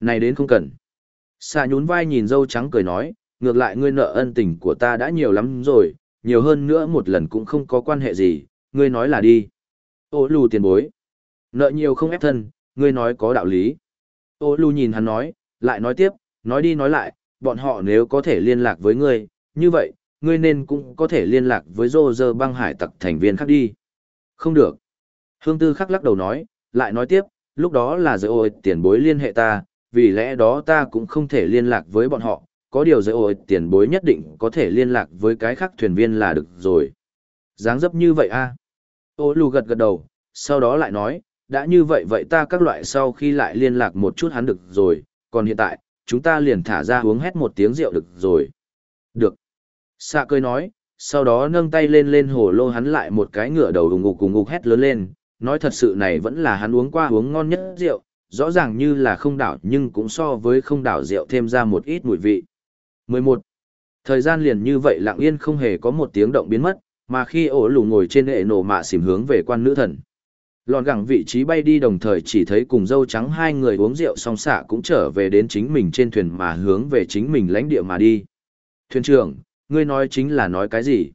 Này đến không cần. Xà nhún vai nhìn dâu trắng cười nói, ngược lại ngươi nợ ân tình của ta đã nhiều lắm rồi, nhiều hơn nữa một lần cũng không có quan hệ gì, ngươi nói là đi. Ô lù tiền bối. Nợ nhiều không ép thân, ngươi nói có đạo lý. Ô lù nhìn hắn nói, lại nói tiếp, nói đi nói lại, bọn họ nếu có thể liên lạc với ngươi, như vậy, ngươi nên cũng có thể liên lạc với dô dơ băng hải tặc thành viên khác đi. Không được. Hương tư khắc lắc đầu nói, lại nói tiếp, lúc đó là giới ôi tiền bối liên hệ ta, vì lẽ đó ta cũng không thể liên lạc với bọn họ, có điều giới ổi tiền bối nhất định có thể liên lạc với cái khác thuyền viên là được rồi. dáng dấp như vậy a à? Ô lù gật gật đầu, sau đó lại nói, đã như vậy vậy ta các loại sau khi lại liên lạc một chút hắn được rồi, còn hiện tại, chúng ta liền thả ra uống hết một tiếng rượu được rồi. Được. Xạ cười nói, sau đó nâng tay lên lên hồ lô hắn lại một cái ngựa đầu ủng ngục cùng ngục hét lớn lên, nói thật sự này vẫn là hắn uống qua uống ngon nhất rượu, rõ ràng như là không đảo nhưng cũng so với không đảo rượu thêm ra một ít mùi vị. 11. Thời gian liền như vậy lặng yên không hề có một tiếng động biến mất, mà khi ổ lù ngồi trên hệ nổ mạ xỉm hướng về quan nữ thần. Lòn gẳng vị trí bay đi đồng thời chỉ thấy cùng dâu trắng hai người uống rượu song xạ cũng trở về đến chính mình trên thuyền mà hướng về chính mình lãnh địa mà đi. Thuyền trưởng, ngươi nói chính là nói cái gì?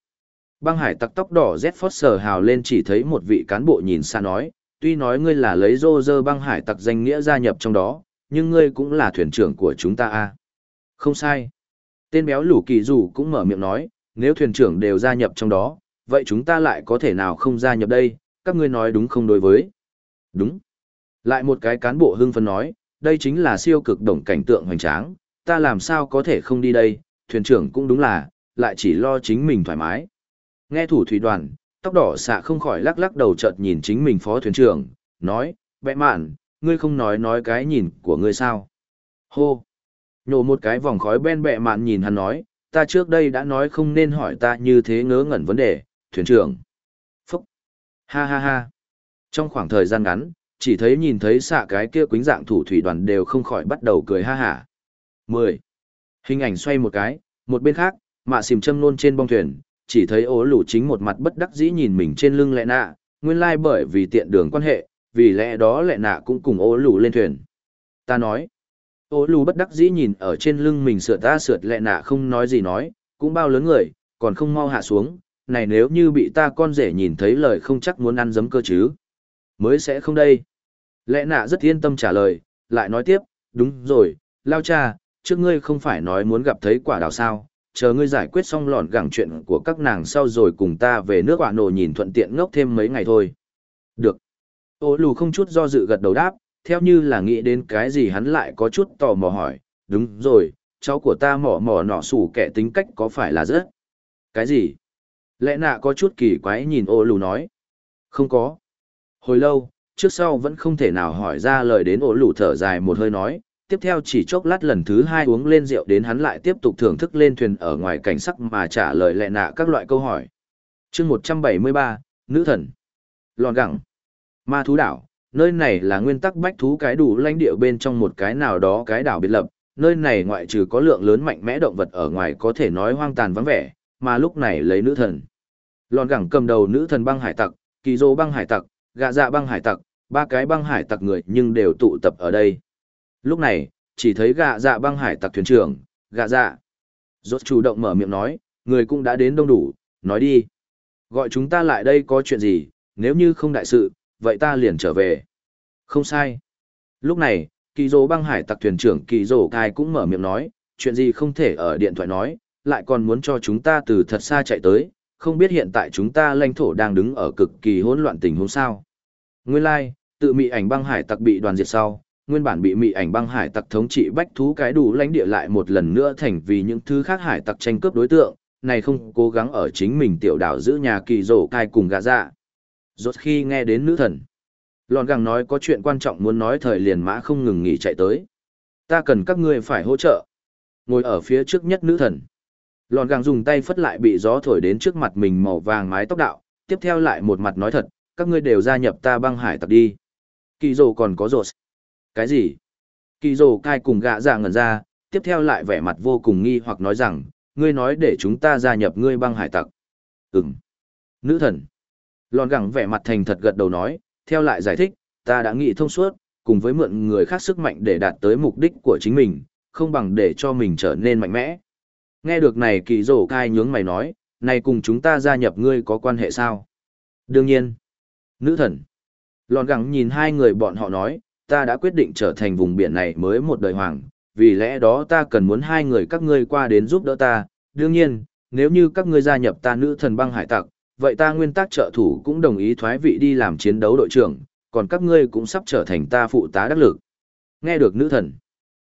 Băng hải tặc tóc đỏ Z Foster hào lên chỉ thấy một vị cán bộ nhìn xa nói, tuy nói ngươi là lấy rô rơ băng hải tặc danh nghĩa gia nhập trong đó, nhưng ngươi cũng là thuyền trưởng của chúng ta a Không sai. Tên béo lũ kỳ dù cũng mở miệng nói, nếu thuyền trưởng đều gia nhập trong đó, vậy chúng ta lại có thể nào không gia nhập đây, các ngươi nói đúng không đối với? Đúng. Lại một cái cán bộ hưng phấn nói, đây chính là siêu cực đồng cảnh tượng hoành tráng, ta làm sao có thể không đi đây, thuyền trưởng cũng đúng là, lại chỉ lo chính mình thoải mái. Nghe thủ thủy đoàn, tóc đỏ xạ không khỏi lắc lắc đầu chợt nhìn chính mình phó thuyền trưởng, nói, bẽ mạn, ngươi không nói nói cái nhìn của ngươi sao. Hô! Nhổ một cái vòng khói ben bẹ mạn nhìn hắn nói, ta trước đây đã nói không nên hỏi ta như thế ngớ ngẩn vấn đề, thuyền trưởng. Phúc! Ha ha ha! Trong khoảng thời gian ngắn, chỉ thấy nhìn thấy xạ cái kia quính dạng thủ thủy đoàn đều không khỏi bắt đầu cười ha hả. 10. Hình ảnh xoay một cái, một bên khác, mạ xìm châm nôn trên bong thuyền, chỉ thấy ố lù chính một mặt bất đắc dĩ nhìn mình trên lưng lẹ nạ, nguyên lai bởi vì tiện đường quan hệ, vì lẽ đó lẹ nạ cũng cùng ố lù lên thuyền. Ta nói, ố lù bất đắc dĩ nhìn ở trên lưng mình sửa ta sượt lẹ nạ không nói gì nói, cũng bao lớn người, còn không mau hạ xuống, này nếu như bị ta con rể nhìn thấy lời không chắc muốn ăn giấm cơ chứ. Mới sẽ không đây. lẹ nạ rất yên tâm trả lời, lại nói tiếp, đúng rồi, lao cha, trước ngươi không phải nói muốn gặp thấy quả đào sao, chờ ngươi giải quyết xong lọn gẳng chuyện của các nàng sau rồi cùng ta về nước quả nổ nhìn thuận tiện ngốc thêm mấy ngày thôi. Được. Ô lù không chút do dự gật đầu đáp, theo như là nghĩ đến cái gì hắn lại có chút tò mò hỏi, đúng rồi, cháu của ta mỏ mỏ nọ sủ kẻ tính cách có phải là rất... Cái gì? Lẽ nạ có chút kỳ quái nhìn ô lù nói. Không có. Hồi lâu, trước sau vẫn không thể nào hỏi ra lời đến ô lù thở dài một hơi nói, tiếp theo chỉ chốc lát lần thứ hai uống lên rượu đến hắn lại tiếp tục thưởng thức lên thuyền ở ngoài cảnh sắc mà trả lời lẹ nạ các loại câu hỏi. chương một trăm bảy mươi ba Nữ thần. Lòn gẳng. Ma thú đảo. Nơi này là nguyên tắc bách thú cái đủ lãnh địa bên trong một cái nào đó cái đảo biệt lập. Nơi này ngoại trừ có lượng lớn mạnh mẽ động vật ở ngoài có thể nói hoang tàn vắng vẻ, mà lúc này lấy nữ thần. Lòn gẳng cầm đầu nữ thần băng hải tặc, kỳ dô băng hải tặc, gạ dạ băng hải tặc, ba cái băng hải tặc người nhưng đều tụ tập ở đây. Lúc này, chỉ thấy gạ dạ băng hải tặc thuyền trưởng, gạ dạ. Rốt chủ động mở miệng nói, người cũng đã đến đông đủ, nói đi. Gọi chúng ta lại đây có chuyện gì, nếu như không đại sự, vậy ta liền trở về. Không sai. Lúc này, kỳ dỗ băng hải tặc thuyền trưởng kỳ dỗ cai cũng mở miệng nói, chuyện gì không thể ở điện thoại nói, lại còn muốn cho chúng ta từ thật xa chạy tới, không biết hiện tại chúng ta lãnh thổ đang đứng ở cực kỳ hỗn loạn tình huống sao. Nguyên lai, like, tự mị ảnh băng hải tặc bị đoàn diệt sau, nguyên bản bị mị ảnh băng hải tặc thống trị bách thú cái đủ lãnh địa lại một lần nữa thành vì những thứ khác hải tặc tranh cướp đối tượng, này không cố gắng ở chính mình tiểu đảo giữ nhà kỳ rổ cai cùng gã dạ. Rốt khi nghe đến nữ thần, lòn gàng nói có chuyện quan trọng muốn nói thời liền mã không ngừng nghỉ chạy tới. Ta cần các ngươi phải hỗ trợ. Ngồi ở phía trước nhất nữ thần. Lòn gàng dùng tay phất lại bị gió thổi đến trước mặt mình màu vàng mái tóc đạo, tiếp theo lại một mặt nói thật, các ngươi đều gia nhập ta băng hải tặc đi. Kỳ rồ còn có rột. Cái gì? Kỳ rồ cai cùng gạ dạ ngẩn ra, tiếp theo lại vẻ mặt vô cùng nghi hoặc nói rằng, ngươi nói để chúng ta gia nhập ngươi băng hải tặc. Ừm. Nữ thần. Lòn gẳng vẻ mặt thành thật gật đầu nói, theo lại giải thích, ta đã nghĩ thông suốt, cùng với mượn người khác sức mạnh để đạt tới mục đích của chính mình, không bằng để cho mình trở nên mạnh mẽ. Nghe được này kỳ rổ cai nhướng mày nói, này cùng chúng ta gia nhập ngươi có quan hệ sao? Đương nhiên. Nữ thần. Lòn gẳng nhìn hai người bọn họ nói, ta đã quyết định trở thành vùng biển này mới một đời hoàng, vì lẽ đó ta cần muốn hai người các ngươi qua đến giúp đỡ ta. Đương nhiên, nếu như các ngươi gia nhập ta nữ thần băng hải tặc, vậy ta nguyên tắc trợ thủ cũng đồng ý thoái vị đi làm chiến đấu đội trưởng, còn các ngươi cũng sắp trở thành ta phụ tá đắc lực. Nghe được nữ thần.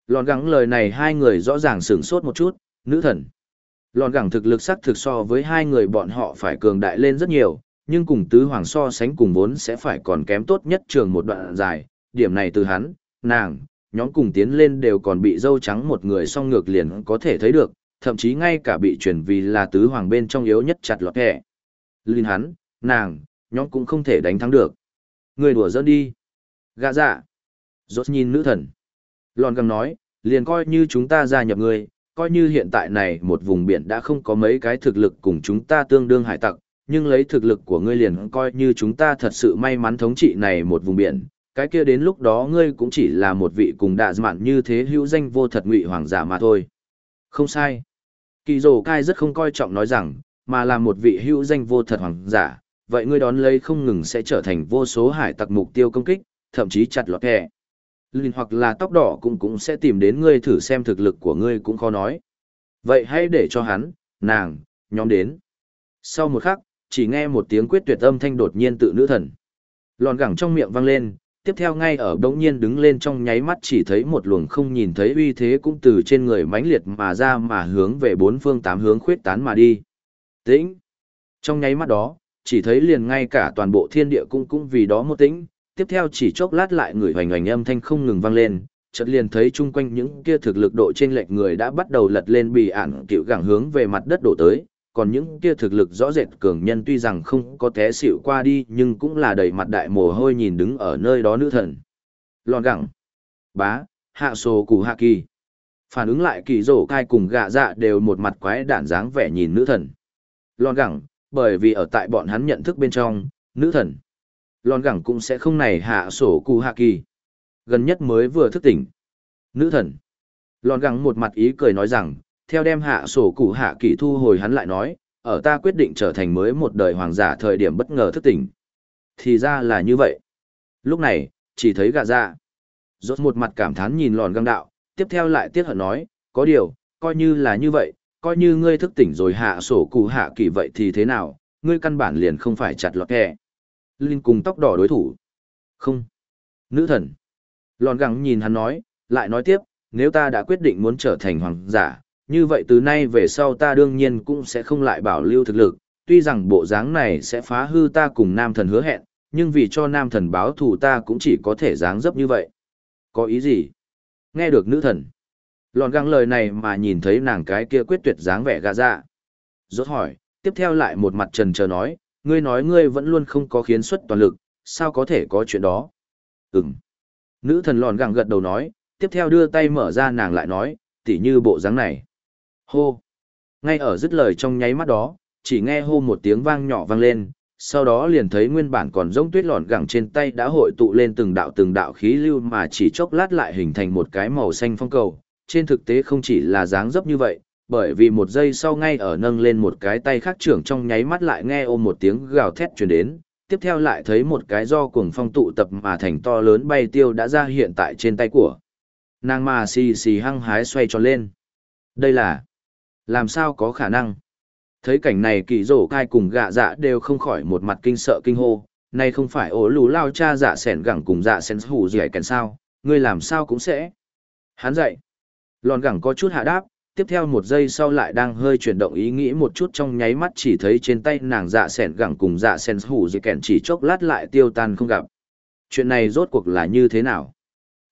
Lòn gắng lời này hai người rõ ràng sửng sốt một chút, nữ thần. Lòn gẳng thực lực sắc thực so với hai người bọn họ phải cường đại lên rất nhiều, nhưng cùng tứ hoàng so sánh cùng vốn sẽ phải còn kém tốt nhất trường một đoạn dài, điểm này từ hắn, nàng, nhóm cùng tiến lên đều còn bị dâu trắng một người song ngược liền có thể thấy được, thậm chí ngay cả bị chuyển vì là tứ hoàng bên trong yếu nhất chặt lọt hẹ. Linh hắn, nàng, nhóm cũng không thể đánh thắng được. Người đùa dẫn đi. Gạ dạ. Rốt nhìn nữ thần. Lòn găng nói, liền coi như chúng ta gia nhập người, coi như hiện tại này một vùng biển đã không có mấy cái thực lực cùng chúng ta tương đương hải tặc, nhưng lấy thực lực của ngươi liền coi như chúng ta thật sự may mắn thống trị này một vùng biển, cái kia đến lúc đó ngươi cũng chỉ là một vị cùng đạ mạn như thế hữu danh vô thật ngụy hoàng giả mà thôi. Không sai. Kỳ dồ cai rất không coi trọng nói rằng, mà là một vị hữu danh vô thật hoàng giả, vậy ngươi đón lấy không ngừng sẽ trở thành vô số hải tặc mục tiêu công kích, thậm chí chặt lọt kẻ. Linh hoặc là tóc đỏ cũng cũng sẽ tìm đến ngươi thử xem thực lực của ngươi cũng khó nói. Vậy hãy để cho hắn, nàng, nhóm đến. Sau một khắc, chỉ nghe một tiếng quyết tuyệt âm thanh đột nhiên tự nữ thần. Lòn gẳng trong miệng vang lên, tiếp theo ngay ở đống nhiên đứng lên trong nháy mắt chỉ thấy một luồng không nhìn thấy uy thế cũng từ trên người mãnh liệt mà ra mà hướng về bốn phương tám hướng khuyết tán mà đi. Tĩnh. Trong nháy mắt đó, chỉ thấy liền ngay cả toàn bộ thiên địa cũng cũng vì đó một tĩnh, tiếp theo chỉ chốc lát lại người hoành hoành âm thanh không ngừng vang lên, chợt liền thấy chung quanh những kia thực lực độ trên lệch người đã bắt đầu lật lên bị ản cựu gẳng hướng về mặt đất đổ tới, còn những kia thực lực rõ rệt cường nhân tuy rằng không có té xỉu qua đi nhưng cũng là đầy mặt đại mồ hôi nhìn đứng ở nơi đó nữ thần. Lòn gẳng, bá, hạ sổ củ hạ kỳ. Phản ứng lại kỳ rổ cai cùng gạ dạ đều một mặt quái đản dáng vẻ nhìn nữ thần. Lòn gẳng, bởi vì ở tại bọn hắn nhận thức bên trong, nữ thần. Lòn gẳng cũng sẽ không này hạ sổ củ hạ kỳ. Gần nhất mới vừa thức tỉnh. Nữ thần. Lòn gẳng một mặt ý cười nói rằng, theo đem hạ sổ cụ hạ kỳ thu hồi hắn lại nói, ở ta quyết định trở thành mới một đời hoàng giả thời điểm bất ngờ thức tỉnh. Thì ra là như vậy. Lúc này, chỉ thấy gạ dạ. ra. Rốt một mặt cảm thán nhìn lòn găng đạo, tiếp theo lại tiếc hận nói, có điều, coi như là như vậy, coi như ngươi thức tỉnh rồi hạ sổ cụ hạ kỳ vậy thì thế nào, ngươi căn bản liền không phải chặt lọt kẻ. Linh cùng tóc đỏ đối thủ. Không. Nữ thần. Lòn găng nhìn hắn nói, lại nói tiếp, nếu ta đã quyết định muốn trở thành hoàng giả, như vậy từ nay về sau ta đương nhiên cũng sẽ không lại bảo lưu thực lực, tuy rằng bộ dáng này sẽ phá hư ta cùng nam thần hứa hẹn, nhưng vì cho nam thần báo thù ta cũng chỉ có thể dáng dấp như vậy. Có ý gì? Nghe được nữ thần. Lòn găng lời này mà nhìn thấy nàng cái kia quyết tuyệt dáng vẻ gạ dạ. Rốt hỏi, tiếp theo lại một mặt trần chờ nói, ngươi nói ngươi vẫn luôn không có khiến xuất toàn lực, sao có thể có chuyện đó? Ừm. Nữ thần lòn găng gật đầu nói, tiếp theo đưa tay mở ra nàng lại nói, tỉ như bộ dáng này. Hô! Ngay ở dứt lời trong nháy mắt đó, chỉ nghe hô một tiếng vang nhỏ vang lên, sau đó liền thấy nguyên bản còn giống tuyết lọn gẳng trên tay đã hội tụ lên từng đạo từng đạo khí lưu mà chỉ chốc lát lại hình thành một cái màu xanh phong cầu. Trên thực tế không chỉ là dáng dấp như vậy, bởi vì một giây sau ngay ở nâng lên một cái tay khác trưởng trong nháy mắt lại nghe ôm một tiếng gào thét truyền đến, tiếp theo lại thấy một cái do cuồng phong tụ tập mà thành to lớn bay tiêu đã ra hiện tại trên tay của. Nàng mà xì xì hăng hái xoay tròn lên. Đây là làm sao có khả năng? Thấy cảnh này kỳ rổ cai cùng gạ dạ đều không khỏi một mặt kinh sợ kinh hô, này không phải ổ lù lao cha dạ sẻn gẳng cùng dạ sẻn hủ gì kèn sao, ngươi làm sao cũng sẽ. Hắn dậy. Lòn gẳng có chút hạ đáp, tiếp theo một giây sau lại đang hơi chuyển động ý nghĩ một chút trong nháy mắt chỉ thấy trên tay nàng dạ sẻn gẳng cùng dạ sẻn hủ gì kèn chỉ chốc lát lại tiêu tan không gặp. Chuyện này rốt cuộc là như thế nào?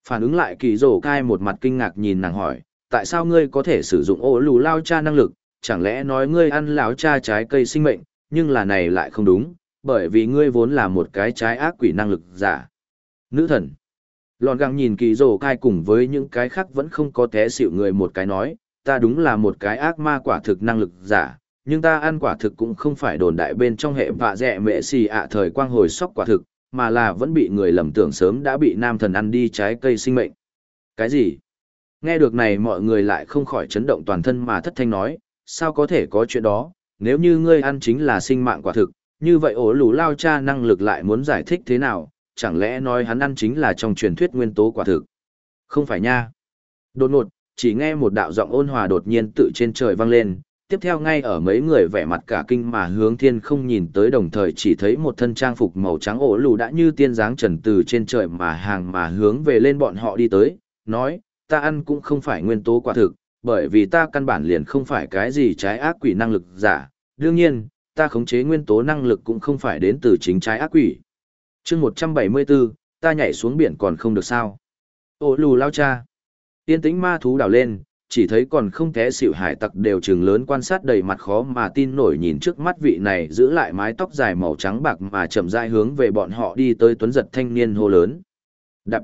Phản ứng lại kỳ rổ cai một mặt kinh ngạc nhìn nàng hỏi, tại sao ngươi có thể sử dụng ô lù lao cha năng lực, chẳng lẽ nói ngươi ăn lão cha trái cây sinh mệnh, nhưng là này lại không đúng, bởi vì ngươi vốn là một cái trái ác quỷ năng lực giả. Nữ thần. Lòn găng nhìn kỳ rổ cai cùng với những cái khác vẫn không có té xịu người một cái nói, ta đúng là một cái ác ma quả thực năng lực giả, nhưng ta ăn quả thực cũng không phải đồn đại bên trong hệ vạ dẹ mẹ xì ạ thời quang hồi sóc quả thực, mà là vẫn bị người lầm tưởng sớm đã bị nam thần ăn đi trái cây sinh mệnh. Cái gì? Nghe được này mọi người lại không khỏi chấn động toàn thân mà thất thanh nói, sao có thể có chuyện đó, nếu như ngươi ăn chính là sinh mạng quả thực, như vậy ổ lù lao cha năng lực lại muốn giải thích thế nào, chẳng lẽ nói hắn ăn chính là trong truyền thuyết nguyên tố quả thực. Không phải nha. Đột ngột, chỉ nghe một đạo giọng ôn hòa đột nhiên tự trên trời vang lên, tiếp theo ngay ở mấy người vẻ mặt cả kinh mà hướng thiên không nhìn tới đồng thời chỉ thấy một thân trang phục màu trắng ổ lù đã như tiên dáng trần từ trên trời mà hàng mà hướng về lên bọn họ đi tới, nói, ta ăn cũng không phải nguyên tố quả thực, bởi vì ta căn bản liền không phải cái gì trái ác quỷ năng lực giả, đương nhiên, ta khống chế nguyên tố năng lực cũng không phải đến từ chính trái ác quỷ. chương 174, ta nhảy xuống biển còn không được sao. ô lù lao cha. Tiên tĩnh ma thú đảo lên, chỉ thấy còn không té xịu hải tặc đều trường lớn quan sát đầy mặt khó mà tin nổi nhìn trước mắt vị này giữ lại mái tóc dài màu trắng bạc mà chậm rãi hướng về bọn họ đi tới tuấn giật thanh niên hô lớn. Đập.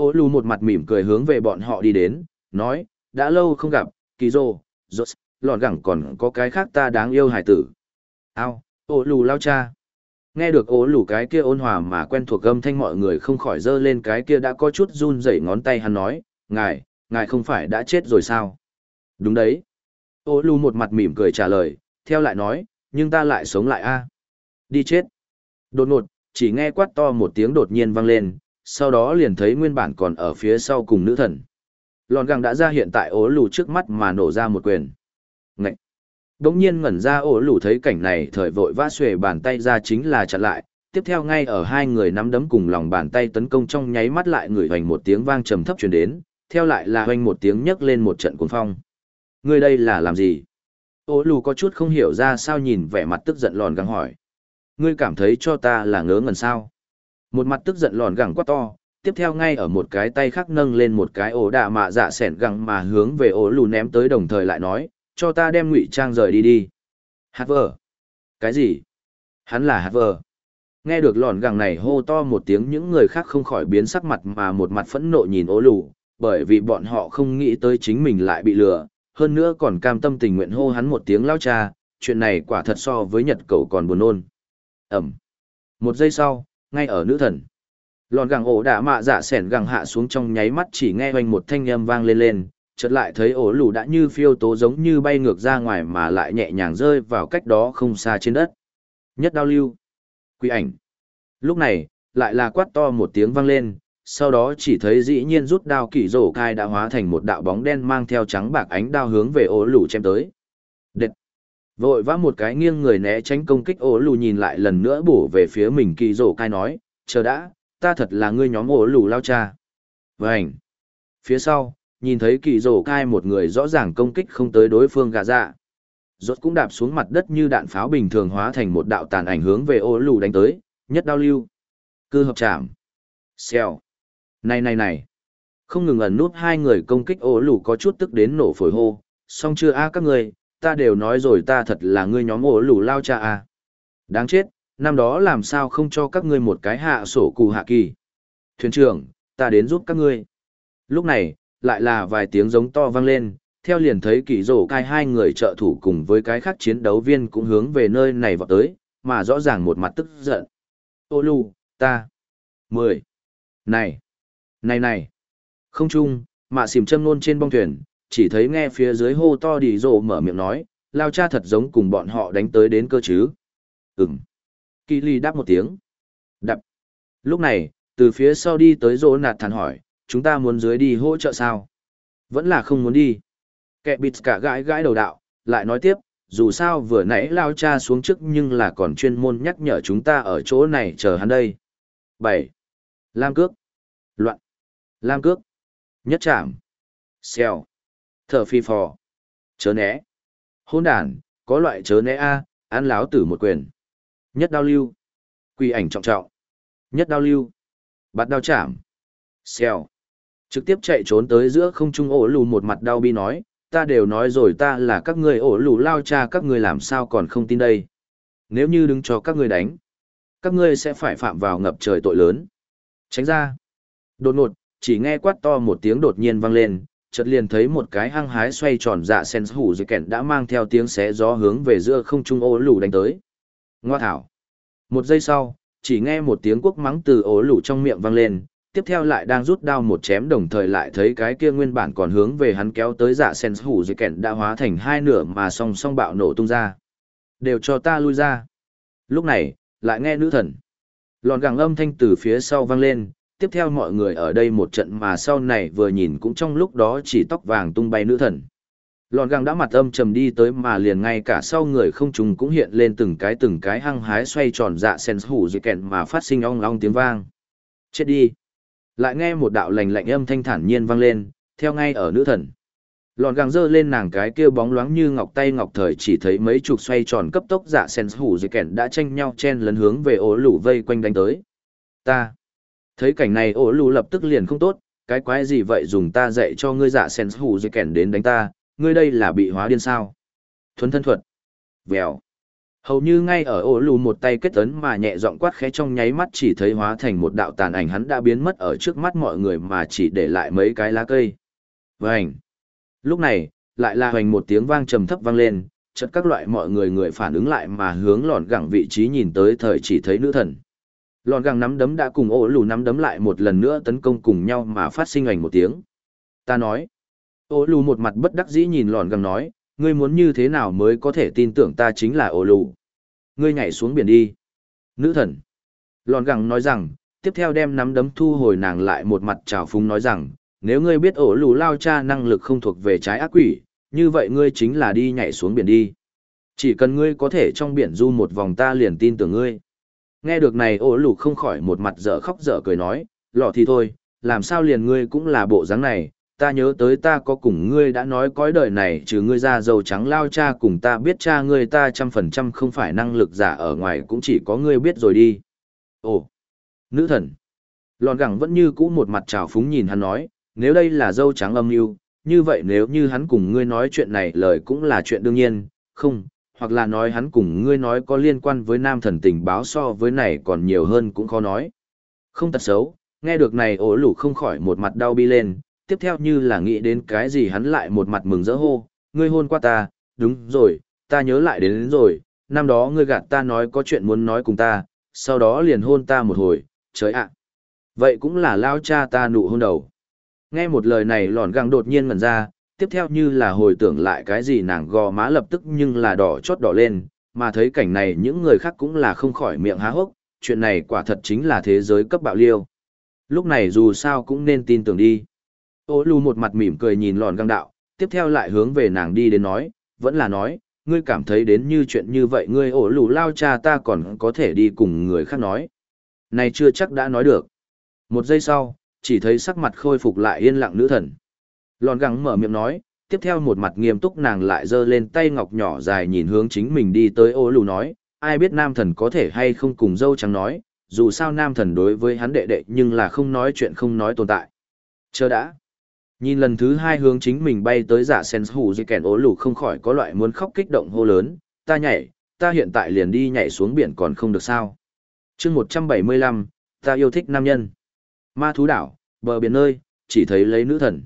Ô lù một mặt mỉm cười hướng về bọn họ đi đến, nói, đã lâu không gặp, kỳ rô, rốt, lọt gẳng còn có cái khác ta đáng yêu hải tử. Ao, ô lù lao cha. Nghe được Ô lù cái kia ôn hòa mà quen thuộc gâm thanh mọi người không khỏi dơ lên cái kia đã có chút run rẩy ngón tay hắn nói, ngài, ngài không phải đã chết rồi sao? Đúng đấy. Ô lù một mặt mỉm cười trả lời, theo lại nói, nhưng ta lại sống lại a Đi chết. Đột ngột, chỉ nghe quát to một tiếng đột nhiên vang lên, sau đó liền thấy nguyên bản còn ở phía sau cùng nữ thần. Lòn găng đã ra hiện tại ố lù trước mắt mà nổ ra một quyền. Ngậy! Đống nhiên ngẩn ra ố lù thấy cảnh này thời vội vã xuề bàn tay ra chính là chặn lại, tiếp theo ngay ở hai người nắm đấm cùng lòng bàn tay tấn công trong nháy mắt lại người hoành một tiếng vang trầm thấp truyền đến, theo lại là hoành một tiếng nhấc lên một trận cuồng phong. người đây là làm gì? Ô lù có chút không hiểu ra sao nhìn vẻ mặt tức giận lòn găng hỏi. Ngươi cảm thấy cho ta là ngớ ngẩn sao? Một mặt tức giận lòn gẳng quá to, tiếp theo ngay ở một cái tay khác nâng lên một cái ổ đạ mạ dạ sẻn gẳng mà hướng về ổ lù ném tới đồng thời lại nói, cho ta đem ngụy trang rời đi đi. Hát vờ. Cái gì? Hắn là hát vờ. Nghe được lòn gẳng này hô to một tiếng những người khác không khỏi biến sắc mặt mà một mặt phẫn nộ nhìn ổ lù, bởi vì bọn họ không nghĩ tới chính mình lại bị lừa, hơn nữa còn cam tâm tình nguyện hô hắn một tiếng lao cha, chuyện này quả thật so với nhật cậu còn buồn nôn. Ẩm. Một giây sau, ngay ở nữ thần. Lòn gẳng ổ đã mạ dạ sẻn gẳng hạ xuống trong nháy mắt chỉ nghe hoành một thanh âm vang lên lên, chợt lại thấy ổ lù đã như phiêu tố giống như bay ngược ra ngoài mà lại nhẹ nhàng rơi vào cách đó không xa trên đất. Nhất đao lưu. Quy ảnh. Lúc này, lại là quát to một tiếng vang lên, sau đó chỉ thấy dĩ nhiên rút đao kỷ rổ cai đã hóa thành một đạo bóng đen mang theo trắng bạc ánh đao hướng về ổ lù chém tới. Vội vã một cái nghiêng người né tránh công kích ổ lù nhìn lại lần nữa bổ về phía mình kỳ rổ cai nói, chờ đã, ta thật là ngươi nhóm ổ lù lao cha. Vânh! Phía sau, nhìn thấy kỳ rổ cai một người rõ ràng công kích không tới đối phương gà dạ. Rốt cũng đạp xuống mặt đất như đạn pháo bình thường hóa thành một đạo tàn ảnh hướng về ổ lù đánh tới, nhất đao lưu. Cư hợp chạm. Xèo. Này này này. Không ngừng ẩn nút hai người công kích ổ lù có chút tức đến nổ phổi hô, xong chưa a các người, ta đều nói rồi ta thật là ngươi nhóm ổ lù lao cha à Đáng chết, năm đó làm sao không cho các ngươi một cái hạ sổ cù hạ kỳ. Thuyền trưởng, ta đến giúp các ngươi. Lúc này, lại là vài tiếng giống to vang lên, theo liền thấy kỳ rổ cai hai người trợ thủ cùng với cái khác chiến đấu viên cũng hướng về nơi này vào tới, mà rõ ràng một mặt tức giận. Ô lù, ta. Mười. Này. Này này. Không chung, mạ xìm châm nôn trên bong thuyền, chỉ thấy nghe phía dưới hô to đi rồ mở miệng nói, lao cha thật giống cùng bọn họ đánh tới đến cơ chứ. Ừm. Kỳ ly đáp một tiếng. Đập. Lúc này, từ phía sau đi tới rỗ nạt thản hỏi, chúng ta muốn dưới đi hỗ trợ sao? Vẫn là không muốn đi. Kẻ bịt cả gãi gãi đầu đạo, lại nói tiếp, dù sao vừa nãy lao cha xuống trước nhưng là còn chuyên môn nhắc nhở chúng ta ở chỗ này chờ hắn đây. 7. Lam cước. Loạn. Lam cước. Nhất trảm. Xèo. Thở phi phò. Chớ né. Hôn đàn, có loại chớ né A, ăn láo tử một quyền. Nhất đao lưu. Quỳ ảnh trọng trọng. Nhất đao lưu. Bắt đao chạm. Xèo. Trực tiếp chạy trốn tới giữa không trung ổ lù một mặt đau bi nói, ta đều nói rồi ta là các người ổ lù lao cha các người làm sao còn không tin đây. Nếu như đứng cho các người đánh, các ngươi sẽ phải phạm vào ngập trời tội lớn. Tránh ra. Đột ngột, chỉ nghe quát to một tiếng đột nhiên vang lên, chợt liền thấy một cái hăng hái xoay tròn dạ sen hủ dưới kẹn đã mang theo tiếng xé gió hướng về giữa không trung ô lù đánh tới. Ngoa thảo. Một giây sau, Chỉ nghe một tiếng quốc mắng từ ố lù trong miệng vang lên, tiếp theo lại đang rút đao một chém đồng thời lại thấy cái kia nguyên bản còn hướng về hắn kéo tới dạ sen hủ dưới kẹn đã hóa thành hai nửa mà song song bạo nổ tung ra. Đều cho ta lui ra. Lúc này, lại nghe nữ thần. Lòn gàng âm thanh từ phía sau vang lên, tiếp theo mọi người ở đây một trận mà sau này vừa nhìn cũng trong lúc đó chỉ tóc vàng tung bay nữ thần. Lòn gàng đã mặt âm trầm đi tới mà liền ngay cả sau người không trùng cũng hiện lên từng cái từng cái hăng hái xoay tròn dạ sen hủ dị kẹn mà phát sinh ong ong tiếng vang. Chết đi. Lại nghe một đạo lành lạnh âm thanh thản nhiên vang lên, theo ngay ở nữ thần. Lòn gàng dơ lên nàng cái kia bóng loáng như ngọc tay ngọc thời chỉ thấy mấy chục xoay tròn cấp tốc dạ sen hủ dị kẹn đã tranh nhau chen lấn hướng về ổ lũ vây quanh đánh tới. Ta. Thấy cảnh này ổ lũ lập tức liền không tốt, cái quái gì vậy dùng ta dạy cho ngươi dạ sen hù dây kẹn đến đánh ta, ngươi đây là bị hóa điên sao. Thuấn thân thuật. Vèo. Hầu như ngay ở ổ lù một tay kết ấn mà nhẹ giọng quát khẽ trong nháy mắt chỉ thấy hóa thành một đạo tàn ảnh hắn đã biến mất ở trước mắt mọi người mà chỉ để lại mấy cái lá cây. Vành. Lúc này, lại là hoành một tiếng vang trầm thấp vang lên, chợt các loại mọi người người phản ứng lại mà hướng lòn gẳng vị trí nhìn tới thời chỉ thấy nữ thần. Lòn găng nắm đấm đã cùng ổ lù nắm đấm lại một lần nữa tấn công cùng nhau mà phát sinh ảnh một tiếng. Ta nói. Ổ lù một mặt bất đắc dĩ nhìn lòn găng nói, ngươi muốn như thế nào mới có thể tin tưởng ta chính là ổ lù. Ngươi nhảy xuống biển đi. Nữ thần. Lòn găng nói rằng, tiếp theo đem nắm đấm thu hồi nàng lại một mặt trào phúng nói rằng, nếu ngươi biết ổ lù lao cha năng lực không thuộc về trái ác quỷ, như vậy ngươi chính là đi nhảy xuống biển đi. Chỉ cần ngươi có thể trong biển du một vòng ta liền tin tưởng ngươi. Nghe được này ổ lù không khỏi một mặt dở khóc dở cười nói, lọ thì thôi, làm sao liền ngươi cũng là bộ dáng này, ta nhớ tới ta có cùng ngươi đã nói cõi đời này trừ ngươi ra dầu trắng lao cha cùng ta biết cha ngươi ta trăm phần trăm không phải năng lực giả ở ngoài cũng chỉ có ngươi biết rồi đi. Ồ, nữ thần. Lòn gẳng vẫn như cũ một mặt trào phúng nhìn hắn nói, nếu đây là dâu trắng âm mưu như vậy nếu như hắn cùng ngươi nói chuyện này lời cũng là chuyện đương nhiên, không, hoặc là nói hắn cùng ngươi nói có liên quan với nam thần tình báo so với này còn nhiều hơn cũng khó nói. Không tật xấu, nghe được này ổ lủ không khỏi một mặt đau bi lên, tiếp theo như là nghĩ đến cái gì hắn lại một mặt mừng rỡ hô, ngươi hôn qua ta, đúng rồi, ta nhớ lại đến, đến rồi, năm đó ngươi gạt ta nói có chuyện muốn nói cùng ta, sau đó liền hôn ta một hồi, trời ạ. Vậy cũng là lao cha ta nụ hôn đầu. Nghe một lời này lòn găng đột nhiên ngẩn ra, tiếp theo như là hồi tưởng lại cái gì nàng gò má lập tức nhưng là đỏ chót đỏ lên, mà thấy cảnh này những người khác cũng là không khỏi miệng há hốc, chuyện này quả thật chính là thế giới cấp bạo liêu. Lúc này dù sao cũng nên tin tưởng đi. Ô lù một mặt mỉm cười nhìn lòn găng đạo, tiếp theo lại hướng về nàng đi đến nói, vẫn là nói, ngươi cảm thấy đến như chuyện như vậy ngươi ổ lù lao cha ta còn có thể đi cùng người khác nói. Này chưa chắc đã nói được. Một giây sau, chỉ thấy sắc mặt khôi phục lại yên lặng nữ thần. Lòn gắng mở miệng nói, tiếp theo một mặt nghiêm túc nàng lại giơ lên tay ngọc nhỏ dài nhìn hướng chính mình đi tới ô lù nói, ai biết nam thần có thể hay không cùng dâu trắng nói, dù sao nam thần đối với hắn đệ đệ nhưng là không nói chuyện không nói tồn tại. Chờ đã. Nhìn lần thứ hai hướng chính mình bay tới giả sen hủ dây kèn ố lù không khỏi có loại muốn khóc kích động hô lớn, ta nhảy, ta hiện tại liền đi nhảy xuống biển còn không được sao. chương một trăm bảy mươi lăm ta yêu thích nam nhân. Ma thú đảo, bờ biển nơi, chỉ thấy lấy nữ thần.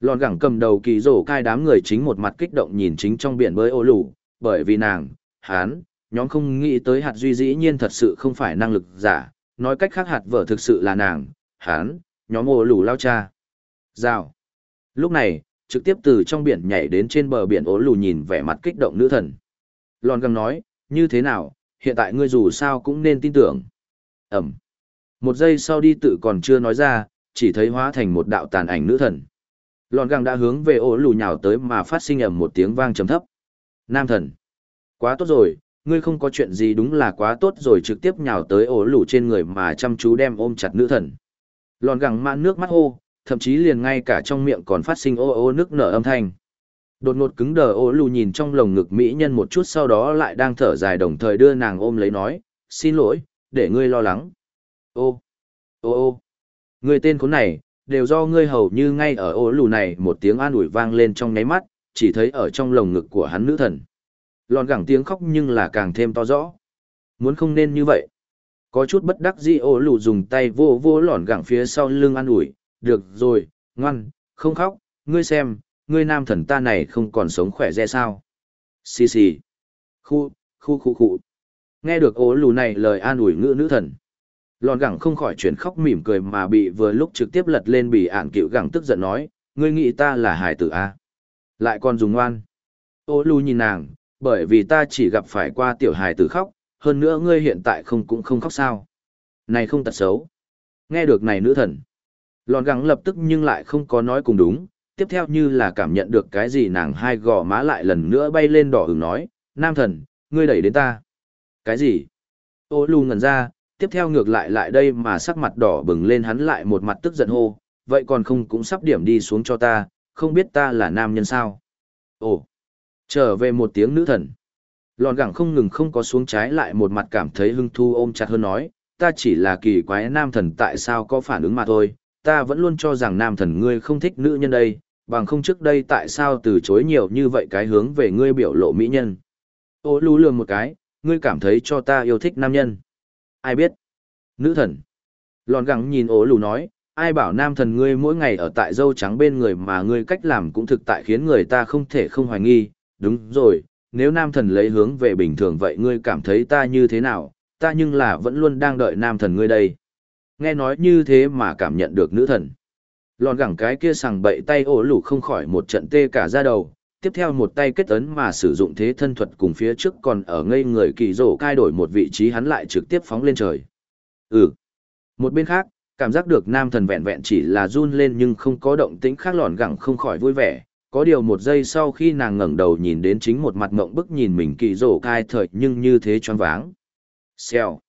Lòn gẳng cầm đầu kỳ rổ cai đám người chính một mặt kích động nhìn chính trong biển bơi ô lù, bởi vì nàng, hán, nhóm không nghĩ tới hạt duy dĩ nhiên thật sự không phải năng lực giả, nói cách khác hạt vợ thực sự là nàng, hán, nhóm ô lù lao cha. Rào. Lúc này, trực tiếp từ trong biển nhảy đến trên bờ biển ố lù nhìn vẻ mặt kích động nữ thần. Lòn gẳng nói, như thế nào, hiện tại ngươi dù sao cũng nên tin tưởng. Ẩm. Một giây sau đi tự còn chưa nói ra, chỉ thấy hóa thành một đạo tàn ảnh nữ thần. Lòn găng đã hướng về ổ lù nhào tới mà phát sinh ầm một tiếng vang trầm thấp. Nam thần. Quá tốt rồi, ngươi không có chuyện gì đúng là quá tốt rồi trực tiếp nhào tới ổ lù trên người mà chăm chú đem ôm chặt nữ thần. Lòn găng mãn nước mắt hô, thậm chí liền ngay cả trong miệng còn phát sinh ô ô nước nở âm thanh. Đột ngột cứng đờ ô lù nhìn trong lồng ngực mỹ nhân một chút sau đó lại đang thở dài đồng thời đưa nàng ôm lấy nói, xin lỗi, để ngươi lo lắng. Ô, ô ô, người tên khốn này, đều do ngươi hầu như ngay ở ô lù này một tiếng an ủi vang lên trong nháy mắt, chỉ thấy ở trong lồng ngực của hắn nữ thần. Lòn gẳng tiếng khóc nhưng là càng thêm to rõ. Muốn không nên như vậy. Có chút bất đắc dĩ ô lù dùng tay vô vô lòn gẳng phía sau lưng an ủi, được rồi, ngoan, không khóc, ngươi xem, ngươi nam thần ta này không còn sống khỏe ra sao. Xì xì. Khu, khu khu khu. Nghe được ố lù này lời an ủi ngữ nữ thần, Lòn gẳng không khỏi chuyển khóc mỉm cười mà bị vừa lúc trực tiếp lật lên bị ản cựu gẳng tức giận nói, ngươi nghĩ ta là hài tử A. Lại còn dùng ngoan. Ô lù nhìn nàng, bởi vì ta chỉ gặp phải qua tiểu hài tử khóc, hơn nữa ngươi hiện tại không cũng không khóc sao. Này không tật xấu. Nghe được này nữ thần. Lòn gắng lập tức nhưng lại không có nói cùng đúng, tiếp theo như là cảm nhận được cái gì nàng hai gò má lại lần nữa bay lên đỏ hừng nói, nam thần, ngươi đẩy đến ta. Cái gì? Ô lù ngẩn ra, tiếp theo ngược lại lại đây mà sắc mặt đỏ bừng lên hắn lại một mặt tức giận hô, vậy còn không cũng sắp điểm đi xuống cho ta, không biết ta là nam nhân sao. Ồ, trở về một tiếng nữ thần. Lòn gẳng không ngừng không có xuống trái lại một mặt cảm thấy hưng thu ôm chặt hơn nói, ta chỉ là kỳ quái nam thần tại sao có phản ứng mà thôi, ta vẫn luôn cho rằng nam thần ngươi không thích nữ nhân đây, bằng không trước đây tại sao từ chối nhiều như vậy cái hướng về ngươi biểu lộ mỹ nhân. Ô lú lường một cái, ngươi cảm thấy cho ta yêu thích nam nhân. Ai biết? Nữ thần. Lòn gẳng nhìn ố lù nói, ai bảo nam thần ngươi mỗi ngày ở tại dâu trắng bên người mà ngươi cách làm cũng thực tại khiến người ta không thể không hoài nghi. Đúng rồi, nếu nam thần lấy hướng về bình thường vậy ngươi cảm thấy ta như thế nào, ta nhưng là vẫn luôn đang đợi nam thần ngươi đây. Nghe nói như thế mà cảm nhận được nữ thần. Lòn gẳng cái kia sằng bậy tay ổ lủ không khỏi một trận tê cả ra đầu, tiếp theo một tay kết ấn mà sử dụng thế thân thuật cùng phía trước còn ở ngây người kỳ rổ cai đổi một vị trí hắn lại trực tiếp phóng lên trời. Ừ. Một bên khác, cảm giác được nam thần vẹn vẹn chỉ là run lên nhưng không có động tĩnh khác lòn gẳng không khỏi vui vẻ. Có điều một giây sau khi nàng ngẩng đầu nhìn đến chính một mặt mộng bức nhìn mình kỳ rổ cai thời nhưng như thế choáng váng. Xèo.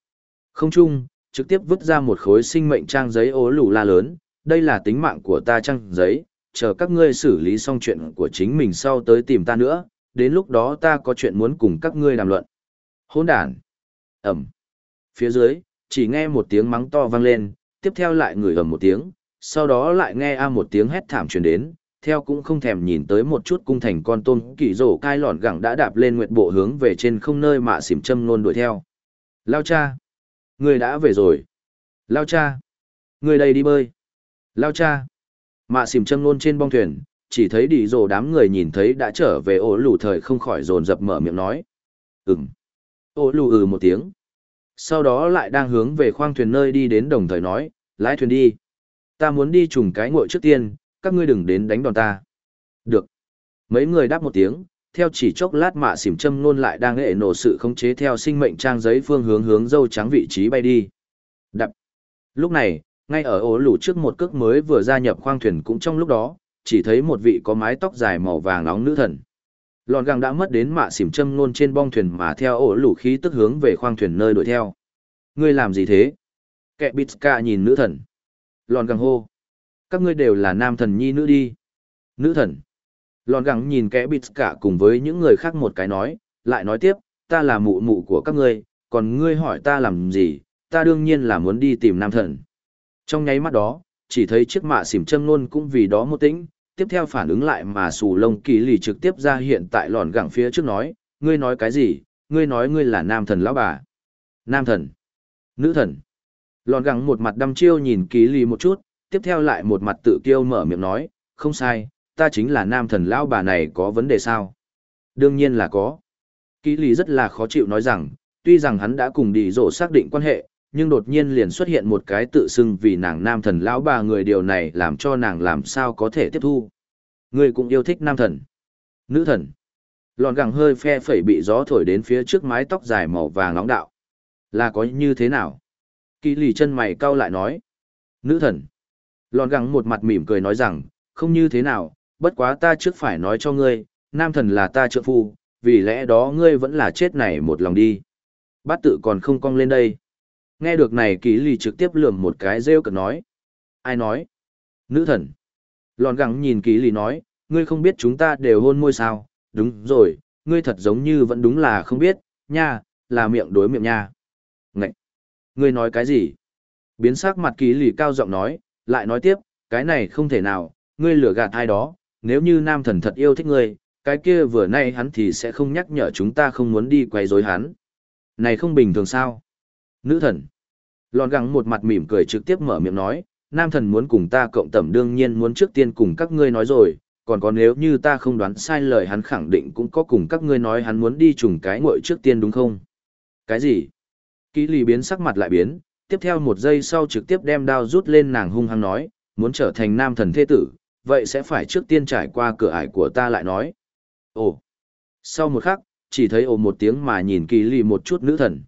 Không chung, trực tiếp vứt ra một khối sinh mệnh trang giấy ố lù la lớn, đây là tính mạng của ta trang giấy, chờ các ngươi xử lý xong chuyện của chính mình sau tới tìm ta nữa, đến lúc đó ta có chuyện muốn cùng các ngươi đàm luận. Hỗn đàn. Ẩm. Phía dưới, chỉ nghe một tiếng mắng to vang lên, tiếp theo lại người ầm một tiếng, sau đó lại nghe a một tiếng hét thảm truyền đến, theo cũng không thèm nhìn tới một chút cung thành con tôm kỳ rổ cai lọn gẳng đã đạp lên nguyệt bộ hướng về trên không nơi mà xỉm châm luôn đuổi theo. Lao cha! Người đã về rồi. Lao cha! Người đây đi bơi. Lao cha! Mạ xỉm châm nôn trên bong thuyền, chỉ thấy đi rồ đám người nhìn thấy đã trở về ổ lù thời không khỏi dồn dập mở miệng nói. Ừm. Ổ lù ừ một tiếng. Sau đó lại đang hướng về khoang thuyền nơi đi đến đồng thời nói, lái thuyền đi. Ta muốn đi trùng cái ngội trước tiên, các ngươi đừng đến đánh đòn ta. Được. Mấy người đáp một tiếng, theo chỉ chốc lát mạ xỉm châm nôn lại đang hệ nổ sự khống chế theo sinh mệnh trang giấy phương hướng hướng dâu trắng vị trí bay đi. Đập. Lúc này, ngay ở ổ lũ trước một cước mới vừa gia nhập khoang thuyền cũng trong lúc đó, chỉ thấy một vị có mái tóc dài màu vàng nóng nữ thần. Lòn gàng đã mất đến mạ xỉm châm nôn trên bong thuyền mà theo ổ lũ khí tức hướng về khoang thuyền nơi đuổi theo. Ngươi làm gì thế? Kẻ bít ca nhìn nữ thần. Lòn gàng hô. Các ngươi đều là nam thần nhi nữ đi. Nữ thần. Lòn gàng nhìn kẻ bít cùng với những người khác một cái nói, lại nói tiếp, ta là mụ mụ của các ngươi, còn ngươi hỏi ta làm gì, ta đương nhiên là muốn đi tìm nam thần. Trong nháy mắt đó, chỉ thấy chiếc mạ xỉm châm nôn cũng vì đó một tĩnh, tiếp theo phản ứng lại mà sù lông kỳ lì trực tiếp ra hiện tại lòn gẳng phía trước nói, ngươi nói cái gì, ngươi nói ngươi là nam thần lão bà. Nam thần. Nữ thần. Lòn gẳng một mặt đăm chiêu nhìn kỳ lì một chút, tiếp theo lại một mặt tự kiêu mở miệng nói, không sai, ta chính là nam thần lão bà này có vấn đề sao? Đương nhiên là có. Kỳ lì rất là khó chịu nói rằng, tuy rằng hắn đã cùng đi rổ xác định quan hệ, nhưng đột nhiên liền xuất hiện một cái tự xưng vì nàng nam thần lão bà người điều này làm cho nàng làm sao có thể tiếp thu. Người cũng yêu thích nam thần. Nữ thần. Lòn gẳng hơi phe phẩy bị gió thổi đến phía trước mái tóc dài màu vàng nóng đạo. Là có như thế nào? Kỳ lì chân mày cau lại nói. Nữ thần. Lòn gẳng một mặt mỉm cười nói rằng, không như thế nào, bất quá ta trước phải nói cho ngươi, nam thần là ta trợ phu, vì lẽ đó ngươi vẫn là chết này một lòng đi. Bát tự còn không cong lên đây. Nghe được này kỳ lì trực tiếp lườm một cái rêu cực nói. Ai nói? Nữ thần. Lòn gắng nhìn kỳ lì nói, ngươi không biết chúng ta đều hôn môi sao, đúng rồi, ngươi thật giống như vẫn đúng là không biết, nha, là miệng đối miệng nha. Ngậy! Ngươi nói cái gì? Biến sắc mặt kỳ lì cao giọng nói, lại nói tiếp, cái này không thể nào, ngươi lừa gạt ai đó, nếu như nam thần thật yêu thích ngươi, cái kia vừa nay hắn thì sẽ không nhắc nhở chúng ta không muốn đi quay rối hắn. Này không bình thường sao? Nữ thần. Lòn gắng một mặt mỉm cười trực tiếp mở miệng nói, nam thần muốn cùng ta cộng tẩm đương nhiên muốn trước tiên cùng các ngươi nói rồi, còn có nếu như ta không đoán sai lời hắn khẳng định cũng có cùng các ngươi nói hắn muốn đi trùng cái ngội trước tiên đúng không? Cái gì? Kỹ lì biến sắc mặt lại biến, tiếp theo một giây sau trực tiếp đem đao rút lên nàng hung hăng nói, muốn trở thành nam thần thế tử, vậy sẽ phải trước tiên trải qua cửa ải của ta lại nói. Ồ! Sau một khắc, chỉ thấy ồ một tiếng mà nhìn kỳ lì một chút nữ thần.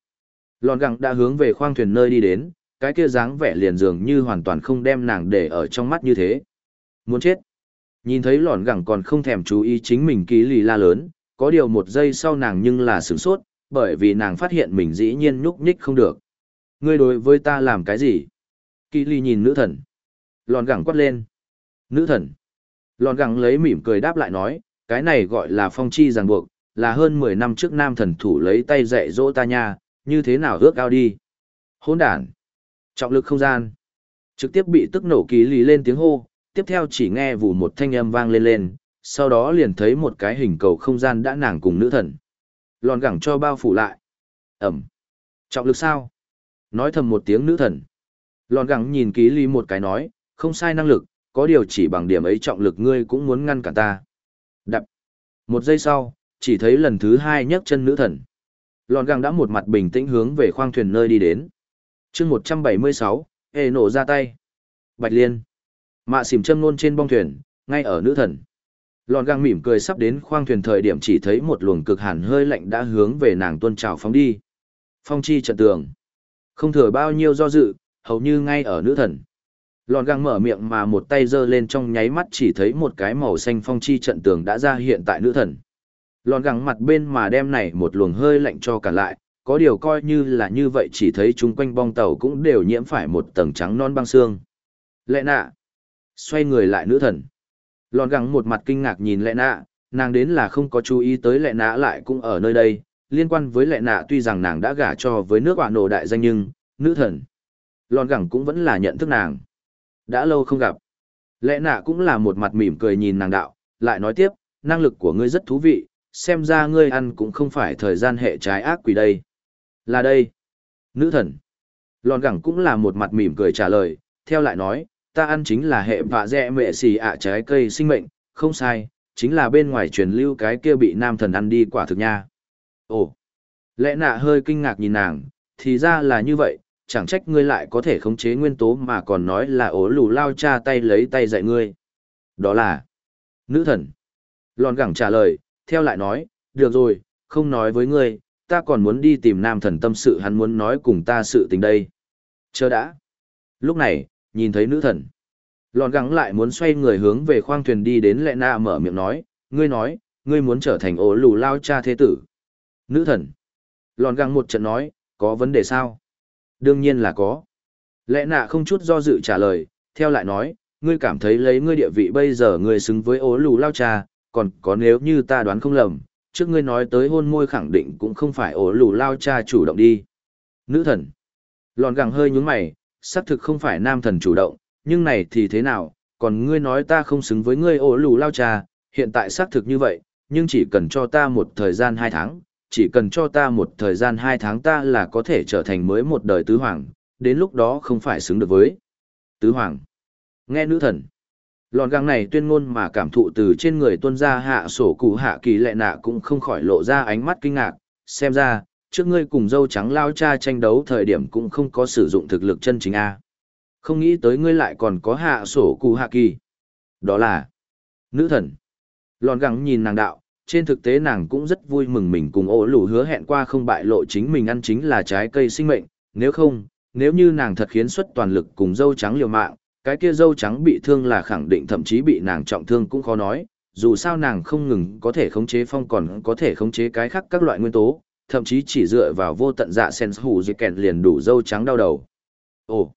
Lòn gặng đã hướng về khoang thuyền nơi đi đến, cái kia dáng vẻ liền dường như hoàn toàn không đem nàng để ở trong mắt như thế. Muốn chết. Nhìn thấy lòn gặng còn không thèm chú ý chính mình ký lì la lớn, có điều một giây sau nàng nhưng là sửng sốt, bởi vì nàng phát hiện mình dĩ nhiên nhúc nhích không được. Ngươi đối với ta làm cái gì? Kỷ lì nhìn nữ thần. Lòn gặng quát lên. Nữ thần. Lòn gặng lấy mỉm cười đáp lại nói, cái này gọi là phong chi ràng buộc, là hơn 10 năm trước nam thần thủ lấy tay dạy dỗ ta nha, như thế nào ước ao đi. Hỗn đản. Trọng lực không gian. Trực tiếp bị tức nổ kỳ lì lên tiếng hô, tiếp theo chỉ nghe vù một thanh âm vang lên lên, sau đó liền thấy một cái hình cầu không gian đã nàng cùng nữ thần. Lòn gẳng cho bao phủ lại. Ẩm. Trọng lực sao? Nói thầm một tiếng nữ thần. Lòn gẳng nhìn ký lì một cái nói, không sai năng lực, có điều chỉ bằng điểm ấy trọng lực ngươi cũng muốn ngăn cản ta. Đập. Một giây sau, chỉ thấy lần thứ hai nhấc chân nữ thần. Lòn găng đã một mặt bình tĩnh hướng về khoang thuyền nơi đi đến. chương 176, hề nổ ra tay. Bạch Liên. Mạ xỉm châm nôn trên bong thuyền, ngay ở nữ thần. Lòn găng mỉm cười sắp đến khoang thuyền thời điểm chỉ thấy một luồng cực hàn hơi lạnh đã hướng về nàng tuân trào phóng đi. Phong chi trận tường. Không thừa bao nhiêu do dự, hầu như ngay ở nữ thần. Lòn găng mở miệng mà một tay giơ lên trong nháy mắt chỉ thấy một cái màu xanh phong chi trận tường đã ra hiện tại nữ thần. Lòn gẳng mặt bên mà đem này một luồng hơi lạnh cho cả lại, có điều coi như là như vậy chỉ thấy chung quanh bong tàu cũng đều nhiễm phải một tầng trắng non băng xương. Lệ nạ. Xoay người lại nữ thần. Lòn gắng một mặt kinh ngạc nhìn lệ nạ, nàng đến là không có chú ý tới lệ nạ lại cũng ở nơi đây, liên quan với lệ nạ tuy rằng nàng đã gả cho với nước quả nổ đại danh nhưng, nữ thần. Lòn gắng cũng vẫn là nhận thức nàng. Đã lâu không gặp. Lệ nạ cũng là một mặt mỉm cười nhìn nàng đạo, lại nói tiếp, năng lực của ngươi rất thú vị, xem ra ngươi ăn cũng không phải thời gian hệ trái ác quỷ đây. Là đây. Nữ thần. Lòn gẳng cũng là một mặt mỉm cười trả lời, theo lại nói, ta ăn chính là hệ vạ dẹ mệ xì ạ trái cây sinh mệnh, không sai, chính là bên ngoài truyền lưu cái kia bị nam thần ăn đi quả thực nha. Ồ, lẽ nạ hơi kinh ngạc nhìn nàng, thì ra là như vậy, chẳng trách ngươi lại có thể khống chế nguyên tố mà còn nói là ố lù lao cha tay lấy tay dạy ngươi. Đó là nữ thần. Lòn gẳng trả lời, theo lại nói, được rồi, không nói với ngươi, ta còn muốn đi tìm nam thần tâm sự hắn muốn nói cùng ta sự tình đây. Chờ đã. Lúc này, nhìn thấy nữ thần. Lòn gắng lại muốn xoay người hướng về khoang thuyền đi đến lệ nạ mở miệng nói, ngươi nói, ngươi muốn trở thành ổ lù lao cha thế tử. Nữ thần. Lòn gắng một trận nói, có vấn đề sao? Đương nhiên là có. Lệ nạ không chút do dự trả lời, theo lại nói, ngươi cảm thấy lấy ngươi địa vị bây giờ ngươi xứng với ố lù lao cha, còn có nếu như ta đoán không lầm, trước ngươi nói tới hôn môi khẳng định cũng không phải ổ lù lao cha chủ động đi. Nữ thần. Lòn gẳng hơi nhúng mày, xác thực không phải nam thần chủ động, nhưng này thì thế nào, còn ngươi nói ta không xứng với ngươi ổ lù lao cha, hiện tại xác thực như vậy, nhưng chỉ cần cho ta một thời gian 2 tháng, chỉ cần cho ta một thời gian 2 tháng ta là có thể trở thành mới một đời tứ hoàng, đến lúc đó không phải xứng được với tứ hoàng. Nghe nữ thần, lòn găng này tuyên ngôn mà cảm thụ từ trên người tuân ra hạ sổ cụ hạ kỳ lệ nạ cũng không khỏi lộ ra ánh mắt kinh ngạc, xem ra, trước ngươi cùng dâu trắng lao cha tranh đấu thời điểm cũng không có sử dụng thực lực chân chính A. Không nghĩ tới ngươi lại còn có hạ sổ cụ hạ kỳ. Đó là nữ thần. Lòn găng nhìn nàng đạo, trên thực tế nàng cũng rất vui mừng mình cùng ổ lù hứa hẹn qua không bại lộ chính mình ăn chính là trái cây sinh mệnh, nếu không, nếu như nàng thật khiến xuất toàn lực cùng dâu trắng liều mạng, cái kia dâu trắng bị thương là khẳng định thậm chí bị nàng trọng thương cũng khó nói, dù sao nàng không ngừng có thể khống chế phong còn có thể khống chế cái khác các loại nguyên tố, thậm chí chỉ dựa vào vô tận dạ sen hủ dị kẹn liền đủ dâu trắng đau đầu. Ồ,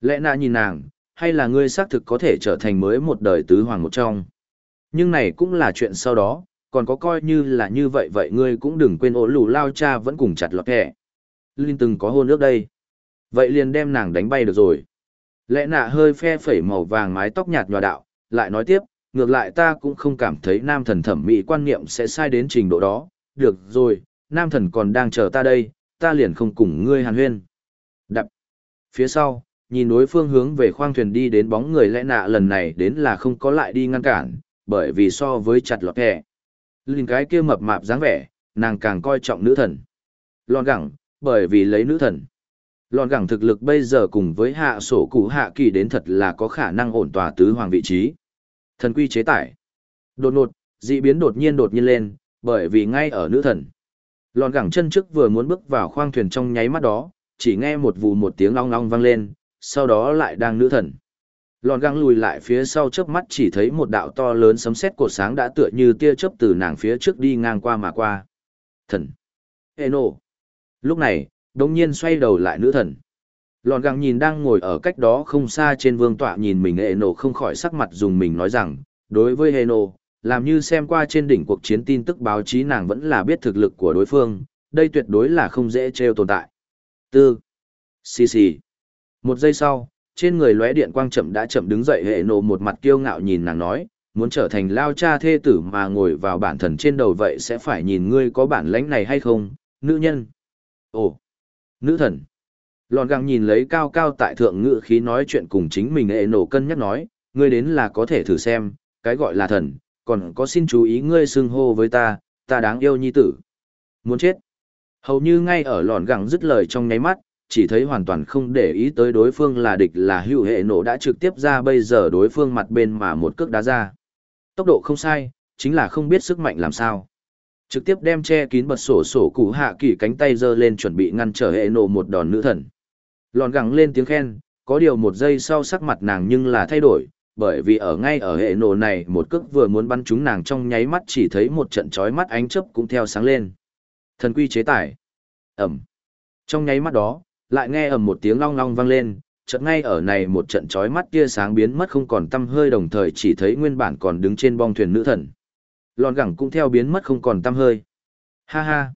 lẽ nạ nhìn nàng, hay là ngươi xác thực có thể trở thành mới một đời tứ hoàng một trong. Nhưng này cũng là chuyện sau đó, còn có coi như là như vậy vậy ngươi cũng đừng quên ổ lù lao cha vẫn cùng chặt lọt kẻ. Linh từng có hôn ước đây. Vậy liền đem nàng đánh bay được rồi. Lẽ nạ hơi phe phẩy màu vàng mái tóc nhạt nhòa đạo, lại nói tiếp, ngược lại ta cũng không cảm thấy nam thần thẩm mỹ quan niệm sẽ sai đến trình độ đó. Được rồi, nam thần còn đang chờ ta đây, ta liền không cùng ngươi hàn huyên. Đập. Phía sau, nhìn đối phương hướng về khoang thuyền đi đến bóng người lẽ nạ lần này đến là không có lại đi ngăn cản, bởi vì so với chặt lọt kẻ. Linh cái kia mập mạp dáng vẻ, nàng càng coi trọng nữ thần. Lòn gẳng, bởi vì lấy nữ thần. Lòn gẳng thực lực bây giờ cùng với hạ sổ cụ hạ kỳ đến thật là có khả năng ổn tòa tứ hoàng vị trí. Thần quy chế tải. Đột ngột, dị biến đột nhiên đột nhiên lên, bởi vì ngay ở nữ thần. Lòn gẳng chân trước vừa muốn bước vào khoang thuyền trong nháy mắt đó, chỉ nghe một vù một tiếng long long vang lên, sau đó lại đang nữ thần. Lòn gẳng lùi lại phía sau chớp mắt chỉ thấy một đạo to lớn sấm sét cột sáng đã tựa như tia chớp từ nàng phía trước đi ngang qua mà qua. Thần. Eno. Lúc này, đông nhiên xoay đầu lại nữ thần. Lòn gàng nhìn đang ngồi ở cách đó không xa trên vương tọa nhìn mình hệ nổ không khỏi sắc mặt dùng mình nói rằng, đối với hệ nổ làm như xem qua trên đỉnh cuộc chiến tin tức báo chí nàng vẫn là biết thực lực của đối phương, đây tuyệt đối là không dễ treo tồn tại. Tư. Xì xì. Một giây sau, trên người lóe điện quang chậm đã chậm đứng dậy hệ nổ một mặt kiêu ngạo nhìn nàng nói, muốn trở thành lao cha thê tử mà ngồi vào bản thần trên đầu vậy sẽ phải nhìn ngươi có bản lãnh này hay không, nữ nhân. Ồ, nữ thần. Lòn găng nhìn lấy cao cao tại thượng ngự khí nói chuyện cùng chính mình hệ nổ cân nhắc nói, ngươi đến là có thể thử xem, cái gọi là thần, còn có xin chú ý ngươi xưng hô với ta, ta đáng yêu nhi tử. Muốn chết. Hầu như ngay ở lòn găng dứt lời trong nháy mắt, chỉ thấy hoàn toàn không để ý tới đối phương là địch là hữu hệ nổ đã trực tiếp ra bây giờ đối phương mặt bên mà một cước đá ra. Tốc độ không sai, chính là không biết sức mạnh làm sao. Trực tiếp đem che kín bật sổ sổ cụ hạ kỳ cánh tay giơ lên chuẩn bị ngăn trở hệ nổ một đòn nữ thần. Lòn gẳng lên tiếng khen, có điều một giây sau sắc mặt nàng nhưng là thay đổi, bởi vì ở ngay ở hệ nổ này một cước vừa muốn bắn chúng nàng trong nháy mắt chỉ thấy một trận chói mắt ánh chớp cũng theo sáng lên. Thần quy chế tải. Ẩm. Trong nháy mắt đó, lại nghe ầm một tiếng long long vang lên, chợt ngay ở này một trận chói mắt tia sáng biến mất không còn tăm hơi đồng thời chỉ thấy nguyên bản còn đứng trên bong thuyền nữ thần. Lòn gẳng cũng theo biến mất không còn tăm hơi. Ha ha.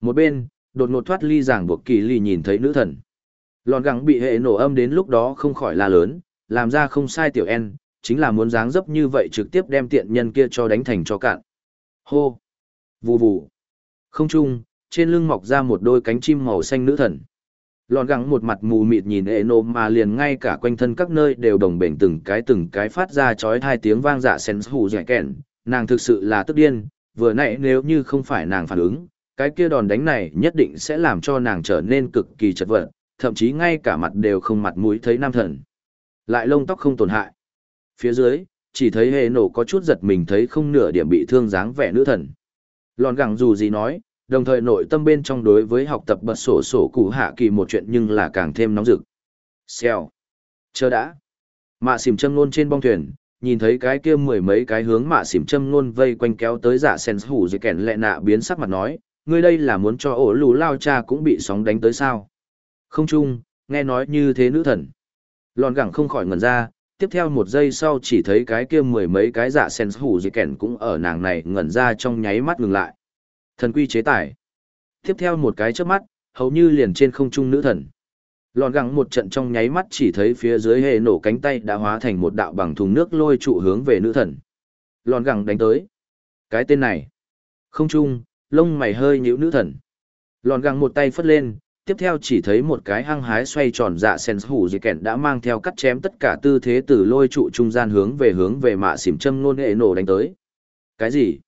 Một bên, đột ngột thoát ly giảng buộc kỳ lì nhìn thấy nữ thần. Lòn gẳng bị hệ nổ âm đến lúc đó không khỏi la lớn, làm ra không sai tiểu en, chính là muốn dáng dấp như vậy trực tiếp đem tiện nhân kia cho đánh thành cho cạn. Hô! Vù vù! Không trung, trên lưng mọc ra một đôi cánh chim màu xanh nữ thần. Lòn gắng một mặt mù mịt nhìn hệ nổ mà liền ngay cả quanh thân các nơi đều đồng bền từng cái từng cái phát ra chói hai tiếng vang dạ sen hù dẻ kẹn. Nàng thực sự là tức điên, vừa nãy nếu như không phải nàng phản ứng, cái kia đòn đánh này nhất định sẽ làm cho nàng trở nên cực kỳ chật vật, thậm chí ngay cả mặt đều không mặt mũi thấy nam thần lại lông tóc không tổn hại. Phía dưới, chỉ thấy hệ nổ có chút giật mình thấy không nửa điểm bị thương dáng vẻ nữ thần. Lòn gẳng dù gì nói, đồng thời nội tâm bên trong đối với học tập bật sổ sổ cụ hạ kỳ một chuyện nhưng là càng thêm nóng rực. Xèo. Chờ đã. Mạ xỉm châm luôn trên bong thuyền, nhìn thấy cái kia mười mấy cái hướng mạ xỉm châm luôn vây quanh kéo tới giả sen hủ dưới kẻn lẹ nạ biến sắc mặt nói, ngươi đây là muốn cho ổ lù lao cha cũng bị sóng đánh tới sao. Không chung, nghe nói như thế nữ thần. Lòn gẳng không khỏi ngẩn ra, tiếp theo một giây sau chỉ thấy cái kia mười mấy cái giả sen hủ dị kèn cũng ở nàng này ngẩn ra trong nháy mắt ngừng lại. Thần quy chế tải. Tiếp theo một cái chớp mắt, hầu như liền trên không trung nữ thần. Lòn gẳng một trận trong nháy mắt chỉ thấy phía dưới hệ nổ cánh tay đã hóa thành một đạo bằng thùng nước lôi trụ hướng về nữ thần. Lòn gẳng đánh tới. Cái tên này. Không trung, lông mày hơi nhíu nữ thần. Lòn gẳng một tay phất lên, tiếp theo chỉ thấy một cái hăng hái xoay tròn dạ sen hủ dị kẹn đã mang theo cắt chém tất cả tư thế từ lôi trụ trung gian hướng về hướng về mạ xỉm châm nôn hệ nổ đánh tới cái gì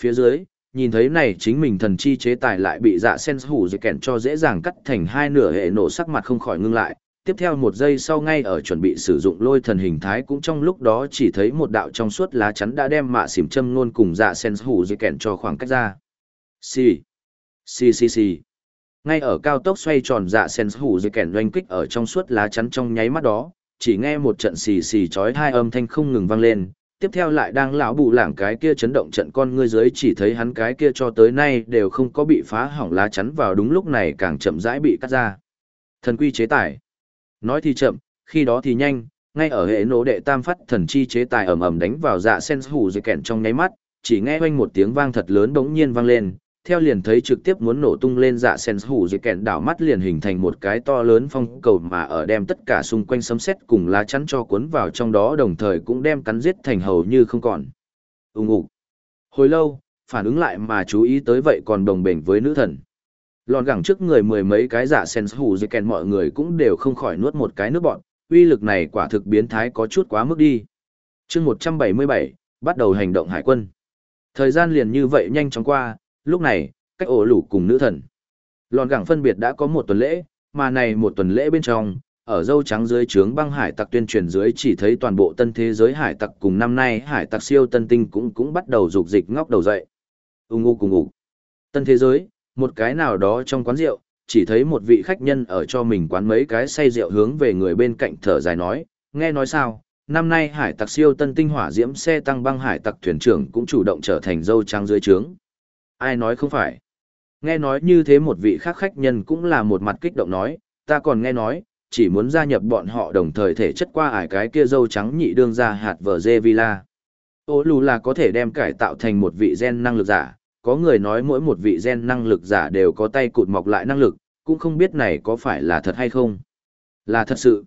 phía dưới nhìn thấy này chính mình thần chi chế tài lại bị dạ sen hủ dây kẹn cho dễ dàng cắt thành hai nửa hệ nổ sắc mặt không khỏi ngưng lại. Tiếp theo một giây sau ngay ở chuẩn bị sử dụng lôi thần hình thái cũng trong lúc đó chỉ thấy một đạo trong suốt lá chắn đã đem mạ xỉm châm nôn cùng dạ sen hủ dây kẹn cho khoảng cách ra. Xì. Xì xì xì. Ngay ở cao tốc xoay tròn dạ sen hủ dây kèn doanh kích ở trong suốt lá chắn trong nháy mắt đó, chỉ nghe một trận xì xì chói hai âm thanh không ngừng vang lên tiếp theo lại đang lão bù lảng cái kia chấn động trận con ngươi dưới chỉ thấy hắn cái kia cho tới nay đều không có bị phá hỏng lá chắn vào đúng lúc này càng chậm rãi bị cắt ra. Thần quy chế tài. Nói thì chậm, khi đó thì nhanh, ngay ở hệ nổ đệ tam phát thần chi chế tài ầm ầm đánh vào dạ sen hủ dây kẹn trong nháy mắt, chỉ nghe oanh một tiếng vang thật lớn bỗng nhiên vang lên theo liền thấy trực tiếp muốn nổ tung lên dạ sen hủ dưới kẹn đảo mắt liền hình thành một cái to lớn phong cầu mà ở đem tất cả xung quanh sấm sét cùng lá chắn cho cuốn vào trong đó đồng thời cũng đem cắn giết thành hầu như không còn. ung ục. Hồi lâu, phản ứng lại mà chú ý tới vậy còn đồng bền với nữ thần. Lòn gẳng trước người mười mấy cái dạ sen hủ dưới kẹn mọi người cũng đều không khỏi nuốt một cái nước bọn, uy lực này quả thực biến thái có chút quá mức đi. chương một trăm bảy mươi bảy bắt đầu hành động hải quân. Thời gian liền như vậy nhanh chóng qua, lúc này, cách ổ lủ cùng nữ thần. Lòn gẳng phân biệt đã có một tuần lễ, mà này một tuần lễ bên trong, ở dâu trắng dưới trướng băng hải tặc tuyên truyền dưới chỉ thấy toàn bộ tân thế giới hải tặc cùng năm nay hải tặc siêu tân tinh cũng cũng bắt đầu rục dịch ngóc đầu dậy. Ung ngu cùng ngủ, Tân thế giới, một cái nào đó trong quán rượu, chỉ thấy một vị khách nhân ở cho mình quán mấy cái say rượu hướng về người bên cạnh thở dài nói, nghe nói sao, năm nay hải tặc siêu tân tinh hỏa diễm xe tăng băng hải tặc thuyền trưởng cũng chủ động trở thành dâu trắng dưới trướng. Ai nói không phải? Nghe nói như thế một vị khác khách nhân cũng là một mặt kích động nói, ta còn nghe nói, chỉ muốn gia nhập bọn họ đồng thời thể chất qua ải cái kia dâu trắng nhị đương ra hạt vở dê villa. Ô lù là có thể đem cải tạo thành một vị gen năng lực giả, có người nói mỗi một vị gen năng lực giả đều có tay cụt mọc lại năng lực, cũng không biết này có phải là thật hay không. Là thật sự.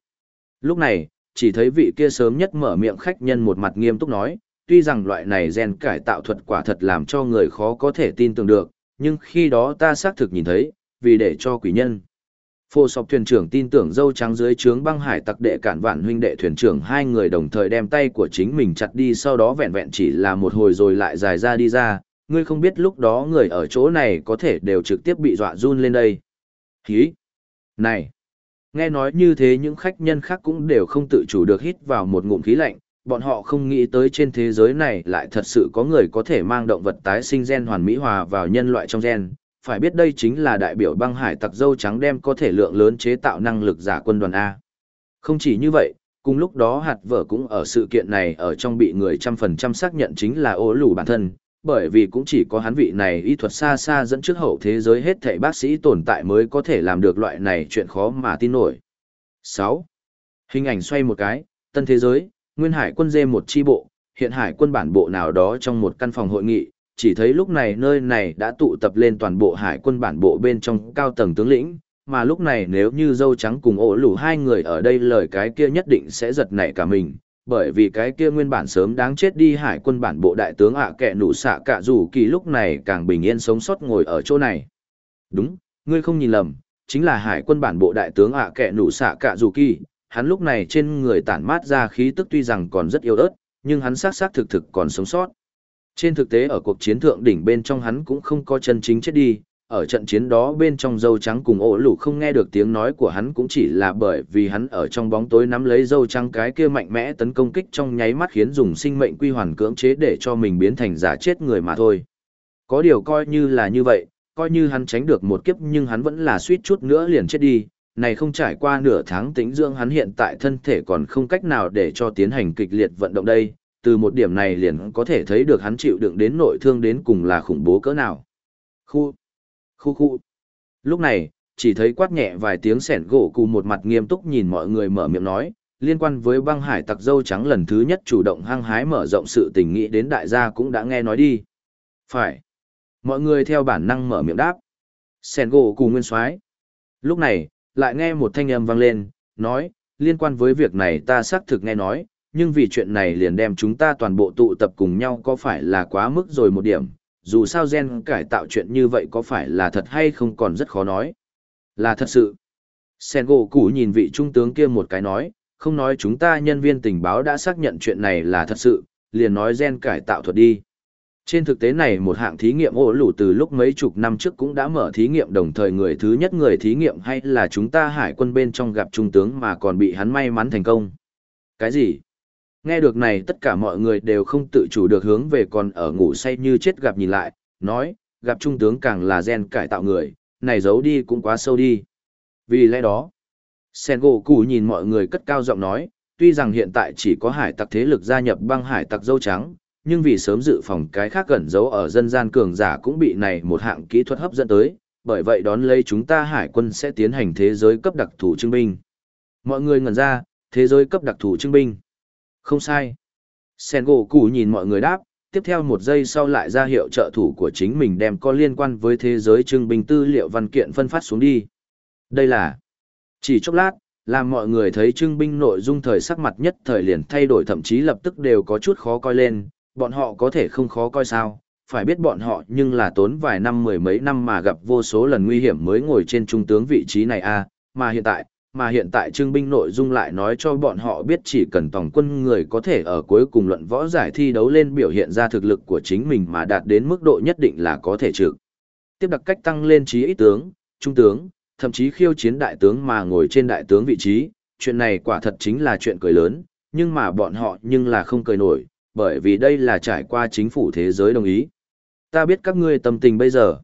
Lúc này, chỉ thấy vị kia sớm nhất mở miệng khách nhân một mặt nghiêm túc nói, tuy rằng loại này gen cải tạo thuật quả thật làm cho người khó có thể tin tưởng được, nhưng khi đó ta xác thực nhìn thấy, vì để cho quỷ nhân. Phô sọc thuyền trưởng tin tưởng dâu trắng dưới trướng băng hải tặc đệ cản vạn huynh đệ thuyền trưởng hai người đồng thời đem tay của chính mình chặt đi sau đó vẹn vẹn chỉ là một hồi rồi lại dài ra đi ra, ngươi không biết lúc đó người ở chỗ này có thể đều trực tiếp bị dọa run lên đây. Hí! Này! Nghe nói như thế những khách nhân khác cũng đều không tự chủ được hít vào một ngụm khí lạnh, bọn họ không nghĩ tới trên thế giới này lại thật sự có người có thể mang động vật tái sinh gen hoàn mỹ hòa vào nhân loại trong gen. Phải biết đây chính là đại biểu băng hải tặc dâu trắng đem có thể lượng lớn chế tạo năng lực giả quân đoàn A. Không chỉ như vậy, cùng lúc đó hạt vợ cũng ở sự kiện này ở trong bị người trăm phần trăm xác nhận chính là ố lù bản thân, bởi vì cũng chỉ có hắn vị này y thuật xa xa dẫn trước hậu thế giới hết thảy bác sĩ tồn tại mới có thể làm được loại này chuyện khó mà tin nổi. 6. Hình ảnh xoay một cái, tân thế giới, nguyên hải quân dê một chi bộ, hiện hải quân bản bộ nào đó trong một căn phòng hội nghị, chỉ thấy lúc này nơi này đã tụ tập lên toàn bộ hải quân bản bộ bên trong cao tầng tướng lĩnh, mà lúc này nếu như dâu trắng cùng ổ lủ hai người ở đây lời cái kia nhất định sẽ giật nảy cả mình, bởi vì cái kia nguyên bản sớm đáng chết đi hải quân bản bộ đại tướng ạ kẹ nụ xạ cả dù kỳ lúc này càng bình yên sống sót ngồi ở chỗ này. Đúng, ngươi không nhìn lầm, chính là hải quân bản bộ đại tướng ạ kẹ nụ xạ cả dù kỳ, hắn lúc này trên người tản mát ra khí tức tuy rằng còn rất yếu ớt, nhưng hắn xác xác thực thực còn sống sót. Trên thực tế ở cuộc chiến thượng đỉnh bên trong hắn cũng không có chân chính chết đi, ở trận chiến đó bên trong dâu trắng cùng ổ lũ không nghe được tiếng nói của hắn cũng chỉ là bởi vì hắn ở trong bóng tối nắm lấy dâu trắng cái kia mạnh mẽ tấn công kích trong nháy mắt khiến dùng sinh mệnh quy hoàn cưỡng chế để cho mình biến thành giả chết người mà thôi. Có điều coi như là như vậy, coi như hắn tránh được một kiếp nhưng hắn vẫn là suýt chút nữa liền chết đi, này không trải qua nửa tháng tĩnh dưỡng hắn hiện tại thân thể còn không cách nào để cho tiến hành kịch liệt vận động đây, từ một điểm này liền có thể thấy được hắn chịu đựng đến nội thương đến cùng là khủng bố cỡ nào. Khu, khu khu. Lúc này, chỉ thấy quát nhẹ vài tiếng sẻn gỗ cụ một mặt nghiêm túc nhìn mọi người mở miệng nói, liên quan với băng hải tặc dâu trắng lần thứ nhất chủ động hăng hái mở rộng sự tình nghĩ đến đại gia cũng đã nghe nói đi. Phải. Mọi người theo bản năng mở miệng đáp. Sẻn gỗ cụ nguyên soái Lúc này, lại nghe một thanh âm vang lên, nói, liên quan với việc này ta xác thực nghe nói, nhưng vì chuyện này liền đem chúng ta toàn bộ tụ tập cùng nhau có phải là quá mức rồi một điểm, dù sao gen cải tạo chuyện như vậy có phải là thật hay không còn rất khó nói. Là thật sự. Sen gỗ cũ nhìn vị trung tướng kia một cái nói, không nói chúng ta nhân viên tình báo đã xác nhận chuyện này là thật sự, liền nói gen cải tạo thuật đi. Trên thực tế này một hạng thí nghiệm ổ lũ từ lúc mấy chục năm trước cũng đã mở thí nghiệm đồng thời người thứ nhất người thí nghiệm hay là chúng ta hải quân bên trong gặp trung tướng mà còn bị hắn may mắn thành công. Cái gì? Nghe được này tất cả mọi người đều không tự chủ được hướng về còn ở ngủ say như chết gặp nhìn lại, nói, gặp trung tướng càng là gen cải tạo người, này giấu đi cũng quá sâu đi. Vì lẽ đó, Sen gỗ củ nhìn mọi người cất cao giọng nói, tuy rằng hiện tại chỉ có hải tặc thế lực gia nhập băng hải tặc dâu trắng, nhưng vì sớm dự phòng cái khác gần giấu ở dân gian cường giả cũng bị này một hạng kỹ thuật hấp dẫn tới, bởi vậy đón lấy chúng ta hải quân sẽ tiến hành thế giới cấp đặc thù trưng binh. Mọi người ngẩn ra, thế giới cấp đặc thù trưng binh. Không sai. Sen gỗ củ nhìn mọi người đáp, tiếp theo một giây sau lại ra hiệu trợ thủ của chính mình đem có liên quan với thế giới trưng binh tư liệu văn kiện phân phát xuống đi. Đây là chỉ chốc lát, làm mọi người thấy trưng binh nội dung thời sắc mặt nhất thời liền thay đổi thậm chí lập tức đều có chút khó coi lên, bọn họ có thể không khó coi sao, phải biết bọn họ nhưng là tốn vài năm mười mấy năm mà gặp vô số lần nguy hiểm mới ngồi trên trung tướng vị trí này a à, mà hiện tại, mà hiện tại trưng binh nội dung lại nói cho bọn họ biết chỉ cần tổng quân người có thể ở cuối cùng luận võ giải thi đấu lên biểu hiện ra thực lực của chính mình mà đạt đến mức độ nhất định là có thể trực. Tiếp đặc cách tăng lên trí ít tướng, trung tướng, thậm chí khiêu chiến đại tướng mà ngồi trên đại tướng vị trí, chuyện này quả thật chính là chuyện cười lớn, nhưng mà bọn họ nhưng là không cười nổi, bởi vì đây là trải qua chính phủ thế giới đồng ý. Ta biết các ngươi tâm tình bây giờ.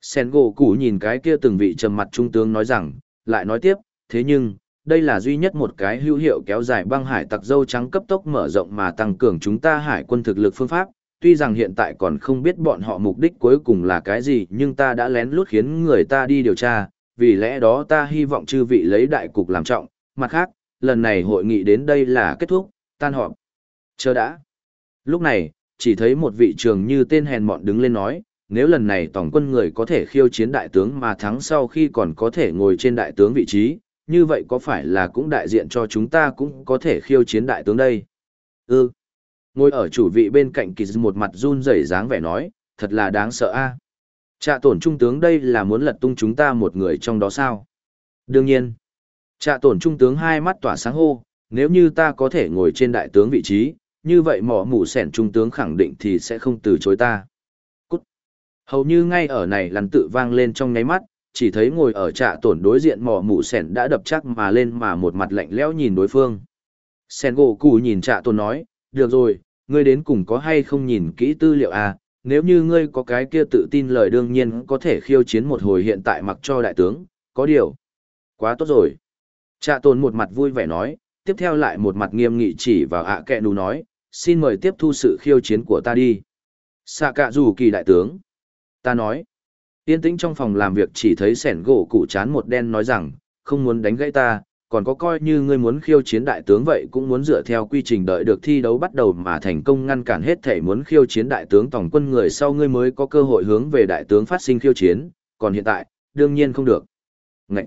Sen gỗ củ nhìn cái kia từng vị trầm mặt trung tướng nói rằng, lại nói tiếp, thế nhưng, đây là duy nhất một cái hữu hiệu kéo dài băng hải tặc dâu trắng cấp tốc mở rộng mà tăng cường chúng ta hải quân thực lực phương pháp. Tuy rằng hiện tại còn không biết bọn họ mục đích cuối cùng là cái gì nhưng ta đã lén lút khiến người ta đi điều tra, vì lẽ đó ta hy vọng chư vị lấy đại cục làm trọng. Mặt khác, lần này hội nghị đến đây là kết thúc, tan họp. Chờ đã. Lúc này, chỉ thấy một vị trường như tên hèn mọn đứng lên nói, nếu lần này tổng quân người có thể khiêu chiến đại tướng mà thắng sau khi còn có thể ngồi trên đại tướng vị trí, như vậy có phải là cũng đại diện cho chúng ta cũng có thể khiêu chiến đại tướng đây? Ừ. Ngồi ở chủ vị bên cạnh kỳ một mặt run rẩy dáng vẻ nói, thật là đáng sợ a. À? Trạ tổn trung tướng đây là muốn lật tung chúng ta một người trong đó sao? Đương nhiên. Trạ tổn trung tướng hai mắt tỏa sáng hô, nếu như ta có thể ngồi trên đại tướng vị trí, như vậy mỏ mù sẻn trung tướng khẳng định thì sẽ không từ chối ta. Cút. Hầu như ngay ở này lăn tự vang lên trong nháy mắt, chỉ thấy ngồi ở trạ tổn đối diện mỏ mù sẻn đã đập chắc mà lên mà một mặt lạnh lẽo nhìn đối phương. Sen gỗ cụ nhìn trạ tổn nói, được rồi, ngươi đến cùng có hay không nhìn kỹ tư liệu à, nếu như ngươi có cái kia tự tin lời đương nhiên có thể khiêu chiến một hồi hiện tại mặc cho đại tướng, có điều. Quá tốt rồi. Trạ tổn một mặt vui vẻ nói, tiếp theo lại một mặt nghiêm nghị chỉ vào ạ à kẹ nù nói, xin mời tiếp thu sự khiêu chiến của ta đi. Xạ cạ dù kỳ đại tướng. Ta nói. Yên tĩnh trong phòng làm việc chỉ thấy sẻn gỗ cụ chán một đen nói rằng, không muốn đánh gãy ta, còn có coi như ngươi muốn khiêu chiến đại tướng vậy cũng muốn dựa theo quy trình đợi được thi đấu bắt đầu mà thành công ngăn cản hết thể muốn khiêu chiến đại tướng tổng quân người sau ngươi mới có cơ hội hướng về đại tướng phát sinh khiêu chiến, còn hiện tại, đương nhiên không được. Ngậy!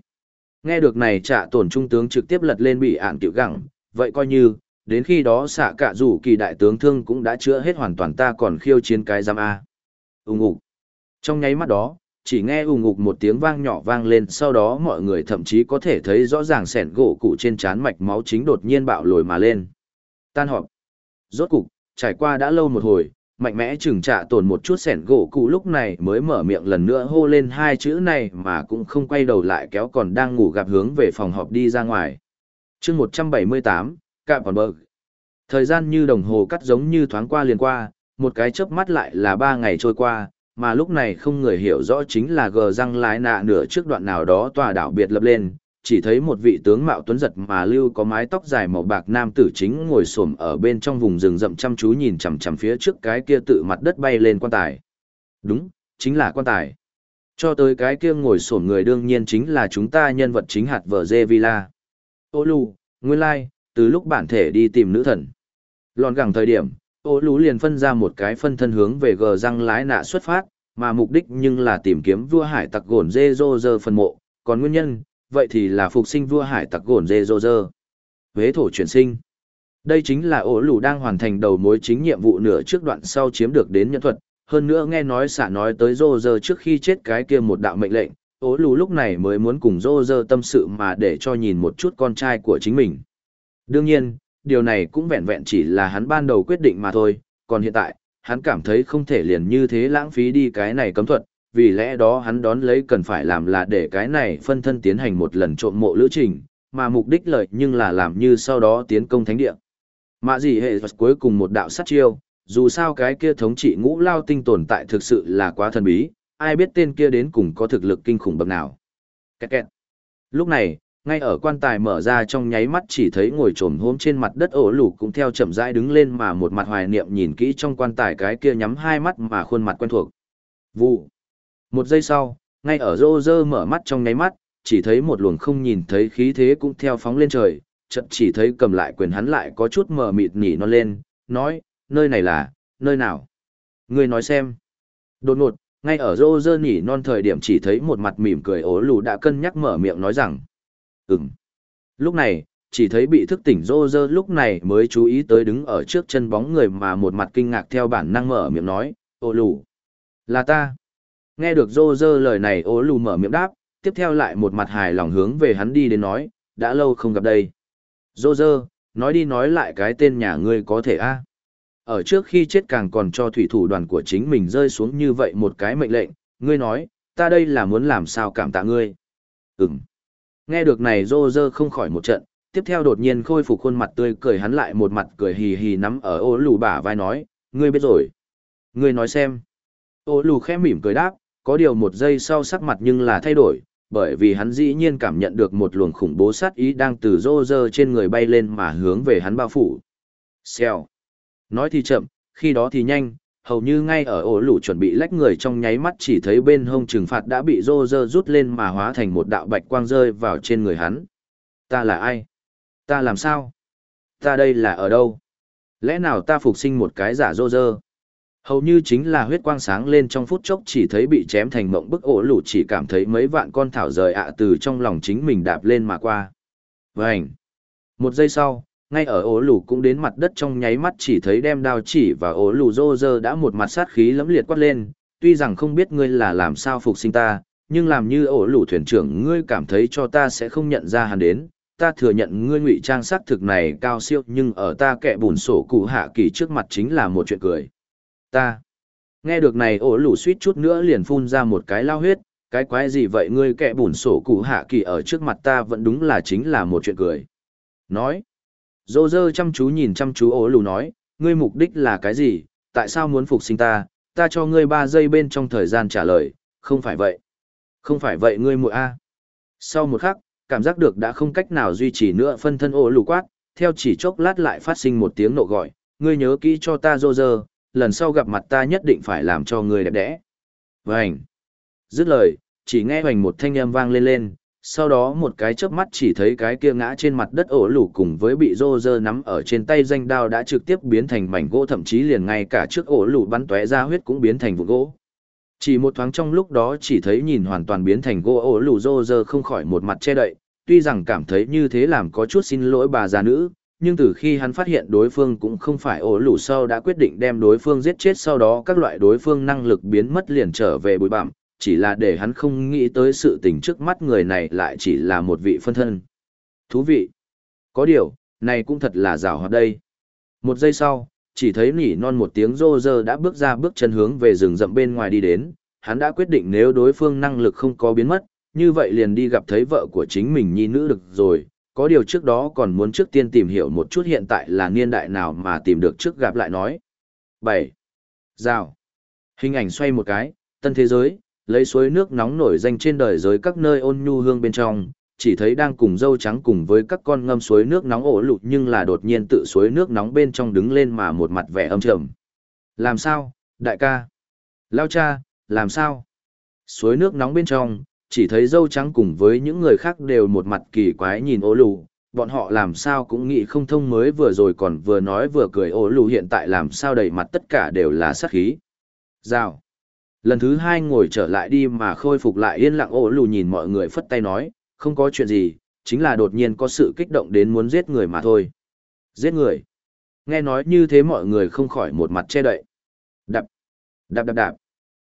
Nghe được này trả tổn trung tướng trực tiếp lật lên bị ạn tiểu gẳng, vậy coi như, đến khi đó xạ cả rủ kỳ đại tướng thương cũng đã chữa hết hoàn toàn ta còn khiêu chiến cái giam A. ùng ục. Trong nháy mắt đó, chỉ nghe ùng ục một tiếng vang nhỏ vang lên sau đó mọi người thậm chí có thể thấy rõ ràng sẻn gỗ cụ trên trán mạch máu chính đột nhiên bạo lồi mà lên. Tan họp. Rốt cục, trải qua đã lâu một hồi, mạnh mẽ trừng trả tổn một chút sẻn gỗ cụ lúc này mới mở miệng lần nữa hô lên hai chữ này mà cũng không quay đầu lại kéo còn đang ngủ gặp hướng về phòng họp đi ra ngoài. chương 178, Cạm còn bờ. Thời gian như đồng hồ cắt giống như thoáng qua liền qua, một cái chớp mắt lại là ba ngày trôi qua, mà lúc này không người hiểu rõ chính là gờ răng lái nạ nửa trước đoạn nào đó tòa đảo biệt lập lên, chỉ thấy một vị tướng mạo tuấn giật mà lưu có mái tóc dài màu bạc nam tử chính ngồi xổm ở bên trong vùng rừng rậm chăm chú nhìn chằm chằm phía trước cái kia tự mặt đất bay lên quan tài. Đúng, chính là quan tài. Cho tới cái kia ngồi xổm người đương nhiên chính là chúng ta nhân vật chính hạt vợ Dê Villa. Ô lù, nguyên lai, từ lúc bản thể đi tìm nữ thần. Lòn gẳng thời điểm, ô lú liền phân ra một cái phân thân hướng về gờ răng lái nạ xuất phát, mà mục đích nhưng là tìm kiếm vua hải tặc gồn dê dô dơ phân mộ, còn nguyên nhân, vậy thì là phục sinh vua hải tặc gồn dê dô dơ. Huế thổ chuyển sinh. Đây chính là ổ lù đang hoàn thành đầu mối chính nhiệm vụ nửa trước đoạn sau chiếm được đến nhân thuật, hơn nữa nghe nói xả nói tới dô dơ trước khi chết cái kia một đạo mệnh lệnh, ố lù lúc này mới muốn cùng dô dơ tâm sự mà để cho nhìn một chút con trai của chính mình. Đương nhiên, điều này cũng vẹn vẹn chỉ là hắn ban đầu quyết định mà thôi, còn hiện tại, hắn cảm thấy không thể liền như thế lãng phí đi cái này cấm thuật, vì lẽ đó hắn đón lấy cần phải làm là để cái này phân thân tiến hành một lần trộm mộ lữ trình, mà mục đích lợi nhưng là làm như sau đó tiến công thánh địa. Mạ gì hệ cuối cùng một đạo sát chiêu, dù sao cái kia thống trị ngũ lao tinh tồn tại thực sự là quá thần bí, ai biết tên kia đến cùng có thực lực kinh khủng bậc nào. Kẹt kẹt. Lúc này, ngay ở quan tài mở ra trong nháy mắt chỉ thấy ngồi trồm hôm trên mặt đất ổ lủ cũng theo chậm rãi đứng lên mà một mặt hoài niệm nhìn kỹ trong quan tài cái kia nhắm hai mắt mà khuôn mặt quen thuộc. Vụ. Một giây sau, ngay ở rô rơ mở mắt trong nháy mắt, chỉ thấy một luồng không nhìn thấy khí thế cũng theo phóng lên trời, chậm chỉ thấy cầm lại quyền hắn lại có chút mờ mịt nhỉ nó lên, nói, nơi này là, nơi nào? Người nói xem. Đột ngột, ngay ở rô rơ nhỉ non thời điểm chỉ thấy một mặt mỉm cười ố lù đã cân nhắc mở miệng nói rằng, Ừm. Lúc này, chỉ thấy bị thức tỉnh rô rơ lúc này mới chú ý tới đứng ở trước chân bóng người mà một mặt kinh ngạc theo bản năng mở miệng nói, ô lù. Là ta. Nghe được rô rơ lời này ô lù mở miệng đáp, tiếp theo lại một mặt hài lòng hướng về hắn đi đến nói, đã lâu không gặp đây. Rô rơ, nói đi nói lại cái tên nhà ngươi có thể a Ở trước khi chết càng còn cho thủy thủ đoàn của chính mình rơi xuống như vậy một cái mệnh lệnh, ngươi nói, ta đây là muốn làm sao cảm tạ ngươi. Ừm. Nghe được này rô rơ không khỏi một trận, tiếp theo đột nhiên khôi phục khuôn mặt tươi cười hắn lại một mặt cười hì hì nắm ở ô lù bả vai nói, ngươi biết rồi. Ngươi nói xem. Ô lù khẽ mỉm cười đáp, có điều một giây sau sắc mặt nhưng là thay đổi, bởi vì hắn dĩ nhiên cảm nhận được một luồng khủng bố sát ý đang từ rô rơ trên người bay lên mà hướng về hắn bao phủ. Xèo. Nói thì chậm, khi đó thì nhanh, hầu như ngay ở ổ lũ chuẩn bị lách người trong nháy mắt chỉ thấy bên hông trừng phạt đã bị rô rơ rút lên mà hóa thành một đạo bạch quang rơi vào trên người hắn. Ta là ai? Ta làm sao? Ta đây là ở đâu? Lẽ nào ta phục sinh một cái giả rô rơ? Hầu như chính là huyết quang sáng lên trong phút chốc chỉ thấy bị chém thành mộng bức ổ lũ chỉ cảm thấy mấy vạn con thảo rời ạ từ trong lòng chính mình đạp lên mà qua. Vânh! Một giây sau, ngay ở ổ lù cũng đến mặt đất trong nháy mắt chỉ thấy đem đao chỉ và ổ lù rô rơ đã một mặt sát khí lẫm liệt quát lên. Tuy rằng không biết ngươi là làm sao phục sinh ta, nhưng làm như ổ lù thuyền trưởng ngươi cảm thấy cho ta sẽ không nhận ra hắn đến. Ta thừa nhận ngươi ngụy trang xác thực này cao siêu, nhưng ở ta kẻ bùn sổ cụ hạ kỳ trước mặt chính là một chuyện cười. Ta. Nghe được này ổ lù suýt chút nữa liền phun ra một cái lao huyết. Cái quái gì vậy ngươi kẻ bùn sổ cụ hạ kỳ ở trước mặt ta vẫn đúng là chính là một chuyện cười. Nói. Dô dơ chăm chú nhìn chăm chú ố lù nói, ngươi mục đích là cái gì, tại sao muốn phục sinh ta, ta cho ngươi ba giây bên trong thời gian trả lời, không phải vậy. Không phải vậy ngươi muội a. Sau một khắc, cảm giác được đã không cách nào duy trì nữa phân thân ố lù quát, theo chỉ chốc lát lại phát sinh một tiếng nộ gọi, ngươi nhớ kỹ cho ta dô dơ, lần sau gặp mặt ta nhất định phải làm cho ngươi đẹp đẽ. Vành. Dứt lời, chỉ nghe hoành một thanh âm vang lên lên, sau đó một cái chớp mắt chỉ thấy cái kia ngã trên mặt đất ổ lủ cùng với bị rô rơ nắm ở trên tay danh đao đã trực tiếp biến thành mảnh gỗ, thậm chí liền ngay cả trước ổ lủ bắn tóe ra huyết cũng biến thành vụ gỗ. Chỉ một thoáng trong lúc đó chỉ thấy nhìn hoàn toàn biến thành gỗ ổ lủ rô rơ không khỏi một mặt che đậy, tuy rằng cảm thấy như thế làm có chút xin lỗi bà già nữ, nhưng từ khi hắn phát hiện đối phương cũng không phải ổ lủ sâu đã quyết định đem đối phương giết chết, sau đó các loại đối phương năng lực biến mất liền trở về bụi bặm chỉ là để hắn không nghĩ tới sự tình trước mắt người này lại chỉ là một vị phân thân. Thú vị. Có điều, này cũng thật là rào hoạt đây. Một giây sau, chỉ thấy nỉ non một tiếng rô rơ đã bước ra bước chân hướng về rừng rậm bên ngoài đi đến, hắn đã quyết định nếu đối phương năng lực không có biến mất, như vậy liền đi gặp thấy vợ của chính mình nhi nữ được rồi, có điều trước đó còn muốn trước tiên tìm hiểu một chút hiện tại là niên đại nào mà tìm được trước gặp lại nói. 7. Rào. Hình ảnh xoay một cái, tân thế giới, lấy suối nước nóng nổi danh trên đời giới các nơi ôn nhu hương bên trong, chỉ thấy đang cùng dâu trắng cùng với các con ngâm suối nước nóng ổ lụt nhưng là đột nhiên tự suối nước nóng bên trong đứng lên mà một mặt vẻ âm trầm. Làm sao, đại ca? Lao cha, làm sao? Suối nước nóng bên trong, chỉ thấy dâu trắng cùng với những người khác đều một mặt kỳ quái nhìn ổ lụ, bọn họ làm sao cũng nghĩ không thông mới vừa rồi còn vừa nói vừa cười ổ lù hiện tại làm sao đầy mặt tất cả đều là sát khí. Rào. Lần thứ hai ngồi trở lại đi mà khôi phục lại yên lặng ổ lù nhìn mọi người phất tay nói, không có chuyện gì, chính là đột nhiên có sự kích động đến muốn giết người mà thôi. Giết người. Nghe nói như thế mọi người không khỏi một mặt che đậy. Đạp, đạp đạp đạp.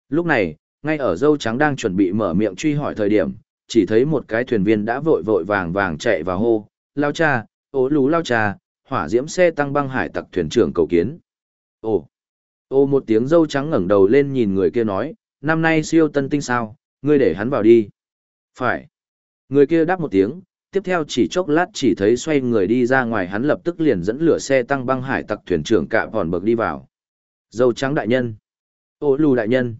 Lúc này, ngay ở dâu trắng đang chuẩn bị mở miệng truy hỏi thời điểm, chỉ thấy một cái thuyền viên đã vội vội vàng vàng chạy vào hô, lao cha, ố lú lao cha, hỏa diễm xe tăng băng hải tặc thuyền trưởng cầu kiến. Ồ, Ô một tiếng dâu trắng ngẩng đầu lên nhìn người kia nói, năm nay siêu tân tinh sao, ngươi để hắn vào đi. Phải. Người kia đáp một tiếng, tiếp theo chỉ chốc lát chỉ thấy xoay người đi ra ngoài hắn lập tức liền dẫn lửa xe tăng băng hải tặc thuyền trưởng cạ vòn bậc đi vào. Dâu trắng đại nhân. Ô lù đại nhân.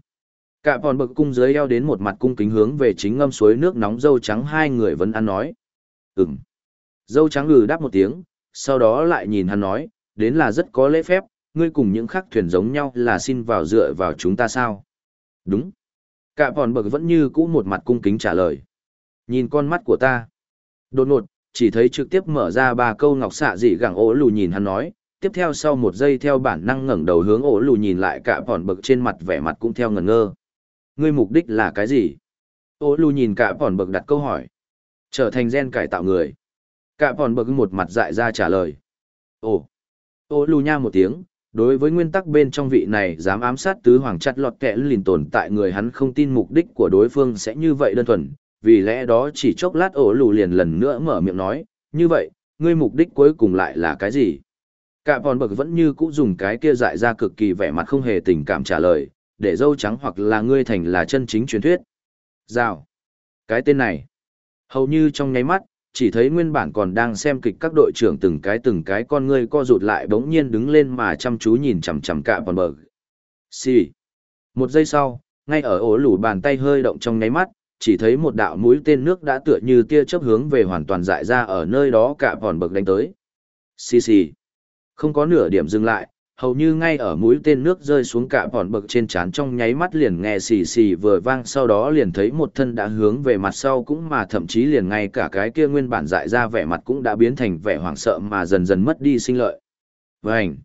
Cạ vòn bậc cung dưới eo đến một mặt cung kính hướng về chính ngâm suối nước nóng dâu trắng hai người vẫn ăn nói. Ừm. Dâu trắng ngừ đáp một tiếng, sau đó lại nhìn hắn nói, đến là rất có lễ phép, ngươi cùng những khác thuyền giống nhau là xin vào dựa vào chúng ta sao? Đúng. Cả bọn bậc vẫn như cũ một mặt cung kính trả lời. Nhìn con mắt của ta. Đột ngột, chỉ thấy trực tiếp mở ra ba câu ngọc xạ dị gẳng ố lù nhìn hắn nói, tiếp theo sau một giây theo bản năng ngẩng đầu hướng ố lù nhìn lại cả bọn bậc trên mặt vẻ mặt cũng theo ngẩn ngơ. Ngươi mục đích là cái gì? Ố lù nhìn cả bọn bậc đặt câu hỏi. Trở thành gen cải tạo người. Cả bọn bậc một mặt dại ra trả lời. Ồ. Ô lù nha một tiếng, đối với nguyên tắc bên trong vị này dám ám sát tứ hoàng chặt lọt kẽ lìn tồn tại người hắn không tin mục đích của đối phương sẽ như vậy đơn thuần vì lẽ đó chỉ chốc lát ổ lù liền lần nữa mở miệng nói như vậy ngươi mục đích cuối cùng lại là cái gì? Cả bọn bậc vẫn như cũ dùng cái kia dại ra cực kỳ vẻ mặt không hề tình cảm trả lời để dâu trắng hoặc là ngươi thành là chân chính truyền thuyết. Rào. Cái tên này Hầu như trong nháy mắt, chỉ thấy nguyên bản còn đang xem kịch các đội trưởng từng cái từng cái con ngươi co rụt lại bỗng nhiên đứng lên mà chăm chú nhìn chằm chằm cả bòn bờ. Xì. Một giây sau, ngay ở ổ lủ bàn tay hơi động trong nháy mắt, chỉ thấy một đạo mũi tên nước đã tựa như tia chớp hướng về hoàn toàn dại ra ở nơi đó cả bòn bậc đánh tới. Xì xì. Không có nửa điểm dừng lại, hầu như ngay ở mũi tên nước rơi xuống cả bọn bậc trên trán trong nháy mắt liền nghe xì xì vừa vang sau đó liền thấy một thân đã hướng về mặt sau cũng mà thậm chí liền ngay cả cái kia nguyên bản dại ra vẻ mặt cũng đã biến thành vẻ hoảng sợ mà dần dần mất đi sinh lợi. Vành!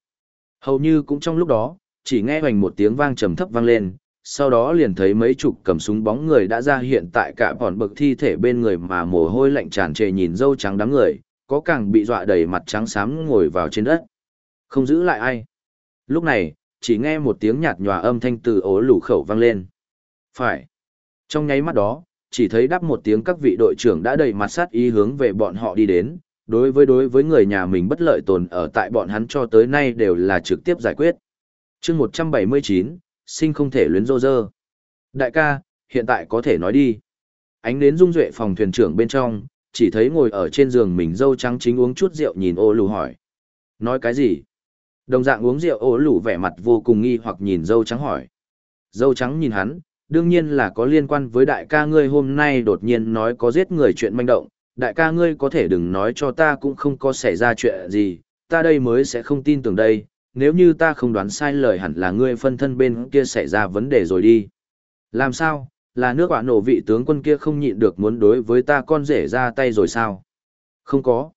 Hầu như cũng trong lúc đó, chỉ nghe hoành một tiếng vang trầm thấp vang lên, sau đó liền thấy mấy chục cầm súng bóng người đã ra hiện tại cả bọn bậc thi thể bên người mà mồ hôi lạnh tràn trề nhìn dâu trắng đám người, có càng bị dọa đầy mặt trắng xám ngồi vào trên đất. Không giữ lại ai. Lúc này, chỉ nghe một tiếng nhạt nhòa âm thanh từ ố lù khẩu vang lên. Phải. Trong nháy mắt đó, chỉ thấy đáp một tiếng các vị đội trưởng đã đầy mặt sát ý hướng về bọn họ đi đến, đối với đối với người nhà mình bất lợi tồn ở tại bọn hắn cho tới nay đều là trực tiếp giải quyết. chương 179, sinh không thể luyến rô rơ. Đại ca, hiện tại có thể nói đi. Ánh đến rung duệ phòng thuyền trưởng bên trong, chỉ thấy ngồi ở trên giường mình dâu trắng chính uống chút rượu nhìn ô lù hỏi. Nói cái gì? Đồng dạng uống rượu ố lủ vẻ mặt vô cùng nghi hoặc nhìn dâu trắng hỏi. Dâu trắng nhìn hắn, đương nhiên là có liên quan với đại ca ngươi hôm nay đột nhiên nói có giết người chuyện manh động. Đại ca ngươi có thể đừng nói cho ta cũng không có xảy ra chuyện gì, ta đây mới sẽ không tin tưởng đây, nếu như ta không đoán sai lời hẳn là ngươi phân thân bên kia xảy ra vấn đề rồi đi. Làm sao, là nước quả nổ vị tướng quân kia không nhịn được muốn đối với ta con rể ra tay rồi sao? Không có.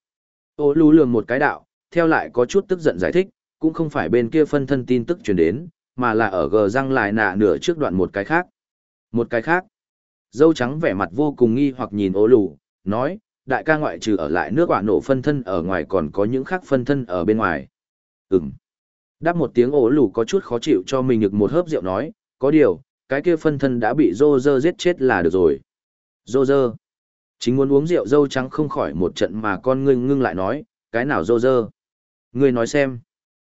Ô lù lường một cái đạo, theo lại có chút tức giận giải thích, cũng không phải bên kia phân thân tin tức truyền đến, mà là ở gờ răng lại nạ nửa trước đoạn một cái khác. Một cái khác. Dâu trắng vẻ mặt vô cùng nghi hoặc nhìn ố lù, nói, đại ca ngoại trừ ở lại nước quả nổ phân thân ở ngoài còn có những khác phân thân ở bên ngoài. Ừm. Đáp một tiếng ố lù có chút khó chịu cho mình được một hớp rượu nói, có điều, cái kia phân thân đã bị dô dơ giết chết là được rồi. Dô dơ. Chính muốn uống rượu dâu trắng không khỏi một trận mà con ngưng ngưng lại nói, cái nào dô dơ. Ngươi nói xem.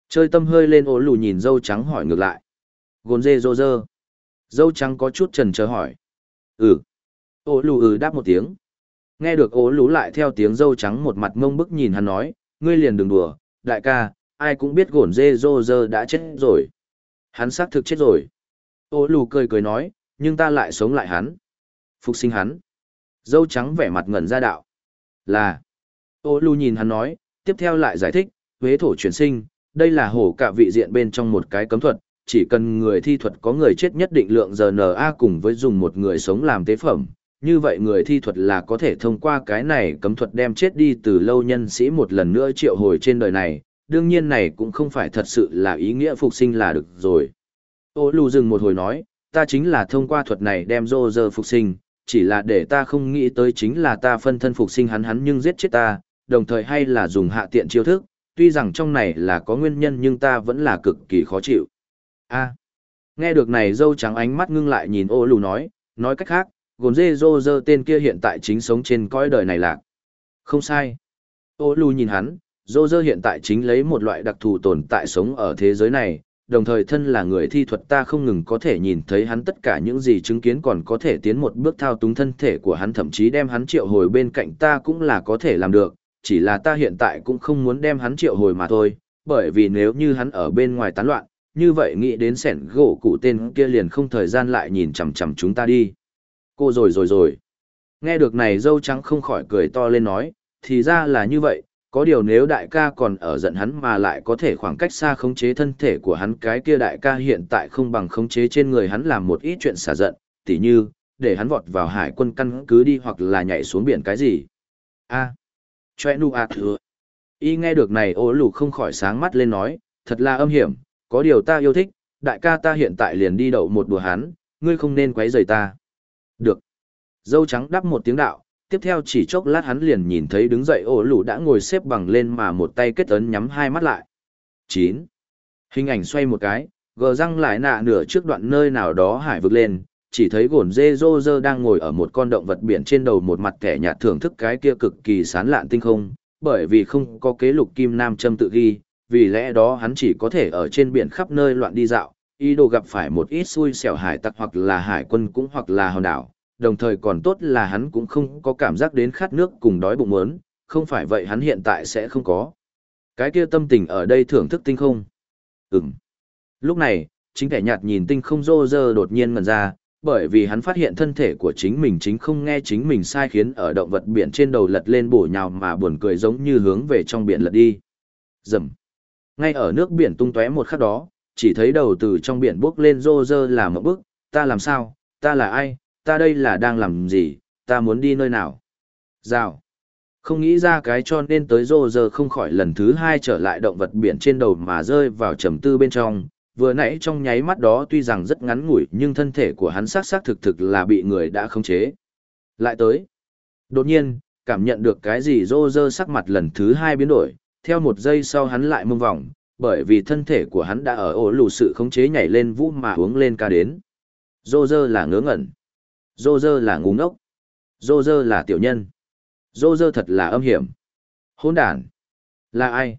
Chơi tâm hơi lên ố lù nhìn dâu trắng hỏi ngược lại. Gồn dê dô dơ. Dâu trắng có chút trần chờ hỏi. Ừ. Ố lù ừ đáp một tiếng. Nghe được ố lù lại theo tiếng dâu trắng một mặt mông bức nhìn hắn nói, ngươi liền đừng đùa, đại ca, ai cũng biết gồn dê dô dơ đã chết rồi. Hắn xác thực chết rồi. Ố lù cười cười nói, nhưng ta lại sống lại hắn. Phục sinh hắn. Dâu trắng vẻ mặt ngẩn ra đạo. Là. Ô lù nhìn hắn nói, tiếp theo lại giải thích, huế thổ chuyển sinh, đây là hổ cả vị diện bên trong một cái cấm thuật, chỉ cần người thi thuật có người chết nhất định lượng RNA cùng với dùng một người sống làm tế phẩm. Như vậy người thi thuật là có thể thông qua cái này cấm thuật đem chết đi từ lâu nhân sĩ một lần nữa triệu hồi trên đời này, đương nhiên này cũng không phải thật sự là ý nghĩa phục sinh là được rồi. Ô lù dừng một hồi nói, ta chính là thông qua thuật này đem rô rơ phục sinh, chỉ là để ta không nghĩ tới chính là ta phân thân phục sinh hắn hắn nhưng giết chết ta, đồng thời hay là dùng hạ tiện chiêu thức, tuy rằng trong này là có nguyên nhân nhưng ta vẫn là cực kỳ khó chịu. a nghe được này dâu trắng ánh mắt ngưng lại nhìn ô lù nói, nói cách khác, gồn dê dô dơ tên kia hiện tại chính sống trên cõi đời này lạc. Không sai. Ô lù nhìn hắn, dô dơ hiện tại chính lấy một loại đặc thù tồn tại sống ở thế giới này, đồng thời thân là người thi thuật ta không ngừng có thể nhìn thấy hắn tất cả những gì chứng kiến còn có thể tiến một bước thao túng thân thể của hắn thậm chí đem hắn triệu hồi bên cạnh ta cũng là có thể làm được, chỉ là ta hiện tại cũng không muốn đem hắn triệu hồi mà thôi, bởi vì nếu như hắn ở bên ngoài tán loạn, như vậy nghĩ đến sẻn gỗ cụ tên kia liền không thời gian lại nhìn chằm chằm chúng ta đi. Cô rồi rồi rồi. Nghe được này dâu trắng không khỏi cười to lên nói, thì ra là như vậy, có điều nếu đại ca còn ở giận hắn mà lại có thể khoảng cách xa khống chế thân thể của hắn cái kia đại ca hiện tại không bằng khống chế trên người hắn làm một ít chuyện xả giận, tỉ như, để hắn vọt vào hải quân căn cứ đi hoặc là nhảy xuống biển cái gì. a Choe nu ạt thừa. Y nghe được này ô lù không khỏi sáng mắt lên nói, thật là âm hiểm, có điều ta yêu thích, đại ca ta hiện tại liền đi đậu một đùa hắn, ngươi không nên quấy rầy ta. Được. Dâu trắng đáp một tiếng đạo, tiếp theo chỉ chốc lát hắn liền nhìn thấy đứng dậy ổ lù đã ngồi xếp bằng lên mà một tay kết ấn nhắm hai mắt lại. 9. Hình ảnh xoay một cái, gờ răng lại nạ nửa trước đoạn nơi nào đó hải vực lên, chỉ thấy gồn dê dô dơ đang ngồi ở một con động vật biển trên đầu một mặt kẻ nhạt thưởng thức cái kia cực kỳ sán lạn tinh không, bởi vì không có kế lục kim nam châm tự ghi, vì lẽ đó hắn chỉ có thể ở trên biển khắp nơi loạn đi dạo, ý đồ gặp phải một ít xui xẻo hải tặc hoặc là hải quân cũng hoặc là hòn đảo, đồng thời còn tốt là hắn cũng không có cảm giác đến khát nước cùng đói bụng muốn, không phải vậy hắn hiện tại sẽ không có. Cái kia tâm tình ở đây thưởng thức tinh không. Ừm. Lúc này, chính kẻ nhạt nhìn tinh không rô rơ đột nhiên ngần ra, bởi vì hắn phát hiện thân thể của chính mình chính không nghe chính mình sai khiến ở động vật biển trên đầu lật lên bổ nhào mà buồn cười giống như hướng về trong biển lật đi. Dầm. Ngay ở nước biển tung tóe một khắc đó, chỉ thấy đầu từ trong biển bước lên rô rơ làm một bước, ta làm sao, ta là ai, ta đây là đang làm gì, ta muốn đi nơi nào. Rào. Không nghĩ ra cái cho nên tới rô rơ không khỏi lần thứ hai trở lại động vật biển trên đầu mà rơi vào trầm tư bên trong, vừa nãy trong nháy mắt đó tuy rằng rất ngắn ngủi nhưng thân thể của hắn xác xác thực thực là bị người đã khống chế. Lại tới. Đột nhiên, cảm nhận được cái gì rô rơ sắc mặt lần thứ hai biến đổi, theo một giây sau hắn lại mông vòng, bởi vì thân thể của hắn đã ở ổ lù sự khống chế nhảy lên vũ mà uống lên ca đến. Rô rơ là ngớ ngẩn. Rô rơ là ngu ngốc. Rô rơ là tiểu nhân. Rô rơ thật là âm hiểm. Hỗn đản. Là ai?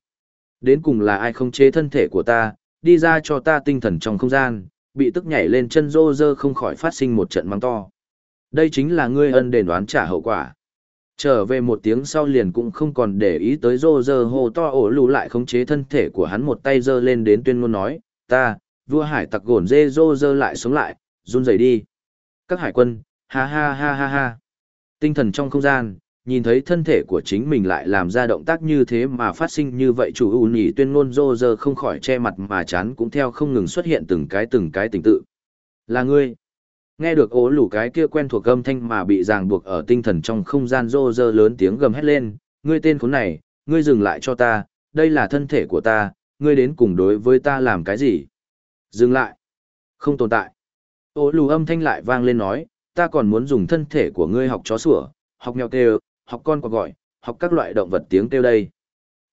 Đến cùng là ai khống chế thân thể của ta, đi ra cho ta tinh thần trong không gian, bị tức nhảy lên chân rô rơ không khỏi phát sinh một trận mắng to. Đây chính là ngươi ân đền đoán trả hậu quả. Trở về một tiếng sau liền cũng không còn để ý tới rô rơ hồ to ổ lù lại khống chế thân thể của hắn một tay giơ lên đến tuyên ngôn nói, ta, vua hải tặc gồn dê rô rơ lại sống lại, run rẩy đi. Các hải quân, ha ha ha ha ha. Tinh thần trong không gian, nhìn thấy thân thể của chính mình lại làm ra động tác như thế mà phát sinh như vậy chủ ưu nhỉ tuyên ngôn rô rơ không khỏi che mặt mà chán cũng theo không ngừng xuất hiện từng cái từng cái tình tự. Là ngươi. Nghe được ố lủ cái kia quen thuộc âm thanh mà bị ràng buộc ở tinh thần trong không gian rô rơ lớn tiếng gầm hét lên, ngươi tên khốn này, ngươi dừng lại cho ta, đây là thân thể của ta, ngươi đến cùng đối với ta làm cái gì? Dừng lại. Không tồn tại. Ô lù âm thanh lại vang lên nói, ta còn muốn dùng thân thể của ngươi học chó sủa, học mèo kêu, học con quả gọi, học các loại động vật tiếng kêu đây.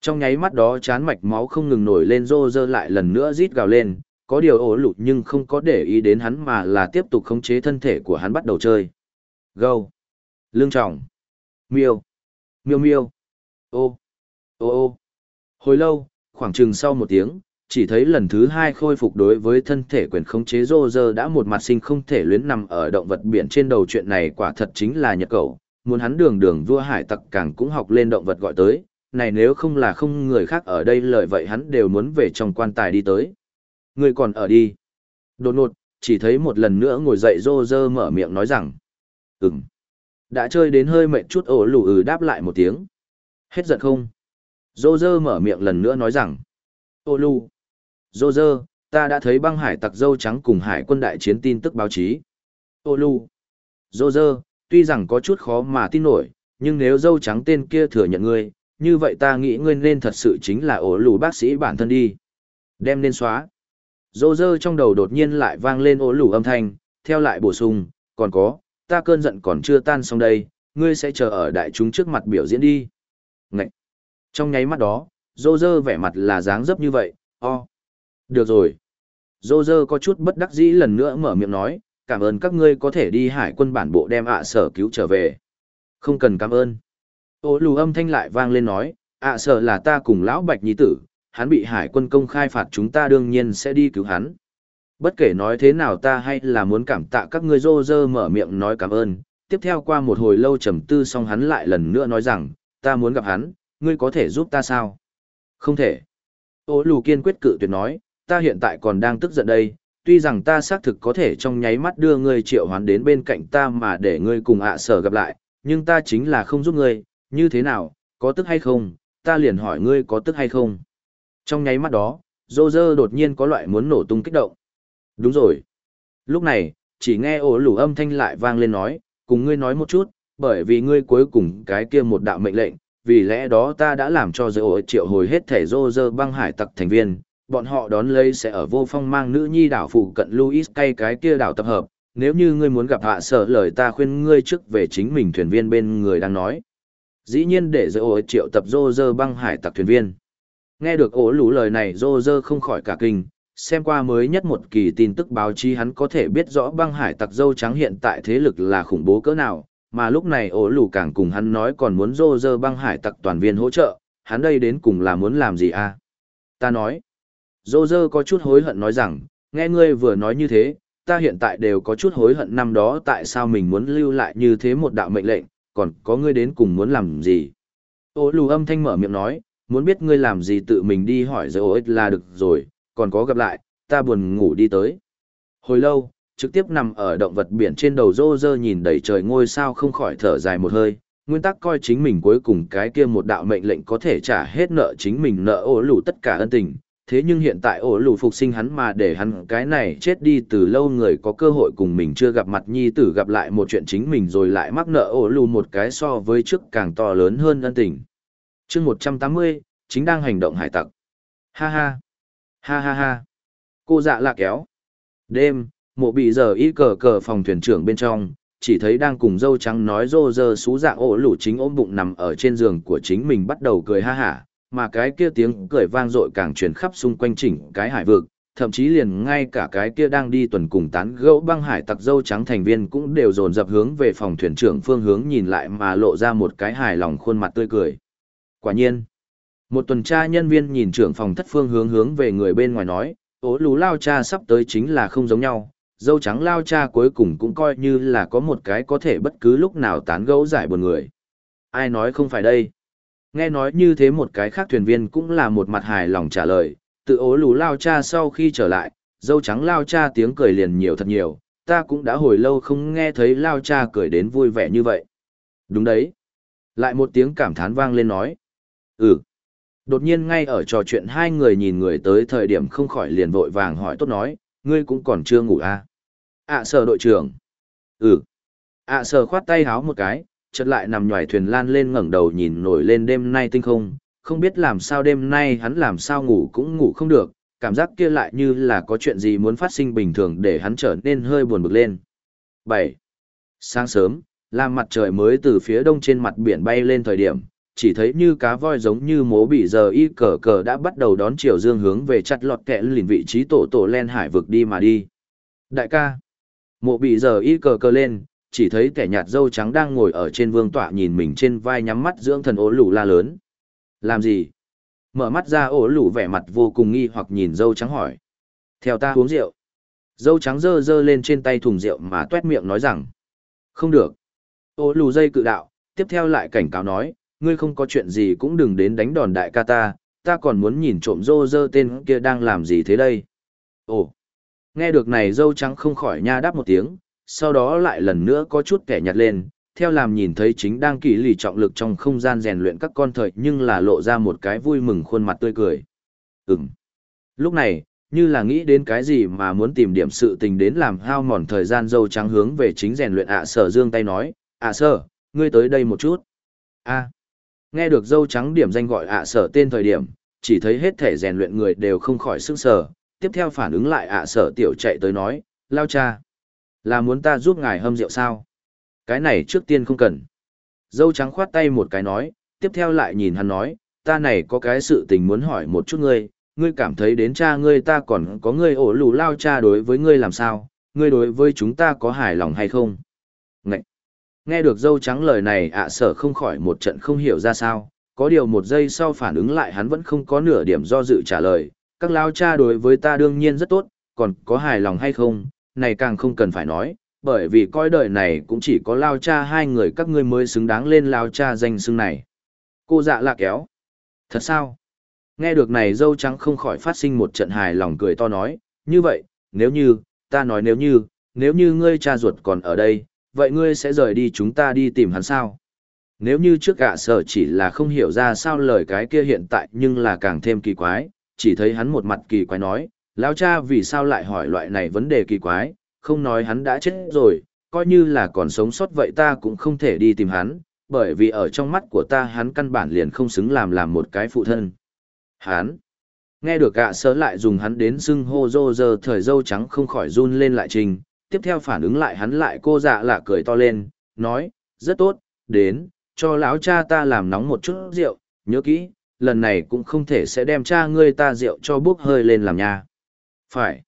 Trong nháy mắt đó chán mạch máu không ngừng nổi lên rô rơ lại lần nữa rít gào lên, có điều ổ lụt nhưng không có để ý đến hắn mà là tiếp tục khống chế thân thể của hắn bắt đầu chơi. Gâu. Lương trọng. Miêu. Miêu miêu. Ô. Ô ô. Hồi lâu, khoảng chừng sau một tiếng, chỉ thấy lần thứ hai khôi phục đối với thân thể quyền khống chế rô rơ đã một mặt sinh không thể luyến nằm ở động vật biển trên đầu chuyện này quả thật chính là nhật cầu, muốn hắn đường đường vua hải tặc càng cũng học lên động vật gọi tới, này nếu không là không người khác ở đây lời vậy hắn đều muốn về trong quan tài đi tới. Người còn ở đi. Đột ngột, chỉ thấy một lần nữa ngồi dậy rô rơ mở miệng nói rằng. Ừm. Đã chơi đến hơi mệt chút ổ lù ừ đáp lại một tiếng. Hết giận không? Rô rơ mở miệng lần nữa nói rằng. Ô lù. Rô rơ, ta đã thấy băng hải tặc dâu trắng cùng hải quân đại chiến tin tức báo chí. Ô lù. Rô rơ, tuy rằng có chút khó mà tin nổi, nhưng nếu dâu trắng tên kia thừa nhận ngươi, như vậy ta nghĩ ngươi nên thật sự chính là ổ lù bác sĩ bản thân đi. Đem lên xóa. Dô dơ trong đầu đột nhiên lại vang lên ổ lù âm thanh, theo lại bổ sung, còn có, ta cơn giận còn chưa tan xong đây, ngươi sẽ chờ ở đại chúng trước mặt biểu diễn đi. Ngậy! Trong nháy mắt đó, dô dơ vẻ mặt là dáng dấp như vậy, o. Được rồi. Dô dơ có chút bất đắc dĩ lần nữa mở miệng nói, cảm ơn các ngươi có thể đi hải quân bản bộ đem ạ sở cứu trở về. Không cần cảm ơn. Ô lù âm thanh lại vang lên nói, ạ sở là ta cùng lão bạch nhi tử, hắn bị hải quân công khai phạt chúng ta đương nhiên sẽ đi cứu hắn. Bất kể nói thế nào ta hay là muốn cảm tạ các ngươi rô rơ mở miệng nói cảm ơn, tiếp theo qua một hồi lâu trầm tư xong hắn lại lần nữa nói rằng, ta muốn gặp hắn, ngươi có thể giúp ta sao? Không thể. Ô lù kiên quyết cự tuyệt nói, ta hiện tại còn đang tức giận đây, tuy rằng ta xác thực có thể trong nháy mắt đưa ngươi triệu hoán đến bên cạnh ta mà để ngươi cùng ạ sở gặp lại, nhưng ta chính là không giúp ngươi, như thế nào, có tức hay không, ta liền hỏi ngươi có tức hay không. Trong nháy mắt đó, dô dơ đột nhiên có loại muốn nổ tung kích động. Đúng rồi. Lúc này, chỉ nghe ổ lủ âm thanh lại vang lên nói, cùng ngươi nói một chút, bởi vì ngươi cuối cùng cái kia một đạo mệnh lệnh, vì lẽ đó ta đã làm cho dơ ổ triệu hồi hết thể dô dơ băng hải tặc thành viên, bọn họ đón lấy sẽ ở vô phong mang nữ nhi đảo phụ cận Louis cay cái kia đảo tập hợp, nếu như ngươi muốn gặp hạ sở lời ta khuyên ngươi trước về chính mình thuyền viên bên người đang nói. Dĩ nhiên để dơ ổ triệu tập dô dơ băng hải tặc thuyền viên. Nghe được ổ lũ lời này dô dơ không khỏi cả kinh, xem qua mới nhất một kỳ tin tức báo chí hắn có thể biết rõ băng hải tặc dâu trắng hiện tại thế lực là khủng bố cỡ nào, mà lúc này ổ lũ càng cùng hắn nói còn muốn dô dơ băng hải tặc toàn viên hỗ trợ, hắn đây đến cùng là muốn làm gì à? Ta nói, dô dơ có chút hối hận nói rằng, nghe ngươi vừa nói như thế, ta hiện tại đều có chút hối hận năm đó tại sao mình muốn lưu lại như thế một đạo mệnh lệnh, còn có ngươi đến cùng muốn làm gì. Ô lù âm thanh mở miệng nói, muốn biết ngươi làm gì tự mình đi hỏi giờ ích là được rồi, còn có gặp lại, ta buồn ngủ đi tới. Hồi lâu, trực tiếp nằm ở động vật biển trên đầu rô rơ nhìn đầy trời ngôi sao không khỏi thở dài một hơi, nguyên tắc coi chính mình cuối cùng cái kia một đạo mệnh lệnh có thể trả hết nợ chính mình nợ ô lù tất cả ân tình. Thế nhưng hiện tại ổ lù phục sinh hắn mà để hắn cái này chết đi từ lâu người có cơ hội cùng mình chưa gặp mặt nhi tử gặp lại một chuyện chính mình rồi lại mắc nợ ổ lù một cái so với trước càng to lớn hơn ân tình. chương một trăm tám mươi chính đang hành động hải tặc. Ha ha. Ha ha ha. Cô dạ lạ kéo. Đêm, mộ bị giờ y cờ cờ phòng thuyền trưởng bên trong, chỉ thấy đang cùng dâu trắng nói rô rơ xú dạ ổ Lù chính ôm bụng nằm ở trên giường của chính mình bắt đầu cười ha hả, mà cái kia tiếng cười vang dội càng truyền khắp xung quanh chỉnh cái hải vực, thậm chí liền ngay cả cái kia đang đi tuần cùng tán gẫu băng hải tặc dâu trắng thành viên cũng đều dồn dập hướng về phòng thuyền trưởng phương hướng nhìn lại mà lộ ra một cái hài lòng khuôn mặt tươi cười. Quả nhiên, một tuần tra nhân viên nhìn trưởng phòng thất phương hướng hướng về người bên ngoài nói, ố lú lao cha sắp tới chính là không giống nhau, dâu trắng lao cha cuối cùng cũng coi như là có một cái có thể bất cứ lúc nào tán gẫu giải buồn người. Ai nói không phải đây? Nghe nói như thế một cái khác thuyền viên cũng là một mặt hài lòng trả lời, tự ố lù lao cha sau khi trở lại, dâu trắng lao cha tiếng cười liền nhiều thật nhiều, ta cũng đã hồi lâu không nghe thấy lao cha cười đến vui vẻ như vậy. Đúng đấy. Lại một tiếng cảm thán vang lên nói. Ừ. Đột nhiên ngay ở trò chuyện hai người nhìn người tới thời điểm không khỏi liền vội vàng hỏi tốt nói, ngươi cũng còn chưa ngủ à? ạ sở đội trưởng ừ ạ sở khoát tay háo một cái chợt lại nằm nhòi thuyền lan lên ngẩng đầu nhìn nổi lên đêm nay tinh không không biết làm sao đêm nay hắn làm sao ngủ cũng ngủ không được cảm giác kia lại như là có chuyện gì muốn phát sinh bình thường để hắn trở nên hơi buồn bực lên. Bảy. Sáng sớm làm mặt trời mới từ phía đông trên mặt biển bay lên thời điểm chỉ thấy như cá voi giống như mố bị giờ y cờ cờ đã bắt đầu đón chiều dương hướng về chặt lọt kẹ lìn vị trí tổ tổ len hải vực đi mà đi. Đại ca, mộ bị giờ y cờ cờ lên, chỉ thấy kẻ nhạt dâu trắng đang ngồi ở trên vương tọa nhìn mình trên vai nhắm mắt dưỡng thần ố lù la lớn. Làm gì? Mở mắt ra ố lù vẻ mặt vô cùng nghi hoặc nhìn dâu trắng hỏi. Theo ta uống rượu. Dâu trắng dơ dơ lên trên tay thùng rượu mà tuét miệng nói rằng. Không được. Ô lù dây cự đạo, tiếp theo lại cảnh cáo nói, ngươi không có chuyện gì cũng đừng đến đánh đòn đại ca ta, ta còn muốn nhìn trộm rô rơ tên kia đang làm gì thế đây. Ồ, nghe được này dâu trắng không khỏi nha đáp một tiếng, sau đó lại lần nữa có chút kẻ nhặt lên, theo làm nhìn thấy chính đang kỳ lì trọng lực trong không gian rèn luyện các con thời nhưng là lộ ra một cái vui mừng khuôn mặt tươi cười. Ừm. Lúc này, như là nghĩ đến cái gì mà muốn tìm điểm sự tình đến làm hao mòn thời gian dâu trắng hướng về chính rèn luyện ạ sở dương tay nói, ạ sở, ngươi tới đây một chút. a Nghe được dâu trắng điểm danh gọi ạ sở tên thời điểm, chỉ thấy hết thể rèn luyện người đều không khỏi sức sở, tiếp theo phản ứng lại ạ sở tiểu chạy tới nói, lao cha. Là muốn ta giúp ngài hâm rượu sao? Cái này trước tiên không cần. Dâu trắng khoát tay một cái nói, tiếp theo lại nhìn hắn nói, ta này có cái sự tình muốn hỏi một chút ngươi, ngươi cảm thấy đến cha ngươi ta còn có ngươi ổ lù lao cha đối với ngươi làm sao, ngươi đối với chúng ta có hài lòng hay không? Ngậy! Nghe được dâu trắng lời này ạ sở không khỏi một trận không hiểu ra sao, có điều một giây sau phản ứng lại hắn vẫn không có nửa điểm do dự trả lời, các lao cha đối với ta đương nhiên rất tốt, còn có hài lòng hay không, này càng không cần phải nói, bởi vì coi đời này cũng chỉ có lao cha hai người các ngươi mới xứng đáng lên lao cha danh xưng này. Cô dạ lạ kéo. Thật sao? Nghe được này dâu trắng không khỏi phát sinh một trận hài lòng cười to nói, như vậy, nếu như, ta nói nếu như, nếu như ngươi cha ruột còn ở đây, vậy ngươi sẽ rời đi chúng ta đi tìm hắn sao? Nếu như trước gạ sở chỉ là không hiểu ra sao lời cái kia hiện tại nhưng là càng thêm kỳ quái, chỉ thấy hắn một mặt kỳ quái nói, lão cha vì sao lại hỏi loại này vấn đề kỳ quái, không nói hắn đã chết rồi, coi như là còn sống sót vậy ta cũng không thể đi tìm hắn, bởi vì ở trong mắt của ta hắn căn bản liền không xứng làm làm một cái phụ thân. Hắn, nghe được gạ sớ lại dùng hắn đến xưng hô rô giờ thời dâu trắng không khỏi run lên lại trình, tiếp theo phản ứng lại hắn lại cô dạ lạ cười to lên, nói, rất tốt, đến, cho lão cha ta làm nóng một chút rượu, nhớ kỹ, lần này cũng không thể sẽ đem cha ngươi ta rượu cho bốc hơi lên làm nha. Phải.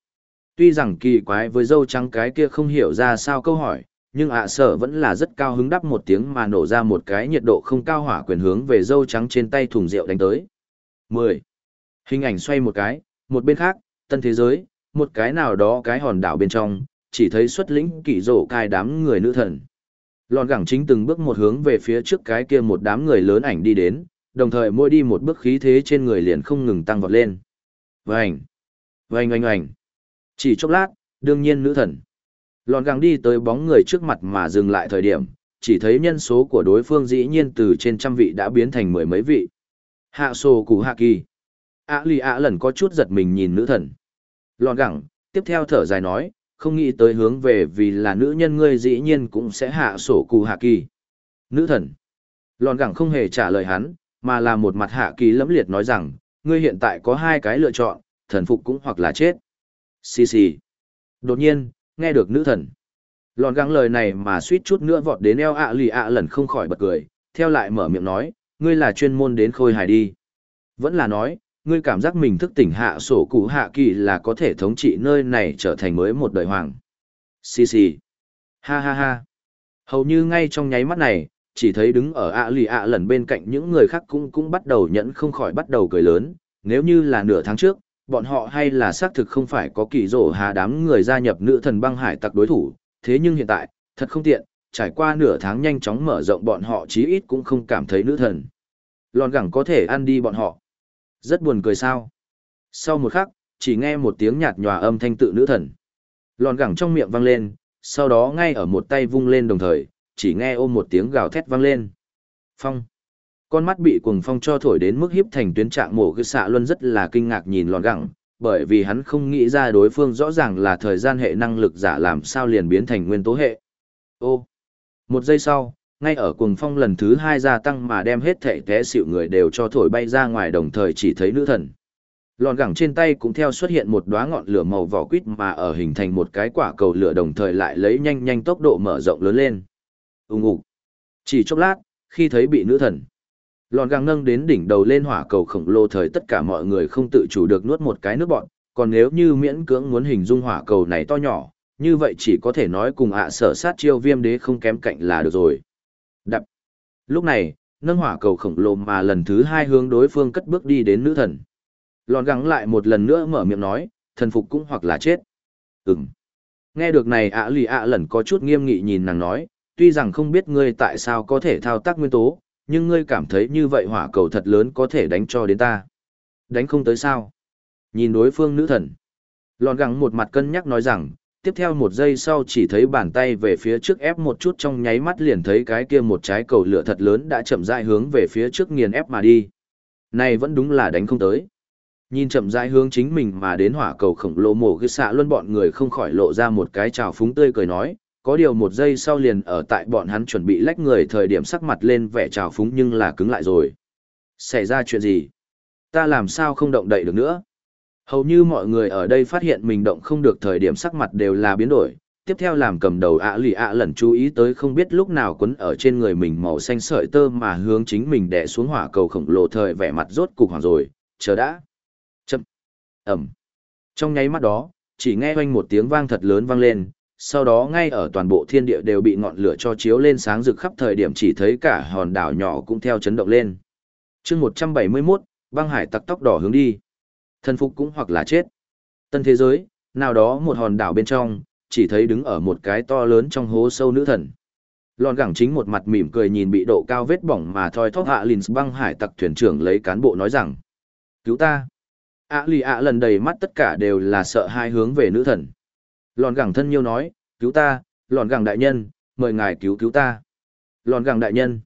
Tuy rằng kỳ quái với dâu trắng cái kia không hiểu ra sao câu hỏi, nhưng ạ sở vẫn là rất cao hứng đắp một tiếng mà nổ ra một cái nhiệt độ không cao hỏa quyền hướng về dâu trắng trên tay thùng rượu đánh tới. 10. Hình ảnh xoay một cái, một bên khác, tân thế giới, một cái nào đó cái hòn đảo bên trong, chỉ thấy xuất lĩnh kỳ rổ cai đám người nữ thần. Lòn gẳng chính từng bước một hướng về phía trước cái kia một đám người lớn ảnh đi đến, đồng thời mỗi đi một bước khí thế trên người liền không ngừng tăng vọt lên. Vành! Vành oanh oanh! Chỉ chốc lát, đương nhiên nữ thần. Lòn gẳng đi tới bóng người trước mặt mà dừng lại thời điểm, chỉ thấy nhân số của đối phương dĩ nhiên từ trên trăm vị đã biến thành mười mấy vị. Hạ sổ củ hạ kỳ. ạ lì ạ lần có chút giật mình nhìn nữ thần. Lòn gẳng, tiếp theo thở dài nói, không nghĩ tới hướng về vì là nữ nhân ngươi dĩ nhiên cũng sẽ hạ sổ cù hạ kỳ. Nữ thần. Lòn gẳng không hề trả lời hắn, mà là một mặt hạ kỳ lẫm liệt nói rằng, ngươi hiện tại có hai cái lựa chọn, thần phục cũng hoặc là chết. Xì xì. Đột nhiên, nghe được nữ thần. Lòn gắng lời này mà suýt chút nữa vọt đến eo ạ lì ạ lần không khỏi bật cười, theo lại mở miệng nói, ngươi là chuyên môn đến khôi hài đi. Vẫn là nói, ngươi cảm giác mình thức tỉnh hạ sổ cụ hạ kỳ là có thể thống trị nơi này trở thành mới một đời hoàng. Xì xì. Ha ha ha. Hầu như ngay trong nháy mắt này, chỉ thấy đứng ở ạ lì ạ lần bên cạnh những người khác cũng cũng bắt đầu nhẫn không khỏi bắt đầu cười lớn, nếu như là nửa tháng trước, bọn họ hay là xác thực không phải có kỳ rổ hà đám người gia nhập nữ thần băng hải tặc đối thủ, thế nhưng hiện tại, thật không tiện, trải qua nửa tháng nhanh chóng mở rộng bọn họ chí ít cũng không cảm thấy nữ thần. Lòn gẳng có thể ăn đi bọn họ. Rất buồn cười sao. Sau một khắc, chỉ nghe một tiếng nhạt nhòa âm thanh tự nữ thần. Lòn gẳng trong miệng vang lên, sau đó ngay ở một tay vung lên đồng thời, chỉ nghe ôm một tiếng gào thét vang lên. Phong. Con mắt bị cuồng phong cho thổi đến mức hiếp thành tuyến trạng mổ cứ xạ luân rất là kinh ngạc nhìn lòn gẳng, bởi vì hắn không nghĩ ra đối phương rõ ràng là thời gian hệ năng lực giả làm sao liền biến thành nguyên tố hệ. Ô! Một giây sau, ngay ở cuồng phong lần thứ hai gia tăng mà đem hết thệ té xịu người đều cho thổi bay ra ngoài đồng thời chỉ thấy nữ thần. Lòn gẳng trên tay cũng theo xuất hiện một đóa ngọn lửa màu vỏ quýt mà ở hình thành một cái quả cầu lửa đồng thời lại lấy nhanh nhanh tốc độ mở rộng lớn lên. Úng ục. Chỉ chốc lát, khi thấy bị nữ thần. Lòn găng nâng đến đỉnh đầu lên hỏa cầu khổng lồ thời tất cả mọi người không tự chủ được nuốt một cái nước bọn, còn nếu như miễn cưỡng muốn hình dung hỏa cầu này to nhỏ, như vậy chỉ có thể nói cùng ạ sở sát chiêu viêm đế không kém cạnh là được rồi. Đập. Lúc này, nâng hỏa cầu khổng lồ mà lần thứ hai hướng đối phương cất bước đi đến nữ thần. Lòn gắng lại một lần nữa mở miệng nói, thần phục cũng hoặc là chết. Ừm. Nghe được này ạ lì ạ lần có chút nghiêm nghị nhìn nàng nói, tuy rằng không biết ngươi tại sao có thể thao tác nguyên tố, nhưng ngươi cảm thấy như vậy hỏa cầu thật lớn có thể đánh cho đến ta. Đánh không tới sao? Nhìn đối phương nữ thần. Lòn gắng một mặt cân nhắc nói rằng, tiếp theo một giây sau chỉ thấy bàn tay về phía trước ép một chút trong nháy mắt liền thấy cái kia một trái cầu lửa thật lớn đã chậm rãi hướng về phía trước nghiền ép mà đi. Này vẫn đúng là đánh không tới. Nhìn chậm rãi hướng chính mình mà đến hỏa cầu khổng lồ mổ cái xạ luôn bọn người không khỏi lộ ra một cái trào phúng tươi cười nói, có điều một giây sau liền ở tại bọn hắn chuẩn bị lách người thời điểm sắc mặt lên vẻ trào phúng nhưng là cứng lại rồi. Xảy ra chuyện gì? Ta làm sao không động đậy được nữa? Hầu như mọi người ở đây phát hiện mình động không được thời điểm sắc mặt đều là biến đổi. Tiếp theo làm cầm đầu ạ lì ạ lần chú ý tới không biết lúc nào quấn ở trên người mình màu xanh sợi tơ mà hướng chính mình đè xuống hỏa cầu khổng lồ thời vẻ mặt rốt cục hoàng rồi, chờ đã. Chậm. Ẩm. Trong nháy mắt đó, chỉ nghe oanh một tiếng vang thật lớn vang lên, sau đó ngay ở toàn bộ thiên địa đều bị ngọn lửa cho chiếu lên sáng rực khắp thời điểm chỉ thấy cả hòn đảo nhỏ cũng theo chấn động lên. chương 171, băng hải tặc tóc đỏ hướng đi. Thân phục cũng hoặc là chết. Tân thế giới, nào đó một hòn đảo bên trong, chỉ thấy đứng ở một cái to lớn trong hố sâu nữ thần. Lòn gẳng chính một mặt mỉm cười nhìn bị độ cao vết bỏng mà thoi thóp hạ lìn băng hải tặc thuyền trưởng lấy cán bộ nói rằng. Cứu ta. ạ lì ạ lần đầy mắt tất cả đều là sợ hai hướng về nữ thần. Lòn gẳng thân nhiêu nói, cứu ta, lòn gẳng đại nhân, mời ngài cứu cứu ta. Lòn gẳng đại nhân.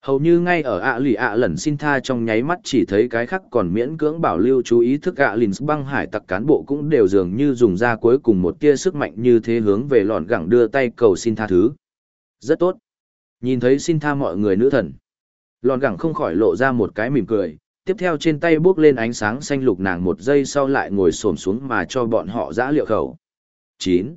Hầu như ngay ở ạ lì ạ lần xin tha trong nháy mắt chỉ thấy cái khác còn miễn cưỡng bảo lưu chú ý thức ạ lìn băng hải tặc cán bộ cũng đều dường như dùng ra cuối cùng một tia sức mạnh như thế hướng về lòn gẳng đưa tay cầu xin tha thứ. Rất tốt. Nhìn thấy xin tha mọi người nữ thần. Lòn gẳng không khỏi lộ ra một cái mỉm cười, tiếp theo trên tay bước lên ánh sáng xanh lục nàng một giây sau lại ngồi xổm xuống mà cho bọn họ giã liệu khẩu. 9.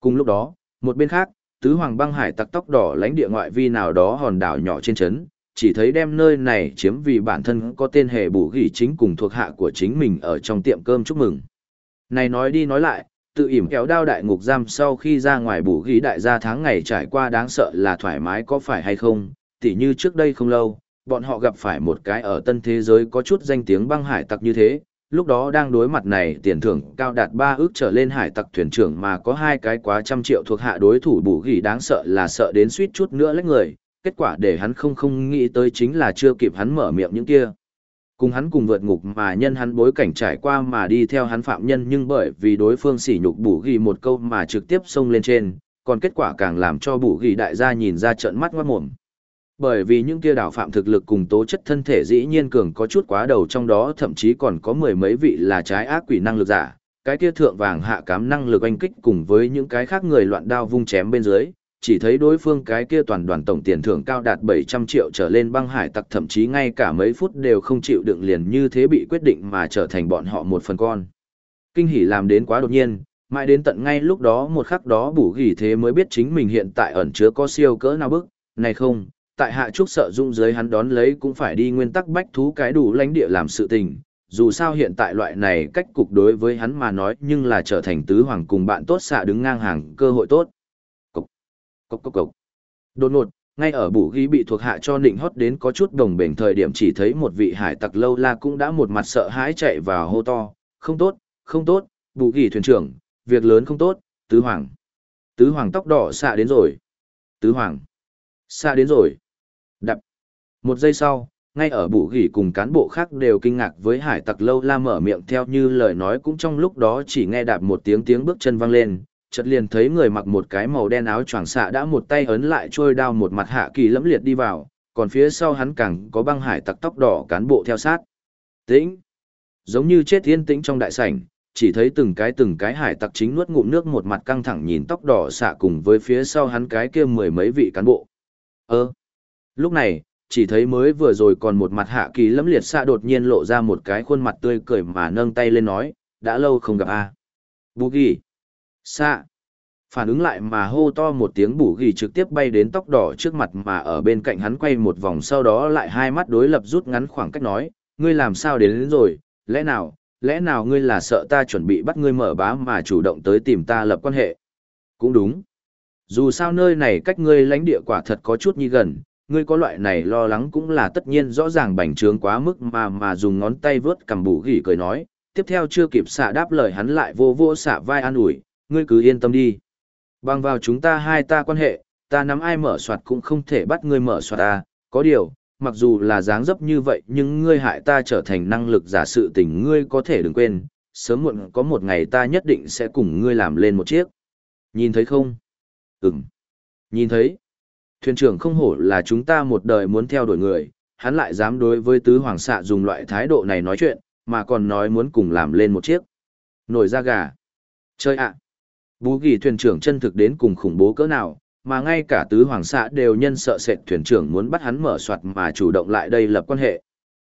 Cùng lúc đó, một bên khác, tứ hoàng băng hải tặc tóc đỏ lãnh địa ngoại vi nào đó hòn đảo nhỏ trên chấn chỉ thấy đem nơi này chiếm vì bản thân có tên hệ bù ghi chính cùng thuộc hạ của chính mình ở trong tiệm cơm chúc mừng. Này nói đi nói lại, tự ỉm kéo đao đại ngục giam sau khi ra ngoài bù ghi đại gia tháng ngày trải qua đáng sợ là thoải mái có phải hay không, tỉ như trước đây không lâu, bọn họ gặp phải một cái ở tân thế giới có chút danh tiếng băng hải tặc như thế, lúc đó đang đối mặt này tiền thưởng cao đạt 3 ước trở lên hải tặc thuyền trưởng mà có hai cái quá trăm triệu thuộc hạ đối thủ bù gỉ đáng sợ là sợ đến suýt chút nữa lấy người, kết quả để hắn không không nghĩ tới chính là chưa kịp hắn mở miệng những kia. Cùng hắn cùng vượt ngục mà nhân hắn bối cảnh trải qua mà đi theo hắn phạm nhân nhưng bởi vì đối phương sỉ nhục bù gỉ một câu mà trực tiếp xông lên trên, còn kết quả càng làm cho bù gỉ đại gia nhìn ra trợn mắt ngoát mồm. Bởi vì những kia đảo phạm thực lực cùng tố chất thân thể dĩ nhiên cường có chút quá đầu trong đó thậm chí còn có mười mấy vị là trái ác quỷ năng lực giả, cái kia thượng vàng hạ cám năng lực oanh kích cùng với những cái khác người loạn đao vung chém bên dưới, chỉ thấy đối phương cái kia toàn đoàn tổng tiền thưởng cao đạt 700 triệu trở lên băng hải tặc thậm chí ngay cả mấy phút đều không chịu đựng liền như thế bị quyết định mà trở thành bọn họ một phần con. Kinh hỉ làm đến quá đột nhiên, mãi đến tận ngay lúc đó một khắc đó bủ gỉ thế mới biết chính mình hiện tại ẩn chứa có siêu cỡ nào bức, này không, tại hạ trúc sợ dung dưới hắn đón lấy cũng phải đi nguyên tắc bách thú cái đủ lãnh địa làm sự tình, dù sao hiện tại loại này cách cục đối với hắn mà nói nhưng là trở thành tứ hoàng cùng bạn tốt xạ đứng ngang hàng cơ hội tốt. Cốc, cốc cốc cốc. Đột ngột, ngay ở bù ghi bị thuộc hạ cho nịnh hót đến có chút đồng bền thời điểm chỉ thấy một vị hải tặc lâu la cũng đã một mặt sợ hãi chạy vào hô to, không tốt, không tốt, Bù ghi thuyền trưởng, việc lớn không tốt, tứ hoàng. Tứ hoàng tóc đỏ xạ đến rồi. Tứ hoàng. Xạ đến rồi. Một giây sau, ngay ở bụ gỉ cùng cán bộ khác đều kinh ngạc với hải tặc lâu la mở miệng theo như lời nói cũng trong lúc đó chỉ nghe đạp một tiếng tiếng bước chân vang lên chợt liền thấy người mặc một cái màu đen áo choàng xạ đã một tay ấn lại trôi đao một mặt hạ kỳ lẫm liệt đi vào còn phía sau hắn càng có băng hải tặc tóc đỏ cán bộ theo sát. Tĩnh! Giống như chết yên tĩnh trong đại sảnh chỉ thấy từng cái từng cái hải tặc chính nuốt ngụm nước một mặt căng thẳng nhìn tóc đỏ xạ cùng với phía sau hắn cái kia mười mấy vị cán bộ. Ơ! Lúc này, chỉ thấy mới vừa rồi còn một mặt hạ kỳ lẫm liệt xạ đột nhiên lộ ra một cái khuôn mặt tươi cười mà nâng tay lên nói, đã lâu không gặp a à. Bù ghi. Xạ. Phản ứng lại mà hô to một tiếng bù ghi trực tiếp bay đến tóc đỏ trước mặt mà ở bên cạnh hắn quay một vòng sau đó lại hai mắt đối lập rút ngắn khoảng cách nói, ngươi làm sao đến, đến rồi, lẽ nào, lẽ nào ngươi là sợ ta chuẩn bị bắt ngươi mở bá mà chủ động tới tìm ta lập quan hệ? Cũng đúng. Dù sao nơi này cách ngươi lãnh địa quả thật có chút nhi gần, ngươi có loại này lo lắng cũng là tất nhiên rõ ràng bành trướng quá mức mà mà dùng ngón tay vớt cầm bù gỉ cười nói, tiếp theo chưa kịp xạ đáp lời hắn lại vô vô xạ vai an ủi, ngươi cứ yên tâm đi. Bằng vào chúng ta hai ta quan hệ, ta nắm ai mở soạt cũng không thể bắt ngươi mở soạt ta, có điều, mặc dù là dáng dấp như vậy nhưng ngươi hại ta trở thành năng lực giả sự tình ngươi có thể đừng quên, sớm muộn có một ngày ta nhất định sẽ cùng ngươi làm lên một chiếc. Nhìn thấy không? Ừm. Nhìn thấy. Thuyền trưởng không hổ là chúng ta một đời muốn theo đuổi người, hắn lại dám đối với tứ hoàng xạ dùng loại thái độ này nói chuyện, mà còn nói muốn cùng làm lên một chiếc. Nổi ra gà. Chơi ạ. Bú ghi thuyền trưởng chân thực đến cùng khủng bố cỡ nào, mà ngay cả tứ hoàng xạ đều nhân sợ sệt thuyền trưởng muốn bắt hắn mở soạt mà chủ động lại đây lập quan hệ.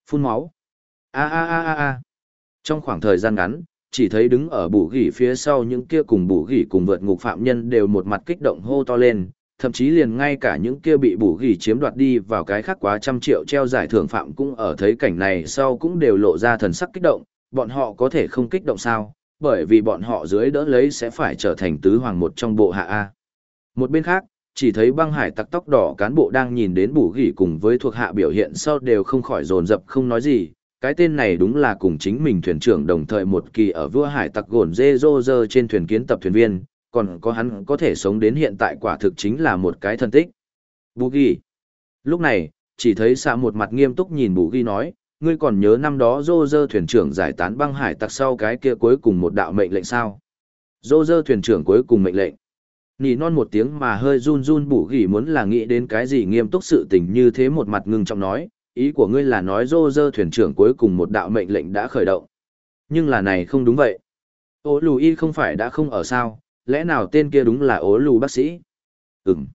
Phun máu. A a a a a. Trong khoảng thời gian ngắn, chỉ thấy đứng ở bù gỉ phía sau những kia cùng bù gỉ cùng vượt ngục phạm nhân đều một mặt kích động hô to lên, thậm chí liền ngay cả những kia bị bù gỉ chiếm đoạt đi vào cái khác quá trăm triệu treo giải thưởng phạm cũng ở thấy cảnh này sau cũng đều lộ ra thần sắc kích động, bọn họ có thể không kích động sao, bởi vì bọn họ dưới đỡ lấy sẽ phải trở thành tứ hoàng một trong bộ hạ A. Một bên khác, chỉ thấy băng hải tặc tóc đỏ cán bộ đang nhìn đến bù gỉ cùng với thuộc hạ biểu hiện sau đều không khỏi dồn dập không nói gì, cái tên này đúng là cùng chính mình thuyền trưởng đồng thời một kỳ ở vua hải tặc gồn dê dô dơ trên thuyền kiến tập thuyền viên, còn có hắn có thể sống đến hiện tại quả thực chính là một cái thân tích. Bù ghi. Lúc này, chỉ thấy xạ một mặt nghiêm túc nhìn bù ghi nói, ngươi còn nhớ năm đó dô dơ thuyền trưởng giải tán băng hải tặc sau cái kia cuối cùng một đạo mệnh lệnh sao? Dô dơ thuyền trưởng cuối cùng mệnh lệnh. Nỉ non một tiếng mà hơi run run bù ghi muốn là nghĩ đến cái gì nghiêm túc sự tình như thế một mặt ngưng trọng nói, ý của ngươi là nói dô dơ thuyền trưởng cuối cùng một đạo mệnh lệnh đã khởi động. Nhưng là này không đúng vậy. Ô Lùi không phải đã không ở sao, lẽ nào tên kia đúng là ố lù bác sĩ? Ừm.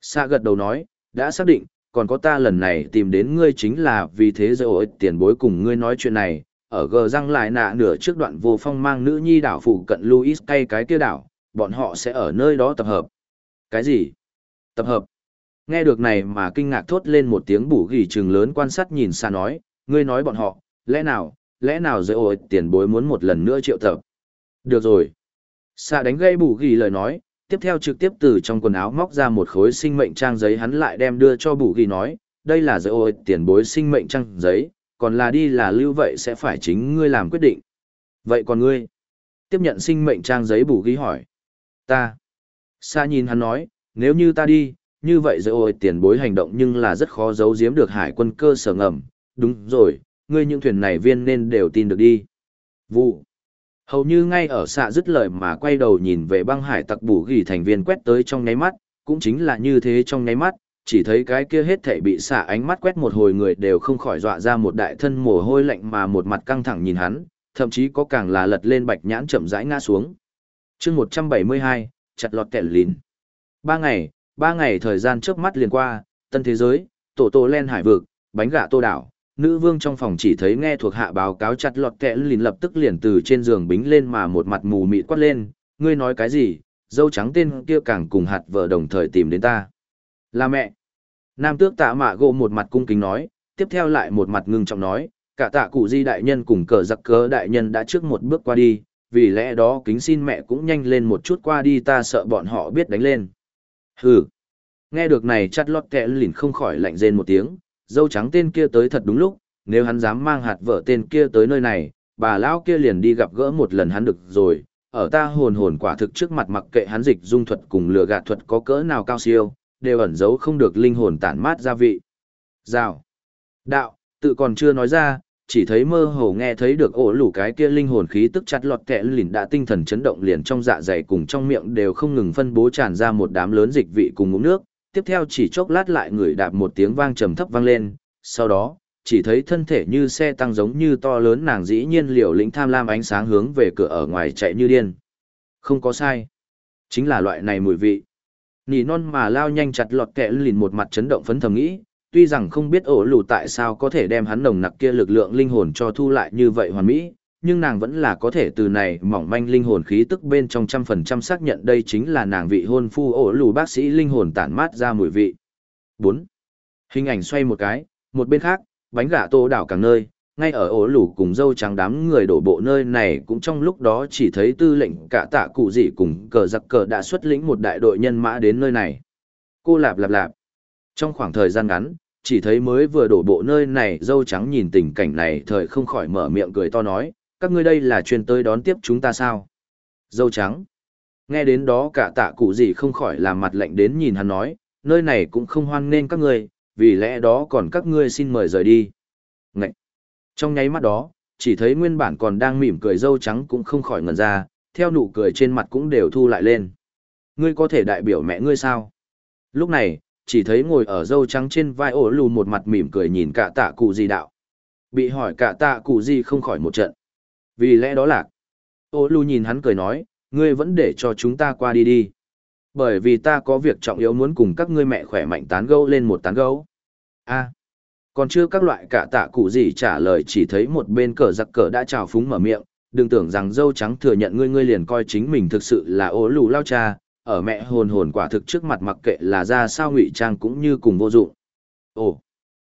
Sa gật đầu nói, đã xác định, còn có ta lần này tìm đến ngươi chính là vì thế rồi tiền bối cùng ngươi nói chuyện này, ở gờ răng lại nạ nửa trước đoạn vô phong mang nữ nhi đảo phụ cận Louis cay cái kia đảo, bọn họ sẽ ở nơi đó tập hợp. Cái gì? Tập hợp? Nghe được này mà kinh ngạc thốt lên một tiếng bủ gỉ trừng lớn quan sát nhìn xa nói, ngươi nói bọn họ, lẽ nào, lẽ nào dễ ổi tiền bối muốn một lần nữa triệu tập. Được rồi. Xạ đánh gây bù ghi lời nói, tiếp theo trực tiếp từ trong quần áo móc ra một khối sinh mệnh trang giấy hắn lại đem đưa cho bù ghi nói, đây là dễ ôi tiền bối sinh mệnh trang giấy, còn là đi là lưu vậy sẽ phải chính ngươi làm quyết định. Vậy còn ngươi? Tiếp nhận sinh mệnh trang giấy bù ghi hỏi. Ta. Sa nhìn hắn nói, nếu như ta đi, như vậy rồi ôi tiền bối hành động nhưng là rất khó giấu giếm được hải quân cơ sở ngầm. Đúng rồi, ngươi những thuyền này viên nên đều tin được đi. Vụ. Hầu như ngay ở xạ dứt lời mà quay đầu nhìn về băng hải tặc bù ghi thành viên quét tới trong nháy mắt, cũng chính là như thế trong nháy mắt, chỉ thấy cái kia hết thảy bị xạ ánh mắt quét một hồi người đều không khỏi dọa ra một đại thân mồ hôi lạnh mà một mặt căng thẳng nhìn hắn, thậm chí có càng là lật lên bạch nhãn chậm rãi ngã xuống. chương 172, chặt lọt kẹt lìn. Ba ngày, ba ngày thời gian trước mắt liền qua, tân thế giới, tổ tổ len hải vực, bánh gạ tô đảo, nữ vương trong phòng chỉ thấy nghe thuộc hạ báo cáo chặt lọt kẽ lìn lập tức liền từ trên giường bính lên mà một mặt mù mịt quát lên, ngươi nói cái gì, dâu trắng tên kia càng cùng hạt vợ đồng thời tìm đến ta. Là mẹ. Nam tước tạ mạ gỗ một mặt cung kính nói, tiếp theo lại một mặt ngưng trọng nói, cả tạ cụ di đại nhân cùng cờ giặc cớ đại nhân đã trước một bước qua đi, vì lẽ đó kính xin mẹ cũng nhanh lên một chút qua đi ta sợ bọn họ biết đánh lên. Hừ. Nghe được này chặt lọt kẽ lìn không khỏi lạnh rên một tiếng, dâu trắng tên kia tới thật đúng lúc, nếu hắn dám mang hạt vợ tên kia tới nơi này, bà lão kia liền đi gặp gỡ một lần hắn được rồi, ở ta hồn hồn quả thực trước mặt mặc kệ hắn dịch dung thuật cùng lừa gạt thuật có cỡ nào cao siêu, đều ẩn giấu không được linh hồn tản mát gia vị. Rào. Đạo, tự còn chưa nói ra, chỉ thấy mơ hồ nghe thấy được ổ lủ cái kia linh hồn khí tức chặt lọt kẹ lìn đã tinh thần chấn động liền trong dạ dày cùng trong miệng đều không ngừng phân bố tràn ra một đám lớn dịch vị cùng ngụm nước. Tiếp theo chỉ chốc lát lại người đạp một tiếng vang trầm thấp vang lên, sau đó, chỉ thấy thân thể như xe tăng giống như to lớn nàng dĩ nhiên liều lĩnh tham lam ánh sáng hướng về cửa ở ngoài chạy như điên. Không có sai. Chính là loại này mùi vị nỉ non mà lao nhanh chặt lọt kẹ lìn một mặt chấn động phấn thầm nghĩ, tuy rằng không biết ổ lù tại sao có thể đem hắn nồng nặc kia lực lượng linh hồn cho thu lại như vậy hoàn mỹ, nhưng nàng vẫn là có thể từ này mỏng manh linh hồn khí tức bên trong trăm phần trăm xác nhận đây chính là nàng vị hôn phu ổ lù bác sĩ linh hồn tản mát ra mùi vị. 4. Hình ảnh xoay một cái, một bên khác, bánh gà tô đảo càng nơi, ngay ở ổ lù cùng dâu trắng đám người đổ bộ nơi này cũng trong lúc đó chỉ thấy tư lệnh cả tạ cụ dị cùng cờ giặc cờ đã xuất lĩnh một đại đội nhân mã đến nơi này. Cô lạp lạp lạp. Trong khoảng thời gian ngắn, chỉ thấy mới vừa đổ bộ nơi này dâu trắng nhìn tình cảnh này thời không khỏi mở miệng cười to nói, các ngươi đây là chuyên tới đón tiếp chúng ta sao? Dâu trắng. Nghe đến đó cả tạ cụ gì không khỏi làm mặt lạnh đến nhìn hắn nói, nơi này cũng không hoan nên các ngươi, vì lẽ đó còn các ngươi xin mời rời đi. Ngậy. Trong nháy mắt đó, chỉ thấy nguyên bản còn đang mỉm cười dâu trắng cũng không khỏi ngẩn ra, theo nụ cười trên mặt cũng đều thu lại lên. Ngươi có thể đại biểu mẹ ngươi sao? Lúc này, chỉ thấy ngồi ở dâu trắng trên vai ổ lù một mặt mỉm cười nhìn cả tạ cụ gì đạo. Bị hỏi cả tạ cụ gì không khỏi một trận. Vì lẽ đó là, ô lù nhìn hắn cười nói, ngươi vẫn để cho chúng ta qua đi đi. Bởi vì ta có việc trọng yếu muốn cùng các ngươi mẹ khỏe mạnh tán gẫu lên một tán gẫu. A còn chưa các loại cả tạ cụ gì trả lời chỉ thấy một bên cờ giặc cờ đã trào phúng mở miệng đừng tưởng rằng dâu trắng thừa nhận ngươi ngươi liền coi chính mình thực sự là ô lù lao cha ở mẹ hồn hồn quả thực trước mặt mặc kệ là ra sao ngụy trang cũng như cùng vô dụng ồ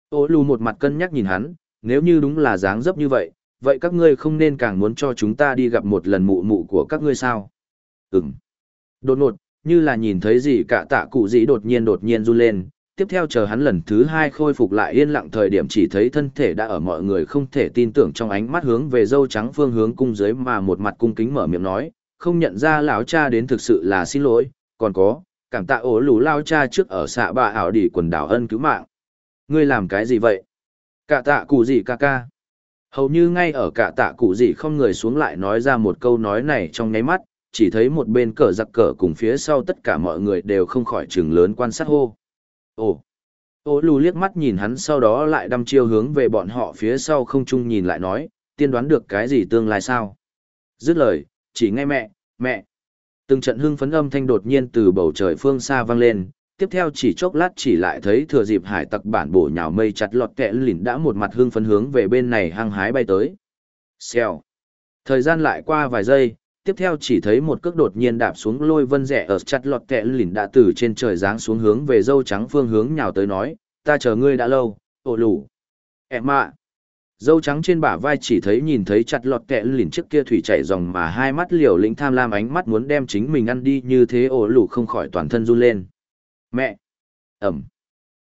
ô lù một mặt cân nhắc nhìn hắn nếu như đúng là dáng dấp như vậy vậy các ngươi không nên càng muốn cho chúng ta đi gặp một lần mụ mụ của các ngươi sao Ừm. đột ngột như là nhìn thấy gì cả tạ cụ dĩ đột nhiên đột nhiên run lên tiếp theo chờ hắn lần thứ hai khôi phục lại yên lặng thời điểm chỉ thấy thân thể đã ở mọi người không thể tin tưởng trong ánh mắt hướng về dâu trắng phương hướng cung dưới mà một mặt cung kính mở miệng nói, không nhận ra lão cha đến thực sự là xin lỗi, còn có, cảm tạ ổ lù lao cha trước ở xạ bà ảo đỉ quần đảo ân cứu mạng. Ngươi làm cái gì vậy? Cả tạ cụ gì ca ca? Hầu như ngay ở cả tạ cụ gì không người xuống lại nói ra một câu nói này trong nháy mắt, chỉ thấy một bên cờ giặc cờ cùng phía sau tất cả mọi người đều không khỏi chừng lớn quan sát hô. Ồ! Ô lù liếc mắt nhìn hắn sau đó lại đăm chiêu hướng về bọn họ phía sau không chung nhìn lại nói, tiên đoán được cái gì tương lai sao? Dứt lời, chỉ nghe mẹ, mẹ. Từng trận hưng phấn âm thanh đột nhiên từ bầu trời phương xa vang lên, tiếp theo chỉ chốc lát chỉ lại thấy thừa dịp hải tặc bản bổ nhào mây chặt lọt kẹ lìn đã một mặt hưng phấn hướng về bên này hăng hái bay tới. Xèo. Thời gian lại qua vài giây, tiếp theo chỉ thấy một cước đột nhiên đạp xuống lôi vân rẻ ở chặt lọt kẹ lìn đã từ trên trời giáng xuống hướng về dâu trắng phương hướng nhào tới nói, ta chờ ngươi đã lâu, ổ lủ. Em ạ. Dâu trắng trên bả vai chỉ thấy nhìn thấy chặt lọt kẹ lìn trước kia thủy chảy dòng mà hai mắt liều lĩnh tham lam ánh mắt muốn đem chính mình ăn đi như thế ổ lủ không khỏi toàn thân run lên. Mẹ! Ẩm!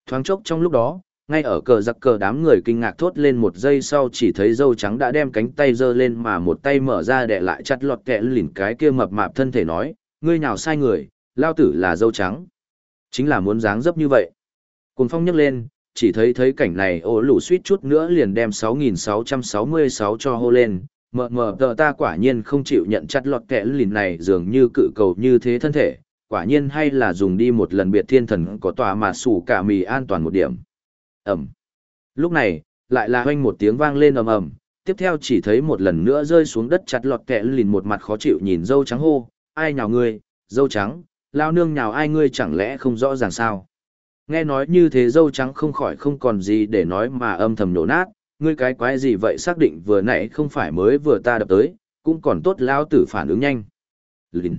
Thoáng chốc trong lúc đó, ngay ở cờ giặc cờ đám người kinh ngạc thốt lên một giây sau chỉ thấy dâu trắng đã đem cánh tay giơ lên mà một tay mở ra để lại chặt lọt kẹ lìn cái kia mập mạp thân thể nói ngươi nào sai người lao tử là dâu trắng chính là muốn dáng dấp như vậy cùng phong nhấc lên chỉ thấy thấy cảnh này ô lủ suýt chút nữa liền đem 6.666 cho hô lên mờ mờ tờ ta quả nhiên không chịu nhận chặt lọt kẹ lìn này dường như cự cầu như thế thân thể quả nhiên hay là dùng đi một lần biệt thiên thần có tòa mà sủ cả mì an toàn một điểm. Ẩm. Lúc này, lại là hoanh một tiếng vang lên ầm ầm, tiếp theo chỉ thấy một lần nữa rơi xuống đất chặt lọt kẹ lìn một mặt khó chịu nhìn dâu trắng hô, ai nhào ngươi, dâu trắng, lao nương nhào ai ngươi chẳng lẽ không rõ ràng sao? Nghe nói như thế dâu trắng không khỏi không còn gì để nói mà âm thầm nổ nát, ngươi cái quái gì vậy? Xác định vừa nãy không phải mới vừa ta đập tới, cũng còn tốt lao tử phản ứng nhanh. Lìn.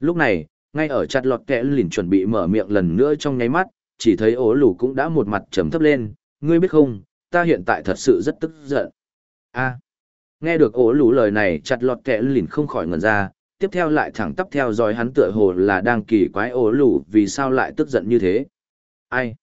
Lúc này ngay ở chặt lọt kẽ lìn chuẩn bị mở miệng lần nữa trong nháy mắt, chỉ thấy ố lù cũng đã một mặt trầm thấp lên, ngươi biết không, ta hiện tại thật sự rất tức giận. A. Nghe được ố lù lời này, chặt lọt kẽ lìn không khỏi ngần ra, tiếp theo lại thẳng tắp theo dõi hắn tựa hồ là đang kỳ quái ố lù vì sao lại tức giận như thế. Ai?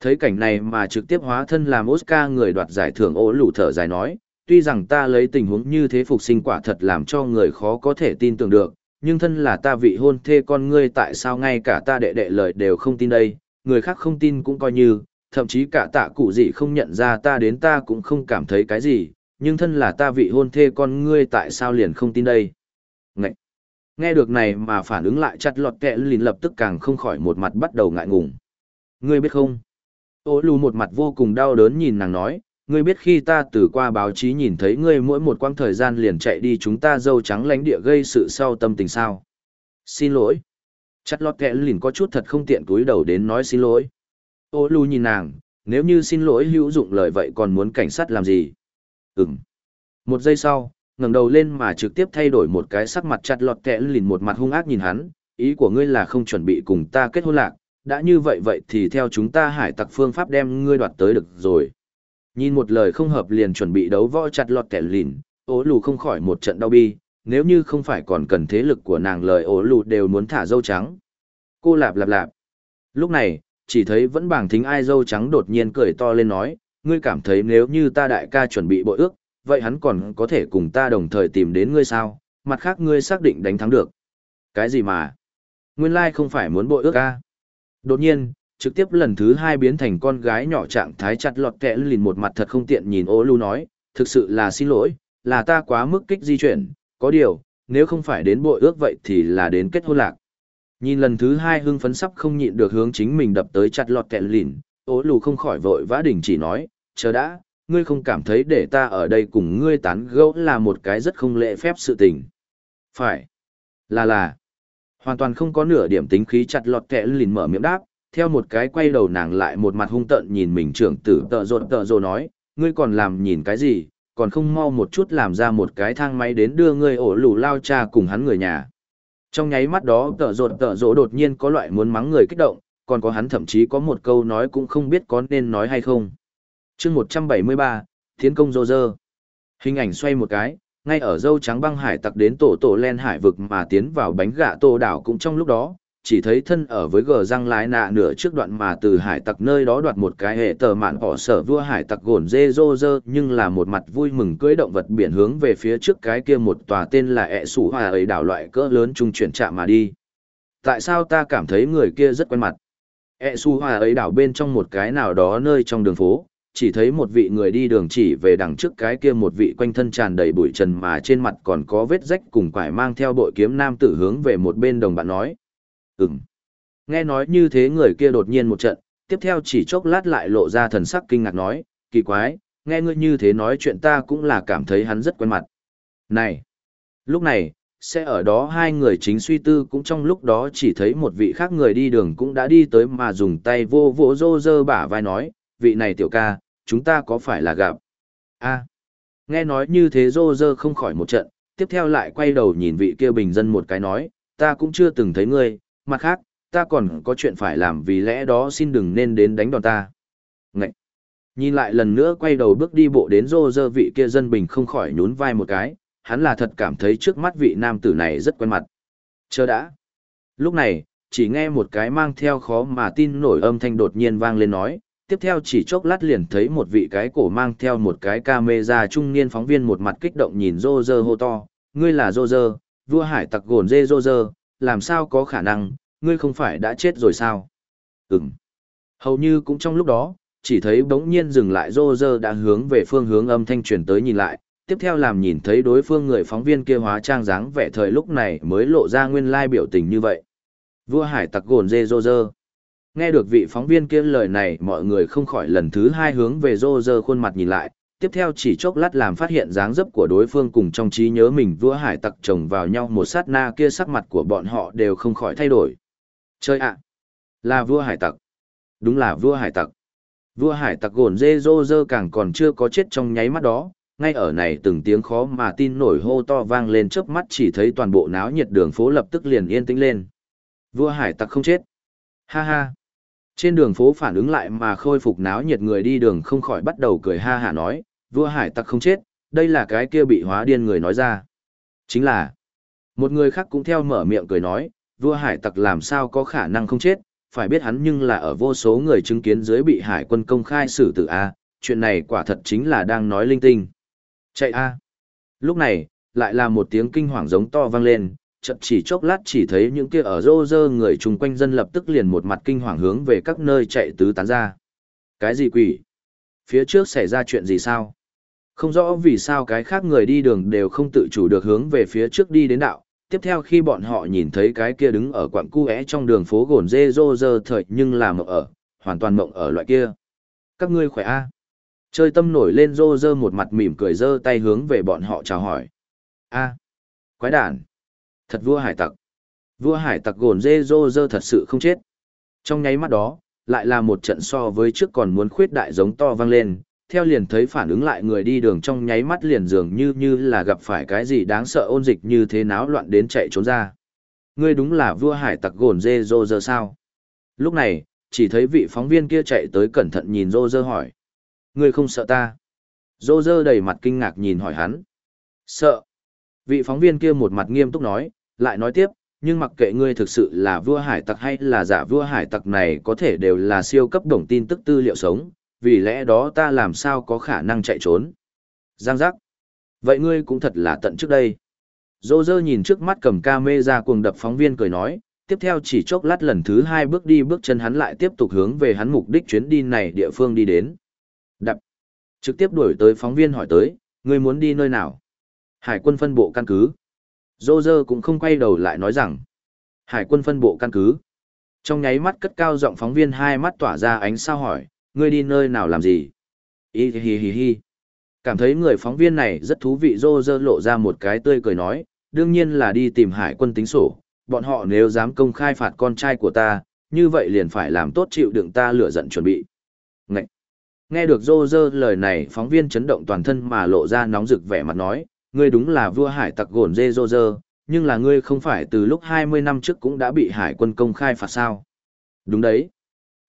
Thấy cảnh này mà trực tiếp hóa thân làm oscar người đoạt giải thưởng, ố lù thở dài nói, tuy rằng ta lấy tình huống như thế phục sinh quả thật làm cho người khó có thể tin tưởng được nhưng thân là ta vị hôn thê con ngươi tại sao ngay cả ta đệ đệ lời đều không tin đây, người khác không tin cũng coi như, thậm chí cả tạ cụ gì không nhận ra ta đến ta cũng không cảm thấy cái gì, nhưng thân là ta vị hôn thê con ngươi tại sao liền không tin đây. Ngậy! Nghe được này mà phản ứng lại chặt lọt kẹ lìn lập tức càng không khỏi một mặt bắt đầu ngại ngùng. Ngươi biết không? Ô lù một mặt vô cùng đau đớn nhìn nàng nói, ngươi biết khi ta từ qua báo chí nhìn thấy ngươi mỗi một quãng thời gian liền chạy đi chúng ta dâu trắng lánh địa gây sự sau tâm tình sao. Xin lỗi. Chặt lọt kẹ lìn có chút thật không tiện túi đầu đến nói xin lỗi. Ô lù nhìn nàng, nếu như xin lỗi hữu dụng lời vậy còn muốn cảnh sát làm gì? Ừm. Một giây sau, ngẩng đầu lên mà trực tiếp thay đổi một cái sắc mặt chặt lọt kẹ lìn một mặt hung ác nhìn hắn, ý của ngươi là không chuẩn bị cùng ta kết hôn lạc, đã như vậy vậy thì theo chúng ta hải tặc phương pháp đem ngươi đoạt tới được rồi. Nhìn một lời không hợp liền chuẩn bị đấu võ chặt lọt kẻ lìn, ố lù không khỏi một trận đau bi, nếu như không phải còn cần thế lực của nàng lời ố lù đều muốn thả dâu trắng. Cô lạp lạp lạp. Lúc này, chỉ thấy vẫn bảng thính ai dâu trắng đột nhiên cười to lên nói, ngươi cảm thấy nếu như ta đại ca chuẩn bị bội ước, vậy hắn còn có thể cùng ta đồng thời tìm đến ngươi sao, mặt khác ngươi xác định đánh thắng được. Cái gì mà? Nguyên lai không phải muốn bội ước ca. Đột nhiên, trực tiếp lần thứ hai biến thành con gái nhỏ trạng thái chặt lọt kẹ lìn một mặt thật không tiện nhìn ô lưu nói, thực sự là xin lỗi, là ta quá mức kích di chuyển, có điều, nếu không phải đến bội ước vậy thì là đến kết hôn lạc. Nhìn lần thứ hai hưng phấn sắp không nhịn được hướng chính mình đập tới chặt lọt kẹ lìn, ô Lu không khỏi vội vã đình chỉ nói, chờ đã, ngươi không cảm thấy để ta ở đây cùng ngươi tán gẫu là một cái rất không lễ phép sự tình. Phải, là là, hoàn toàn không có nửa điểm tính khí chặt lọt kẹ lìn mở miệng đáp, theo một cái quay đầu nàng lại một mặt hung tợn nhìn mình trưởng tử tợ rộn tợ rồ nói, ngươi còn làm nhìn cái gì, còn không mau một chút làm ra một cái thang máy đến đưa ngươi ổ lù lao cha cùng hắn người nhà. Trong nháy mắt đó tợ rộn tợ rồ đột nhiên có loại muốn mắng người kích động, còn có hắn thậm chí có một câu nói cũng không biết có nên nói hay không. chương 173, Thiến công rô rơ. Hình ảnh xoay một cái, ngay ở dâu trắng băng hải tặc đến tổ tổ len hải vực mà tiến vào bánh gạ tô đảo cũng trong lúc đó, chỉ thấy thân ở với gờ răng lái nạ nửa trước đoạn mà từ hải tặc nơi đó đoạt một cái hệ tờ mạn bỏ sở vua hải tặc gồn dê dô dơ nhưng là một mặt vui mừng cưỡi động vật biển hướng về phía trước cái kia một tòa tên là ẹ sủ hòa ấy đảo loại cỡ lớn trung chuyển chạm mà đi. Tại sao ta cảm thấy người kia rất quen mặt? Ẹ sủ hòa ấy đảo bên trong một cái nào đó nơi trong đường phố, chỉ thấy một vị người đi đường chỉ về đằng trước cái kia một vị quanh thân tràn đầy bụi trần mà trên mặt còn có vết rách cùng quải mang theo bội kiếm nam tử hướng về một bên đồng bạn nói Ừm. Nghe nói như thế người kia đột nhiên một trận, tiếp theo chỉ chốc lát lại lộ ra thần sắc kinh ngạc nói, kỳ quái, nghe ngươi như thế nói chuyện ta cũng là cảm thấy hắn rất quen mặt. Này! Lúc này, sẽ ở đó hai người chính suy tư cũng trong lúc đó chỉ thấy một vị khác người đi đường cũng đã đi tới mà dùng tay vô vỗ rô rơ bả vai nói, vị này tiểu ca, chúng ta có phải là gặp? a nghe nói như thế rô rơ không khỏi một trận, tiếp theo lại quay đầu nhìn vị kia bình dân một cái nói, ta cũng chưa từng thấy ngươi, mặt khác, ta còn có chuyện phải làm vì lẽ đó xin đừng nên đến đánh đòn ta. Ngậy! Nhìn lại lần nữa quay đầu bước đi bộ đến rô rơ vị kia dân bình không khỏi nhún vai một cái, hắn là thật cảm thấy trước mắt vị nam tử này rất quen mặt. Chờ đã! Lúc này, chỉ nghe một cái mang theo khó mà tin nổi âm thanh đột nhiên vang lên nói, tiếp theo chỉ chốc lát liền thấy một vị cái cổ mang theo một cái camera trung niên phóng viên một mặt kích động nhìn rô rơ hô to, ngươi là rô rơ, vua hải tặc gồn dê rô rơ, làm sao có khả năng, ngươi không phải đã chết rồi sao? Ừm. Hầu như cũng trong lúc đó, chỉ thấy bỗng nhiên dừng lại rô rơ đã hướng về phương hướng âm thanh truyền tới nhìn lại, tiếp theo làm nhìn thấy đối phương người phóng viên kia hóa trang dáng vẻ thời lúc này mới lộ ra nguyên lai biểu tình như vậy. Vua hải tặc gồn dê rô rơ. Nghe được vị phóng viên kia lời này mọi người không khỏi lần thứ hai hướng về rô rơ khuôn mặt nhìn lại, tiếp theo chỉ chốc lát làm phát hiện dáng dấp của đối phương cùng trong trí nhớ mình vua hải tặc chồng vào nhau một sát na kia sắc mặt của bọn họ đều không khỏi thay đổi. Chơi ạ! là vua hải tặc! Đúng là vua hải tặc! Vua hải tặc gồn dê rô rơ càng còn chưa có chết trong nháy mắt đó, ngay ở này từng tiếng khó mà tin nổi hô to vang lên chớp mắt chỉ thấy toàn bộ náo nhiệt đường phố lập tức liền yên tĩnh lên. Vua hải tặc không chết. Ha ha. Trên đường phố phản ứng lại mà khôi phục náo nhiệt người đi đường không khỏi bắt đầu cười ha hả nói, vua hải tặc không chết, đây là cái kia bị hóa điên người nói ra. Chính là, một người khác cũng theo mở miệng cười nói, vua hải tặc làm sao có khả năng không chết, phải biết hắn nhưng là ở vô số người chứng kiến dưới bị hải quân công khai xử tử A, chuyện này quả thật chính là đang nói linh tinh. Chạy A. Lúc này, lại là một tiếng kinh hoàng giống to vang lên, chật chỉ chốc lát chỉ thấy những kia ở rô rơ người chung quanh dân lập tức liền một mặt kinh hoàng hướng về các nơi chạy tứ tán ra. Cái gì quỷ? Phía trước xảy ra chuyện gì sao? Không rõ vì sao cái khác người đi đường đều không tự chủ được hướng về phía trước đi đến đạo. Tiếp theo khi bọn họ nhìn thấy cái kia đứng ở quặng cu é trong đường phố gồn dê rô rơ thời nhưng là mộng ở, hoàn toàn mộng ở loại kia. Các ngươi khỏe a Chơi tâm nổi lên rô rơ một mặt mỉm cười rơ tay hướng về bọn họ chào hỏi. a quái đản. Thật vua hải tặc. Vua hải tặc gồn dê dô dơ thật sự không chết. Trong nháy mắt đó, lại là một trận so với trước còn muốn khuyết đại giống to vang lên, theo liền thấy phản ứng lại người đi đường trong nháy mắt liền dường như như là gặp phải cái gì đáng sợ ôn dịch như thế náo loạn đến chạy trốn ra. Ngươi đúng là vua hải tặc gồn dê dô dơ sao? Lúc này, chỉ thấy vị phóng viên kia chạy tới cẩn thận nhìn dô dơ hỏi. Ngươi không sợ ta? Dô dơ đầy mặt kinh ngạc nhìn hỏi hắn. Sợ. Vị phóng viên kia một mặt nghiêm túc nói, lại nói tiếp, nhưng mặc kệ ngươi thực sự là vua hải tặc hay là giả vua hải tặc này có thể đều là siêu cấp đồng tin tức tư liệu sống, vì lẽ đó ta làm sao có khả năng chạy trốn. Giang giác. Vậy ngươi cũng thật là tận trước đây. Dô dơ nhìn trước mắt cầm ca mê ra cuồng đập phóng viên cười nói, tiếp theo chỉ chốc lát lần thứ hai bước đi bước chân hắn lại tiếp tục hướng về hắn mục đích chuyến đi này địa phương đi đến. Đập. Trực tiếp đuổi tới phóng viên hỏi tới, ngươi muốn đi nơi nào? Hải quân phân bộ căn cứ. Dô dơ cũng không quay đầu lại nói rằng. Hải quân phân bộ căn cứ. Trong nháy mắt cất cao giọng phóng viên hai mắt tỏa ra ánh sao hỏi, ngươi đi nơi nào làm gì? Ý hì hì hì. Cảm thấy người phóng viên này rất thú vị dô dơ lộ ra một cái tươi cười nói, đương nhiên là đi tìm hải quân tính sổ, bọn họ nếu dám công khai phạt con trai của ta, như vậy liền phải làm tốt chịu đựng ta lửa giận chuẩn bị. Ngậy! Nghe được dô dơ lời này phóng viên chấn động toàn thân mà lộ ra nóng rực vẻ mặt nói, ngươi đúng là vua hải tặc gồn dê dô dơ, nhưng là ngươi không phải từ lúc 20 năm trước cũng đã bị hải quân công khai phạt sao. Đúng đấy.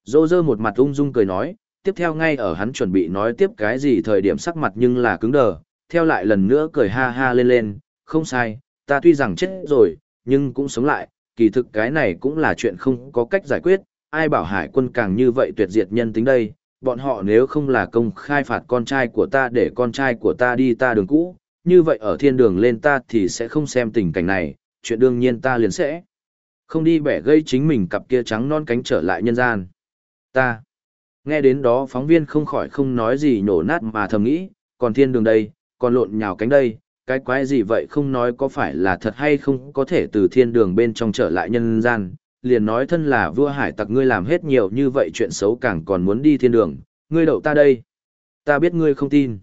Dô dơ một mặt ung dung cười nói, tiếp theo ngay ở hắn chuẩn bị nói tiếp cái gì thời điểm sắc mặt nhưng là cứng đờ, theo lại lần nữa cười ha ha lên lên, không sai, ta tuy rằng chết rồi, nhưng cũng sống lại, kỳ thực cái này cũng là chuyện không có cách giải quyết, ai bảo hải quân càng như vậy tuyệt diệt nhân tính đây, bọn họ nếu không là công khai phạt con trai của ta để con trai của ta đi ta đường cũ, như vậy ở thiên đường lên ta thì sẽ không xem tình cảnh này, chuyện đương nhiên ta liền sẽ không đi bẻ gây chính mình cặp kia trắng non cánh trở lại nhân gian. Ta. Nghe đến đó phóng viên không khỏi không nói gì nổ nát mà thầm nghĩ, còn thiên đường đây, còn lộn nhào cánh đây, cái quái gì vậy không nói có phải là thật hay không có thể từ thiên đường bên trong trở lại nhân gian, liền nói thân là vua hải tặc ngươi làm hết nhiều như vậy chuyện xấu càng còn muốn đi thiên đường, ngươi đậu ta đây. Ta biết ngươi không tin.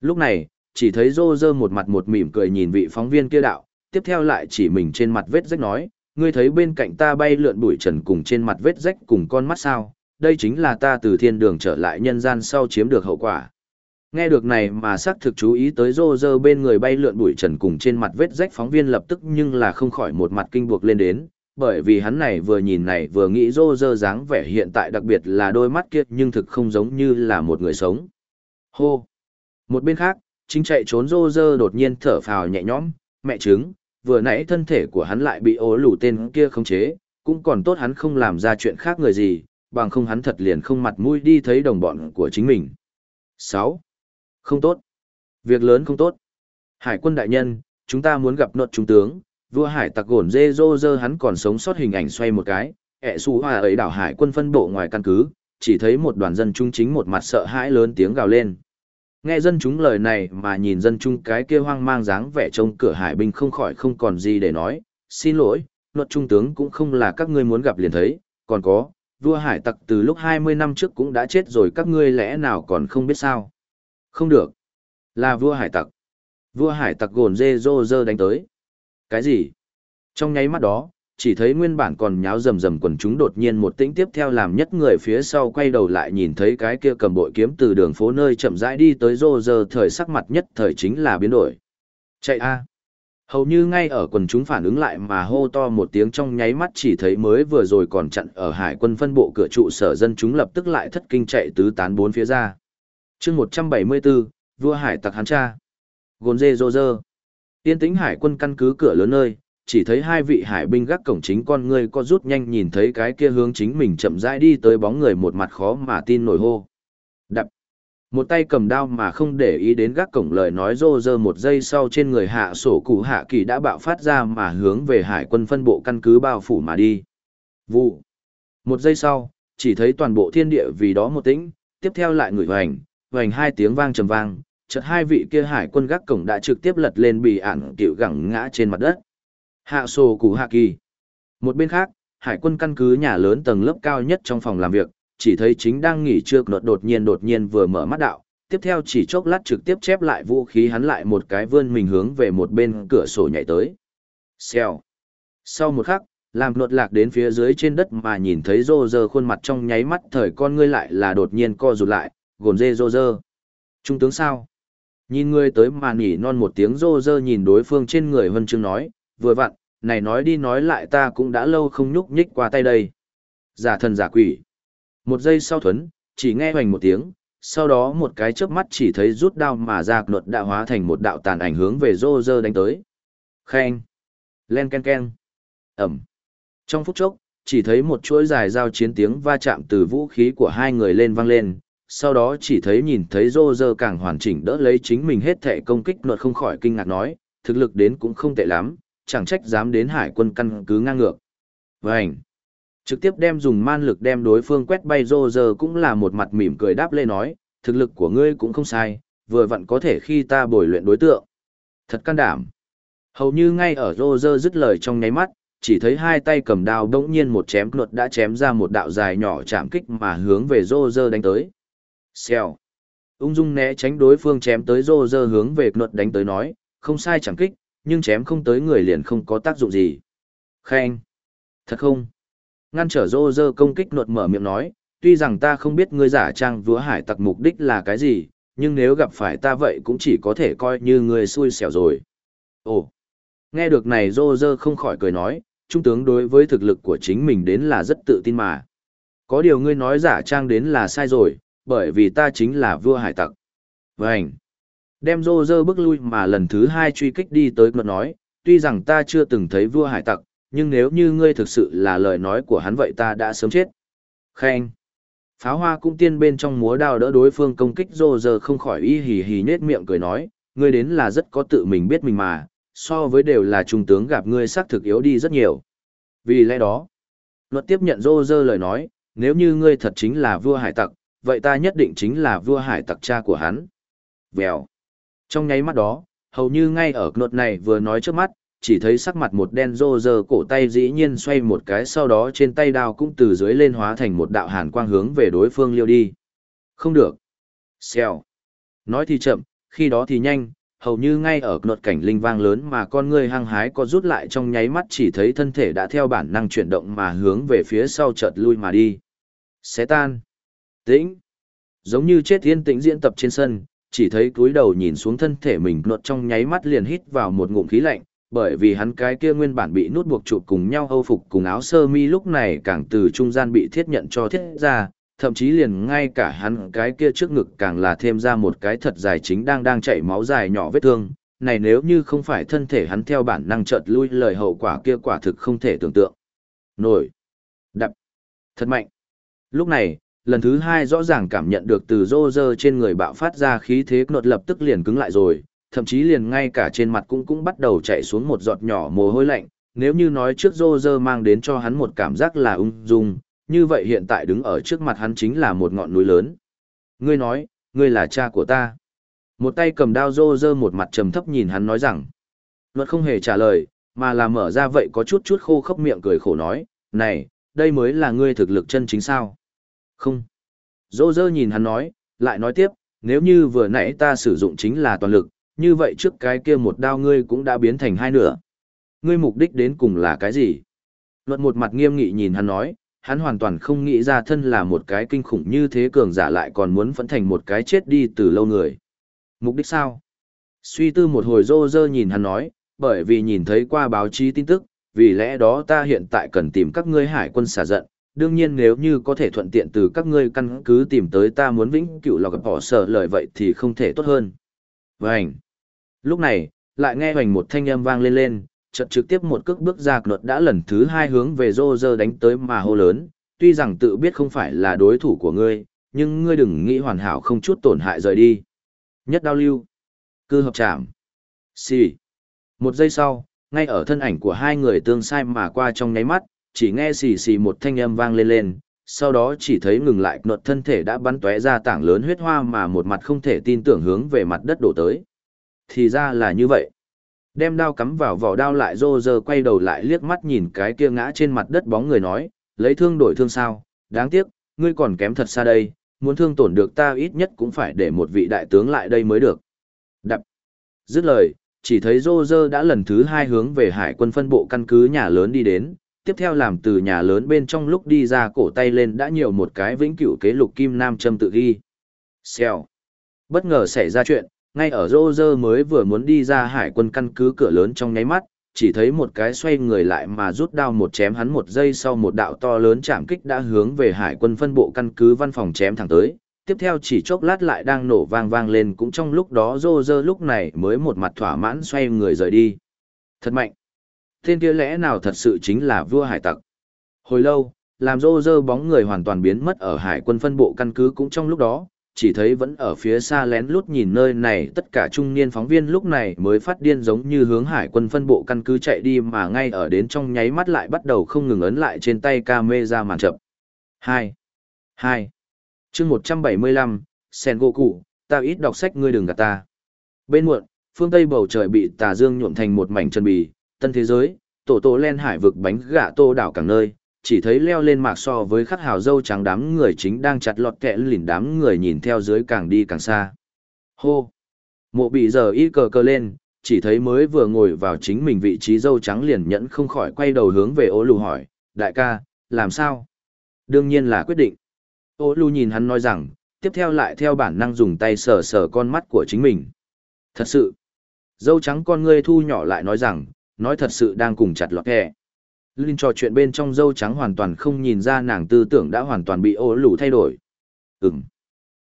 Lúc này, chỉ thấy rô rơ một mặt một mỉm cười nhìn vị phóng viên kia đạo, tiếp theo lại chỉ mình trên mặt vết rách nói, ngươi thấy bên cạnh ta bay lượn bụi trần cùng trên mặt vết rách cùng con mắt sao, đây chính là ta từ thiên đường trở lại nhân gian sau chiếm được hậu quả. Nghe được này mà xác thực chú ý tới rô rơ bên người bay lượn bụi trần cùng trên mặt vết rách phóng viên lập tức nhưng là không khỏi một mặt kinh buộc lên đến, bởi vì hắn này vừa nhìn này vừa nghĩ rô rơ dáng vẻ hiện tại đặc biệt là đôi mắt kia nhưng thực không giống như là một người sống. Hô! Một bên khác, chính chạy trốn rô rơ đột nhiên thở phào nhẹ nhõm, mẹ trứng, vừa nãy thân thể của hắn lại bị ố lủ tên kia khống chế, cũng còn tốt hắn không làm ra chuyện khác người gì, bằng không hắn thật liền không mặt mũi đi thấy đồng bọn của chính mình. 6. Không tốt. Việc lớn không tốt. Hải quân đại nhân, chúng ta muốn gặp nội trung tướng, vua hải tặc gổn dê dô dơ hắn còn sống sót hình ảnh xoay một cái, ẹ xù hòa ấy đảo hải quân phân bộ ngoài căn cứ, chỉ thấy một đoàn dân trung chính một mặt sợ hãi lớn tiếng gào lên. Nghe dân chúng lời này mà nhìn dân chúng cái kia hoang mang dáng vẻ trông cửa hải binh không khỏi không còn gì để nói, xin lỗi, luật trung tướng cũng không là các ngươi muốn gặp liền thấy, còn có, vua hải tặc từ lúc 20 năm trước cũng đã chết rồi các ngươi lẽ nào còn không biết sao. Không được, là vua hải tặc. Vua hải tặc gồn dê dô dơ đánh tới. Cái gì? Trong nháy mắt đó, chỉ thấy nguyên bản còn nháo rầm rầm quần chúng đột nhiên một tĩnh tiếp theo làm nhất người phía sau quay đầu lại nhìn thấy cái kia cầm bội kiếm từ đường phố nơi chậm rãi đi tới rô rơ thời sắc mặt nhất thời chính là biến đổi. Chạy a Hầu như ngay ở quần chúng phản ứng lại mà hô to một tiếng trong nháy mắt chỉ thấy mới vừa rồi còn chặn ở hải quân phân bộ cửa trụ sở dân chúng lập tức lại thất kinh chạy tứ tán bốn phía ra. chương 174, vua hải tặc hán cha. Gồn dê rô rơ. Tiên tĩnh hải quân căn cứ cửa lớn nơi, chỉ thấy hai vị hải binh gác cổng chính con người có rút nhanh nhìn thấy cái kia hướng chính mình chậm rãi đi tới bóng người một mặt khó mà tin nổi hô. Đập. Một tay cầm đao mà không để ý đến gác cổng lời nói rô rơ một giây sau trên người hạ sổ cụ hạ kỳ đã bạo phát ra mà hướng về hải quân phân bộ căn cứ bao phủ mà đi. Vụ. Một giây sau, chỉ thấy toàn bộ thiên địa vì đó một tĩnh, tiếp theo lại người hoành, hoành hai tiếng vang trầm vang, chợt hai vị kia hải quân gác cổng đã trực tiếp lật lên bị ản tiểu gẳng ngã trên mặt đất. Hạ sổ củ hạ kỳ. Một bên khác, hải quân căn cứ nhà lớn tầng lớp cao nhất trong phòng làm việc, chỉ thấy chính đang nghỉ trưa nột đột nhiên đột nhiên vừa mở mắt đạo, tiếp theo chỉ chốc lát trực tiếp chép lại vũ khí hắn lại một cái vươn mình hướng về một bên cửa sổ nhảy tới. Xèo. Sau một khắc, làm nột lạc đến phía dưới trên đất mà nhìn thấy rô rơ khuôn mặt trong nháy mắt thời con ngươi lại là đột nhiên co rụt lại, gồn dê rô rơ. Trung tướng sao? Nhìn ngươi tới mà nỉ non một tiếng rô rơ nhìn đối phương trên người vân chương nói, vừa vặn, này nói đi nói lại ta cũng đã lâu không nhúc nhích qua tay đây. Giả thần giả quỷ. Một giây sau thuấn, chỉ nghe hoành một tiếng, sau đó một cái chớp mắt chỉ thấy rút đao mà ra luật đã hóa thành một đạo tàn ảnh hướng về rô rơ đánh tới. Khen. Len ken ken. Ẩm. Trong phút chốc, chỉ thấy một chuỗi dài giao chiến tiếng va chạm từ vũ khí của hai người lên vang lên, sau đó chỉ thấy nhìn thấy rô rơ càng hoàn chỉnh đỡ lấy chính mình hết thể công kích luật không khỏi kinh ngạc nói, thực lực đến cũng không tệ lắm, chẳng trách dám đến hải quân căn cứ ngang ngược. Vânh! Trực tiếp đem dùng man lực đem đối phương quét bay rô giờ cũng là một mặt mỉm cười đáp lê nói, thực lực của ngươi cũng không sai, vừa vặn có thể khi ta bồi luyện đối tượng. Thật can đảm. Hầu như ngay ở rô giờ dứt lời trong nháy mắt, chỉ thấy hai tay cầm đao đống nhiên một chém luật đã chém ra một đạo dài nhỏ chạm kích mà hướng về rô giờ đánh tới. Xèo. Ung dung né tránh đối phương chém tới rô giờ hướng về luật đánh tới nói, không sai chẳng kích, nhưng chém không tới người liền không có tác dụng gì. Khen. Thật không? Ngăn trở rô rơ công kích nột mở miệng nói, tuy rằng ta không biết ngươi giả trang vúa hải tặc mục đích là cái gì, nhưng nếu gặp phải ta vậy cũng chỉ có thể coi như ngươi xui xẻo rồi. Ồ! Nghe được này rô rơ không khỏi cười nói, trung tướng đối với thực lực của chính mình đến là rất tự tin mà. Có điều ngươi nói giả trang đến là sai rồi, bởi vì ta chính là vua hải tặc. Vânh! Đem rô rơ bước lui mà lần thứ hai truy kích đi tới ngợt nói, tuy rằng ta chưa từng thấy vua hải tặc, nhưng nếu như ngươi thực sự là lời nói của hắn vậy ta đã sớm chết. Khen. Pháo hoa cũng tiên bên trong múa đao đỡ đối phương công kích rô rơ không khỏi y hì hì nết miệng cười nói, ngươi đến là rất có tự mình biết mình mà, so với đều là trung tướng gặp ngươi xác thực yếu đi rất nhiều. Vì lẽ đó, luật tiếp nhận rô rơ lời nói, nếu như ngươi thật chính là vua hải tặc, vậy ta nhất định chính là vua hải tặc cha của hắn. Vèo. Trong nháy mắt đó, hầu như ngay ở nốt này vừa nói trước mắt, chỉ thấy sắc mặt một đen rô rơ cổ tay dĩ nhiên xoay một cái sau đó trên tay đao cũng từ dưới lên hóa thành một đạo hàn quang hướng về đối phương liêu đi. Không được. Xèo. Nói thì chậm, khi đó thì nhanh, hầu như ngay ở nốt cảnh linh vang lớn mà con người hăng hái có rút lại trong nháy mắt chỉ thấy thân thể đã theo bản năng chuyển động mà hướng về phía sau chợt lui mà đi. Xé tan. Tĩnh. Giống như chết yên tĩnh diễn tập trên sân, chỉ thấy cúi đầu nhìn xuống thân thể mình nột trong nháy mắt liền hít vào một ngụm khí lạnh, bởi vì hắn cái kia nguyên bản bị nút buộc chụp cùng nhau hâu phục cùng áo sơ mi lúc này càng từ trung gian bị thiết nhận cho thiết ra, thậm chí liền ngay cả hắn cái kia trước ngực càng là thêm ra một cái thật dài chính đang đang chảy máu dài nhỏ vết thương, này nếu như không phải thân thể hắn theo bản năng chợt lui lời hậu quả kia quả thực không thể tưởng tượng. Nổi. Đập. Thật mạnh. Lúc này, lần thứ hai rõ ràng cảm nhận được từ rô rơ trên người bạo phát ra khí thế nột lập tức liền cứng lại rồi, thậm chí liền ngay cả trên mặt cũng cũng bắt đầu chạy xuống một giọt nhỏ mồ hôi lạnh, nếu như nói trước rô rơ mang đến cho hắn một cảm giác là ung dung, như vậy hiện tại đứng ở trước mặt hắn chính là một ngọn núi lớn. Ngươi nói, ngươi là cha của ta. Một tay cầm đao rô rơ một mặt trầm thấp nhìn hắn nói rằng, luật không hề trả lời, mà là mở ra vậy có chút chút khô khốc miệng cười khổ nói, này, đây mới là ngươi thực lực chân chính sao. Không. Dô dơ nhìn hắn nói, lại nói tiếp, nếu như vừa nãy ta sử dụng chính là toàn lực, như vậy trước cái kia một đao ngươi cũng đã biến thành hai nửa. Ngươi mục đích đến cùng là cái gì? Luật một mặt nghiêm nghị nhìn hắn nói, hắn hoàn toàn không nghĩ ra thân là một cái kinh khủng như thế cường giả lại còn muốn phẫn thành một cái chết đi từ lâu người. Mục đích sao? Suy tư một hồi rô rơ nhìn hắn nói, bởi vì nhìn thấy qua báo chí tin tức, vì lẽ đó ta hiện tại cần tìm các ngươi hải quân xả giận, đương nhiên nếu như có thể thuận tiện từ các ngươi căn cứ tìm tới ta muốn vĩnh cựu gặp bỏ sở lời vậy thì không thể tốt hơn. Vânh! Lúc này, lại nghe hoành một thanh âm vang lên lên, chợt trực tiếp một cước bước ra luật đã lần thứ hai hướng về rô rơ đánh tới mà hô lớn, tuy rằng tự biết không phải là đối thủ của ngươi, nhưng ngươi đừng nghĩ hoàn hảo không chút tổn hại rời đi. Nhất đao lưu. Cư hợp chạm. Xì. Một giây sau, ngay ở thân ảnh của hai người tương sai mà qua trong nháy mắt, chỉ nghe xì xì một thanh âm vang lên lên, sau đó chỉ thấy ngừng lại nột thân thể đã bắn tóe ra tảng lớn huyết hoa mà một mặt không thể tin tưởng hướng về mặt đất đổ tới. Thì ra là như vậy. Đem đao cắm vào vỏ đao lại rô rơ quay đầu lại liếc mắt nhìn cái kia ngã trên mặt đất bóng người nói, lấy thương đổi thương sao, đáng tiếc, ngươi còn kém thật xa đây, muốn thương tổn được ta ít nhất cũng phải để một vị đại tướng lại đây mới được. Đập. Dứt lời, chỉ thấy rô rơ đã lần thứ hai hướng về hải quân phân bộ căn cứ nhà lớn đi đến, tiếp theo làm từ nhà lớn bên trong lúc đi ra cổ tay lên đã nhiều một cái vĩnh cửu kế lục kim nam châm tự ghi. Xèo. Bất ngờ xảy ra chuyện, ngay ở rô rơ mới vừa muốn đi ra hải quân căn cứ cửa lớn trong nháy mắt, chỉ thấy một cái xoay người lại mà rút đao một chém hắn một giây sau một đạo to lớn chạm kích đã hướng về hải quân phân bộ căn cứ văn phòng chém thẳng tới. Tiếp theo chỉ chốc lát lại đang nổ vang vang lên cũng trong lúc đó rô rơ lúc này mới một mặt thỏa mãn xoay người rời đi. Thật mạnh. Tên kia lẽ nào thật sự chính là vua hải tặc. Hồi lâu, làm rô rơ bóng người hoàn toàn biến mất ở hải quân phân bộ căn cứ cũng trong lúc đó, chỉ thấy vẫn ở phía xa lén lút nhìn nơi này tất cả trung niên phóng viên lúc này mới phát điên giống như hướng hải quân phân bộ căn cứ chạy đi mà ngay ở đến trong nháy mắt lại bắt đầu không ngừng ấn lại trên tay ca mê ra màn chậm. 2. 2. chương 175, Sen Goku, ta ít đọc sách ngươi đừng gạt ta. Bên muộn, phương Tây bầu trời bị tà dương nhuộm thành một mảnh chân bì, tân thế giới, tổ tổ len hải vực bánh gạ tô đảo cảng nơi, chỉ thấy leo lên mạc so với khắc hào dâu trắng đám người chính đang chặt lọt kẹ lìn đám người nhìn theo dưới càng đi càng xa. Hô! Mộ bị giờ y cờ cờ lên, chỉ thấy mới vừa ngồi vào chính mình vị trí dâu trắng liền nhẫn không khỏi quay đầu hướng về ố lù hỏi, đại ca, làm sao? Đương nhiên là quyết định. Ô lù nhìn hắn nói rằng, tiếp theo lại theo bản năng dùng tay sờ sờ con mắt của chính mình. Thật sự, dâu trắng con ngươi thu nhỏ lại nói rằng, nói thật sự đang cùng chặt lọt kẻ. Linh trò chuyện bên trong dâu trắng hoàn toàn không nhìn ra nàng tư tưởng đã hoàn toàn bị ô lù thay đổi. Ừm.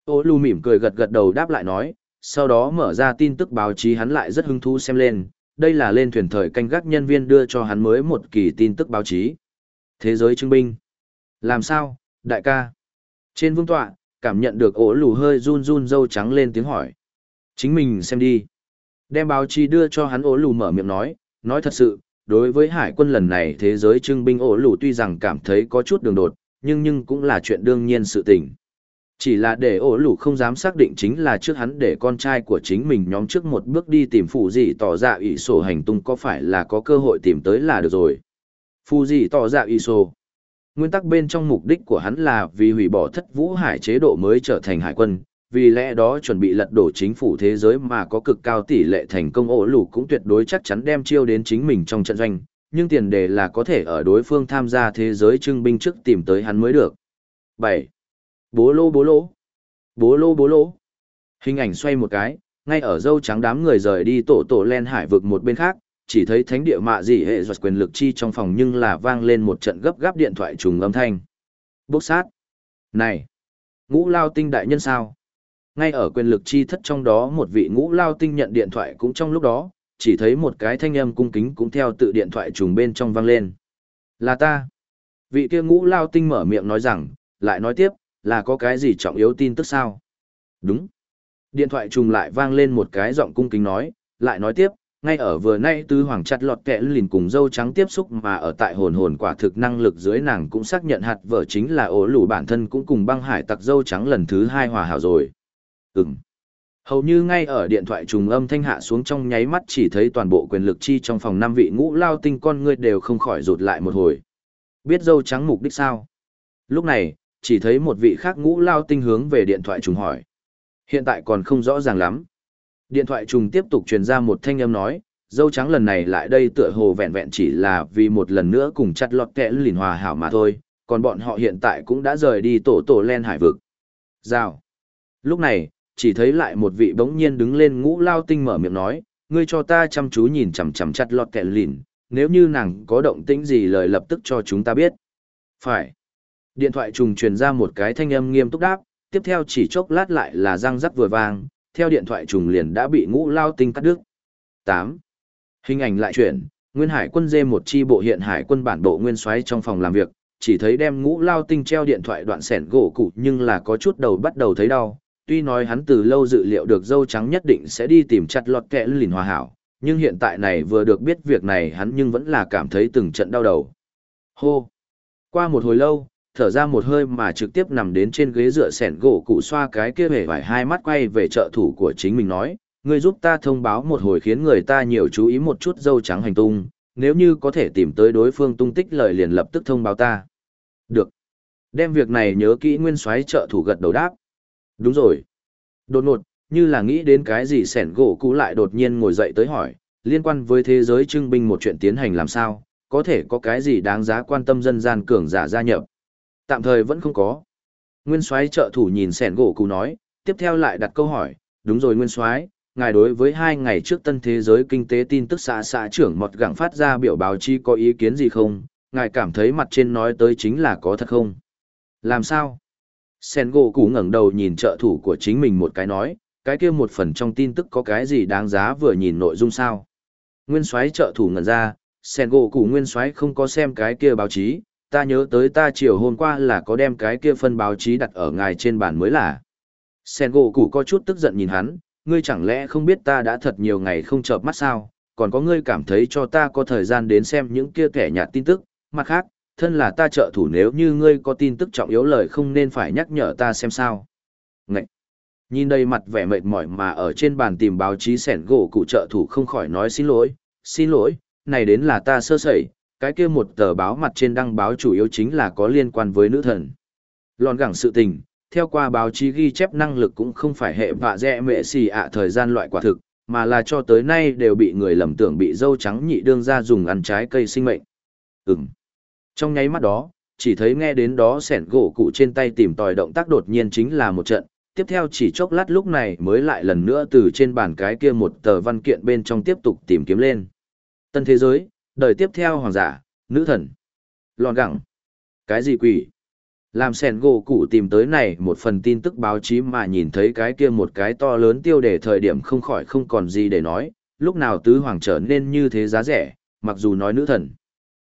Ô lù mỉm cười gật gật đầu đáp lại nói, sau đó mở ra tin tức báo chí hắn lại rất hứng thú xem lên, đây là lên thuyền thời canh gác nhân viên đưa cho hắn mới một kỳ tin tức báo chí. Thế giới chứng binh. Làm sao, đại ca? Trên vương tọa, cảm nhận được ổ lù hơi run run dâu trắng lên tiếng hỏi. Chính mình xem đi. Đem báo chí đưa cho hắn ổ lù mở miệng nói, nói thật sự, đối với hải quân lần này thế giới trưng binh ổ lù tuy rằng cảm thấy có chút đường đột, nhưng nhưng cũng là chuyện đương nhiên sự tình. Chỉ là để ổ lù không dám xác định chính là trước hắn để con trai của chính mình nhóm trước một bước đi tìm phụ gì tỏ ra ủy sổ hành tung có phải là có cơ hội tìm tới là được rồi. Phụ gì tỏ ra ủy sổ. Nguyên tắc bên trong mục đích của hắn là vì hủy bỏ thất vũ hải chế độ mới trở thành hải quân, vì lẽ đó chuẩn bị lật đổ chính phủ thế giới mà có cực cao tỷ lệ thành công ổ lù cũng tuyệt đối chắc chắn đem chiêu đến chính mình trong trận doanh, nhưng tiền đề là có thể ở đối phương tham gia thế giới trưng binh trước tìm tới hắn mới được. 7. Bố lô bố lô. Bố lô bố lô. Hình ảnh xoay một cái, ngay ở dâu trắng đám người rời đi tổ tổ len hải vực một bên khác, chỉ thấy thánh địa mạ dị hệ giọt quyền lực chi trong phòng nhưng là vang lên một trận gấp gáp điện thoại trùng âm thanh. Bốc sát. Này! Ngũ lao tinh đại nhân sao? Ngay ở quyền lực chi thất trong đó một vị ngũ lao tinh nhận điện thoại cũng trong lúc đó, chỉ thấy một cái thanh âm cung kính cũng theo tự điện thoại trùng bên trong vang lên. Là ta. Vị kia ngũ lao tinh mở miệng nói rằng, lại nói tiếp, là có cái gì trọng yếu tin tức sao? Đúng. Điện thoại trùng lại vang lên một cái giọng cung kính nói, lại nói tiếp, ngay ở vừa nay tứ hoàng chặt lọt kẽ lìn cùng dâu trắng tiếp xúc mà ở tại hồn hồn quả thực năng lực dưới nàng cũng xác nhận hạt vợ chính là ổ lủ bản thân cũng cùng băng hải tặc dâu trắng lần thứ hai hòa hảo rồi. Ừm. Hầu như ngay ở điện thoại trùng âm thanh hạ xuống trong nháy mắt chỉ thấy toàn bộ quyền lực chi trong phòng năm vị ngũ lao tinh con ngươi đều không khỏi rụt lại một hồi. Biết dâu trắng mục đích sao? Lúc này, chỉ thấy một vị khác ngũ lao tinh hướng về điện thoại trùng hỏi. Hiện tại còn không rõ ràng lắm. Điện thoại trùng tiếp tục truyền ra một thanh âm nói, dâu trắng lần này lại đây tựa hồ vẹn vẹn chỉ là vì một lần nữa cùng chặt lọt kẽ lìn hòa hảo mà thôi, còn bọn họ hiện tại cũng đã rời đi tổ tổ len hải vực. Rào. Lúc này, chỉ thấy lại một vị bỗng nhiên đứng lên ngũ lao tinh mở miệng nói, ngươi cho ta chăm chú nhìn chằm chằm chặt lọt kẽ lìn, nếu như nàng có động tĩnh gì lời lập tức cho chúng ta biết. Phải. Điện thoại trùng truyền ra một cái thanh âm nghiêm túc đáp, tiếp theo chỉ chốc lát lại là răng rắc vừa vang, theo điện thoại trùng liền đã bị ngũ lao tinh cắt đứt. 8. Hình ảnh lại chuyển, Nguyên Hải quân dê một chi bộ hiện hải quân bản bộ nguyên soái trong phòng làm việc, chỉ thấy đem ngũ lao tinh treo điện thoại đoạn sẻn gỗ cụ nhưng là có chút đầu bắt đầu thấy đau. Tuy nói hắn từ lâu dự liệu được dâu trắng nhất định sẽ đi tìm chặt lọt kẹ lìn hòa hảo, nhưng hiện tại này vừa được biết việc này hắn nhưng vẫn là cảm thấy từng trận đau đầu. Hô! Qua một hồi lâu, thở ra một hơi mà trực tiếp nằm đến trên ghế dựa sẻn gỗ cụ xoa cái kia hề vải hai mắt quay về trợ thủ của chính mình nói, ngươi giúp ta thông báo một hồi khiến người ta nhiều chú ý một chút dâu trắng hành tung, nếu như có thể tìm tới đối phương tung tích lời liền lập tức thông báo ta. Được. Đem việc này nhớ kỹ nguyên soái trợ thủ gật đầu đáp. Đúng rồi. Đột ngột, như là nghĩ đến cái gì sẻn gỗ cũ lại đột nhiên ngồi dậy tới hỏi, liên quan với thế giới trưng binh một chuyện tiến hành làm sao, có thể có cái gì đáng giá quan tâm dân gian cường giả gia nhập. Tạm thời vẫn không có. Nguyên soái trợ thủ nhìn sẻn gỗ cũ nói, tiếp theo lại đặt câu hỏi, đúng rồi Nguyên soái ngài đối với hai ngày trước tân thế giới kinh tế tin tức xã xã trưởng mọt gặng phát ra biểu báo chi có ý kiến gì không, ngài cảm thấy mặt trên nói tới chính là có thật không? Làm sao? Sen gỗ cũ ngẩng đầu nhìn trợ thủ của chính mình một cái nói, cái kia một phần trong tin tức có cái gì đáng giá vừa nhìn nội dung sao? Nguyên soái trợ thủ ngẩn ra, Sen gỗ cũ nguyên soái không có xem cái kia báo chí, ta nhớ tới ta chiều hôm qua là có đem cái kia phân báo chí đặt ở ngài trên bàn mới là. Sen gỗ cũ có chút tức giận nhìn hắn, ngươi chẳng lẽ không biết ta đã thật nhiều ngày không chợp mắt sao, còn có ngươi cảm thấy cho ta có thời gian đến xem những kia kẻ nhạt tin tức, mặt khác, thân là ta trợ thủ nếu như ngươi có tin tức trọng yếu lời không nên phải nhắc nhở ta xem sao. Ngậy! Nhìn đầy mặt vẻ mệt mỏi mà ở trên bàn tìm báo chí sẻn gỗ cụ trợ thủ không khỏi nói xin lỗi, xin lỗi, này đến là ta sơ sẩy, cái kia một tờ báo mặt trên đăng báo chủ yếu chính là có liên quan với nữ thần. Lòn gẳng sự tình, theo qua báo chí ghi chép năng lực cũng không phải hệ vạ dẹ mệ xì ạ thời gian loại quả thực, mà là cho tới nay đều bị người lầm tưởng bị dâu trắng nhị đương ra dùng ăn trái cây sinh mệnh. Ừm. Trong nháy mắt đó, chỉ thấy nghe đến đó sẻn gỗ cụ trên tay tìm tòi động tác đột nhiên chính là một trận, tiếp theo chỉ chốc lát lúc này mới lại lần nữa từ trên bàn cái kia một tờ văn kiện bên trong tiếp tục tìm kiếm lên. Tân thế giới, đời tiếp theo hoàng giả, nữ thần. Lòn gẳng. Cái gì quỷ? Làm sẻn gỗ cụ tìm tới này một phần tin tức báo chí mà nhìn thấy cái kia một cái to lớn tiêu đề thời điểm không khỏi không còn gì để nói, lúc nào tứ hoàng trở nên như thế giá rẻ, mặc dù nói nữ thần.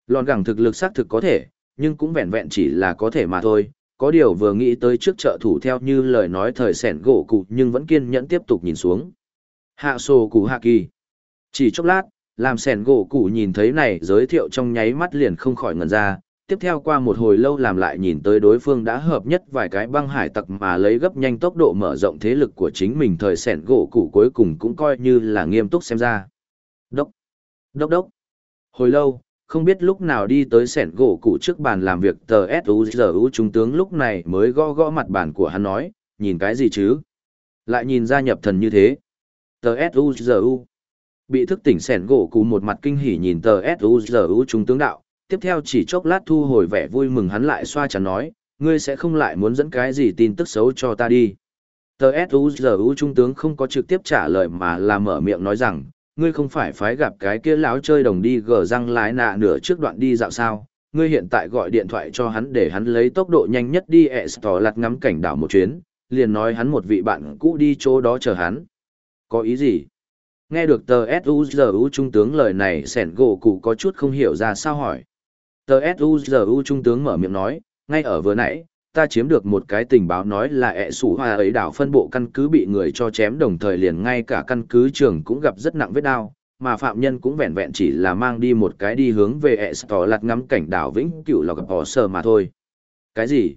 Lòn gẳng thực lực xác thực có thể, nhưng cũng vẹn vẹn chỉ là có thể mà thôi, có điều vừa nghĩ tới trước trợ thủ theo như lời nói thời sẻn gỗ cụ nhưng vẫn kiên nhẫn tiếp tục nhìn xuống. Hạ sổ cụ hạ kỳ. Chỉ chốc lát, làm sẻn gỗ cụ nhìn thấy này giới thiệu trong nháy mắt liền không khỏi ngần ra, tiếp theo qua một hồi lâu làm lại nhìn tới đối phương đã hợp nhất vài cái băng hải tặc mà lấy gấp nhanh tốc độ mở rộng thế lực của chính mình thời sẻn gỗ cụ cuối cùng cũng coi như là nghiêm túc xem ra. Đốc, đốc đốc. Hồi lâu, không biết lúc nào đi tới sẻn gỗ cụ trước bàn làm việc tờ suzu trung tướng lúc này mới gõ gõ mặt bàn của hắn nói, nhìn cái gì chứ? Lại nhìn ra nhập thần như thế. Tờ suzu Bị thức tỉnh sẻn gỗ cụ một mặt kinh hỉ nhìn tờ suzu trung tướng đạo, tiếp theo chỉ chốc lát thu hồi vẻ vui mừng hắn lại xoa chắn nói, ngươi sẽ không lại muốn dẫn cái gì tin tức xấu cho ta đi. Tờ suzu trung tướng không có trực tiếp trả lời mà là mở miệng nói rằng, ngươi không phải phái gặp cái kia láo chơi đồng đi gờ răng lái nạ nửa trước đoạn đi dạo sao, ngươi hiện tại gọi điện thoại cho hắn để hắn lấy tốc độ nhanh nhất đi ẹ tỏ lặt ngắm cảnh đảo một chuyến, liền nói hắn một vị bạn cũ đi chỗ đó chờ hắn. Có ý gì? Nghe được tờ S.U.G.U. trung tướng lời này sẻn gỗ cụ có chút không hiểu ra sao hỏi. Tờ S.U.G.U. trung tướng mở miệng nói, ngay ở vừa nãy, ta chiếm được một cái tình báo nói là ẹ sủ hoa ấy đảo phân bộ căn cứ bị người cho chém đồng thời liền ngay cả căn cứ trường cũng gặp rất nặng vết đau, mà phạm nhân cũng vẹn vẹn chỉ là mang đi một cái đi hướng về ẹ tỏ lặt ngắm cảnh đảo vĩnh cửu là gặp bỏ sờ mà thôi. Cái gì?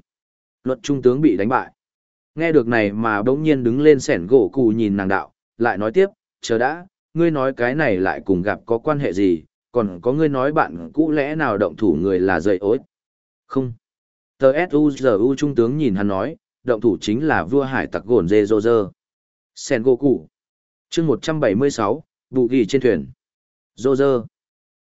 Luật trung tướng bị đánh bại. Nghe được này mà bỗng nhiên đứng lên sẻn gỗ cụ nhìn nàng đạo, lại nói tiếp, chờ đã, ngươi nói cái này lại cùng gặp có quan hệ gì, còn có ngươi nói bạn cũ lẽ nào động thủ người là dậy ối. Không. Tờ S.U.G.U. trung tướng nhìn hắn nói, động thủ chính là vua hải tặc gồn dê dô dơ. Sen gỗ cụ. chương 176, vụ ghi trên thuyền. Dô dơ.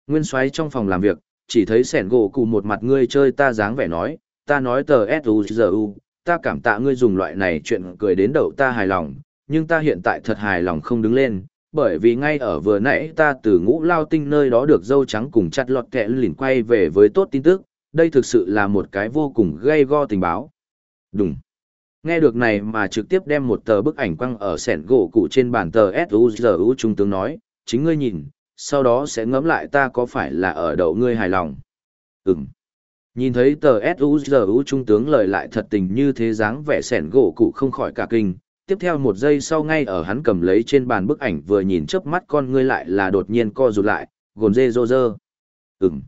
Nguyên xoáy trong phòng làm việc, chỉ thấy sẻn gỗ cụ một mặt ngươi chơi ta dáng vẻ nói, ta nói tờ S.U.G.U. ta cảm tạ ngươi dùng loại này chuyện cười đến đầu ta hài lòng, nhưng ta hiện tại thật hài lòng không đứng lên, bởi vì ngay ở vừa nãy ta từ ngũ lao tinh nơi đó được dâu trắng cùng chặt lọt kẹ lìn quay về với tốt tin tức, đây thực sự là một cái vô cùng gây go tình báo. Đúng. Nghe được này mà trực tiếp đem một tờ bức ảnh quăng ở sẻn gỗ cụ trên bàn tờ S.U.G.U. Trung tướng nói, chính ngươi nhìn, sau đó sẽ ngẫm lại ta có phải là ở đậu ngươi hài lòng. Ừm. Nhìn thấy tờ S.U.G.U. Trung tướng lời lại thật tình như thế dáng vẻ sẻn gỗ cụ không khỏi cả kinh. Tiếp theo một giây sau ngay ở hắn cầm lấy trên bàn bức ảnh vừa nhìn chớp mắt con ngươi lại là đột nhiên co rụt lại, gồn dê rô rơ. Ừm.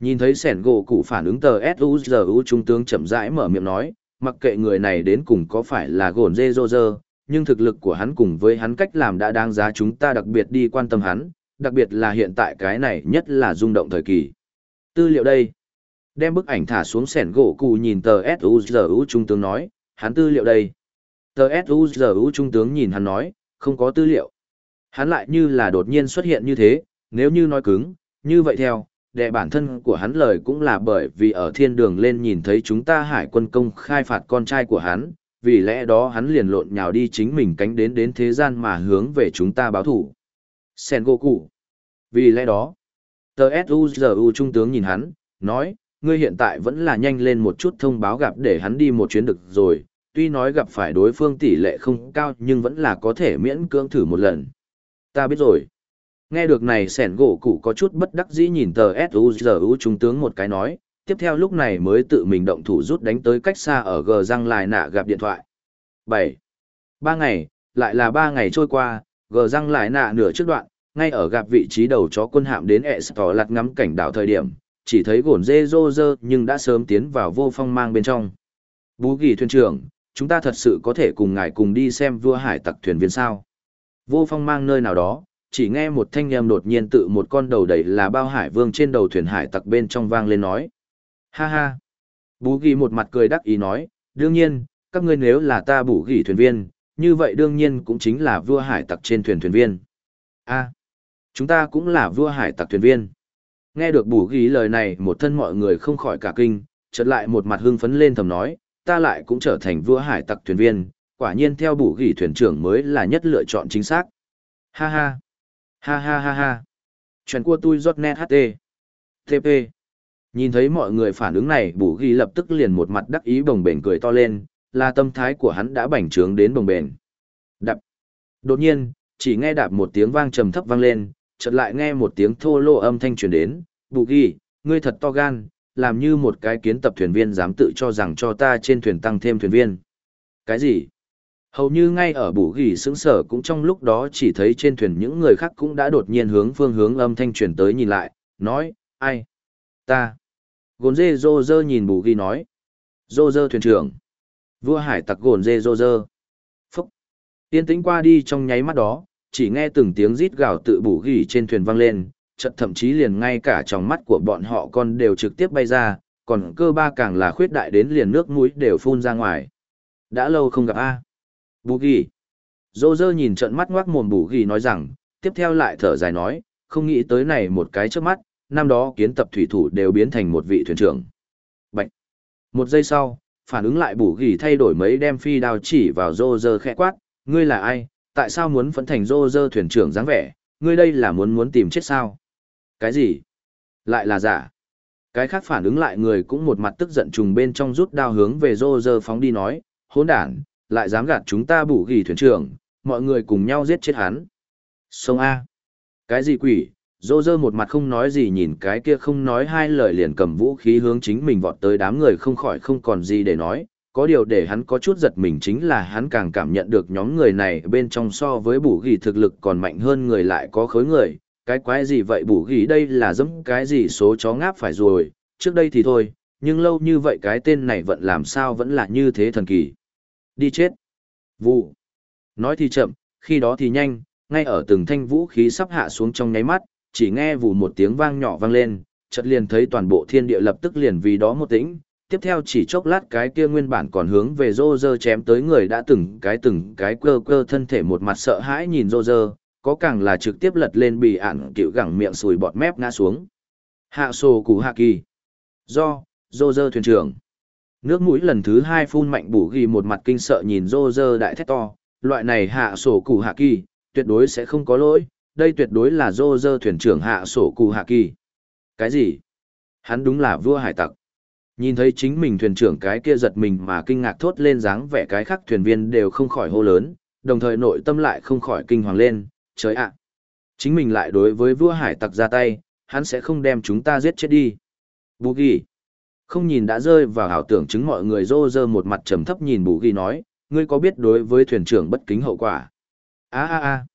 Nhìn thấy sẻn gỗ cụ phản ứng tờ S.U.G.U. trung tướng chậm rãi mở miệng nói, mặc kệ người này đến cùng có phải là gồn dê dô dơ, nhưng thực lực của hắn cùng với hắn cách làm đã đáng giá chúng ta đặc biệt đi quan tâm hắn, đặc biệt là hiện tại cái này nhất là rung động thời kỳ. Tư liệu đây. Đem bức ảnh thả xuống sẻn gỗ cụ nhìn tờ S.U.G.U. trung tướng nói, hắn tư liệu đây. Tờ S.U.G.U. trung tướng nhìn hắn nói, không có tư liệu. Hắn lại như là đột nhiên xuất hiện như thế, nếu như nói cứng, như vậy theo, đệ bản thân của hắn lời cũng là bởi vì ở thiên đường lên nhìn thấy chúng ta hải quân công khai phạt con trai của hắn, vì lẽ đó hắn liền lộn nhào đi chính mình cánh đến đến thế gian mà hướng về chúng ta báo thủ. Sen Goku. Vì lẽ đó, tờ S.U.G.U. trung tướng nhìn hắn, nói, ngươi hiện tại vẫn là nhanh lên một chút thông báo gặp để hắn đi một chuyến được rồi, tuy nói gặp phải đối phương tỷ lệ không cao nhưng vẫn là có thể miễn cưỡng thử một lần. Ta biết rồi. Nghe được này sẻn gỗ cụ có chút bất đắc dĩ nhìn tờ S.U.G.U. trung tướng một cái nói, tiếp theo lúc này mới tự mình động thủ rút đánh tới cách xa ở gờ răng lại nạ gặp điện thoại. 7. Ba ngày, lại là ba ngày trôi qua, gờ răng lại nạ nửa trước đoạn, ngay ở gặp vị trí đầu chó quân hạm đến ẹ tỏ lặt ngắm cảnh đảo thời điểm, chỉ thấy gồn dê rô rơ nhưng đã sớm tiến vào vô phong mang bên trong. Bú ghi thuyền trưởng, chúng ta thật sự có thể cùng ngài cùng đi xem vua hải tặc thuyền viên sao. Vô phong mang nơi nào đó, chỉ nghe một thanh âm đột nhiên tự một con đầu đầy là bao hải vương trên đầu thuyền hải tặc bên trong vang lên nói. Ha ha! Bú ghi một mặt cười đắc ý nói, đương nhiên, các ngươi nếu là ta bù ghi thuyền viên, như vậy đương nhiên cũng chính là vua hải tặc trên thuyền thuyền viên. a chúng ta cũng là vua hải tặc thuyền viên. Nghe được bù ghi lời này một thân mọi người không khỏi cả kinh, chợt lại một mặt hưng phấn lên thầm nói, ta lại cũng trở thành vua hải tặc thuyền viên, quả nhiên theo bù ghi thuyền trưởng mới là nhất lựa chọn chính xác. Ha ha! Ha ha ha ha. Chuyện của tôi rót net HT. TP. Nhìn thấy mọi người phản ứng này bù ghi lập tức liền một mặt đắc ý bồng bềnh cười to lên, là tâm thái của hắn đã bành trướng đến bồng bềnh. Đập. Đột nhiên, chỉ nghe đạp một tiếng vang trầm thấp vang lên, chợt lại nghe một tiếng thô lô âm thanh truyền đến, bù ghi, ngươi thật to gan, làm như một cái kiến tập thuyền viên dám tự cho rằng cho ta trên thuyền tăng thêm thuyền viên. Cái gì? Hầu như ngay ở bù gỉ sững sở cũng trong lúc đó chỉ thấy trên thuyền những người khác cũng đã đột nhiên hướng phương hướng âm thanh truyền tới nhìn lại, nói, ai? Ta. Gồn dê dô dơ nhìn bù gỉ nói. Dô dơ thuyền trưởng. Vua hải tặc gồn dê dô dơ. Phúc. Tiên tĩnh qua đi trong nháy mắt đó, chỉ nghe từng tiếng rít gào tự bù gỉ trên thuyền vang lên, chật thậm chí liền ngay cả trong mắt của bọn họ con đều trực tiếp bay ra, còn cơ ba càng là khuyết đại đến liền nước mũi đều phun ra ngoài. Đã lâu không gặp A. Bù ghi. Dô dơ nhìn trận mắt ngoác mồm bù ghi nói rằng, tiếp theo lại thở dài nói, không nghĩ tới này một cái trước mắt, năm đó kiến tập thủy thủ đều biến thành một vị thuyền trưởng. Bạch. Một giây sau, phản ứng lại bù ghi thay đổi mấy đem phi đao chỉ vào dô dơ khẽ quát, ngươi là ai, tại sao muốn phấn thành dô dơ thuyền trưởng dáng vẻ, ngươi đây là muốn muốn tìm chết sao? Cái gì? Lại là giả. Cái khác phản ứng lại người cũng một mặt tức giận trùng bên trong rút đao hướng về dô dơ phóng đi nói, hỗn đản, lại dám gạt chúng ta bù ghi thuyền trưởng, mọi người cùng nhau giết chết hắn. Sông A. Cái gì quỷ, dô dơ một mặt không nói gì nhìn cái kia không nói hai lời liền cầm vũ khí hướng chính mình vọt tới đám người không khỏi không còn gì để nói, có điều để hắn có chút giật mình chính là hắn càng cảm nhận được nhóm người này bên trong so với bù ghi thực lực còn mạnh hơn người lại có khối người, cái quái gì vậy bù ghi đây là giống cái gì số chó ngáp phải rồi, trước đây thì thôi, nhưng lâu như vậy cái tên này vẫn làm sao vẫn là như thế thần kỳ. Đi chết. Vụ. Nói thì chậm, khi đó thì nhanh, ngay ở từng thanh vũ khí sắp hạ xuống trong nháy mắt, chỉ nghe vù một tiếng vang nhỏ vang lên, chợt liền thấy toàn bộ thiên địa lập tức liền vì đó một tĩnh, tiếp theo chỉ chốc lát cái kia nguyên bản còn hướng về rô rơ chém tới người đã từng cái từng cái cơ cơ thân thể một mặt sợ hãi nhìn rô rơ, có càng là trực tiếp lật lên bị ản cựu gẳng miệng sùi bọt mép ngã xuống. Hạ sổ củ hạ kỳ. Do, rô rơ thuyền trưởng. Nước mũi lần thứ hai phun mạnh bù ghi một mặt kinh sợ nhìn rô rơ đại thét to, loại này hạ sổ củ hạ kỳ, tuyệt đối sẽ không có lỗi, đây tuyệt đối là rô rơ thuyền trưởng hạ sổ cù hạ kỳ. Cái gì? Hắn đúng là vua hải tặc. Nhìn thấy chính mình thuyền trưởng cái kia giật mình mà kinh ngạc thốt lên dáng vẻ cái khác thuyền viên đều không khỏi hô lớn, đồng thời nội tâm lại không khỏi kinh hoàng lên, trời ạ. Chính mình lại đối với vua hải tặc ra tay, hắn sẽ không đem chúng ta giết chết đi. Bù ghi. Không nhìn đã rơi vào ảo tưởng chứng mọi người rô rơ một mặt trầm thấp nhìn bù ghi nói, ngươi có biết đối với thuyền trưởng bất kính hậu quả. a a a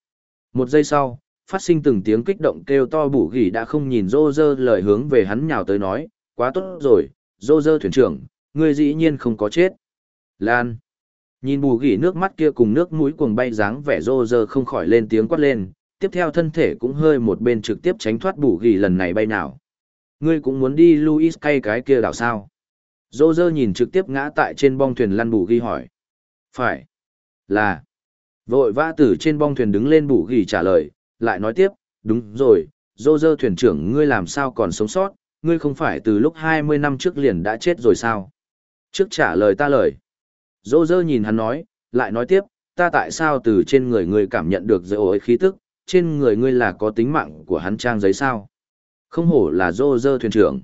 Một giây sau, phát sinh từng tiếng kích động kêu to bù ghi đã không nhìn rô rơ lời hướng về hắn nhào tới nói, quá tốt rồi, rô rơ thuyền trưởng, ngươi dĩ nhiên không có chết. Lan. Nhìn bù gỉ nước mắt kia cùng nước mũi cuồng bay dáng vẻ rô rơ không khỏi lên tiếng quát lên, tiếp theo thân thể cũng hơi một bên trực tiếp tránh thoát bù gỉ lần này bay nào. Ngươi cũng muốn đi Luis cay cái kia đảo sao? Dô dơ nhìn trực tiếp ngã tại trên bong thuyền lăn bù ghi hỏi. Phải. Là. Vội vã từ trên bong thuyền đứng lên bù gỉ trả lời, lại nói tiếp, đúng rồi, dô dơ thuyền trưởng ngươi làm sao còn sống sót, ngươi không phải từ lúc 20 năm trước liền đã chết rồi sao? Trước trả lời ta lời. Dô dơ nhìn hắn nói, lại nói tiếp, ta tại sao từ trên người ngươi cảm nhận được dây ấy khí tức, trên người ngươi là có tính mạng của hắn trang giấy sao? Không hổ là dô dơ thuyền trưởng.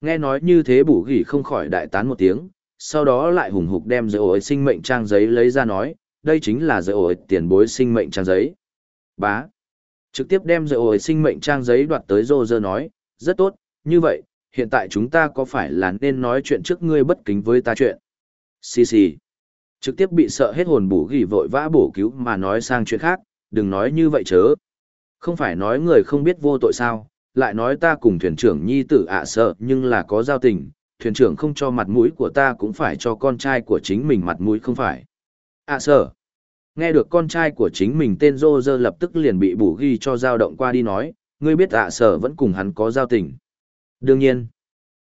Nghe nói như thế bủ gỉ không khỏi đại tán một tiếng, sau đó lại hùng hục đem dây ổi sinh mệnh trang giấy lấy ra nói, đây chính là dây ổi tiền bối sinh mệnh trang giấy. Bá. Trực tiếp đem dây ổi sinh mệnh trang giấy đoạt tới dô dơ nói, rất tốt, như vậy, hiện tại chúng ta có phải là nên nói chuyện trước ngươi bất kính với ta chuyện? Xì xì. Trực tiếp bị sợ hết hồn bổ Gỉ vội vã bổ cứu mà nói sang chuyện khác, đừng nói như vậy chớ. Không phải nói người không biết vô tội sao, lại nói ta cùng thuyền trưởng nhi tử ạ sợ nhưng là có giao tình, thuyền trưởng không cho mặt mũi của ta cũng phải cho con trai của chính mình mặt mũi không phải. ạ sợ. Nghe được con trai của chính mình tên Rô Dơ lập tức liền bị bủ ghi cho dao động qua đi nói, ngươi biết ạ sợ vẫn cùng hắn có giao tình. Đương nhiên,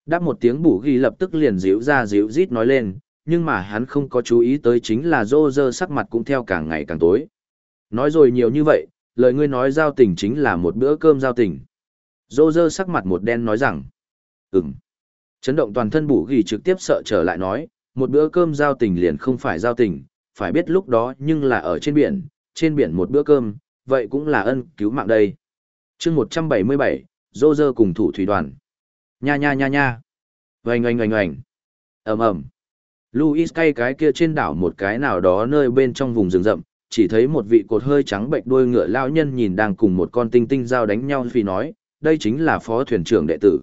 đáp một tiếng bù ghi lập tức liền díu ra díu rít nói lên, nhưng mà hắn không có chú ý tới chính là rô rơ sắc mặt cũng theo càng ngày càng tối. Nói rồi nhiều như vậy, lời ngươi nói giao tình chính là một bữa cơm giao tình. Dô dơ sắc mặt một đen nói rằng, ừm. Chấn động toàn thân bù ghi trực tiếp sợ trở lại nói, một bữa cơm giao tình liền không phải giao tình, phải biết lúc đó nhưng là ở trên biển, trên biển một bữa cơm, vậy cũng là ân cứu mạng đây. chương 177, dô dơ cùng thủ thủy đoàn. Nha nha nha nha. Oanh oanh oanh oanh. ầm ầm. Louis cay cái kia trên đảo một cái nào đó nơi bên trong vùng rừng rậm, chỉ thấy một vị cột hơi trắng bệnh đuôi ngựa lao nhân nhìn đang cùng một con tinh tinh giao đánh nhau vì nói, đây chính là phó thuyền trưởng đệ tử.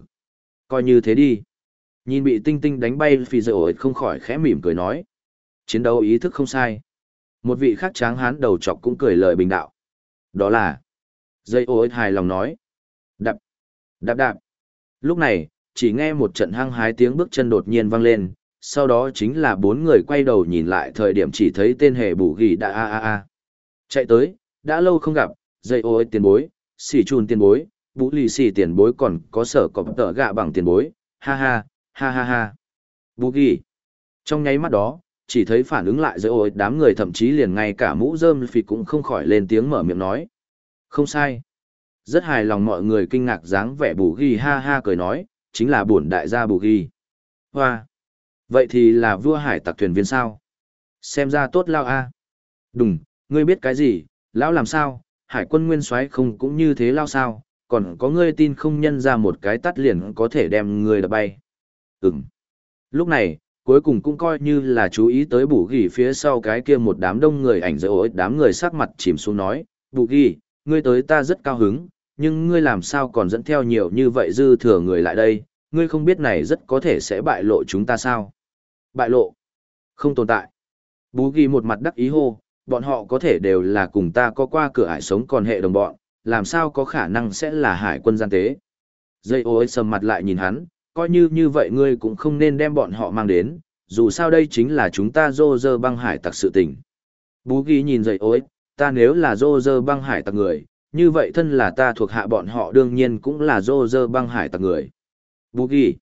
Coi như thế đi. Nhìn bị tinh tinh đánh bay phì dội ổi không khỏi khẽ mỉm cười nói. Chiến đấu ý thức không sai. Một vị khác tráng hán đầu chọc cũng cười lời bình đạo. Đó là. Dây ổi hài lòng nói. Đạp. Đạp đạp. Lúc này, chỉ nghe một trận hăng hái tiếng bước chân đột nhiên vang lên, sau đó chính là bốn người quay đầu nhìn lại thời điểm chỉ thấy tên hề bù ghi đã a a a. Chạy tới, đã lâu không gặp, dây ôi tiền bối, xỉ chùn tiền bối, vũ lì xì tiền bối còn có sở cọp tợ gạ bằng tiền bối, ha ha, ha ha ha. Bù ghi. Trong nháy mắt đó, chỉ thấy phản ứng lại giữa ôi đám người thậm chí liền ngay cả mũ rơm phì cũng không khỏi lên tiếng mở miệng nói. Không sai rất hài lòng mọi người kinh ngạc dáng vẻ bù ghi ha ha cười nói, chính là bổn đại gia bù ghi. Hoa! Vậy thì là vua hải tặc thuyền viên sao? Xem ra tốt lao a. À. Ngươi biết cái gì, lão làm sao, hải quân nguyên soái không cũng như thế lao sao, còn có ngươi tin không nhân ra một cái tắt liền có thể đem ngươi đập bay. Ừm. Lúc này, cuối cùng cũng coi như là chú ý tới bù ghi phía sau cái kia một đám đông người ảnh dỡ ối đám người sắc mặt chìm xuống nói, bù ghi, ngươi tới ta rất cao hứng, nhưng ngươi làm sao còn dẫn theo nhiều như vậy dư thừa người lại đây, ngươi không biết này rất có thể sẽ bại lộ chúng ta sao? Bại lộ? Không tồn tại. Bú ghi một mặt đắc ý hô, bọn họ có thể đều là cùng ta có qua cửa hải sống còn hệ đồng bọn, làm sao có khả năng sẽ là hải quân gian tế. Dây ôi sầm mặt lại nhìn hắn, coi như như vậy ngươi cũng không nên đem bọn họ mang đến, dù sao đây chính là chúng ta dô dơ băng hải tặc sự tình. Bú ghi nhìn dây ôi, ta nếu là dô dơ băng hải tặc người, như vậy thân là ta thuộc hạ bọn họ đương nhiên cũng là dô dơ băng hải tặc người. Bú ghi.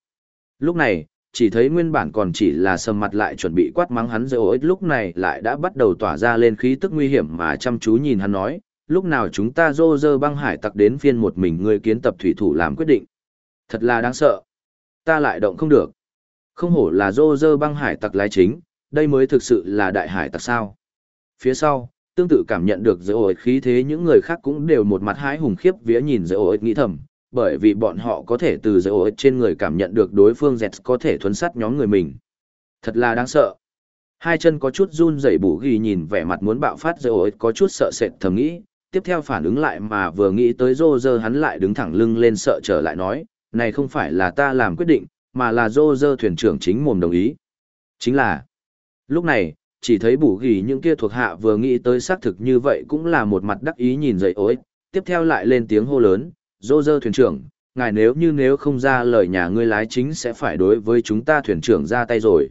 Lúc này, chỉ thấy nguyên bản còn chỉ là sầm mặt lại chuẩn bị quát mắng hắn dây ôi lúc này lại đã bắt đầu tỏa ra lên khí tức nguy hiểm mà chăm chú nhìn hắn nói, lúc nào chúng ta dô dơ băng hải tặc đến phiên một mình ngươi kiến tập thủy thủ làm quyết định. Thật là đáng sợ. Ta lại động không được. Không hổ là dô dơ băng hải tặc lái chính, đây mới thực sự là đại hải tặc sao. Phía sau, tương tự cảm nhận được dễ ổi khí thế những người khác cũng đều một mặt hái hùng khiếp vía nhìn dễ ổi nghĩ thầm, bởi vì bọn họ có thể từ dễ ổi trên người cảm nhận được đối phương dẹt có thể thuấn sát nhóm người mình. Thật là đáng sợ. Hai chân có chút run rẩy bù ghi nhìn vẻ mặt muốn bạo phát dễ ổi có chút sợ sệt thầm nghĩ, tiếp theo phản ứng lại mà vừa nghĩ tới rô rơ hắn lại đứng thẳng lưng lên sợ trở lại nói, này không phải là ta làm quyết định, mà là rô rơ thuyền trưởng chính mồm đồng ý. Chính là, lúc này, chỉ thấy bù ghi những kia thuộc hạ vừa nghĩ tới xác thực như vậy cũng là một mặt đắc ý nhìn dậy ối, tiếp theo lại lên tiếng hô lớn, rô rơ thuyền trưởng, ngài nếu như nếu không ra lời nhà ngươi lái chính sẽ phải đối với chúng ta thuyền trưởng ra tay rồi.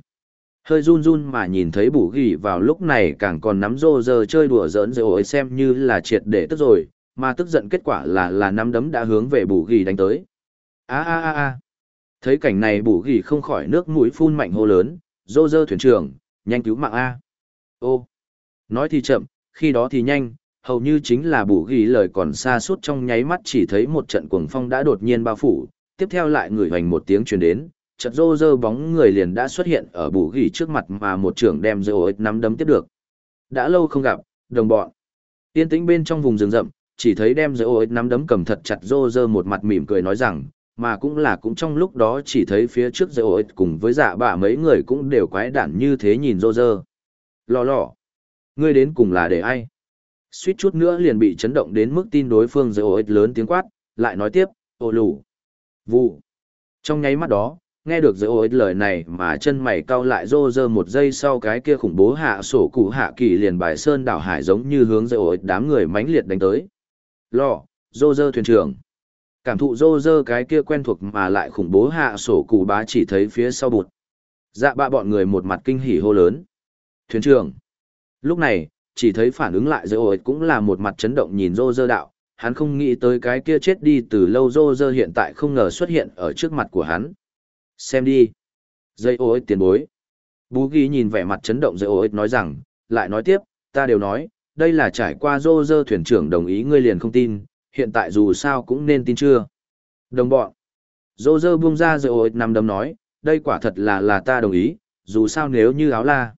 Hơi run run mà nhìn thấy bù ghi vào lúc này càng còn nắm rô rơ chơi đùa giỡn rồi ôi xem như là triệt để tức rồi, mà tức giận kết quả là là nắm đấm đã hướng về bù ghi đánh tới. a a a a Thấy cảnh này bù ghi không khỏi nước mũi phun mạnh hô lớn, rô rơ thuyền trưởng, nhanh cứu mạng A. Ô, nói thì chậm, khi đó thì nhanh, hầu như chính là bù ghi lời còn xa suốt trong nháy mắt chỉ thấy một trận cuồng phong đã đột nhiên bao phủ, tiếp theo lại ngửi hoành một tiếng truyền đến, chật rô rơ bóng người liền đã xuất hiện ở bù ghi trước mặt mà một trưởng đem rô ích nắm đấm tiếp được. Đã lâu không gặp, đồng bọn. Tiên tĩnh bên trong vùng rừng rậm, chỉ thấy đem rô ích nắm đấm cầm thật chặt rô rơ một mặt mỉm cười nói rằng, mà cũng là cũng trong lúc đó chỉ thấy phía trước rô ích cùng với dạ bà mấy người cũng đều quái đản như thế nhìn rô rơ. Lò lò. Ngươi đến cùng là để ai? Suýt chút nữa liền bị chấn động đến mức tin đối phương dây ích lớn tiếng quát, lại nói tiếp, ô lù. Vụ. Trong nháy mắt đó, nghe được dây ích lời này mà chân mày cau lại rô rơ một giây sau cái kia khủng bố hạ sổ cụ hạ kỳ liền bài sơn đảo hải giống như hướng dây ích đám người mãnh liệt đánh tới. Lò, rô rơ thuyền trưởng. Cảm thụ rô rơ cái kia quen thuộc mà lại khủng bố hạ sổ cụ bá chỉ thấy phía sau bụt. Dạ ba bọn người một mặt kinh hỉ hô lớn. Thuyền trưởng. Lúc này, chỉ thấy phản ứng lại dơ ổi cũng là một mặt chấn động nhìn rô rơ đạo, hắn không nghĩ tới cái kia chết đi từ lâu rô rơ hiện tại không ngờ xuất hiện ở trước mặt của hắn. Xem đi. Dây ổi tiền bối. Bú ghi nhìn vẻ mặt chấn động dây ổi nói rằng, lại nói tiếp, ta đều nói, đây là trải qua dô rơ thuyền trưởng đồng ý ngươi liền không tin, hiện tại dù sao cũng nên tin chưa. Đồng bọn. dô rơ buông ra dây ổi nằm đấm nói, đây quả thật là là ta đồng ý, dù sao nếu như áo la.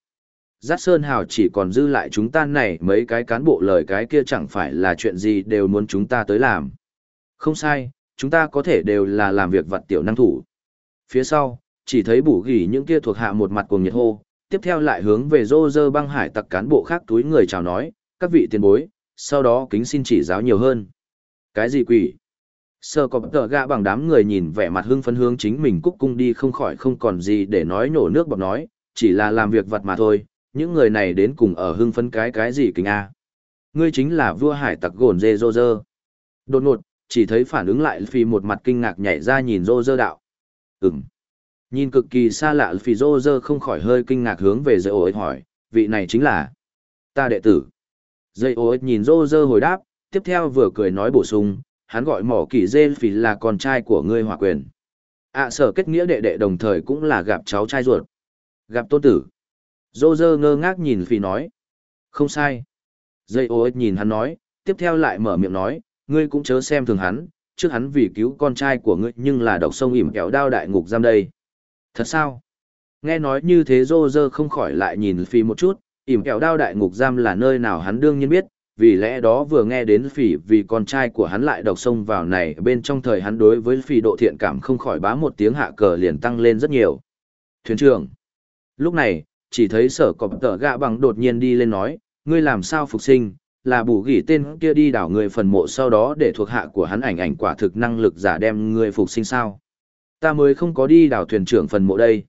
Giác Sơn Hào chỉ còn dư lại chúng ta này mấy cái cán bộ lời cái kia chẳng phải là chuyện gì đều muốn chúng ta tới làm. Không sai, chúng ta có thể đều là làm việc vặt tiểu năng thủ. Phía sau, chỉ thấy bủ gỉ những kia thuộc hạ một mặt cùng nhiệt hô, tiếp theo lại hướng về rô rơ băng hải tặc cán bộ khác túi người chào nói, các vị tiền bối, sau đó kính xin chỉ giáo nhiều hơn. Cái gì quỷ? Sơ có tờ gạ bằng đám người nhìn vẻ mặt hưng phấn hướng chính mình cúc cung đi không khỏi không còn gì để nói nổ nước bọc nói, chỉ là làm việc vật mà thôi, những người này đến cùng ở hưng phấn cái cái gì kính a ngươi chính là vua hải tặc gồn dê rô rơ đột ngột chỉ thấy phản ứng lại phi một mặt kinh ngạc nhảy ra nhìn rô rơ đạo Ừm. nhìn cực kỳ xa lạ phi rô rơ không khỏi hơi kinh ngạc hướng về dây ô ích hỏi vị này chính là ta đệ tử dây ô ích nhìn rô rơ hồi đáp tiếp theo vừa cười nói bổ sung hắn gọi mỏ kỳ dê phi là con trai của ngươi hòa quyền ạ sở kết nghĩa đệ đệ đồng thời cũng là gặp cháu trai ruột gặp tôn tử Dô dơ ngơ ngác nhìn Phi nói. Không sai. Dây ô ích nhìn hắn nói, tiếp theo lại mở miệng nói, ngươi cũng chớ xem thường hắn, trước hắn vì cứu con trai của ngươi nhưng là độc sông ỉm kéo đao đại ngục giam đây. Thật sao? Nghe nói như thế dô dơ không khỏi lại nhìn Phi một chút, ỉm kéo đao đại ngục giam là nơi nào hắn đương nhiên biết, vì lẽ đó vừa nghe đến phỉ vì con trai của hắn lại độc sông vào này bên trong thời hắn đối với phỉ độ thiện cảm không khỏi bá một tiếng hạ cờ liền tăng lên rất nhiều. Thuyền trưởng. Lúc này, chỉ thấy sở cọp tờ gạ bằng đột nhiên đi lên nói, ngươi làm sao phục sinh, là bù gỉ tên kia đi đảo người phần mộ sau đó để thuộc hạ của hắn ảnh ảnh quả thực năng lực giả đem người phục sinh sao. Ta mới không có đi đảo thuyền trưởng phần mộ đây.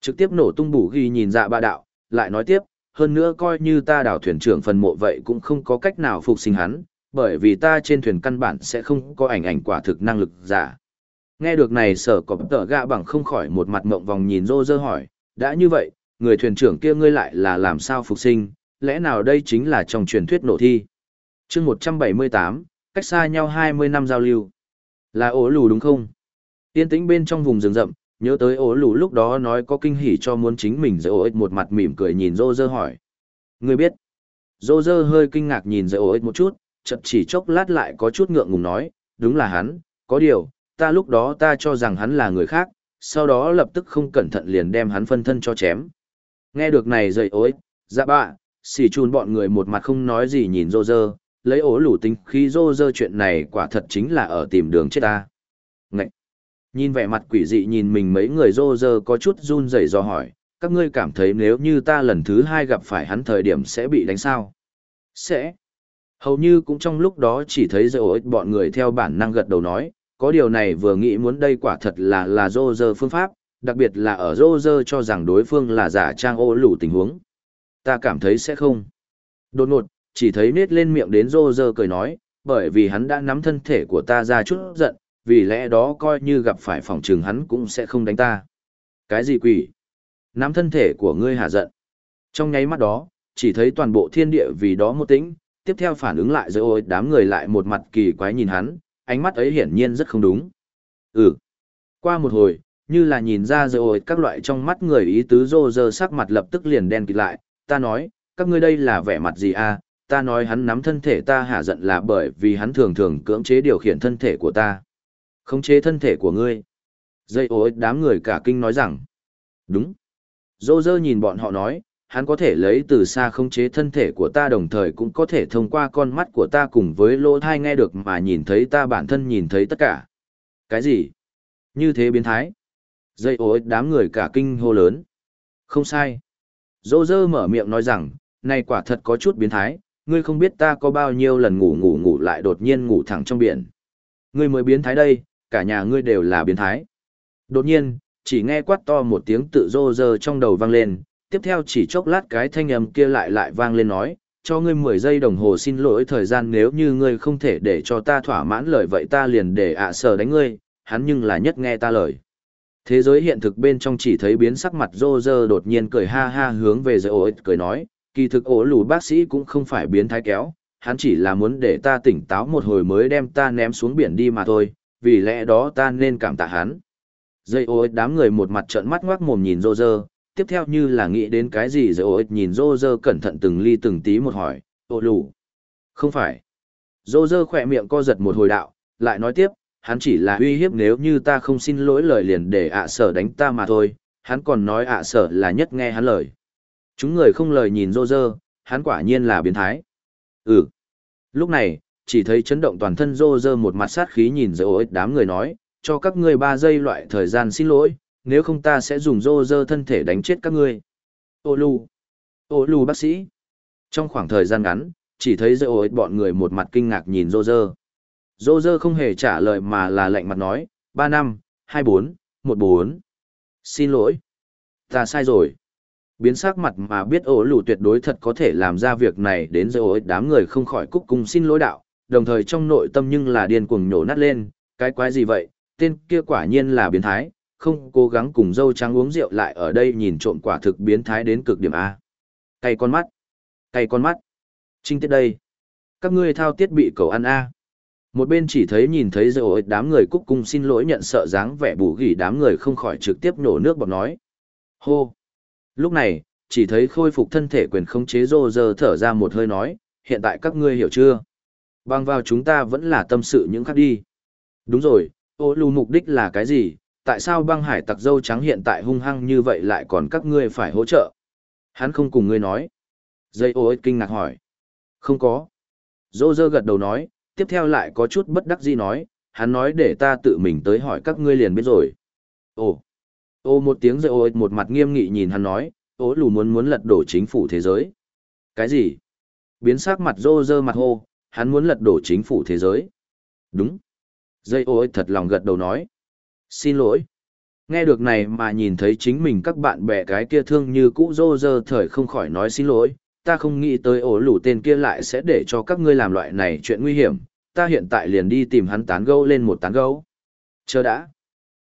Trực tiếp nổ tung bù ghi nhìn dạ ba đạo, lại nói tiếp, hơn nữa coi như ta đảo thuyền trưởng phần mộ vậy cũng không có cách nào phục sinh hắn, bởi vì ta trên thuyền căn bản sẽ không có ảnh ảnh quả thực năng lực giả. Nghe được này sở cọp tờ gạ bằng không khỏi một mặt mộng vòng nhìn rô rơ hỏi, đã như vậy, người thuyền trưởng kia ngươi lại là làm sao phục sinh, lẽ nào đây chính là trong truyền thuyết nổ thi. chương 178, cách xa nhau 20 năm giao lưu. Là ố lù đúng không? Yên tĩnh bên trong vùng rừng rậm, nhớ tới ố lù lúc đó nói có kinh hỉ cho muốn chính mình dạy ổ ích một mặt mỉm cười nhìn rô rơ hỏi. người biết. Rô rơ hơi kinh ngạc nhìn dạy ổ ích một chút, chậm chỉ chốc lát lại có chút ngượng ngùng nói, đúng là hắn, có điều, ta lúc đó ta cho rằng hắn là người khác, sau đó lập tức không cẩn thận liền đem hắn phân thân cho chém. Nghe được này dậy ối, dạ bạ, xì chun bọn người một mặt không nói gì nhìn rô rơ, lấy ố lủ tính khi rô rơ chuyện này quả thật chính là ở tìm đường chết ta. Ngậy! Nhìn vẻ mặt quỷ dị nhìn mình mấy người rô rơ có chút run rẩy do hỏi, các ngươi cảm thấy nếu như ta lần thứ hai gặp phải hắn thời điểm sẽ bị đánh sao? Sẽ. Hầu như cũng trong lúc đó chỉ thấy dây ích bọn người theo bản năng gật đầu nói, có điều này vừa nghĩ muốn đây quả thật là là dô dơ phương pháp, đặc biệt là ở dô dơ cho rằng đối phương là giả trang ô lủ tình huống. Ta cảm thấy sẽ không. Đột ngột, chỉ thấy nết lên miệng đến rô rơ cười nói, bởi vì hắn đã nắm thân thể của ta ra chút giận, vì lẽ đó coi như gặp phải phòng trường hắn cũng sẽ không đánh ta. Cái gì quỷ? Nắm thân thể của ngươi hạ giận. Trong nháy mắt đó, chỉ thấy toàn bộ thiên địa vì đó một tĩnh, tiếp theo phản ứng lại rồi ôi đám người lại một mặt kỳ quái nhìn hắn, ánh mắt ấy hiển nhiên rất không đúng. Ừ. Qua một hồi, như là nhìn ra rồi ôi các loại trong mắt người ý tứ rô rơ sắc mặt lập tức liền đen kịt lại, ta nói, các ngươi đây là vẻ mặt gì à, ta nói hắn nắm thân thể ta hạ giận là bởi vì hắn thường thường cưỡng chế điều khiển thân thể của ta. Khống chế thân thể của ngươi. Dây ối đám người cả kinh nói rằng, đúng. Rô rơ nhìn bọn họ nói, hắn có thể lấy từ xa khống chế thân thể của ta đồng thời cũng có thể thông qua con mắt của ta cùng với lỗ thai nghe được mà nhìn thấy ta bản thân nhìn thấy tất cả. Cái gì? Như thế biến thái. Dây ối đám người cả kinh hô lớn. Không sai. Dô dơ mở miệng nói rằng, này quả thật có chút biến thái, ngươi không biết ta có bao nhiêu lần ngủ ngủ ngủ lại đột nhiên ngủ thẳng trong biển. Ngươi mới biến thái đây, cả nhà ngươi đều là biến thái. Đột nhiên, chỉ nghe quát to một tiếng tự dô dơ trong đầu vang lên, tiếp theo chỉ chốc lát cái thanh âm kia lại lại vang lên nói, cho ngươi 10 giây đồng hồ xin lỗi thời gian nếu như ngươi không thể để cho ta thỏa mãn lời vậy ta liền để ạ sở đánh ngươi, hắn nhưng là nhất nghe ta lời. Thế giới hiện thực bên trong chỉ thấy biến sắc mặt rô rơ đột nhiên cười ha ha hướng về giới ổ cười nói, kỳ thực ổ lù bác sĩ cũng không phải biến thái kéo, hắn chỉ là muốn để ta tỉnh táo một hồi mới đem ta ném xuống biển đi mà thôi, vì lẽ đó ta nên cảm tạ hắn. Dây ích đám người một mặt trợn mắt ngoác mồm nhìn rô rơ, tiếp theo như là nghĩ đến cái gì giới ổ ích nhìn rô rơ cẩn thận từng ly từng tí một hỏi, ổ lù. Không phải. Rô rơ khỏe miệng co giật một hồi đạo, lại nói tiếp, hắn chỉ là uy hiếp nếu như ta không xin lỗi lời liền để ạ sở đánh ta mà thôi, hắn còn nói ạ sở là nhất nghe hắn lời. Chúng người không lời nhìn rô rơ, hắn quả nhiên là biến thái. Ừ. Lúc này, chỉ thấy chấn động toàn thân rô rơ một mặt sát khí nhìn rồi ích đám người nói, cho các ngươi ba giây loại thời gian xin lỗi, nếu không ta sẽ dùng rô rơ thân thể đánh chết các ngươi. Ô lù. Ô lù bác sĩ. Trong khoảng thời gian ngắn, chỉ thấy dơ ích bọn người một mặt kinh ngạc nhìn rô rơ. Rô dơ không hề trả lời mà là lạnh mặt nói, ba năm, hai bốn, một bốn. Xin lỗi. Ta sai rồi. Biến sắc mặt mà biết ổ lù tuyệt đối thật có thể làm ra việc này đến dơ ối đám người không khỏi cúc cùng xin lỗi đạo, đồng thời trong nội tâm nhưng là điên cuồng nhổ nát lên, cái quái gì vậy, tên kia quả nhiên là biến thái, không cố gắng cùng dâu trắng uống rượu lại ở đây nhìn trộm quả thực biến thái đến cực điểm A. Cay con mắt. Cay con mắt. Trinh tiết đây. Các ngươi thao tiết bị cầu ăn A. Một bên chỉ thấy nhìn thấy dâu đám người cúc cung xin lỗi nhận sợ dáng vẻ bù gỉ đám người không khỏi trực tiếp nổ nước bọt nói. Hô. Lúc này, chỉ thấy khôi phục thân thể quyền không chế rô rơ thở ra một hơi nói, hiện tại các ngươi hiểu chưa? Bằng vào chúng ta vẫn là tâm sự những khác đi. Đúng rồi, ô lù mục đích là cái gì, tại sao băng hải tặc dâu trắng hiện tại hung hăng như vậy lại còn các ngươi phải hỗ trợ? Hắn không cùng ngươi nói. Dây ô ích kinh ngạc hỏi. Không có. Dô dơ gật đầu nói, tiếp theo lại có chút bất đắc dĩ nói, hắn nói để ta tự mình tới hỏi các ngươi liền biết rồi. Ồ. Ô một tiếng rồi ô một mặt nghiêm nghị nhìn hắn nói, ố lù muốn muốn lật đổ chính phủ thế giới. Cái gì? Biến sắc mặt rô rơ mặt hô, hắn muốn lật đổ chính phủ thế giới. Đúng. Dây ô thật lòng gật đầu nói. Xin lỗi. Nghe được này mà nhìn thấy chính mình các bạn bè cái kia thương như cũ rô rơ thời không khỏi nói xin lỗi, ta không nghĩ tới ổ lủ tên kia lại sẽ để cho các ngươi làm loại này chuyện nguy hiểm, ta hiện tại liền đi tìm hắn tán gẫu lên một tán gẫu. Chờ đã.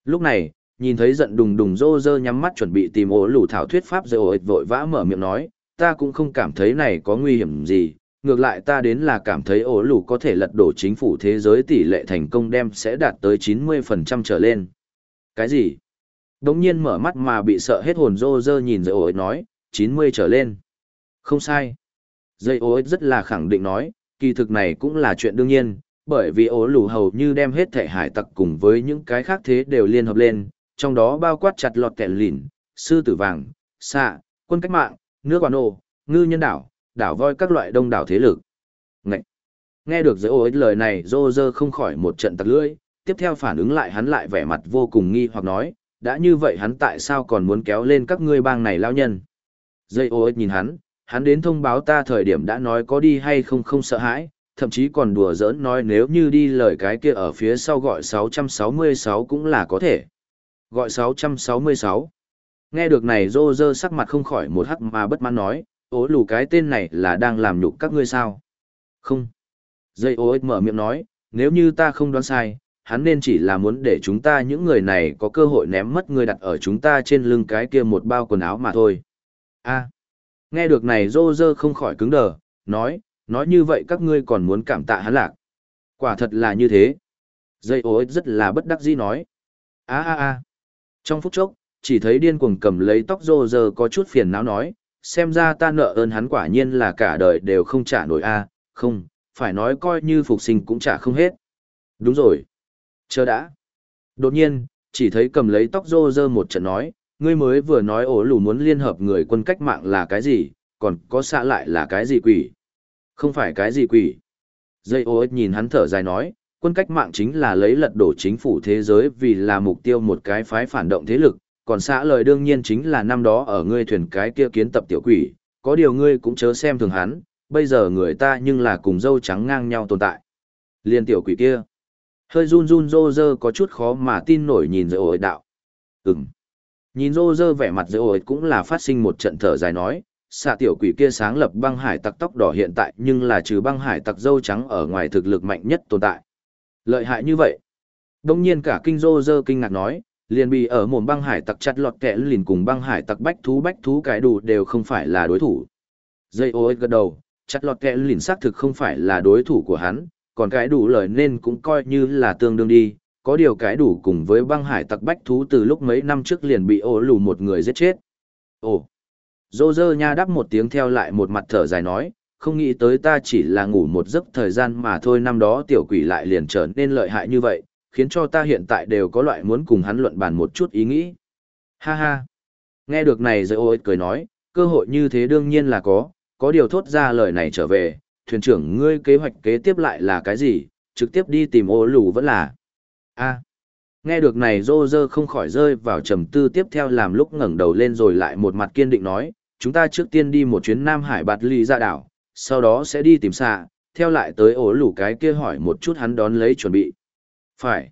Lúc này, nhìn thấy giận đùng đùng rô rơ nhắm mắt chuẩn bị tìm ổ lủ thảo thuyết pháp rồi ổ vội vã mở miệng nói, ta cũng không cảm thấy này có nguy hiểm gì, ngược lại ta đến là cảm thấy ổ lủ có thể lật đổ chính phủ thế giới tỷ lệ thành công đem sẽ đạt tới 90% trở lên. Cái gì? Đống nhiên mở mắt mà bị sợ hết hồn rô rơ nhìn rồi ổ nói, 90 trở lên. Không sai. Dây ổ rất là khẳng định nói, kỳ thực này cũng là chuyện đương nhiên, bởi vì ố lù hầu như đem hết thể hải tặc cùng với những cái khác thế đều liên hợp lên, trong đó bao quát chặt lọt kẻ lìn, sư tử vàng, xạ, quân cách mạng, nước quản ô, ngư nhân đảo, đảo voi các loại đông đảo thế lực. Ngậy! Nghe được giới ích lời này dô dơ không khỏi một trận tặc lưỡi, tiếp theo phản ứng lại hắn lại vẻ mặt vô cùng nghi hoặc nói, đã như vậy hắn tại sao còn muốn kéo lên các ngươi bang này lao nhân. Dây ối nhìn hắn, hắn đến thông báo ta thời điểm đã nói có đi hay không không sợ hãi, thậm chí còn đùa giỡn nói nếu như đi lời cái kia ở phía sau gọi 666 cũng là có thể. Gọi 666. Nghe được này rô rơ sắc mặt không khỏi một hắc mà bất mãn nói, ố lù cái tên này là đang làm nhục các ngươi sao? Không. Dây ô mở miệng nói, nếu như ta không đoán sai, hắn nên chỉ là muốn để chúng ta những người này có cơ hội ném mất người đặt ở chúng ta trên lưng cái kia một bao quần áo mà thôi. a nghe được này rô rơ không khỏi cứng đờ, nói, nói như vậy các ngươi còn muốn cảm tạ hắn lạc. Quả thật là như thế. Dây ối rất là bất đắc dĩ nói. a a a Trong phút chốc, chỉ thấy điên cuồng cầm lấy tóc rô rơ có chút phiền não nói, xem ra ta nợ ơn hắn quả nhiên là cả đời đều không trả nổi a không, phải nói coi như phục sinh cũng trả không hết. Đúng rồi. Chờ đã. Đột nhiên, chỉ thấy cầm lấy tóc rô rơ một trận nói, ngươi mới vừa nói ổ lù muốn liên hợp người quân cách mạng là cái gì, còn có xạ lại là cái gì quỷ. Không phải cái gì quỷ. Dây ô nhìn hắn thở dài nói, quân cách mạng chính là lấy lật đổ chính phủ thế giới vì là mục tiêu một cái phái phản động thế lực, còn xã lời đương nhiên chính là năm đó ở ngươi thuyền cái kia kiến tập tiểu quỷ, có điều ngươi cũng chớ xem thường hắn, bây giờ người ta nhưng là cùng dâu trắng ngang nhau tồn tại. Liên tiểu quỷ kia. Hơi run run rô rơ có chút khó mà tin nổi nhìn dây ổi đạo. Ừm. Nhìn rô rơ vẻ mặt dây ổi cũng là phát sinh một trận thở dài nói, xạ tiểu quỷ kia sáng lập băng hải tặc tóc đỏ hiện tại nhưng là trừ băng hải tặc dâu trắng ở ngoài thực lực mạnh nhất tồn tại. Lợi hại như vậy. Đông nhiên cả kinh rô rơ kinh ngạc nói, liền bị ở mồm băng hải tặc chặt lọt kẽ lìn cùng băng hải tặc bách thú bách thú cái đủ đều không phải là đối thủ. Dây ô gật đầu, chặt lọt kẽ lìn xác thực không phải là đối thủ của hắn, còn cái đủ lời nên cũng coi như là tương đương đi, có điều cái đủ cùng với băng hải tặc bách thú từ lúc mấy năm trước liền bị ô lù một người giết chết. Ồ, dô dơ nha đáp một tiếng theo lại một mặt thở dài nói, không nghĩ tới ta chỉ là ngủ một giấc thời gian mà thôi năm đó tiểu quỷ lại liền trở nên lợi hại như vậy, khiến cho ta hiện tại đều có loại muốn cùng hắn luận bàn một chút ý nghĩ. Ha ha. Nghe được này rồi ôi cười nói, cơ hội như thế đương nhiên là có, có điều thốt ra lời này trở về, thuyền trưởng ngươi kế hoạch kế tiếp lại là cái gì, trực tiếp đi tìm ô lù vẫn là a Nghe được này rô rơ không khỏi rơi vào trầm tư tiếp theo làm lúc ngẩng đầu lên rồi lại một mặt kiên định nói, chúng ta trước tiên đi một chuyến Nam Hải bạt ly ra dạ đảo, sau đó sẽ đi tìm xạ, theo lại tới ổ lủ cái kia hỏi một chút hắn đón lấy chuẩn bị. Phải.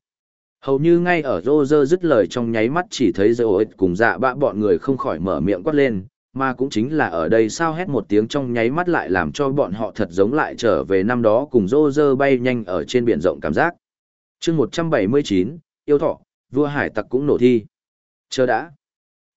Hầu như ngay ở rô rơ dứt lời trong nháy mắt chỉ thấy dơ ổi cùng dạ bạ bọn người không khỏi mở miệng quát lên, mà cũng chính là ở đây sao hét một tiếng trong nháy mắt lại làm cho bọn họ thật giống lại trở về năm đó cùng rô rơ bay nhanh ở trên biển rộng cảm giác chương 179, yêu thọ, vua hải tặc cũng nổ thi. Chờ đã.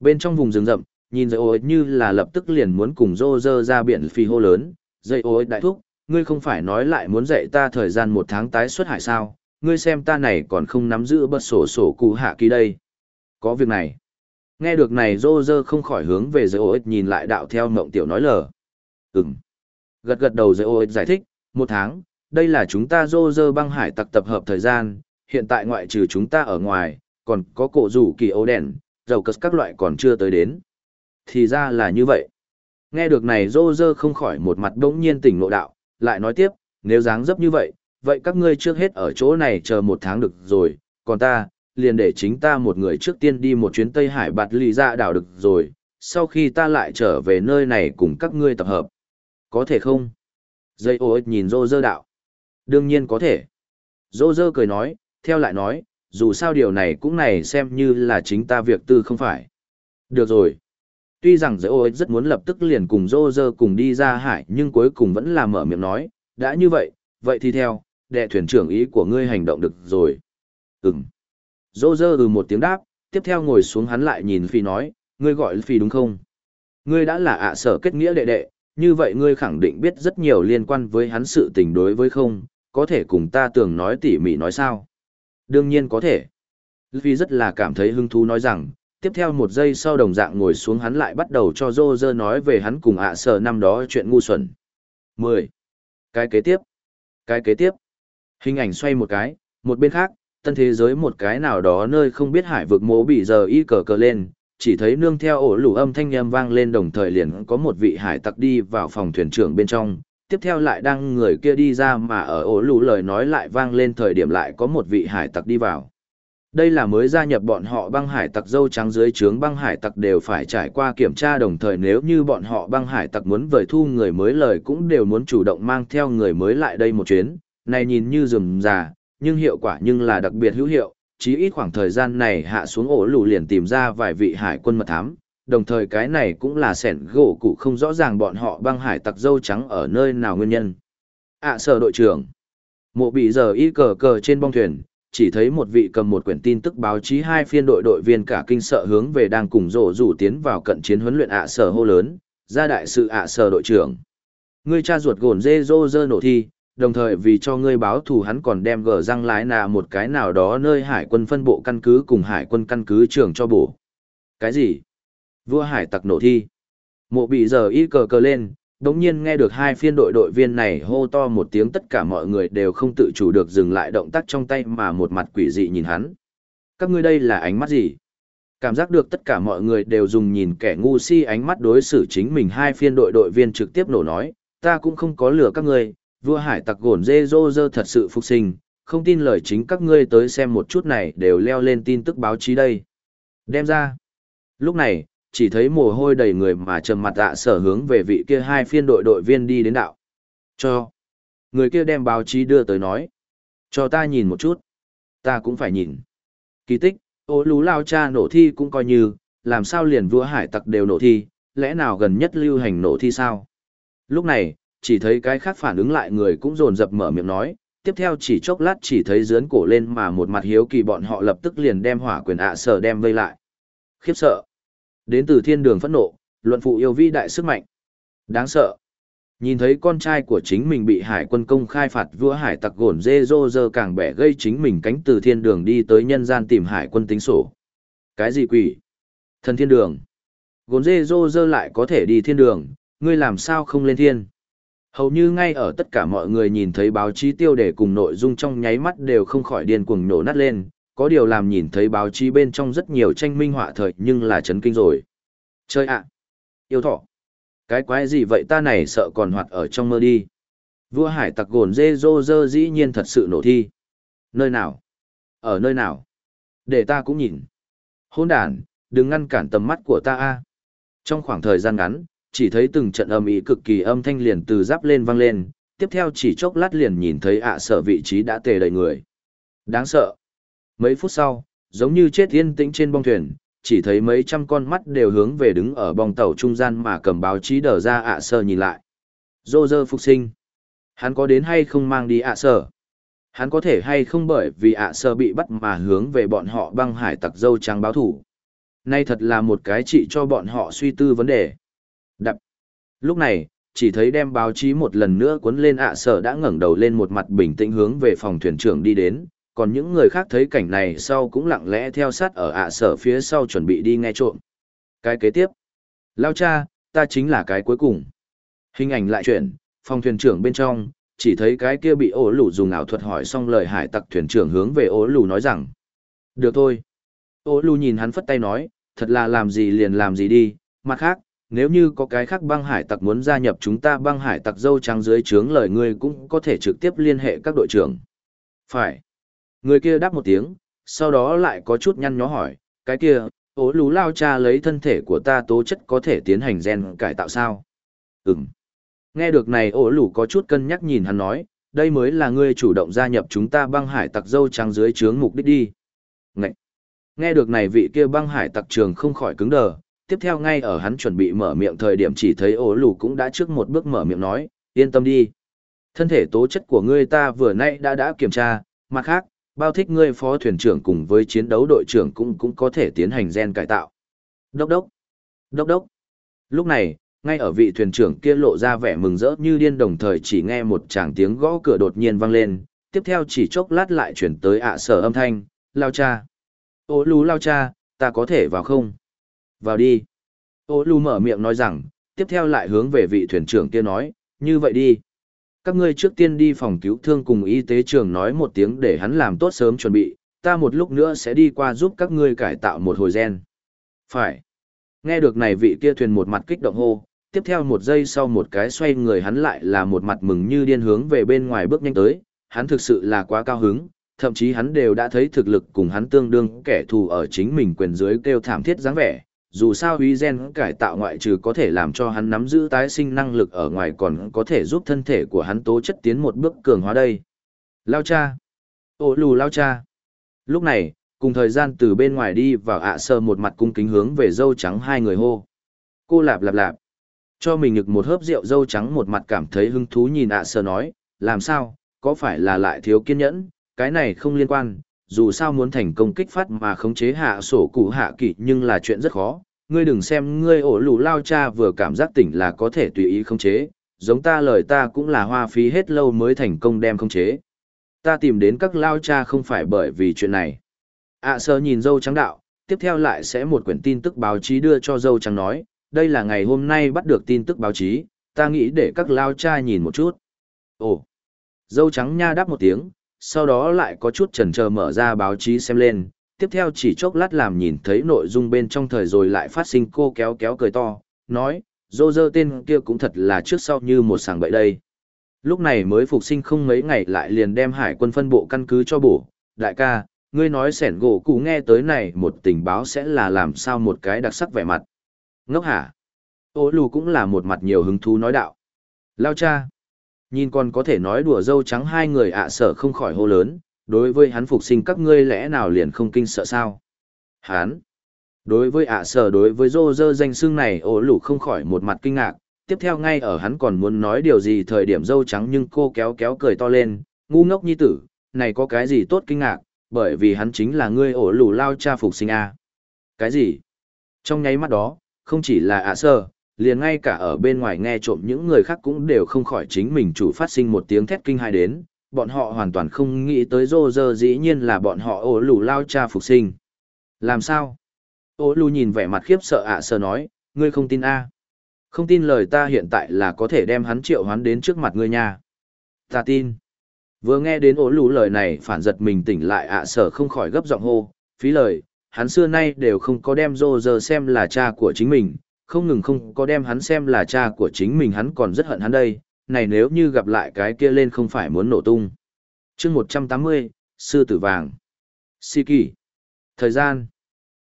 Bên trong vùng rừng rậm, nhìn dây ối như là lập tức liền muốn cùng rô rơ ra biển phi hô lớn, dây ối đại thúc, ngươi không phải nói lại muốn dạy ta thời gian một tháng tái xuất hải sao, ngươi xem ta này còn không nắm giữ bật sổ sổ cụ hạ kỳ đây. Có việc này. Nghe được này rô rơ không khỏi hướng về dây ô ích nhìn lại đạo theo mộng tiểu nói lờ. ừng Gật gật đầu dây ô ích giải thích, một tháng, đây là chúng ta rô dơ băng hải tặc tập hợp thời gian, hiện tại ngoại trừ chúng ta ở ngoài, còn có cổ rủ kỳ ấu đèn, dầu cất các loại còn chưa tới đến. Thì ra là như vậy. Nghe được này rô dơ không khỏi một mặt đống nhiên tỉnh ngộ đạo, lại nói tiếp, nếu dáng dấp như vậy, vậy các ngươi trước hết ở chỗ này chờ một tháng được rồi, còn ta, liền để chính ta một người trước tiên đi một chuyến Tây Hải bạt lì ra đảo được rồi, sau khi ta lại trở về nơi này cùng các ngươi tập hợp. Có thể không? Dây ô nhìn rô rơ đạo. Đương nhiên có thể. Rô dơ cười nói, theo lại nói, dù sao điều này cũng này xem như là chính ta việc tư không phải. Được rồi. Tuy rằng giới ôi rất muốn lập tức liền cùng dô dơ cùng đi ra hải nhưng cuối cùng vẫn là mở miệng nói, đã như vậy, vậy thì theo, đệ thuyền trưởng ý của ngươi hành động được rồi. Ừm. Dô dơ ừ một tiếng đáp, tiếp theo ngồi xuống hắn lại nhìn Phi nói, ngươi gọi Phi đúng không? Ngươi đã là ạ sở kết nghĩa đệ đệ, như vậy ngươi khẳng định biết rất nhiều liên quan với hắn sự tình đối với không, có thể cùng ta tưởng nói tỉ mỉ nói sao? Đương nhiên có thể. Luffy rất là cảm thấy hứng thú nói rằng, tiếp theo một giây sau đồng dạng ngồi xuống hắn lại bắt đầu cho Roger nói về hắn cùng ạ sở năm đó chuyện ngu xuẩn. 10. Cái kế tiếp. Cái kế tiếp. Hình ảnh xoay một cái, một bên khác, tân thế giới một cái nào đó nơi không biết hải vực mố bị giờ y cờ cờ lên, chỉ thấy nương theo ổ lũ âm thanh nhâm vang lên đồng thời liền có một vị hải tặc đi vào phòng thuyền trưởng bên trong, tiếp theo lại đang người kia đi ra mà ở ổ lũ lời nói lại vang lên thời điểm lại có một vị hải tặc đi vào. Đây là mới gia nhập bọn họ băng hải tặc dâu trắng dưới trướng băng hải tặc đều phải trải qua kiểm tra đồng thời nếu như bọn họ băng hải tặc muốn vời thu người mới lời cũng đều muốn chủ động mang theo người mới lại đây một chuyến, này nhìn như rườm già, nhưng hiệu quả nhưng là đặc biệt hữu hiệu, chí ít khoảng thời gian này hạ xuống ổ lù liền tìm ra vài vị hải quân mật thám, đồng thời cái này cũng là sẻn gỗ cụ không rõ ràng bọn họ băng hải tặc dâu trắng ở nơi nào nguyên nhân. ạ à, sở đội trưởng, mộ bị giờ y cờ cờ trên bong thuyền, chỉ thấy một vị cầm một quyển tin tức báo chí hai phiên đội đội viên cả kinh sợ hướng về đang cùng rổ rủ tiến vào cận chiến huấn luyện ạ sở hô lớn, ra đại sự ạ sở đội trưởng. Ngươi cha ruột gồn dê dô dơ nổ thi, đồng thời vì cho ngươi báo thù hắn còn đem gờ răng lái nà một cái nào đó nơi hải quân phân bộ căn cứ cùng hải quân căn cứ trường cho bổ. Cái gì? Vua hải tặc nổ thi. Mộ bị giờ y cờ cờ lên, đống nhiên nghe được hai phiên đội đội viên này hô to một tiếng tất cả mọi người đều không tự chủ được dừng lại động tác trong tay mà một mặt quỷ dị nhìn hắn. Các ngươi đây là ánh mắt gì? Cảm giác được tất cả mọi người đều dùng nhìn kẻ ngu si ánh mắt đối xử chính mình hai phiên đội đội viên trực tiếp nổ nói, ta cũng không có lừa các ngươi, vua hải tặc gồn dê dô dơ thật sự phục sinh, không tin lời chính các ngươi tới xem một chút này đều leo lên tin tức báo chí đây. Đem ra. Lúc này, chỉ thấy mồ hôi đầy người mà trầm mặt dạ sở hướng về vị kia hai phiên đội đội viên đi đến đạo. Cho. Người kia đem báo chí đưa tới nói. Cho ta nhìn một chút. Ta cũng phải nhìn. Kỳ tích, ô lú lao cha nổ thi cũng coi như, làm sao liền vua hải tặc đều nổ thi, lẽ nào gần nhất lưu hành nổ thi sao? Lúc này, chỉ thấy cái khác phản ứng lại người cũng rồn rập mở miệng nói, tiếp theo chỉ chốc lát chỉ thấy dướn cổ lên mà một mặt hiếu kỳ bọn họ lập tức liền đem hỏa quyền ạ à sở đem vây lại. Khiếp sợ. Đến từ thiên đường phẫn nộ, luận phụ yêu vi đại sức mạnh. Đáng sợ. Nhìn thấy con trai của chính mình bị hải quân công khai phạt vua hải tặc gồn dê dô dơ càng bẻ gây chính mình cánh từ thiên đường đi tới nhân gian tìm hải quân tính sổ. Cái gì quỷ? Thần thiên đường. Gồn dê dô dơ lại có thể đi thiên đường, ngươi làm sao không lên thiên? Hầu như ngay ở tất cả mọi người nhìn thấy báo chí tiêu đề cùng nội dung trong nháy mắt đều không khỏi điên cuồng nổ nát lên, có điều làm nhìn thấy báo chí bên trong rất nhiều tranh minh họa thời nhưng là chấn kinh rồi. Chơi ạ! Yêu thọ! Cái quái gì vậy ta này sợ còn hoạt ở trong mơ đi. Vua hải tặc gồn dê dô dơ dĩ nhiên thật sự nổ thi. Nơi nào? Ở nơi nào? Để ta cũng nhìn. Hôn đàn, đừng ngăn cản tầm mắt của ta a. Trong khoảng thời gian ngắn, chỉ thấy từng trận âm ý cực kỳ âm thanh liền từ giáp lên vang lên, tiếp theo chỉ chốc lát liền nhìn thấy ạ sở vị trí đã tề đầy người. Đáng sợ. Mấy phút sau, giống như chết yên tĩnh trên bong thuyền, chỉ thấy mấy trăm con mắt đều hướng về đứng ở bong tàu trung gian mà cầm báo chí đờ ra ạ sơ nhìn lại. Dô dơ phục sinh. Hắn có đến hay không mang đi ạ sơ Hắn có thể hay không bởi vì ạ sơ bị bắt mà hướng về bọn họ băng hải tặc dâu trắng báo thủ? Nay thật là một cái trị cho bọn họ suy tư vấn đề. Đập. Lúc này, chỉ thấy đem báo chí một lần nữa cuốn lên ạ sở đã ngẩng đầu lên một mặt bình tĩnh hướng về phòng thuyền trưởng đi đến, còn những người khác thấy cảnh này sau cũng lặng lẽ theo sát ở ạ sở phía sau chuẩn bị đi nghe trộm. Cái kế tiếp. Lao cha, ta chính là cái cuối cùng. Hình ảnh lại chuyển, phòng thuyền trưởng bên trong, chỉ thấy cái kia bị ố lù dùng ảo thuật hỏi xong lời hải tặc thuyền trưởng hướng về ố lù nói rằng. Được thôi. Ố lù nhìn hắn phất tay nói, thật là làm gì liền làm gì đi, mặt khác, nếu như có cái khác băng hải tặc muốn gia nhập chúng ta băng hải tặc dâu trắng dưới trướng lời ngươi cũng có thể trực tiếp liên hệ các đội trưởng. Phải. Người kia đáp một tiếng, sau đó lại có chút nhăn nhó hỏi, cái kia, ố lú lao cha lấy thân thể của ta tố chất có thể tiến hành gen cải tạo sao? Ừm. Nghe được này ố lú có chút cân nhắc nhìn hắn nói, đây mới là ngươi chủ động gia nhập chúng ta băng hải tặc dâu trắng dưới trướng mục đích đi. Ngậy! Nghe được này vị kia băng hải tặc trường không khỏi cứng đờ, tiếp theo ngay ở hắn chuẩn bị mở miệng thời điểm chỉ thấy ổ lù cũng đã trước một bước mở miệng nói, yên tâm đi. Thân thể tố chất của ngươi ta vừa nay đã đã kiểm tra, mặt khác, bao thích ngươi phó thuyền trưởng cùng với chiến đấu đội trưởng cũng cũng có thể tiến hành gen cải tạo. Đốc đốc! Đốc đốc! Lúc này, ngay ở vị thuyền trưởng kia lộ ra vẻ mừng rỡ như điên đồng thời chỉ nghe một tràng tiếng gõ cửa đột nhiên vang lên, tiếp theo chỉ chốc lát lại chuyển tới ạ sở âm thanh, lao cha. Ô lú lao cha, ta có thể vào không? Vào đi. Ô lú mở miệng nói rằng, tiếp theo lại hướng về vị thuyền trưởng kia nói, như vậy đi. Các ngươi trước tiên đi phòng cứu thương cùng y tế trường nói một tiếng để hắn làm tốt sớm chuẩn bị, ta một lúc nữa sẽ đi qua giúp các ngươi cải tạo một hồi gen. Phải. Nghe được này vị kia thuyền một mặt kích động hô, tiếp theo một giây sau một cái xoay người hắn lại là một mặt mừng như điên hướng về bên ngoài bước nhanh tới, hắn thực sự là quá cao hứng, thậm chí hắn đều đã thấy thực lực cùng hắn tương đương kẻ thù ở chính mình quyền dưới kêu thảm thiết dáng vẻ. Dù sao huy gen cải tạo ngoại trừ có thể làm cho hắn nắm giữ tái sinh năng lực ở ngoài còn có thể giúp thân thể của hắn tố chất tiến một bước cường hóa đây. Lao cha! Ô lù lao cha! Lúc này, cùng thời gian từ bên ngoài đi vào ạ sơ một mặt cung kính hướng về dâu trắng hai người hô. Cô lạp lạp lạp. Cho mình ngực một hớp rượu dâu trắng một mặt cảm thấy hứng thú nhìn ạ sơ nói, làm sao, có phải là lại thiếu kiên nhẫn, cái này không liên quan, dù sao muốn thành công kích phát mà khống chế hạ sổ cụ hạ kỳ nhưng là chuyện rất khó. Ngươi đừng xem ngươi ổ lù lao cha vừa cảm giác tỉnh là có thể tùy ý khống chế, giống ta lời ta cũng là hoa phí hết lâu mới thành công đem khống chế. Ta tìm đến các lao cha không phải bởi vì chuyện này. ạ sơ nhìn dâu trắng đạo, tiếp theo lại sẽ một quyển tin tức báo chí đưa cho dâu trắng nói, đây là ngày hôm nay bắt được tin tức báo chí, ta nghĩ để các lao cha nhìn một chút. Ồ, dâu trắng nha đáp một tiếng, sau đó lại có chút chần chờ mở ra báo chí xem lên, tiếp theo chỉ chốc lát làm nhìn thấy nội dung bên trong thời rồi lại phát sinh cô kéo kéo cười to, nói, dô dơ tên kia cũng thật là trước sau như một sàng bậy đây. Lúc này mới phục sinh không mấy ngày lại liền đem hải quân phân bộ căn cứ cho bổ, đại ca, ngươi nói sẻn gỗ cụ nghe tới này một tình báo sẽ là làm sao một cái đặc sắc vẻ mặt. Ngốc hả? Ô lù cũng là một mặt nhiều hứng thú nói đạo. Lao cha. Nhìn còn có thể nói đùa dâu trắng hai người ạ sở không khỏi hô lớn, đối với hắn phục sinh các ngươi lẽ nào liền không kinh sợ sao? Hắn. Đối với ạ sở đối với dô dơ danh xưng này ổ lũ không khỏi một mặt kinh ngạc, tiếp theo ngay ở hắn còn muốn nói điều gì thời điểm dâu trắng nhưng cô kéo kéo cười to lên, ngu ngốc nhi tử, này có cái gì tốt kinh ngạc, bởi vì hắn chính là ngươi ổ lù lao cha phục sinh a. Cái gì? Trong nháy mắt đó, không chỉ là ạ sơ, liền ngay cả ở bên ngoài nghe trộm những người khác cũng đều không khỏi chính mình chủ phát sinh một tiếng thét kinh hai đến, bọn họ hoàn toàn không nghĩ tới rô rơ dĩ nhiên là bọn họ ổ lù lao cha phục sinh. Làm sao? Ô lù nhìn vẻ mặt khiếp sợ ạ sơ nói, ngươi không tin a Không tin lời ta hiện tại là có thể đem hắn triệu hắn đến trước mặt ngươi nha. Ta tin. Vừa nghe đến ổ lù lời này phản giật mình tỉnh lại ạ sở không khỏi gấp giọng hô, phí lời, hắn xưa nay đều không có đem rô rơ xem là cha của chính mình, không ngừng không có đem hắn xem là cha của chính mình hắn còn rất hận hắn đây, này nếu như gặp lại cái kia lên không phải muốn nổ tung. chương 180, Sư Tử Vàng. Si kỳ. Thời gian.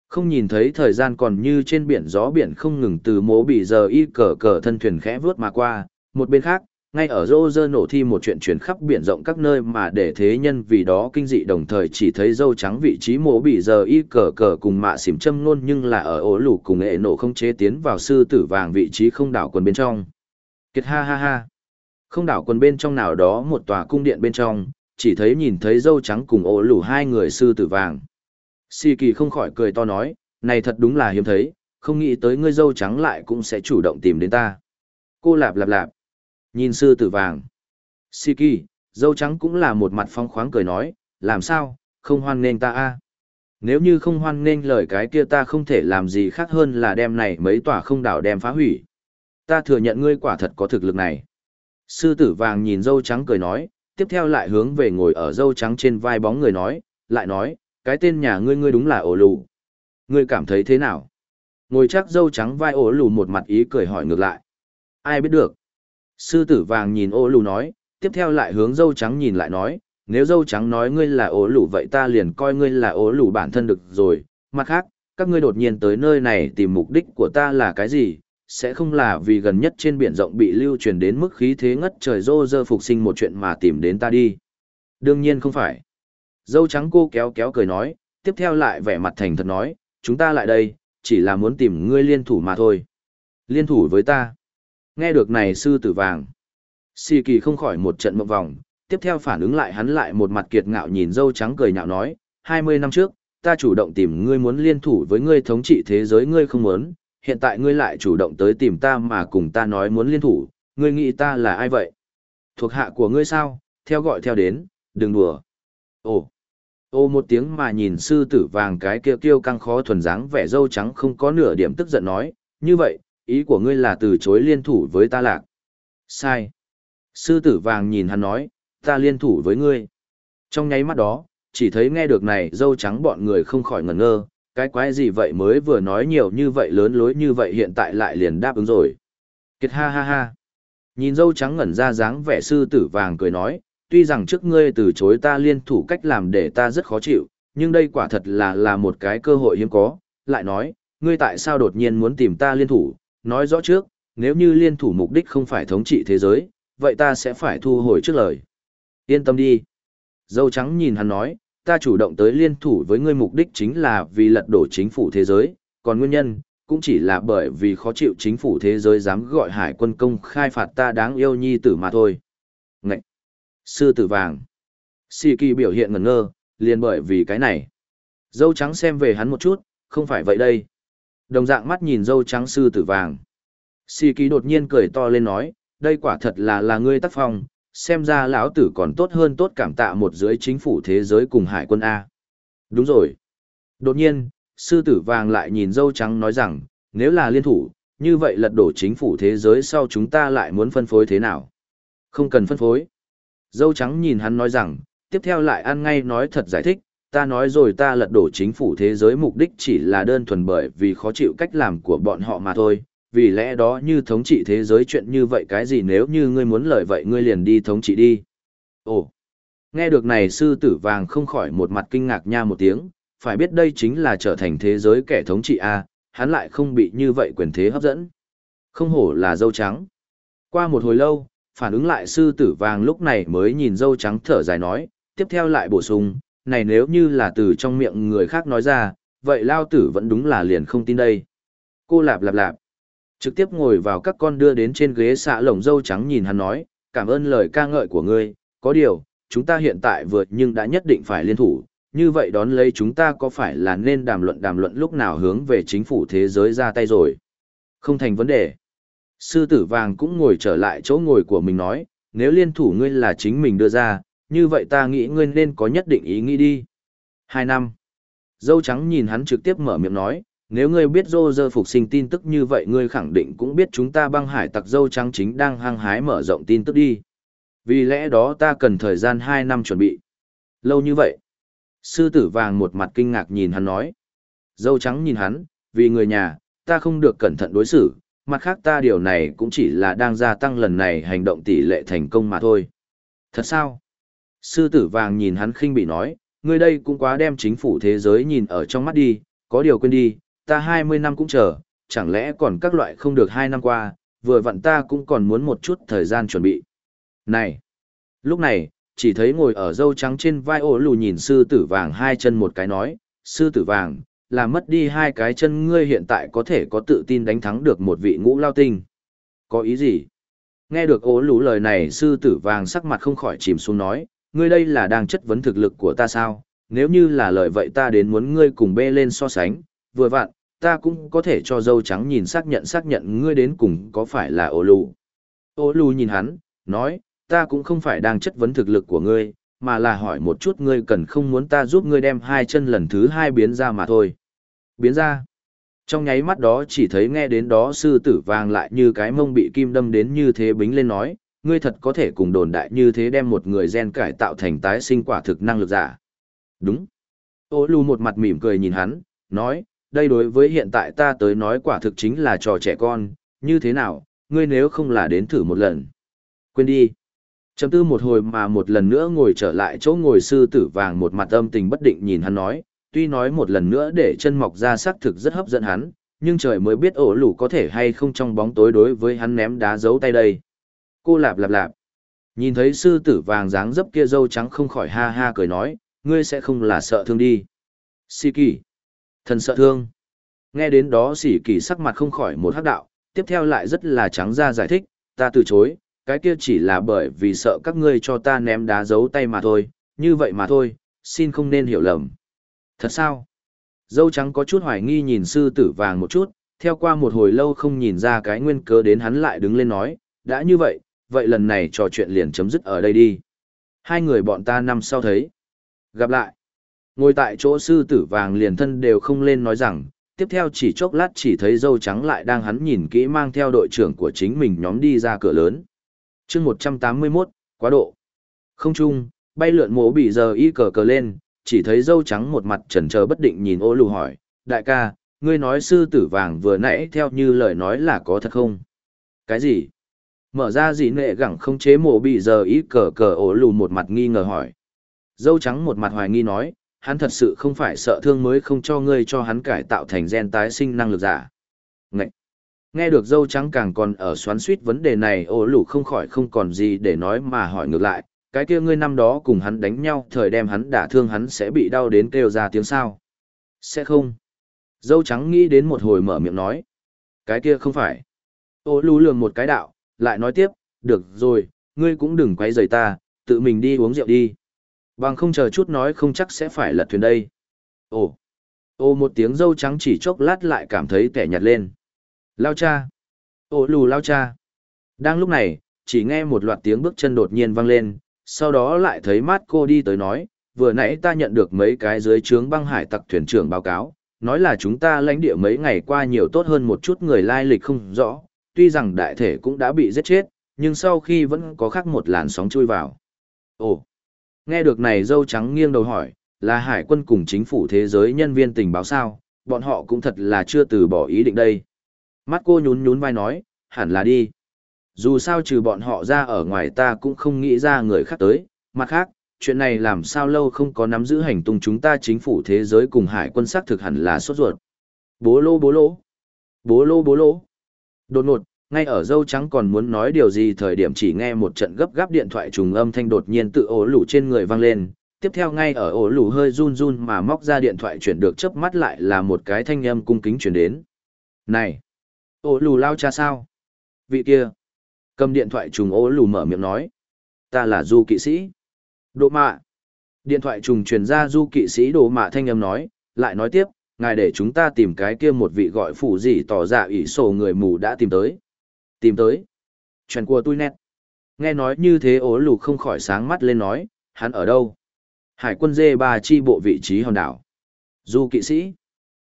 Không nhìn thấy thời gian còn như trên biển gió biển không ngừng từ mố bị giờ y cờ cờ thân thuyền khẽ vướt mà qua, một bên khác, ngay ở rô rơ nổ thi một chuyện chuyển khắp biển rộng các nơi mà để thế nhân vì đó kinh dị đồng thời chỉ thấy dâu trắng vị trí mổ bị giờ y cờ cờ cùng mạ xỉm châm luôn nhưng là ở ổ lủ cùng hệ nổ không chế tiến vào sư tử vàng vị trí không đảo quần bên trong. Kiệt ha ha ha. Không đảo quần bên trong nào đó một tòa cung điện bên trong, chỉ thấy nhìn thấy dâu trắng cùng ổ lủ hai người sư tử vàng. Si kỳ không khỏi cười to nói, này thật đúng là hiếm thấy, không nghĩ tới ngươi dâu trắng lại cũng sẽ chủ động tìm đến ta. Cô lạp lạp lạp. Nhìn sư tử vàng. Siki, dâu trắng cũng là một mặt phong khoáng cười nói, làm sao, không hoan nghênh ta a Nếu như không hoan nghênh lời cái kia ta không thể làm gì khác hơn là đem này mấy tòa không đảo đem phá hủy. Ta thừa nhận ngươi quả thật có thực lực này. Sư tử vàng nhìn dâu trắng cười nói, tiếp theo lại hướng về ngồi ở dâu trắng trên vai bóng người nói, lại nói, cái tên nhà ngươi ngươi đúng là ổ lù. Ngươi cảm thấy thế nào? Ngồi chắc dâu trắng vai ổ lù một mặt ý cười hỏi ngược lại. Ai biết được? Sư tử vàng nhìn ô lù nói, tiếp theo lại hướng dâu trắng nhìn lại nói, nếu dâu trắng nói ngươi là ố lù vậy ta liền coi ngươi là ố lù bản thân được rồi. Mặt khác, các ngươi đột nhiên tới nơi này tìm mục đích của ta là cái gì, sẽ không là vì gần nhất trên biển rộng bị lưu truyền đến mức khí thế ngất trời rô dơ phục sinh một chuyện mà tìm đến ta đi. Đương nhiên không phải. Dâu trắng cô kéo kéo cười nói, tiếp theo lại vẻ mặt thành thật nói, chúng ta lại đây, chỉ là muốn tìm ngươi liên thủ mà thôi. Liên thủ với ta. Nghe được này sư tử vàng. Si kỳ không khỏi một trận mộng vòng, tiếp theo phản ứng lại hắn lại một mặt kiệt ngạo nhìn dâu trắng cười nhạo nói, 20 năm trước, ta chủ động tìm ngươi muốn liên thủ với ngươi thống trị thế giới ngươi không muốn, hiện tại ngươi lại chủ động tới tìm ta mà cùng ta nói muốn liên thủ, ngươi nghĩ ta là ai vậy? Thuộc hạ của ngươi sao, theo gọi theo đến, đừng đùa. Ồ, ô một tiếng mà nhìn sư tử vàng cái kia kêu căng khó thuần dáng vẻ dâu trắng không có nửa điểm tức giận nói, như vậy, ý của ngươi là từ chối liên thủ với ta lạc. Sai. Sư tử vàng nhìn hắn nói, ta liên thủ với ngươi. Trong nháy mắt đó, chỉ thấy nghe được này dâu trắng bọn người không khỏi ngẩn ngơ, cái quái gì vậy mới vừa nói nhiều như vậy lớn lối như vậy hiện tại lại liền đáp ứng rồi. Kiệt ha ha ha. Nhìn dâu trắng ngẩn ra dáng vẻ sư tử vàng cười nói, tuy rằng trước ngươi từ chối ta liên thủ cách làm để ta rất khó chịu, nhưng đây quả thật là là một cái cơ hội hiếm có, lại nói, ngươi tại sao đột nhiên muốn tìm ta liên thủ, nói rõ trước, nếu như liên thủ mục đích không phải thống trị thế giới, vậy ta sẽ phải thu hồi trước lời. Yên tâm đi. Dâu trắng nhìn hắn nói, ta chủ động tới liên thủ với ngươi mục đích chính là vì lật đổ chính phủ thế giới, còn nguyên nhân, cũng chỉ là bởi vì khó chịu chính phủ thế giới dám gọi hải quân công khai phạt ta đáng yêu nhi tử mà thôi. Ngậy! Sư tử vàng! Sì kỳ biểu hiện ngẩn ngơ, liền bởi vì cái này. Dâu trắng xem về hắn một chút, không phải vậy đây. Đồng dạng mắt nhìn dâu trắng sư tử vàng. Si ký đột nhiên cười to lên nói, đây quả thật là là ngươi tác phong, xem ra lão tử còn tốt hơn tốt cảm tạ một dưới chính phủ thế giới cùng hải quân A. Đúng rồi. Đột nhiên, sư tử vàng lại nhìn dâu trắng nói rằng, nếu là liên thủ, như vậy lật đổ chính phủ thế giới sau chúng ta lại muốn phân phối thế nào? Không cần phân phối. Dâu trắng nhìn hắn nói rằng, tiếp theo lại ăn ngay nói thật giải thích, ta nói rồi ta lật đổ chính phủ thế giới mục đích chỉ là đơn thuần bởi vì khó chịu cách làm của bọn họ mà thôi, vì lẽ đó như thống trị thế giới chuyện như vậy cái gì nếu như ngươi muốn lời vậy ngươi liền đi thống trị đi. Ồ, nghe được này sư tử vàng không khỏi một mặt kinh ngạc nha một tiếng, phải biết đây chính là trở thành thế giới kẻ thống trị A, hắn lại không bị như vậy quyền thế hấp dẫn. Không hổ là dâu trắng. Qua một hồi lâu, phản ứng lại sư tử vàng lúc này mới nhìn dâu trắng thở dài nói, tiếp theo lại bổ sung, này nếu như là từ trong miệng người khác nói ra, vậy lao tử vẫn đúng là liền không tin đây. Cô lạp lạp lạp. Trực tiếp ngồi vào các con đưa đến trên ghế xạ lồng dâu trắng nhìn hắn nói, cảm ơn lời ca ngợi của ngươi, có điều, chúng ta hiện tại vượt nhưng đã nhất định phải liên thủ, như vậy đón lấy chúng ta có phải là nên đàm luận đàm luận lúc nào hướng về chính phủ thế giới ra tay rồi? Không thành vấn đề. Sư tử vàng cũng ngồi trở lại chỗ ngồi của mình nói, nếu liên thủ ngươi là chính mình đưa ra, như vậy ta nghĩ ngươi nên có nhất định ý nghĩ đi. Hai năm. Dâu trắng nhìn hắn trực tiếp mở miệng nói, nếu ngươi biết dô dơ phục sinh tin tức như vậy ngươi khẳng định cũng biết chúng ta băng hải tặc dâu trắng chính đang hăng hái mở rộng tin tức đi. Vì lẽ đó ta cần thời gian 2 năm chuẩn bị. Lâu như vậy. Sư tử vàng một mặt kinh ngạc nhìn hắn nói. Dâu trắng nhìn hắn, vì người nhà, ta không được cẩn thận đối xử, mặt khác ta điều này cũng chỉ là đang gia tăng lần này hành động tỷ lệ thành công mà thôi. Thật sao? Sư tử vàng nhìn hắn khinh bị nói, ngươi đây cũng quá đem chính phủ thế giới nhìn ở trong mắt đi, có điều quên đi, ta 20 năm cũng chờ, chẳng lẽ còn các loại không được 2 năm qua, vừa vặn ta cũng còn muốn một chút thời gian chuẩn bị. Này! Lúc này, chỉ thấy ngồi ở dâu trắng trên vai ổ lù nhìn sư tử vàng hai chân một cái nói, sư tử vàng, là mất đi hai cái chân ngươi hiện tại có thể có tự tin đánh thắng được một vị ngũ lao tinh. Có ý gì? Nghe được ố lù lời này sư tử vàng sắc mặt không khỏi chìm xuống nói, ngươi đây là đang chất vấn thực lực của ta sao? Nếu như là lời vậy ta đến muốn ngươi cùng bê lên so sánh, vừa vặn, ta cũng có thể cho dâu trắng nhìn xác nhận xác nhận ngươi đến cùng có phải là ô lù. Ô lù nhìn hắn, nói, ta cũng không phải đang chất vấn thực lực của ngươi, mà là hỏi một chút ngươi cần không muốn ta giúp ngươi đem hai chân lần thứ hai biến ra mà thôi. Biến ra. Trong nháy mắt đó chỉ thấy nghe đến đó sư tử vàng lại như cái mông bị kim đâm đến như thế bính lên nói, ngươi thật có thể cùng đồn đại như thế đem một người gen cải tạo thành tái sinh quả thực năng lực giả. Đúng. Ô lù một mặt mỉm cười nhìn hắn, nói, đây đối với hiện tại ta tới nói quả thực chính là trò trẻ con, như thế nào, ngươi nếu không là đến thử một lần. Quên đi. Chầm tư một hồi mà một lần nữa ngồi trở lại chỗ ngồi sư tử vàng một mặt âm tình bất định nhìn hắn nói, tuy nói một lần nữa để chân mọc ra xác thực rất hấp dẫn hắn, nhưng trời mới biết ổ lủ có thể hay không trong bóng tối đối với hắn ném đá giấu tay đây. Cô lạp lạp lạp. Nhìn thấy sư tử vàng dáng dấp kia dâu trắng không khỏi ha ha cười nói, ngươi sẽ không là sợ thương đi. Sĩ kỳ. Thần sợ thương. Nghe đến đó sĩ kỳ sắc mặt không khỏi một hắc đạo, tiếp theo lại rất là trắng ra giải thích, ta từ chối, cái kia chỉ là bởi vì sợ các ngươi cho ta ném đá giấu tay mà thôi, như vậy mà thôi, xin không nên hiểu lầm. Thật sao? Dâu trắng có chút hoài nghi nhìn sư tử vàng một chút, theo qua một hồi lâu không nhìn ra cái nguyên cớ đến hắn lại đứng lên nói, đã như vậy, vậy lần này trò chuyện liền chấm dứt ở đây đi. Hai người bọn ta năm sau thấy. Gặp lại. Ngồi tại chỗ sư tử vàng liền thân đều không lên nói rằng, tiếp theo chỉ chốc lát chỉ thấy dâu trắng lại đang hắn nhìn kỹ mang theo đội trưởng của chính mình nhóm đi ra cửa lớn. chương 181, quá độ. Không chung, bay lượn mố bị giờ y cờ cờ lên, chỉ thấy dâu trắng một mặt trần chờ bất định nhìn ô lù hỏi, đại ca, ngươi nói sư tử vàng vừa nãy theo như lời nói là có thật không? Cái gì? Mở ra dị nệ gẳng không chế mổ bị giờ ý cờ cờ ổ lù một mặt nghi ngờ hỏi. Dâu trắng một mặt hoài nghi nói, hắn thật sự không phải sợ thương mới không cho ngươi cho hắn cải tạo thành gen tái sinh năng lực giả. Ngậy! Nghe được dâu trắng càng còn ở xoắn suýt vấn đề này ổ lù không khỏi không còn gì để nói mà hỏi ngược lại, cái kia ngươi năm đó cùng hắn đánh nhau thời đem hắn đả thương hắn sẽ bị đau đến kêu ra tiếng sao. Sẽ không. Dâu trắng nghĩ đến một hồi mở miệng nói. Cái kia không phải. Ô lù lường một cái đạo, lại nói tiếp, được rồi, ngươi cũng đừng quấy rầy ta, tự mình đi uống rượu đi. Bằng không chờ chút nói không chắc sẽ phải lật thuyền đây. Ồ, ồ một tiếng dâu trắng chỉ chốc lát lại cảm thấy kẻ nhạt lên. Lao cha. ồ lù lao cha. Đang lúc này, chỉ nghe một loạt tiếng bước chân đột nhiên vang lên, sau đó lại thấy mát cô đi tới nói, vừa nãy ta nhận được mấy cái dưới trướng băng hải tặc thuyền trưởng báo cáo, nói là chúng ta lãnh địa mấy ngày qua nhiều tốt hơn một chút người lai lịch không rõ, tuy rằng đại thể cũng đã bị giết chết, nhưng sau khi vẫn có khác một làn sóng chui vào. Ồ, nghe được này dâu trắng nghiêng đầu hỏi, là hải quân cùng chính phủ thế giới nhân viên tình báo sao, bọn họ cũng thật là chưa từ bỏ ý định đây. Mắt cô nhún nhún vai nói, hẳn là đi. Dù sao trừ bọn họ ra ở ngoài ta cũng không nghĩ ra người khác tới, mặt khác, chuyện này làm sao lâu không có nắm giữ hành tung chúng ta chính phủ thế giới cùng hải quân xác thực hẳn là sốt ruột. Bố lô bố lô. Bố lô bố lô. Đột ngột, ngay ở dâu trắng còn muốn nói điều gì thời điểm chỉ nghe một trận gấp gáp điện thoại trùng âm thanh đột nhiên tự ổ lủ trên người vang lên. Tiếp theo ngay ở ổ lủ hơi run run mà móc ra điện thoại chuyển được chớp mắt lại là một cái thanh âm cung kính chuyển đến. Này! Ổ lủ lao cha sao? Vị kia! Cầm điện thoại trùng ố lủ mở miệng nói. Ta là du kỵ sĩ. Độ mạ. Điện thoại trùng truyền ra du kỵ sĩ đồ mạ thanh âm nói, lại nói tiếp, ngài để chúng ta tìm cái kia một vị gọi phủ gì tỏ dạ ủy sổ người mù đã tìm tới. Tìm tới. Chuyện của tôi nét. Nghe nói như thế ố lù không khỏi sáng mắt lên nói, hắn ở đâu? Hải quân dê ba chi bộ vị trí hòn đảo. Du kỵ sĩ.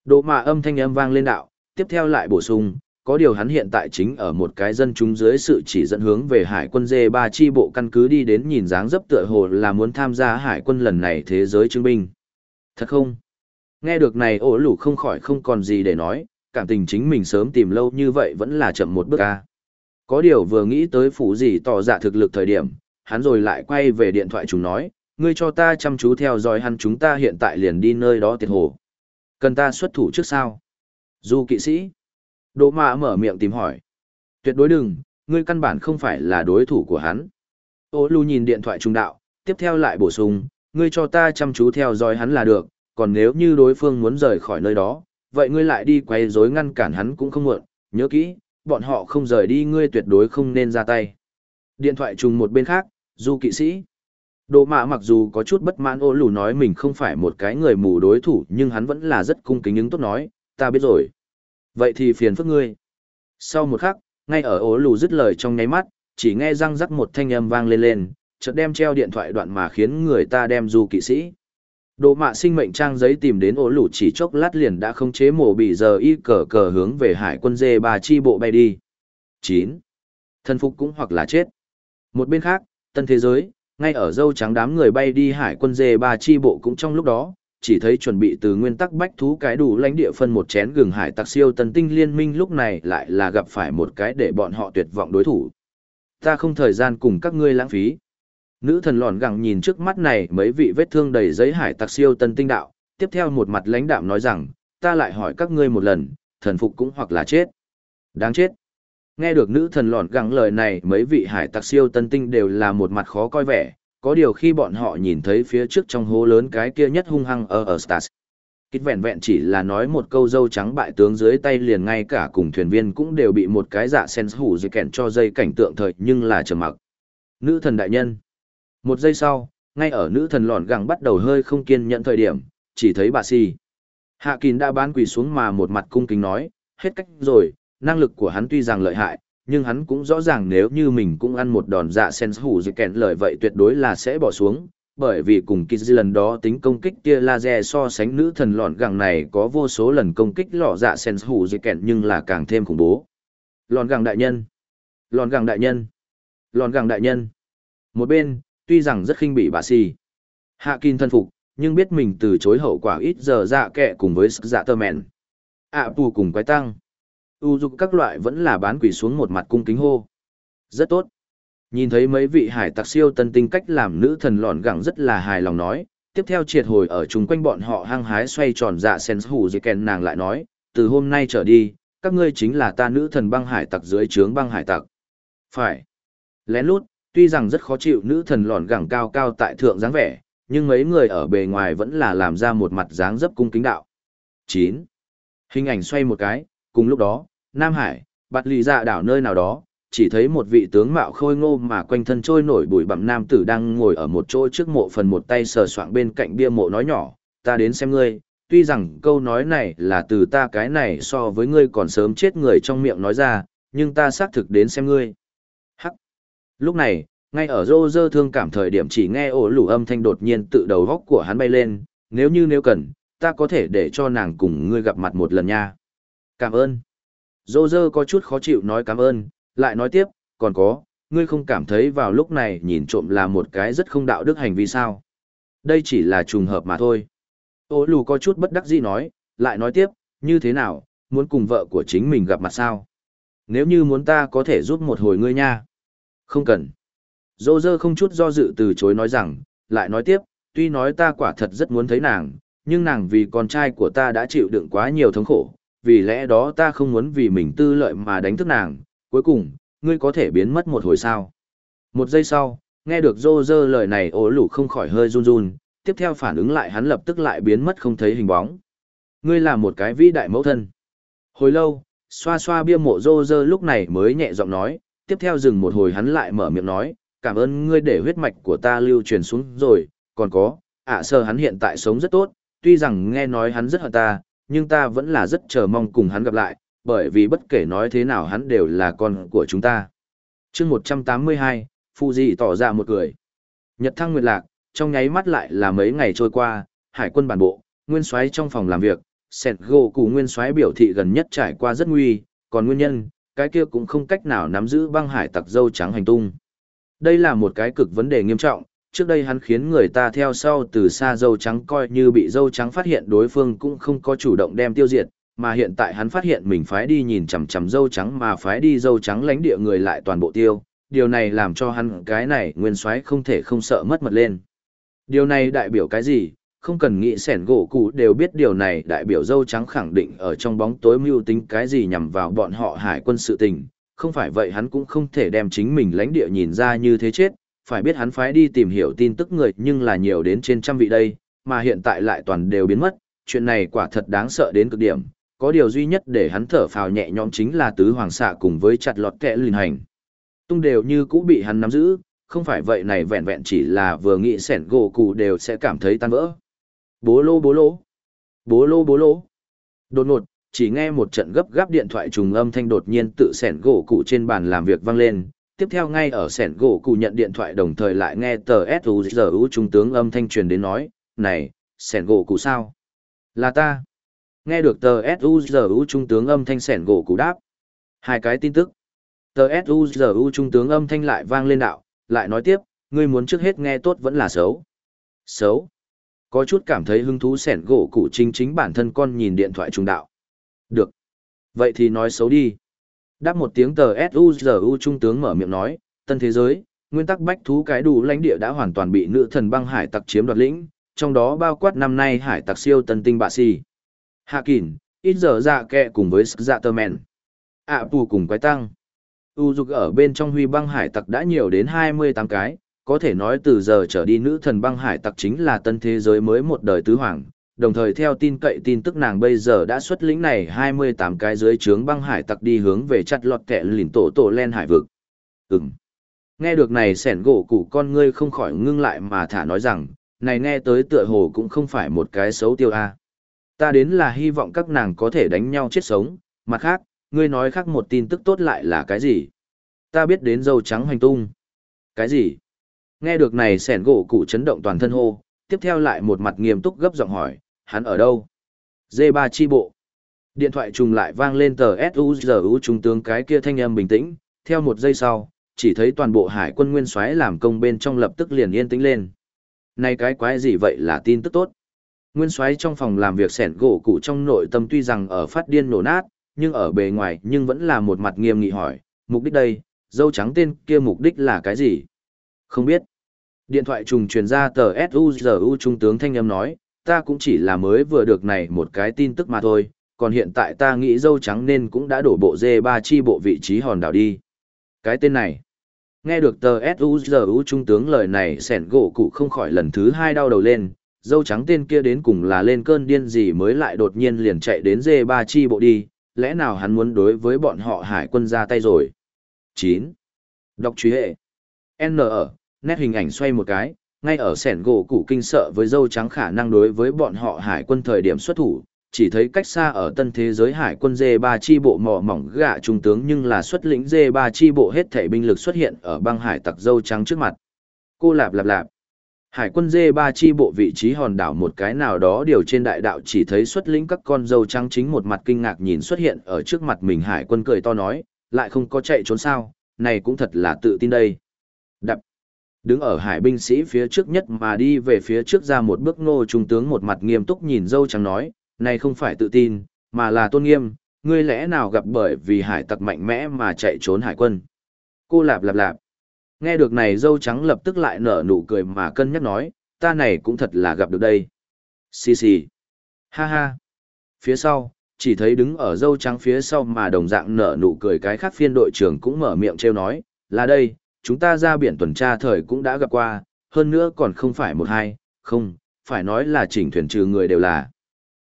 Độ mạ âm thanh âm vang lên đạo, tiếp theo lại bổ sung, có điều hắn hiện tại chính ở một cái dân chúng dưới sự chỉ dẫn hướng về hải quân dê ba chi bộ căn cứ đi đến nhìn dáng dấp tựa hồ là muốn tham gia hải quân lần này thế giới chứng binh. Thật không? Nghe được này ổ lủ không khỏi không còn gì để nói, cảm tình chính mình sớm tìm lâu như vậy vẫn là chậm một bước ca. Có điều vừa nghĩ tới phủ gì tỏ dạ thực lực thời điểm, hắn rồi lại quay về điện thoại chúng nói, ngươi cho ta chăm chú theo dõi hắn chúng ta hiện tại liền đi nơi đó tiệt hồ. Cần ta xuất thủ trước sao? Du kỵ sĩ. Đỗ mạ mở miệng tìm hỏi. Tuyệt đối đừng, ngươi căn bản không phải là đối thủ của hắn. Ô lù nhìn điện thoại trung đạo, tiếp theo lại bổ sung, ngươi cho ta chăm chú theo dõi hắn là được, còn nếu như đối phương muốn rời khỏi nơi đó, vậy ngươi lại đi quay rối ngăn cản hắn cũng không muộn, nhớ kỹ, bọn họ không rời đi ngươi tuyệt đối không nên ra tay. Điện thoại trùng một bên khác, du kỵ sĩ. đồ mạ mặc dù có chút bất mãn ô lù nói mình không phải một cái người mù đối thủ nhưng hắn vẫn là rất cung kính ứng tốt nói, ta biết rồi. Vậy thì phiền phức ngươi. Sau một khắc, ngay ở ố lù dứt lời trong nháy mắt, chỉ nghe răng rắc một thanh âm vang lên lên, chợt đem treo điện thoại đoạn mà khiến người ta đem du kỵ sĩ. Đồ mạ sinh mệnh trang giấy tìm đến ố lũ chỉ chốc lát liền đã không chế mổ bị giờ y cờ cờ hướng về hải quân dê bà chi bộ bay đi. 9. Thân phục cũng hoặc là chết. Một bên khác, tân thế giới, ngay ở dâu trắng đám người bay đi hải quân dê ba chi bộ cũng trong lúc đó, chỉ thấy chuẩn bị từ nguyên tắc bách thú cái đủ lãnh địa phân một chén gừng hải tặc siêu tần tinh liên minh lúc này lại là gặp phải một cái để bọn họ tuyệt vọng đối thủ. Ta không thời gian cùng các ngươi lãng phí. Nữ thần lòn gẳng nhìn trước mắt này mấy vị vết thương đầy giấy hải tặc siêu tân tinh đạo, tiếp theo một mặt lãnh đạm nói rằng, ta lại hỏi các ngươi một lần, thần phục cũng hoặc là chết. Đáng chết. Nghe được nữ thần lòn gẳng lời này mấy vị hải tặc siêu tân tinh đều là một mặt khó coi vẻ, có điều khi bọn họ nhìn thấy phía trước trong hố lớn cái kia nhất hung hăng ở ở Stars. Kít vẹn vẹn chỉ là nói một câu dâu trắng bại tướng dưới tay liền ngay cả cùng thuyền viên cũng đều bị một cái dạ sen hủ dây kẹn cho dây cảnh tượng thời nhưng là trầm mặc. Nữ thần đại nhân. Một giây sau, ngay ở nữ thần lòn gẳng bắt đầu hơi không kiên nhẫn thời điểm, chỉ thấy bà si. Hạ kín đã bán quỳ xuống mà một mặt cung kính nói, hết cách rồi, năng lực của hắn tuy rằng lợi hại, nhưng hắn cũng rõ ràng nếu như mình cũng ăn một đòn dạ sen hủ dây kẹn lời vậy tuyệt đối là sẽ bỏ xuống, bởi vì cùng Kiz lần đó tính công kích tia laser so sánh nữ thần lọn gẳng này có vô số lần công kích lọ dạ sen hủ dây kẹn nhưng là càng thêm khủng bố. Lọn gẳng đại nhân. Lọn gẳng đại nhân. Lọn gẳng đại nhân. Một bên, tuy rằng rất khinh bị bà si. Hạ Kinh thân phục, nhưng biết mình từ chối hậu quả ít giờ dạ kẹ cùng với dạ tơ mẹn. ạ à, cùng quái tăng. U dục các loại vẫn là bán quỷ xuống một mặt cung kính hô. Rất tốt. Nhìn thấy mấy vị hải tặc siêu tân tinh cách làm nữ thần lọn gẳng rất là hài lòng nói, tiếp theo triệt hồi ở chung quanh bọn họ hăng hái xoay tròn dạ sen hủ dì kèn nàng lại nói, từ hôm nay trở đi, các ngươi chính là ta nữ thần băng hải tặc dưới trướng băng hải tặc. Phải. Lén lút, tuy rằng rất khó chịu nữ thần lọn gẳng cao cao tại thượng dáng vẻ, nhưng mấy người ở bề ngoài vẫn là làm ra một mặt dáng dấp cung kính đạo. 9. Hình ảnh xoay một cái, cùng lúc đó, Nam Hải, bạt lì dạ đảo nơi nào đó, chỉ thấy một vị tướng mạo khôi ngô mà quanh thân trôi nổi bụi bặm nam tử đang ngồi ở một chỗ trước mộ phần một tay sờ soạng bên cạnh bia mộ nói nhỏ, ta đến xem ngươi, tuy rằng câu nói này là từ ta cái này so với ngươi còn sớm chết người trong miệng nói ra, nhưng ta xác thực đến xem ngươi. Lúc này, ngay ở rô rơ thương cảm thời điểm chỉ nghe ổ lủ âm thanh đột nhiên tự đầu góc của hắn bay lên, nếu như nếu cần, ta có thể để cho nàng cùng ngươi gặp mặt một lần nha. Cảm ơn. Rô rơ có chút khó chịu nói cảm ơn, lại nói tiếp, còn có, ngươi không cảm thấy vào lúc này nhìn trộm là một cái rất không đạo đức hành vi sao. Đây chỉ là trùng hợp mà thôi. Ô lù có chút bất đắc dĩ nói, lại nói tiếp, như thế nào, muốn cùng vợ của chính mình gặp mặt sao? Nếu như muốn ta có thể giúp một hồi ngươi nha. Không cần. Dô dơ không chút do dự từ chối nói rằng, lại nói tiếp, tuy nói ta quả thật rất muốn thấy nàng, nhưng nàng vì con trai của ta đã chịu đựng quá nhiều thống khổ, vì lẽ đó ta không muốn vì mình tư lợi mà đánh thức nàng, cuối cùng, ngươi có thể biến mất một hồi sao. Một giây sau, nghe được rô dơ lời này ố lủ không khỏi hơi run run, tiếp theo phản ứng lại hắn lập tức lại biến mất không thấy hình bóng. Ngươi là một cái vĩ đại mẫu thân. Hồi lâu, xoa xoa bia mộ rô dơ lúc này mới nhẹ giọng nói, tiếp theo dừng một hồi hắn lại mở miệng nói, cảm ơn ngươi để huyết mạch của ta lưu truyền xuống rồi, còn có, ạ sơ hắn hiện tại sống rất tốt, tuy rằng nghe nói hắn rất hận ta, nhưng ta vẫn là rất chờ mong cùng hắn gặp lại, bởi vì bất kể nói thế nào hắn đều là con của chúng ta. chương 182, Phu Di tỏ ra một cười. Nhật thăng nguyệt lạc, trong nháy mắt lại là mấy ngày trôi qua, hải quân bản bộ, nguyên soái trong phòng làm việc, sẹt gỗ cụ nguyên soái biểu thị gần nhất trải qua rất nguy, còn nguyên nhân, cái kia cũng không cách nào nắm giữ băng hải tặc dâu trắng hành tung. Đây là một cái cực vấn đề nghiêm trọng, trước đây hắn khiến người ta theo sau từ xa dâu trắng coi như bị dâu trắng phát hiện đối phương cũng không có chủ động đem tiêu diệt, mà hiện tại hắn phát hiện mình phái đi nhìn chằm chằm dâu trắng mà phái đi dâu trắng lãnh địa người lại toàn bộ tiêu, điều này làm cho hắn cái này nguyên soái không thể không sợ mất mật lên. Điều này đại biểu cái gì? Không cần nghĩ sẻn gỗ cụ đều biết điều này đại biểu dâu trắng khẳng định ở trong bóng tối mưu tính cái gì nhằm vào bọn họ hải quân sự tình, không phải vậy hắn cũng không thể đem chính mình lãnh địa nhìn ra như thế chết, phải biết hắn phái đi tìm hiểu tin tức người nhưng là nhiều đến trên trăm vị đây, mà hiện tại lại toàn đều biến mất, chuyện này quả thật đáng sợ đến cực điểm, có điều duy nhất để hắn thở phào nhẹ nhõm chính là tứ hoàng xạ cùng với chặt lọt kẽ lìn hành. Tung đều như cũ bị hắn nắm giữ, không phải vậy này vẹn vẹn chỉ là vừa nghĩ sẻn gỗ cụ đều sẽ cảm thấy tan vỡ. Bố lô bố lô. Bố lô bố lô. Đột ngột, chỉ nghe một trận gấp gáp điện thoại trùng âm thanh đột nhiên tự sẻn gỗ cụ trên bàn làm việc vang lên. Tiếp theo ngay ở sẻn gỗ cụ nhận điện thoại đồng thời lại nghe tờ S.U.G.U. trung tướng âm thanh truyền đến nói, này, sẻn gỗ cụ sao? Là ta. Nghe được tờ S.U.G.U. trung tướng âm thanh sẻn gỗ cụ đáp. Hai cái tin tức. Tờ S.U.G.U. trung tướng âm thanh lại vang lên đạo, lại nói tiếp, ngươi muốn trước hết nghe tốt vẫn là xấu. Xấu. Có chút cảm thấy hứng thú sẻn gỗ cụ chính chính bản thân con nhìn điện thoại trung đạo. Được. Vậy thì nói xấu đi. Đáp một tiếng tờ S.U.G.U. trung tướng mở miệng nói, tân thế giới, nguyên tắc bách thú cái đủ lãnh địa đã hoàn toàn bị nữ thần băng hải tặc chiếm đoạt lĩnh, trong đó bao quát năm nay hải tặc siêu tân tinh bạ si. Hạ Kỳn, ít giờ dạ kẹ cùng với dạ tơ mèn. ạ pù cùng quái tăng. U dục ở bên trong huy băng hải tặc đã nhiều đến 28 cái, có thể nói từ giờ trở đi nữ thần băng hải tặc chính là tân thế giới mới một đời tứ hoàng, đồng thời theo tin cậy tin tức nàng bây giờ đã xuất lĩnh này 28 cái dưới trướng băng hải tặc đi hướng về chặt lọt kẹ lìn tổ tổ len hải vực. Ừm. Nghe được này sẻn gỗ cụ con ngươi không khỏi ngưng lại mà thả nói rằng, này nghe tới tựa hồ cũng không phải một cái xấu tiêu a. Ta đến là hy vọng các nàng có thể đánh nhau chết sống, mặt khác, ngươi nói khác một tin tức tốt lại là cái gì? Ta biết đến dâu trắng hành tung. Cái gì? Nghe được này sẻn gỗ cụ chấn động toàn thân hô, tiếp theo lại một mặt nghiêm túc gấp giọng hỏi, hắn ở đâu? D3 chi bộ. Điện thoại trùng lại vang lên tờ SUZU trung tướng cái kia thanh âm bình tĩnh, theo một giây sau, chỉ thấy toàn bộ hải quân nguyên soái làm công bên trong lập tức liền yên tĩnh lên. Này cái quái gì vậy là tin tức tốt. Nguyên soái trong phòng làm việc sẻn gỗ cụ trong nội tâm tuy rằng ở phát điên nổ nát, nhưng ở bề ngoài nhưng vẫn là một mặt nghiêm nghị hỏi, mục đích đây, dâu trắng tên kia mục đích là cái gì? Không biết. Điện thoại trùng truyền ra tờ SUZU trung tướng thanh âm nói, ta cũng chỉ là mới vừa được này một cái tin tức mà thôi, còn hiện tại ta nghĩ dâu trắng nên cũng đã đổ bộ dê ba chi bộ vị trí hòn đảo đi. Cái tên này. Nghe được tờ SUZU trung tướng lời này sẻn gỗ cụ không khỏi lần thứ hai đau đầu lên, dâu trắng tên kia đến cùng là lên cơn điên gì mới lại đột nhiên liền chạy đến dê ba chi bộ đi, lẽ nào hắn muốn đối với bọn họ hải quân ra tay rồi. 9. Đọc truy hệ. N ở, nét hình ảnh xoay một cái, ngay ở sẻn gỗ củ kinh sợ với dâu trắng khả năng đối với bọn họ hải quân thời điểm xuất thủ, chỉ thấy cách xa ở tân thế giới hải quân dê ba chi bộ mỏ mỏng gạ trung tướng nhưng là xuất lĩnh dê ba chi bộ hết thể binh lực xuất hiện ở băng hải tặc dâu trắng trước mặt. Cô lạp lạp lạp. Hải quân dê ba chi bộ vị trí hòn đảo một cái nào đó điều trên đại đạo chỉ thấy xuất lĩnh các con dâu trắng chính một mặt kinh ngạc nhìn xuất hiện ở trước mặt mình hải quân cười to nói, lại không có chạy trốn sao, này cũng thật là tự tin đây. Đập. Đứng ở hải binh sĩ phía trước nhất mà đi về phía trước ra một bước ngô trung tướng một mặt nghiêm túc nhìn dâu trắng nói, này không phải tự tin, mà là tôn nghiêm, ngươi lẽ nào gặp bởi vì hải tặc mạnh mẽ mà chạy trốn hải quân. Cô lạp lạp lạp. Nghe được này dâu trắng lập tức lại nở nụ cười mà cân nhắc nói, ta này cũng thật là gặp được đây. Xì xì. Ha ha. Phía sau, chỉ thấy đứng ở dâu trắng phía sau mà đồng dạng nở nụ cười cái khác phiên đội trưởng cũng mở miệng trêu nói, là đây, chúng ta ra biển tuần tra thời cũng đã gặp qua, hơn nữa còn không phải một hai, không, phải nói là chỉnh thuyền trừ người đều là.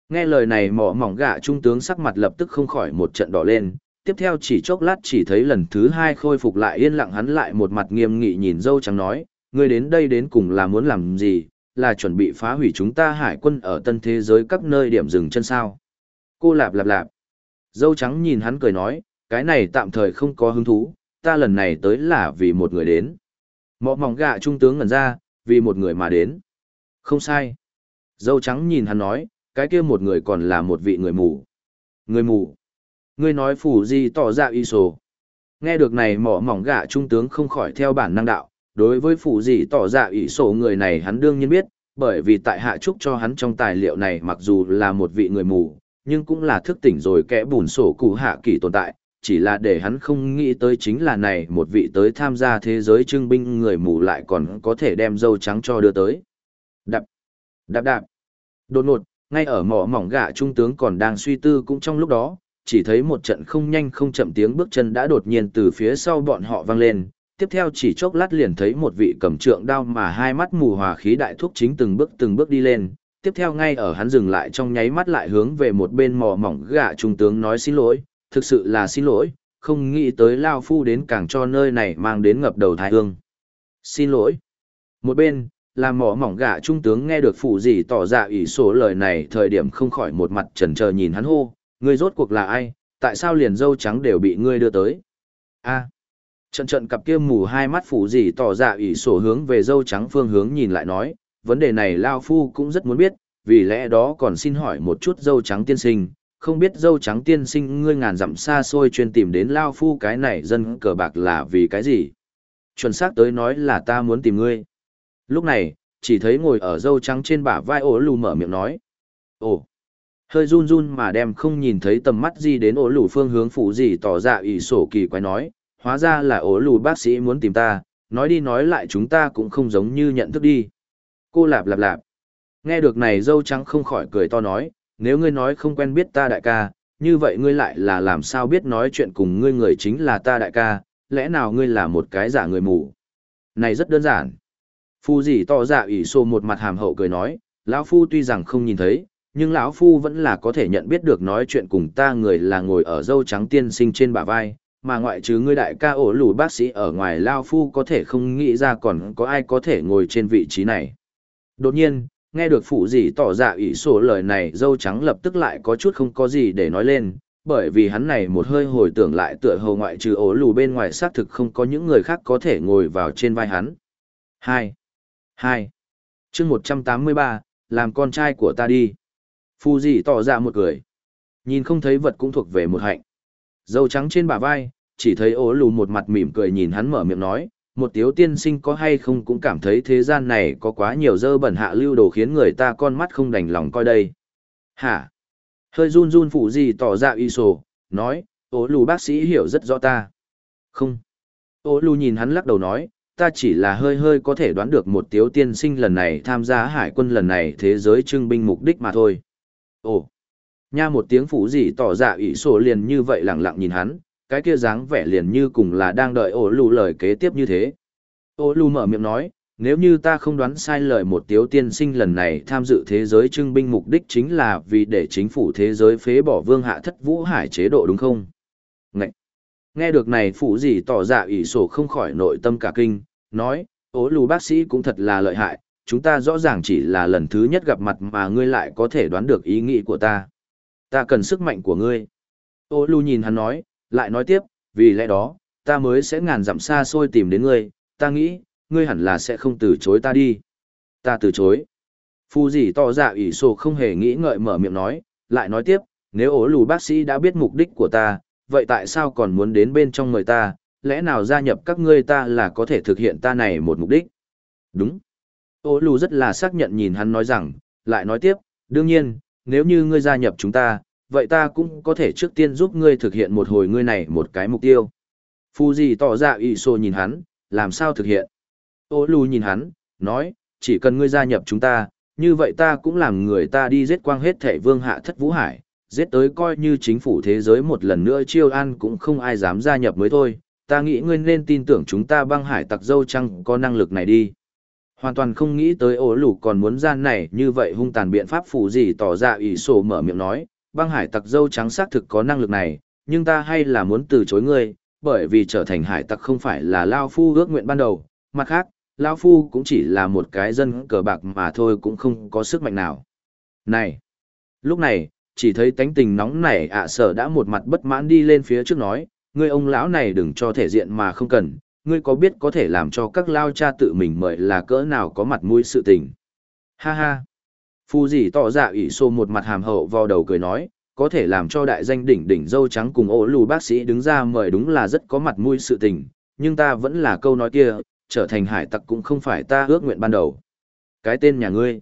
Nghe lời này mỏ mỏng gạ trung tướng sắc mặt lập tức không khỏi một trận đỏ lên, tiếp theo chỉ chốc lát chỉ thấy lần thứ hai khôi phục lại yên lặng hắn lại một mặt nghiêm nghị nhìn dâu trắng nói, ngươi đến đây đến cùng là muốn làm gì, là chuẩn bị phá hủy chúng ta hải quân ở tân thế giới các nơi điểm dừng chân sao. Cô lạp lạp lạp. Dâu trắng nhìn hắn cười nói, cái này tạm thời không có hứng thú, ta lần này tới là vì một người đến. Mọ mỏng gạ trung tướng ngẩn ra, vì một người mà đến. Không sai. Dâu trắng nhìn hắn nói, cái kia một người còn là một vị người mù. Người mù. Ngươi nói phủ gì tỏ ra y sổ. Nghe được này mỏ mỏng gạ trung tướng không khỏi theo bản năng đạo, đối với phủ gì tỏ ra y sổ người này hắn đương nhiên biết, bởi vì tại hạ trúc cho hắn trong tài liệu này mặc dù là một vị người mù, nhưng cũng là thức tỉnh rồi kẽ bùn sổ cụ hạ kỳ tồn tại, chỉ là để hắn không nghĩ tới chính là này một vị tới tham gia thế giới trưng binh người mù lại còn có thể đem dâu trắng cho đưa tới. Đạp, đạp đạp. Đột ngột, ngay ở mỏ mỏng gạ trung tướng còn đang suy tư cũng trong lúc đó, chỉ thấy một trận không nhanh không chậm tiếng bước chân đã đột nhiên từ phía sau bọn họ vang lên. Tiếp theo chỉ chốc lát liền thấy một vị cầm trượng đao mà hai mắt mù hòa khí đại thúc chính từng bước từng bước đi lên. Tiếp theo ngay ở hắn dừng lại trong nháy mắt lại hướng về một bên mỏ mỏng gạ trung tướng nói xin lỗi, thực sự là xin lỗi, không nghĩ tới Lao Phu đến càng cho nơi này mang đến ngập đầu thái hương. Xin lỗi. Một bên, làm mỏ mỏng gạ trung tướng nghe được phụ gì tỏ ra ủy số lời này thời điểm không khỏi một mặt trần chờ nhìn hắn hô, ngươi rốt cuộc là ai, tại sao liền dâu trắng đều bị ngươi đưa tới. a trận trận cặp kia mù hai mắt phụ gì tỏ ra ủy sổ hướng về dâu trắng phương hướng nhìn lại nói, vấn đề này Lao Phu cũng rất muốn biết, vì lẽ đó còn xin hỏi một chút dâu trắng tiên sinh, không biết dâu trắng tiên sinh ngươi ngàn dặm xa xôi chuyên tìm đến Lao Phu cái này dân cờ bạc là vì cái gì? Chuẩn xác tới nói là ta muốn tìm ngươi. Lúc này, chỉ thấy ngồi ở dâu trắng trên bả vai ổ lù mở miệng nói. Ồ, hơi run run mà đem không nhìn thấy tầm mắt gì đến ổ lù phương hướng phụ gì tỏ ra ủy sổ kỳ quái nói, hóa ra là ổ lù bác sĩ muốn tìm ta, nói đi nói lại chúng ta cũng không giống như nhận thức đi. Cô lạp lạp lạp. Nghe được này dâu trắng không khỏi cười to nói, nếu ngươi nói không quen biết ta đại ca, như vậy ngươi lại là làm sao biết nói chuyện cùng ngươi người chính là ta đại ca, lẽ nào ngươi là một cái giả người mù? Này rất đơn giản. Phu gì to dạ ủy sô một mặt hàm hậu cười nói, lão phu tuy rằng không nhìn thấy, nhưng lão phu vẫn là có thể nhận biết được nói chuyện cùng ta người là ngồi ở dâu trắng tiên sinh trên bả vai, mà ngoại trừ ngươi đại ca ổ lù bác sĩ ở ngoài lao phu có thể không nghĩ ra còn có ai có thể ngồi trên vị trí này. Đột nhiên, nghe được phụ gì tỏ dạ ủy sổ lời này dâu trắng lập tức lại có chút không có gì để nói lên, bởi vì hắn này một hơi hồi tưởng lại tựa hồ ngoại trừ ổ lù bên ngoài xác thực không có những người khác có thể ngồi vào trên vai hắn. 2. 2. chương 183, làm con trai của ta đi. Phụ gì tỏ ra một cười. Nhìn không thấy vật cũng thuộc về một hạnh. Dâu trắng trên bả vai, chỉ thấy ố lù một mặt mỉm cười nhìn hắn mở miệng nói, một tiếu tiên sinh có hay không cũng cảm thấy thế gian này có quá nhiều dơ bẩn hạ lưu đồ khiến người ta con mắt không đành lòng coi đây. Hả? Hơi run run phụ gì tỏ ra y sổ, nói, ố lù bác sĩ hiểu rất rõ ta. Không. ô lù nhìn hắn lắc đầu nói, ta chỉ là hơi hơi có thể đoán được một tiếu tiên sinh lần này tham gia hải quân lần này thế giới trưng binh mục đích mà thôi. Ồ. Nha một tiếng phụ gì tỏ ra ủy sổ liền như vậy lặng lặng nhìn hắn, cái kia dáng vẻ liền như cùng là đang đợi ổ lù lời kế tiếp như thế. Ổ lù mở miệng nói, nếu như ta không đoán sai lời một tiếu tiên sinh lần này tham dự thế giới trưng binh mục đích chính là vì để chính phủ thế giới phế bỏ vương hạ thất vũ hải chế độ đúng không? Ngậy! Nghe được này phụ gì tỏ dạ ủy sổ không khỏi nội tâm cả kinh, nói, ố lù bác sĩ cũng thật là lợi hại, chúng ta rõ ràng chỉ là lần thứ nhất gặp mặt mà ngươi lại có thể đoán được ý nghĩ của ta. Ta cần sức mạnh của ngươi. Ô lù nhìn hắn nói, lại nói tiếp, vì lẽ đó, ta mới sẽ ngàn dặm xa xôi tìm đến ngươi, ta nghĩ, ngươi hẳn là sẽ không từ chối ta đi. Ta từ chối. Phu gì to dạ ủy sổ không hề nghĩ ngợi mở miệng nói, lại nói tiếp, nếu ố lù bác sĩ đã biết mục đích của ta, vậy tại sao còn muốn đến bên trong người ta, lẽ nào gia nhập các ngươi ta là có thể thực hiện ta này một mục đích? Đúng. Ô lù rất là xác nhận nhìn hắn nói rằng, lại nói tiếp, đương nhiên, nếu như ngươi gia nhập chúng ta, vậy ta cũng có thể trước tiên giúp ngươi thực hiện một hồi ngươi này một cái mục tiêu. Phu gì tỏ ra ý sô nhìn hắn, làm sao thực hiện? Ô lù nhìn hắn, nói, chỉ cần ngươi gia nhập chúng ta, như vậy ta cũng làm người ta đi giết quang hết thể vương hạ thất vũ hải, giết tới coi như chính phủ thế giới một lần nữa chiêu an cũng không ai dám gia nhập mới thôi, ta nghĩ ngươi nên tin tưởng chúng ta băng hải tặc dâu chăng có năng lực này đi. Hoàn toàn không nghĩ tới ổ lù còn muốn gian này như vậy hung tàn biện pháp phù gì tỏ ra ủy sổ mở miệng nói, băng hải tặc dâu trắng xác thực có năng lực này, nhưng ta hay là muốn từ chối ngươi, bởi vì trở thành hải tặc không phải là Lao Phu ước nguyện ban đầu, mặt khác, Lao Phu cũng chỉ là một cái dân cờ bạc mà thôi cũng không có sức mạnh nào. Này! Lúc này, chỉ thấy tánh tình nóng nảy ạ sở đã một mặt bất mãn đi lên phía trước nói, ngươi ông lão này đừng cho thể diện mà không cần, ngươi có biết có thể làm cho các lao cha tự mình mời là cỡ nào có mặt mũi sự tình. Ha ha! Phu dì tỏ dạ ủy xô một mặt hàm hậu vào đầu cười nói, có thể làm cho đại danh đỉnh đỉnh dâu trắng cùng ổ lù bác sĩ đứng ra mời đúng là rất có mặt mũi sự tình, nhưng ta vẫn là câu nói kia, trở thành hải tặc cũng không phải ta ước nguyện ban đầu. Cái tên nhà ngươi.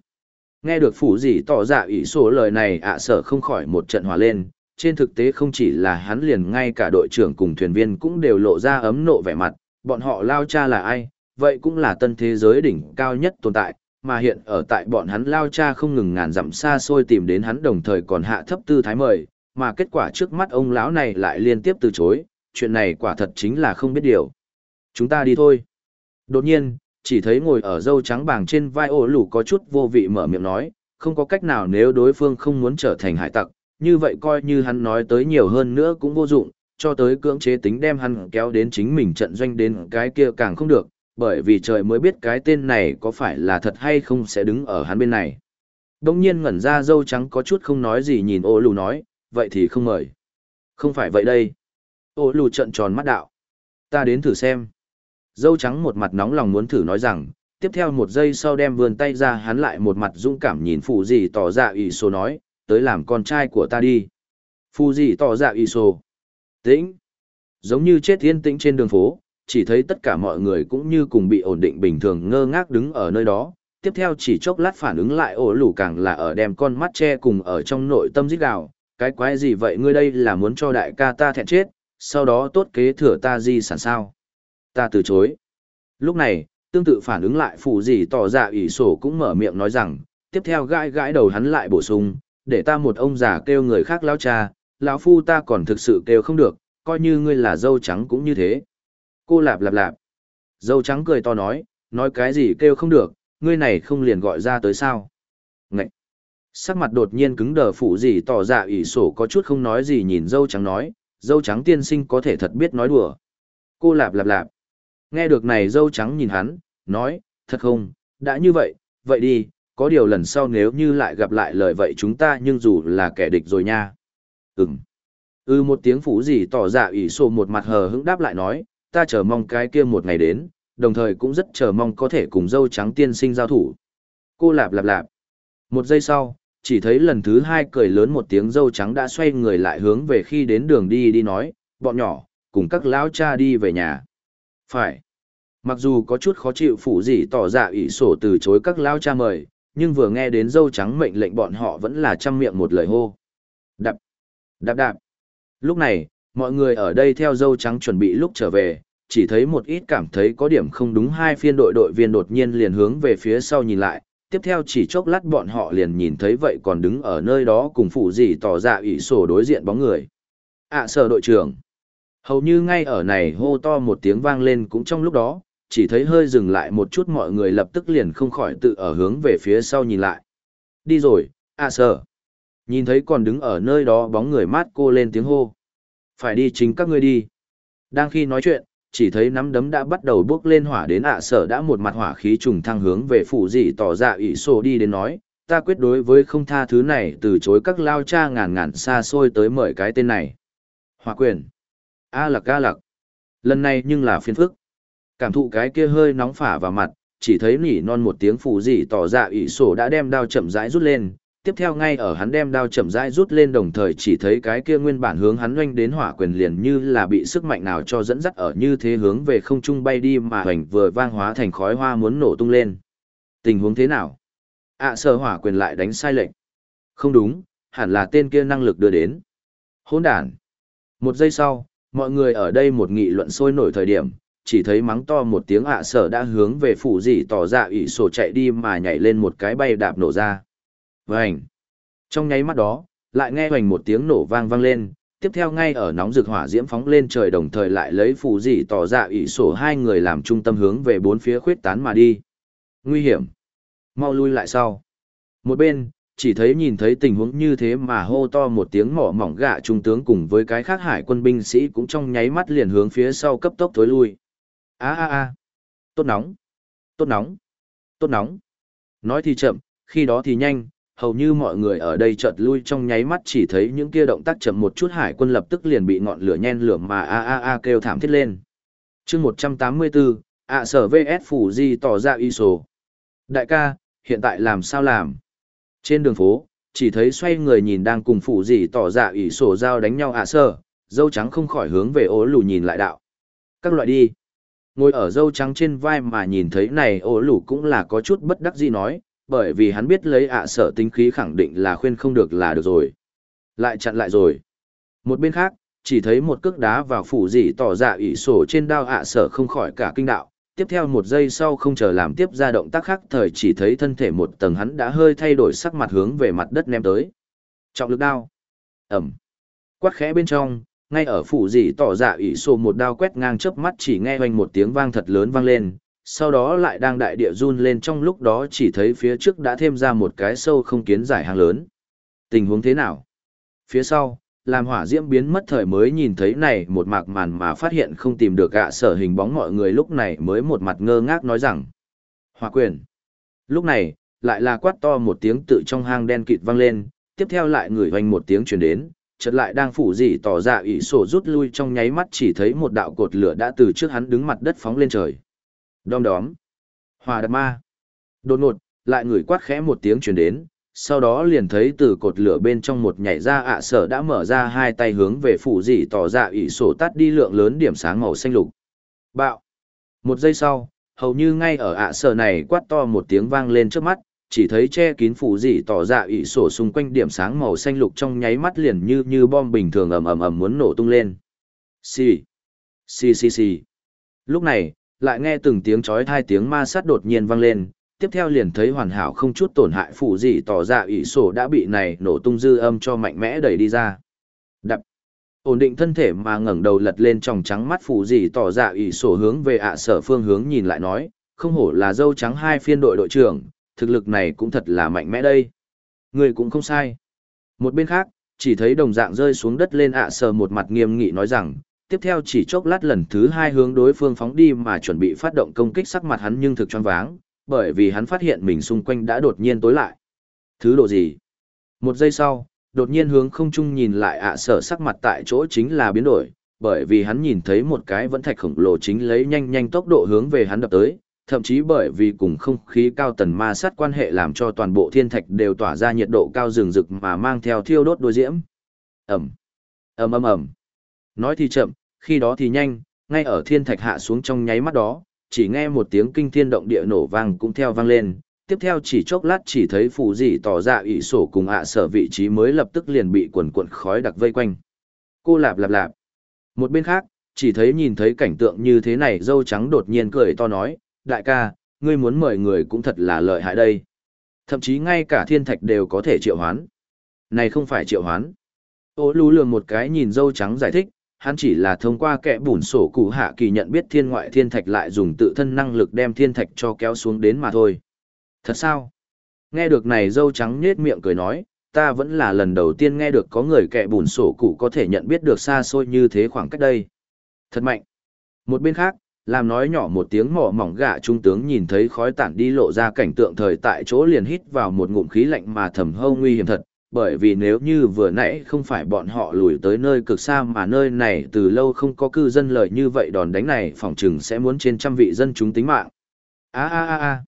Nghe được phủ dì tỏ dạ ủy số lời này ạ sở không khỏi một trận hòa lên, trên thực tế không chỉ là hắn liền ngay cả đội trưởng cùng thuyền viên cũng đều lộ ra ấm nộ vẻ mặt, bọn họ lao cha là ai, vậy cũng là tân thế giới đỉnh cao nhất tồn tại, mà hiện ở tại bọn hắn lao cha không ngừng ngàn dặm xa xôi tìm đến hắn đồng thời còn hạ thấp tư thái mời, mà kết quả trước mắt ông lão này lại liên tiếp từ chối, chuyện này quả thật chính là không biết điều. Chúng ta đi thôi. Đột nhiên, chỉ thấy ngồi ở dâu trắng bàng trên vai ổ lũ có chút vô vị mở miệng nói, không có cách nào nếu đối phương không muốn trở thành hải tặc, như vậy coi như hắn nói tới nhiều hơn nữa cũng vô dụng, cho tới cưỡng chế tính đem hắn kéo đến chính mình trận doanh đến cái kia càng không được, bởi vì trời mới biết cái tên này có phải là thật hay không sẽ đứng ở hắn bên này. Đông nhiên ngẩn ra dâu trắng có chút không nói gì nhìn ô lù nói, vậy thì không mời. Không phải vậy đây. Ô lù trận tròn mắt đạo. Ta đến thử xem. Dâu trắng một mặt nóng lòng muốn thử nói rằng, tiếp theo một giây sau đem vườn tay ra hắn lại một mặt dũng cảm nhìn phụ gì tỏ ra ủy số nói, tới làm con trai của ta đi. Phụ gì tỏ ra ủy số. Tĩnh. Giống như chết yên tĩnh trên đường phố, chỉ thấy tất cả mọi người cũng như cùng bị ổn định bình thường ngơ ngác đứng ở nơi đó. Tiếp theo chỉ chốc lát phản ứng lại ổ lủ càng là ở đem con mắt che cùng ở trong nội tâm rít gào. Cái quái gì vậy ngươi đây là muốn cho đại ca ta thẹn chết, sau đó tốt kế thừa ta di sản sao? Ta từ chối. Lúc này, tương tự phản ứng lại phụ gì tỏ dạ ra ủy sổ cũng mở miệng nói rằng, tiếp theo gãi gãi đầu hắn lại bổ sung, để ta một ông già kêu người khác lao cha, lão phu ta còn thực sự kêu không được, coi như ngươi là dâu trắng cũng như thế. Cô lạp lạp lạp. Dâu trắng cười to nói, nói cái gì kêu không được, ngươi này không liền gọi ra tới sao. Ngậy. Sắc mặt đột nhiên cứng đờ phụ gì tỏ dạ ủy sổ có chút không nói gì nhìn dâu trắng nói, dâu trắng tiên sinh có thể thật biết nói đùa. Cô lạp lạp lạp. Nghe được này dâu trắng nhìn hắn, nói, thật không, đã như vậy, vậy đi, có điều lần sau nếu như lại gặp lại lời vậy chúng ta nhưng dù là kẻ địch rồi nha. Ừm. Ừ một tiếng phủ gì tỏ dạ ủy sổ một mặt hờ hững đáp lại nói, ta chờ mong cái kia một ngày đến, đồng thời cũng rất chờ mong có thể cùng dâu trắng tiên sinh giao thủ. Cô lạp lạp lạp. Một giây sau, chỉ thấy lần thứ hai cười lớn một tiếng dâu trắng đã xoay người lại hướng về khi đến đường đi đi nói, bọn nhỏ, cùng các lão cha đi về nhà. Phải. Mặc dù có chút khó chịu phủ gì tỏ dạ ủy sổ từ chối các lão cha mời, nhưng vừa nghe đến dâu trắng mệnh lệnh bọn họ vẫn là chăm miệng một lời hô. Đạp, đạp đạp. Lúc này, mọi người ở đây theo dâu trắng chuẩn bị lúc trở về, chỉ thấy một ít cảm thấy có điểm không đúng hai phiên đội đội viên đột nhiên liền hướng về phía sau nhìn lại, tiếp theo chỉ chốc lát bọn họ liền nhìn thấy vậy còn đứng ở nơi đó cùng phụ gì tỏ ra ủy sổ đối diện bóng người. ạ à, sở đội trưởng. Hầu như ngay ở này hô to một tiếng vang lên cũng trong lúc đó, chỉ thấy hơi dừng lại một chút mọi người lập tức liền không khỏi tự ở hướng về phía sau nhìn lại. Đi rồi, ạ à, sở. Nhìn thấy còn đứng ở nơi đó bóng người mát cô lên tiếng hô. Phải đi chính các ngươi đi. Đang khi nói chuyện, chỉ thấy nắm đấm đã bắt đầu bước lên hỏa đến ạ sở đã một mặt hỏa khí trùng thăng hướng về phụ dị tỏ dạ ra ủy sổ đi đến nói, ta quyết đối với không tha thứ này từ chối các lao cha ngàn ngàn xa xôi tới mời cái tên này. Hỏa quyền. A lặc a lặc. Lần này nhưng là phiền phức. Cảm thụ cái kia hơi nóng phả vào mặt, chỉ thấy nỉ non một tiếng phụ dị tỏ dạ ra ủy sổ đã đem đao chậm rãi rút lên, tiếp theo ngay ở hắn đem đao chậm rãi rút lên đồng thời chỉ thấy cái kia nguyên bản hướng hắn oanh đến hỏa quyền liền như là bị sức mạnh nào cho dẫn dắt ở như thế hướng về không trung bay đi mà hoành vừa vang hóa thành khói hoa muốn nổ tung lên. Tình huống thế nào? ạ à, sở hỏa quyền lại đánh sai lệnh. Không đúng, hẳn là tên kia năng lực đưa đến. Hỗn đản. Một giây sau, mọi người ở đây một nghị luận sôi nổi thời điểm, chỉ thấy mắng to một tiếng ạ sở đã hướng về phủ dị tỏ ra ủy sổ chạy đi mà nhảy lên một cái bay đạp nổ ra. Vành. Trong nháy mắt đó, lại nghe hoành một tiếng nổ vang vang lên, tiếp theo ngay ở nóng rực hỏa diễm phóng lên trời đồng thời lại lấy phù dị tỏ ra ỷ sổ hai người làm trung tâm hướng về bốn phía khuyết tán mà đi. Nguy hiểm. Mau lui lại sau. Một bên, chỉ thấy nhìn thấy tình huống như thế mà hô to một tiếng mỏ mỏng gạ trung tướng cùng với cái khác hải quân binh sĩ cũng trong nháy mắt liền hướng phía sau cấp tốc thối lui. a a a Tốt nóng. Tốt nóng. Tốt nóng. Nói thì chậm, khi đó thì nhanh, hầu như mọi người ở đây chợt lui trong nháy mắt chỉ thấy những kia động tác chậm một chút hải quân lập tức liền bị ngọn lửa nhen lửa mà a a a kêu thảm thiết lên. chương 184, ạ sở VS phủ di tỏ ra y sổ. Đại ca, hiện tại làm sao làm? Trên đường phố, chỉ thấy xoay người nhìn đang cùng phủ di tỏ ra y sổ giao đánh nhau ạ sở, dâu trắng không khỏi hướng về ố lù nhìn lại đạo. Các loại đi. Ngồi ở dâu trắng trên vai mà nhìn thấy này ố lù cũng là có chút bất đắc dĩ nói, bởi vì hắn biết lấy ạ sở tính khí khẳng định là khuyên không được là được rồi. Lại chặn lại rồi. Một bên khác, chỉ thấy một cước đá vào phủ dị tỏ dạ ỷ sổ trên đao ạ sở không khỏi cả kinh đạo. Tiếp theo một giây sau không chờ làm tiếp ra động tác khác thời chỉ thấy thân thể một tầng hắn đã hơi thay đổi sắc mặt hướng về mặt đất ném tới. Trọng lực đao. Ẩm. Quát khẽ bên trong, ngay ở phủ dị tỏ dạ ỷ sổ một đao quét ngang chớp mắt chỉ nghe hoành một tiếng vang thật lớn vang lên, sau đó lại đang đại địa run lên trong lúc đó chỉ thấy phía trước đã thêm ra một cái sâu không kiến giải hàng lớn. Tình huống thế nào? Phía sau, làm hỏa diễm biến mất thời mới nhìn thấy này một mạc màn mà phát hiện không tìm được ạ sở hình bóng mọi người lúc này mới một mặt ngơ ngác nói rằng. Hỏa quyền. Lúc này, lại là quát to một tiếng tự trong hang đen kịt vang lên, tiếp theo lại người hoành một tiếng truyền đến, chợt lại đang phủ gì tỏ ra ủy sổ rút lui trong nháy mắt chỉ thấy một đạo cột lửa đã từ trước hắn đứng mặt đất phóng lên trời. Đom đóm. Hòa đập ma. Đột ngột, lại người quát khẽ một tiếng truyền đến, sau đó liền thấy từ cột lửa bên trong một nhảy ra ạ sở đã mở ra hai tay hướng về phủ dị tỏ ra ỷ sổ tắt đi lượng lớn điểm sáng màu xanh lục. Bạo. Một giây sau, hầu như ngay ở ạ sở này quát to một tiếng vang lên trước mắt, chỉ thấy che kín phủ dị tỏ ra ỷ sổ xung quanh điểm sáng màu xanh lục trong nháy mắt liền như như bom bình thường ầm ầm ầm muốn nổ tung lên. Xì. Xì xì xì. Lúc này, lại nghe từng tiếng chói hai tiếng ma sát đột nhiên vang lên, tiếp theo liền thấy hoàn hảo không chút tổn hại phụ gì tỏ ra ủy sổ đã bị này nổ tung dư âm cho mạnh mẽ đẩy đi ra. Đập. Ổn định thân thể mà ngẩng đầu lật lên tròng trắng mắt phụ gì tỏ ra ủy sổ hướng về ạ sở phương hướng nhìn lại nói, không hổ là dâu trắng hai phiên đội đội trưởng, thực lực này cũng thật là mạnh mẽ đây. Người cũng không sai. Một bên khác, chỉ thấy đồng dạng rơi xuống đất lên ạ sở một mặt nghiêm nghị nói rằng, tiếp theo chỉ chốc lát lần thứ hai hướng đối phương phóng đi mà chuẩn bị phát động công kích sắc mặt hắn nhưng thực choáng váng, bởi vì hắn phát hiện mình xung quanh đã đột nhiên tối lại. Thứ độ gì? Một giây sau, đột nhiên hướng không trung nhìn lại ạ sở sắc mặt tại chỗ chính là biến đổi, bởi vì hắn nhìn thấy một cái vẫn thạch khổng lồ chính lấy nhanh nhanh tốc độ hướng về hắn đập tới, thậm chí bởi vì cùng không khí cao tần ma sát quan hệ làm cho toàn bộ thiên thạch đều tỏa ra nhiệt độ cao rừng rực mà mang theo thiêu đốt đôi diễm. Ẩm, ầm ầm ầm. Nói thì chậm, khi đó thì nhanh, ngay ở thiên thạch hạ xuống trong nháy mắt đó, chỉ nghe một tiếng kinh thiên động địa nổ vang cũng theo vang lên. Tiếp theo chỉ chốc lát chỉ thấy phù dị tỏ ra ỷ sổ cùng ạ sở vị trí mới lập tức liền bị quần cuộn khói đặc vây quanh. Cô lạp lạp lạp. Một bên khác, chỉ thấy nhìn thấy cảnh tượng như thế này dâu trắng đột nhiên cười to nói, đại ca, ngươi muốn mời người cũng thật là lợi hại đây. Thậm chí ngay cả thiên thạch đều có thể triệu hoán. Này không phải triệu hoán. Ô lú lường một cái nhìn dâu trắng giải thích, hắn chỉ là thông qua kẻ bùn sổ cụ hạ kỳ nhận biết thiên ngoại thiên thạch lại dùng tự thân năng lực đem thiên thạch cho kéo xuống đến mà thôi. Thật sao? Nghe được này dâu trắng nhết miệng cười nói, ta vẫn là lần đầu tiên nghe được có người kẻ bùn sổ cụ có thể nhận biết được xa xôi như thế khoảng cách đây. Thật mạnh. Một bên khác, làm nói nhỏ một tiếng mỏ mỏng gạ trung tướng nhìn thấy khói tản đi lộ ra cảnh tượng thời tại chỗ liền hít vào một ngụm khí lạnh mà thầm hâu nguy hiểm thật, bởi vì nếu như vừa nãy không phải bọn họ lùi tới nơi cực xa mà nơi này từ lâu không có cư dân lợi như vậy đòn đánh này phỏng chừng sẽ muốn trên trăm vị dân chúng tính mạng. a a a a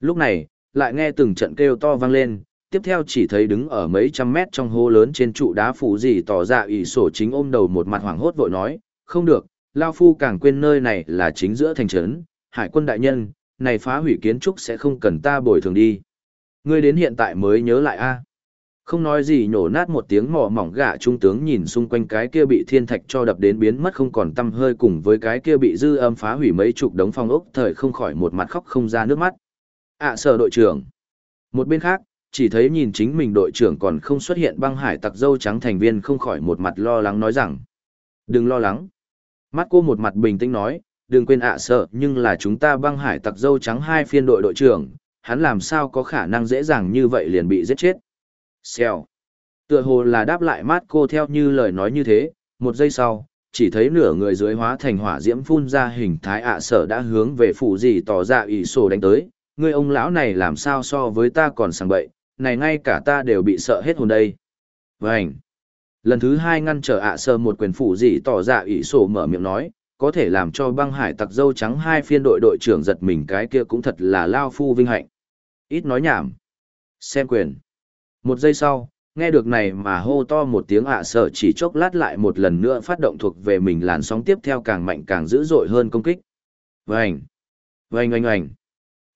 Lúc này, lại nghe từng trận kêu to vang lên, tiếp theo chỉ thấy đứng ở mấy trăm mét trong hố lớn trên trụ đá phủ gì tỏ ra ủy sổ chính ôm đầu một mặt hoảng hốt vội nói, không được, Lao Phu càng quên nơi này là chính giữa thành trấn, hải quân đại nhân, này phá hủy kiến trúc sẽ không cần ta bồi thường đi. Ngươi đến hiện tại mới nhớ lại a không nói gì nhổ nát một tiếng mỏ mỏng gạ trung tướng nhìn xung quanh cái kia bị thiên thạch cho đập đến biến mất không còn tâm hơi cùng với cái kia bị dư âm phá hủy mấy chục đống phong ốc thời không khỏi một mặt khóc không ra nước mắt. ạ à, sở đội trưởng. Một bên khác, chỉ thấy nhìn chính mình đội trưởng còn không xuất hiện băng hải tặc dâu trắng thành viên không khỏi một mặt lo lắng nói rằng. Đừng lo lắng. Mắt cô một mặt bình tĩnh nói, đừng quên ạ à, sợ nhưng là chúng ta băng hải tặc dâu trắng hai phiên đội đội trưởng, hắn làm sao có khả năng dễ dàng như vậy liền bị giết chết. Xèo. Tựa hồ là đáp lại mát cô theo như lời nói như thế, một giây sau, chỉ thấy nửa người dưới hóa thành hỏa diễm phun ra hình thái ạ sợ đã hướng về phủ gì tỏ ra ỷ sổ đánh tới, người ông lão này làm sao so với ta còn sang bậy, này ngay cả ta đều bị sợ hết hồn đây. Vânh. Lần thứ hai ngăn trở ạ sở một quyền phủ gì tỏ ra ủy sổ mở miệng nói, có thể làm cho băng hải tặc dâu trắng hai phiên đội đội trưởng giật mình cái kia cũng thật là lao phu vinh hạnh. Ít nói nhảm. Xem quyền. Một giây sau, nghe được này mà hô to một tiếng ạ sợ chỉ chốc lát lại một lần nữa phát động thuộc về mình làn sóng tiếp theo càng mạnh càng dữ dội hơn công kích. Vành. Vành oanh oanh.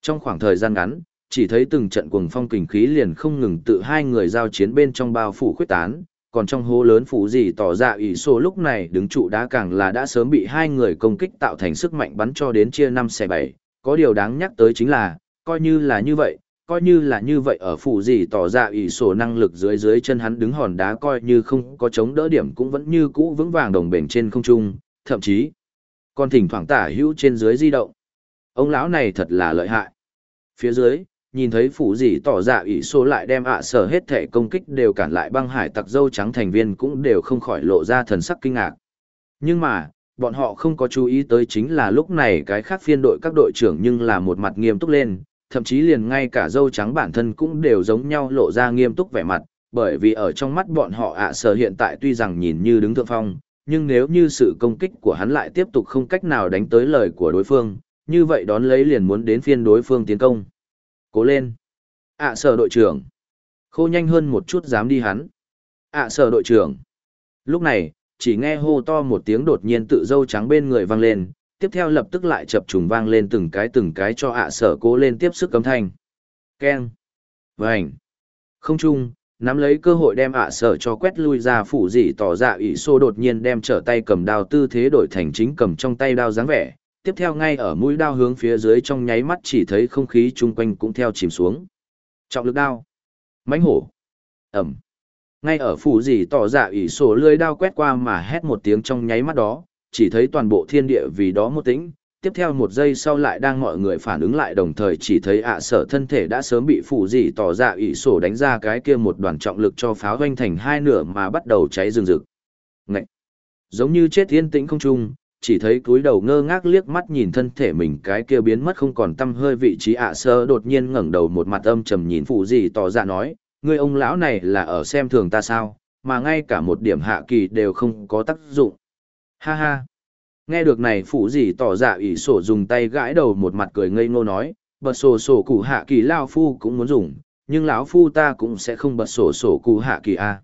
Trong khoảng thời gian ngắn, chỉ thấy từng trận cuồng phong kình khí liền không ngừng tự hai người giao chiến bên trong bao phủ khuyết tán, còn trong hố lớn phủ gì tỏ ra ủy số lúc này đứng trụ đá càng là đã sớm bị hai người công kích tạo thành sức mạnh bắn cho đến chia năm xẻ bảy có điều đáng nhắc tới chính là coi như là như vậy coi như là như vậy ở phủ gì tỏ ra ủy sổ năng lực dưới dưới chân hắn đứng hòn đá coi như không có chống đỡ điểm cũng vẫn như cũ vững vàng đồng bền trên không trung thậm chí còn thỉnh thoảng tả hữu trên dưới di động ông lão này thật là lợi hại phía dưới nhìn thấy phủ gì tỏ dạ ủy số lại đem ạ sở hết thể công kích đều cản lại băng hải tặc dâu trắng thành viên cũng đều không khỏi lộ ra thần sắc kinh ngạc. Nhưng mà, bọn họ không có chú ý tới chính là lúc này cái khác phiên đội các đội trưởng nhưng là một mặt nghiêm túc lên, thậm chí liền ngay cả dâu trắng bản thân cũng đều giống nhau lộ ra nghiêm túc vẻ mặt, bởi vì ở trong mắt bọn họ ạ sở hiện tại tuy rằng nhìn như đứng thượng phong, nhưng nếu như sự công kích của hắn lại tiếp tục không cách nào đánh tới lời của đối phương, như vậy đón lấy liền muốn đến phiên đối phương tiến công. Cố lên. Ạ à, sở đội trưởng. Khô nhanh hơn một chút dám đi hắn. Ạ à, sở đội trưởng. Lúc này chỉ nghe hô to một tiếng đột nhiên tự dâu trắng bên người vang lên tiếp theo lập tức lại chập trùng vang lên từng cái từng cái cho ạ à sở cố lên tiếp sức cấm thanh keng vảnh không chung nắm lấy cơ hội đem ạ sở cho quét lui ra phủ dị tỏ dạ ỷ xô đột nhiên đem trở tay cầm đao tư thế đổi thành chính cầm trong tay đao dáng vẻ tiếp theo ngay ở mũi đao hướng phía dưới trong nháy mắt chỉ thấy không khí chung quanh cũng theo chìm xuống. Trọng lực đao. mãnh hổ. Ẩm. Ngay ở phủ gì tỏ dạ ủy sổ lưới đao quét qua mà hét một tiếng trong nháy mắt đó, chỉ thấy toàn bộ thiên địa vì đó một tĩnh, tiếp theo một giây sau lại đang mọi người phản ứng lại đồng thời chỉ thấy ạ sở thân thể đã sớm bị phụ dị tỏ ra ỷ sổ đánh ra cái kia một đoàn trọng lực cho pháo doanh thành hai nửa mà bắt đầu cháy rừng rực. Ngậy! Giống như chết yên tĩnh không trung, chỉ thấy cúi đầu ngơ ngác liếc mắt nhìn thân thể mình cái kia biến mất không còn tâm hơi vị trí ạ sơ đột nhiên ngẩng đầu một mặt âm trầm nhìn phụ gì tỏ ra nói ngươi ông lão này là ở xem thường ta sao mà ngay cả một điểm hạ kỳ đều không có tác dụng ha ha. Nghe được này phụ gì tỏ dạ ỷ sổ dùng tay gãi đầu một mặt cười ngây ngô nói, bật sổ sổ cụ hạ kỳ lao phu cũng muốn dùng, nhưng lão phu ta cũng sẽ không bật sổ sổ cụ hạ kỳ a.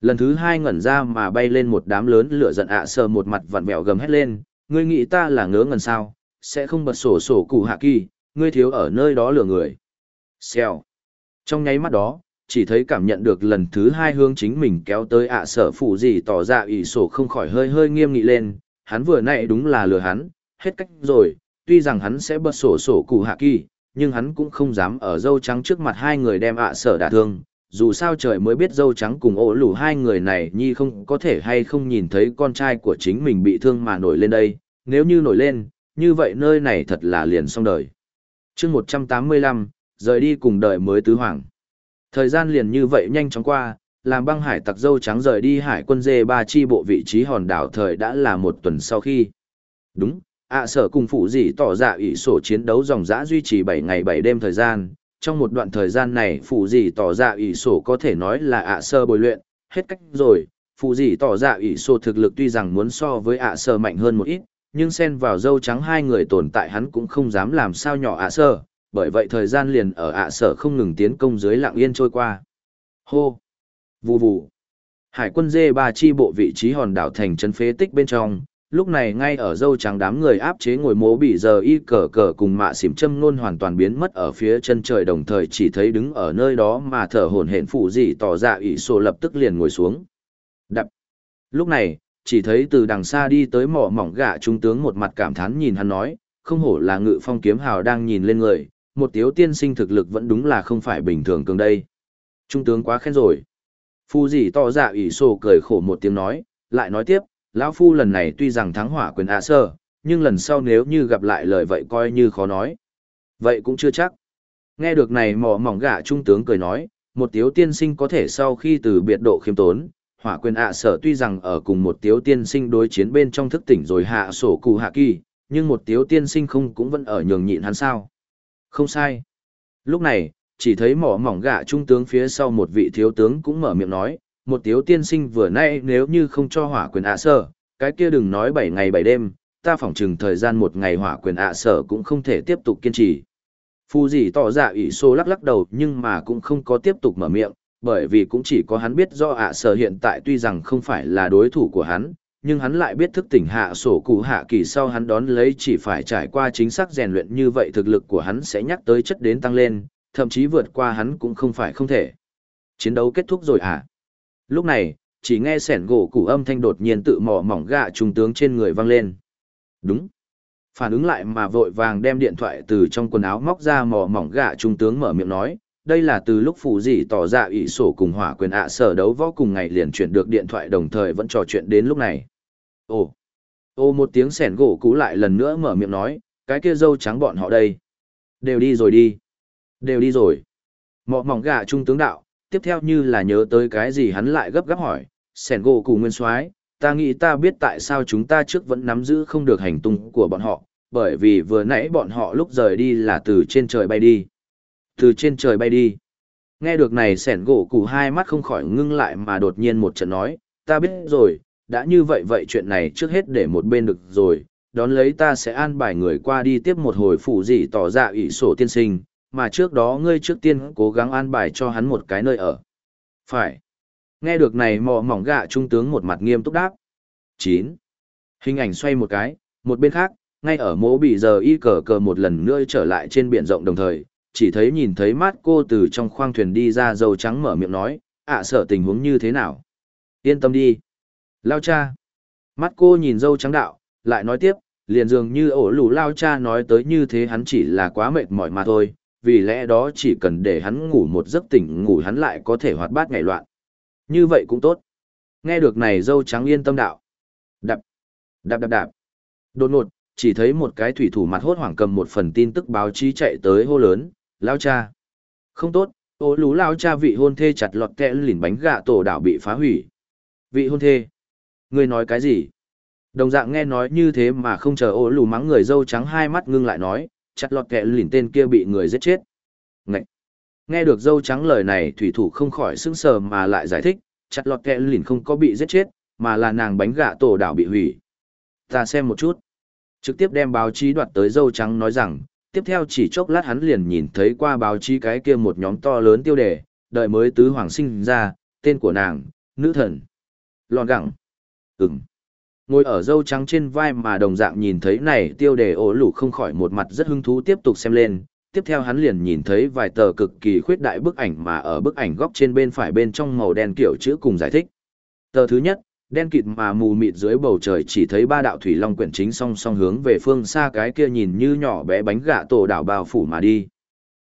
Lần thứ hai ngẩn ra mà bay lên một đám lớn lửa giận ạ sờ một mặt vặn vẹo gầm hét lên, ngươi nghĩ ta là ngớ ngần sao? Sẽ không bật sổ sổ cụ hạ kỳ, ngươi thiếu ở nơi đó lừa người. Xèo. Trong nháy mắt đó chỉ thấy cảm nhận được lần thứ hai hướng chính mình kéo tới ạ sở phủ gì tỏ ra ỷ sổ không khỏi hơi hơi nghiêm nghị lên hắn vừa nãy đúng là lừa hắn hết cách rồi tuy rằng hắn sẽ bật sổ sổ cụ hạ kỳ nhưng hắn cũng không dám ở dâu trắng trước mặt hai người đem ạ sở đả thương dù sao trời mới biết dâu trắng cùng ổ lủ hai người này nhi không có thể hay không nhìn thấy con trai của chính mình bị thương mà nổi lên đây, nếu như nổi lên, như vậy nơi này thật là liền xong đời. chương 185, rời đi cùng đời mới tứ hoàng. Thời gian liền như vậy nhanh chóng qua, làm băng hải tặc dâu trắng rời đi hải quân dê ba chi bộ vị trí hòn đảo thời đã là một tuần sau khi. Đúng, ạ sở cùng phụ dị tỏ dạ ủy sổ chiến đấu dòng dã duy trì 7 ngày 7 đêm thời gian, trong một đoạn thời gian này phụ gì tỏ dạ ủy sổ có thể nói là ạ sơ bồi luyện, hết cách rồi, phụ gì tỏ dạ ủy sổ thực lực tuy rằng muốn so với ạ sơ mạnh hơn một ít, nhưng xen vào dâu trắng hai người tồn tại hắn cũng không dám làm sao nhỏ ạ sơ, bởi vậy thời gian liền ở ạ sở không ngừng tiến công dưới lạng yên trôi qua. Hô! Vù vù! Hải quân dê ba chi bộ vị trí hòn đảo thành trấn phế tích bên trong, lúc này ngay ở dâu trắng đám người áp chế ngồi mố bị giờ y cờ cờ cùng mạ xỉm châm nôn hoàn toàn biến mất ở phía chân trời đồng thời chỉ thấy đứng ở nơi đó mà thở hổn hển phụ gì tỏ ra ỷ sổ lập tức liền ngồi xuống đập lúc này chỉ thấy từ đằng xa đi tới mỏ mỏng gạ trung tướng một mặt cảm thán nhìn hắn nói không hổ là ngự phong kiếm hào đang nhìn lên người một tiếu tiên sinh thực lực vẫn đúng là không phải bình thường cường đây trung tướng quá khen rồi phu gì to dạ ủy sổ cười khổ một tiếng nói lại nói tiếp lão phu lần này tuy rằng thắng hỏa quyền ạ sơ, nhưng lần sau nếu như gặp lại lời vậy coi như khó nói. Vậy cũng chưa chắc. Nghe được này mỏ mỏng gã trung tướng cười nói, một tiếu tiên sinh có thể sau khi từ biệt độ khiêm tốn, hỏa quyền ạ sở tuy rằng ở cùng một tiếu tiên sinh đối chiến bên trong thức tỉnh rồi hạ sổ cụ hạ kỳ, nhưng một tiếu tiên sinh không cũng vẫn ở nhường nhịn hắn sao. Không sai. Lúc này, chỉ thấy mỏ mỏng gạ trung tướng phía sau một vị thiếu tướng cũng mở miệng nói, một tiếu tiên sinh vừa nay nếu như không cho hỏa quyền ạ sở, cái kia đừng nói bảy ngày bảy đêm, ta phỏng chừng thời gian một ngày hỏa quyền ạ sở cũng không thể tiếp tục kiên trì. Phu gì tỏ ra ủy xô lắc lắc đầu nhưng mà cũng không có tiếp tục mở miệng, bởi vì cũng chỉ có hắn biết do ạ sở hiện tại tuy rằng không phải là đối thủ của hắn, nhưng hắn lại biết thức tỉnh hạ sổ cụ hạ kỳ sau hắn đón lấy chỉ phải trải qua chính xác rèn luyện như vậy thực lực của hắn sẽ nhắc tới chất đến tăng lên, thậm chí vượt qua hắn cũng không phải không thể. Chiến đấu kết thúc rồi à? Lúc này, chỉ nghe sẻn gỗ cụ âm thanh đột nhiên tự mò mỏng gạ trung tướng trên người vang lên. Đúng. Phản ứng lại mà vội vàng đem điện thoại từ trong quần áo móc ra mò mỏng gạ trung tướng mở miệng nói, đây là từ lúc phụ dị tỏ ra ủy sổ cùng hỏa quyền ạ sở đấu võ cùng ngày liền chuyển được điện thoại đồng thời vẫn trò chuyện đến lúc này. Ồ, ô một tiếng sẻn gỗ cú lại lần nữa mở miệng nói, cái kia dâu trắng bọn họ đây. Đều đi rồi đi. Đều đi rồi. Mọ mỏng gà trung tướng đạo, tiếp theo như là nhớ tới cái gì hắn lại gấp gáp hỏi, sẻn gỗ cụ nguyên soái ta nghĩ ta biết tại sao chúng ta trước vẫn nắm giữ không được hành tung của bọn họ, bởi vì vừa nãy bọn họ lúc rời đi là từ trên trời bay đi. Từ trên trời bay đi. Nghe được này sẻn gỗ cụ hai mắt không khỏi ngưng lại mà đột nhiên một trận nói, ta biết rồi, đã như vậy vậy chuyện này trước hết để một bên được rồi, đón lấy ta sẽ an bài người qua đi tiếp một hồi phụ gì tỏ dạ ra ủy sổ tiên sinh, mà trước đó ngươi trước tiên cố gắng an bài cho hắn một cái nơi ở. Phải. Nghe được này mò mỏng gạ trung tướng một mặt nghiêm túc đáp. 9. Hình ảnh xoay một cái, một bên khác, ngay ở mỗ bị giờ y cờ cờ một lần nữa trở lại trên biển rộng đồng thời, chỉ thấy nhìn thấy mát cô từ trong khoang thuyền đi ra dầu trắng mở miệng nói, ạ à, sợ tình huống như thế nào. Yên tâm đi. Lao cha. Mắt cô nhìn dâu trắng đạo, lại nói tiếp, liền dường như ổ lù lao cha nói tới như thế hắn chỉ là quá mệt mỏi mà thôi, vì lẽ đó chỉ cần để hắn ngủ một giấc tỉnh ngủ hắn lại có thể hoạt bát ngày loạn. Như vậy cũng tốt. Nghe được này dâu trắng yên tâm đạo. Đạp, đạp đạp đạp. Đột ngột, Chỉ thấy một cái thủy thủ mặt hốt hoảng cầm một phần tin tức báo chí chạy tới hô lớn, lao cha. Không tốt, ô lú lao cha vị hôn thê chặt lọt kẽ lìn bánh gạ tổ đảo bị phá hủy. Vị hôn thê. Ngươi nói cái gì? Đồng dạng nghe nói như thế mà không chờ ô lù mắng người dâu trắng hai mắt ngưng lại nói, chặt lọt kẹ lìn tên kia bị người giết chết. Ngậy! Nghe được dâu trắng lời này thủy thủ không khỏi sững sờ mà lại giải thích, chặt lọt kẹ lìn không có bị giết chết, mà là nàng bánh gạ tổ đảo bị hủy. Ta xem một chút. Trực tiếp đem báo chí đoạt tới dâu trắng nói rằng, tiếp theo chỉ chốc lát hắn liền nhìn thấy qua báo chí cái kia một nhóm to lớn tiêu đề, đợi mới tứ hoàng sinh ra, tên của nàng, nữ thần. Lòn gẳng. Ừm. Ngồi ở dâu trắng trên vai mà đồng dạng nhìn thấy này tiêu đề ổ lủ không khỏi một mặt rất hứng thú tiếp tục xem lên. Tiếp theo hắn liền nhìn thấy vài tờ cực kỳ khuyết đại bức ảnh mà ở bức ảnh góc trên bên phải bên trong màu đen kiểu chữ cùng giải thích. Tờ thứ nhất, đen kịt mà mù mịt dưới bầu trời chỉ thấy ba đạo thủy long quyển chính song song hướng về phương xa cái kia nhìn như nhỏ bé bánh gạ tổ đảo bao phủ mà đi.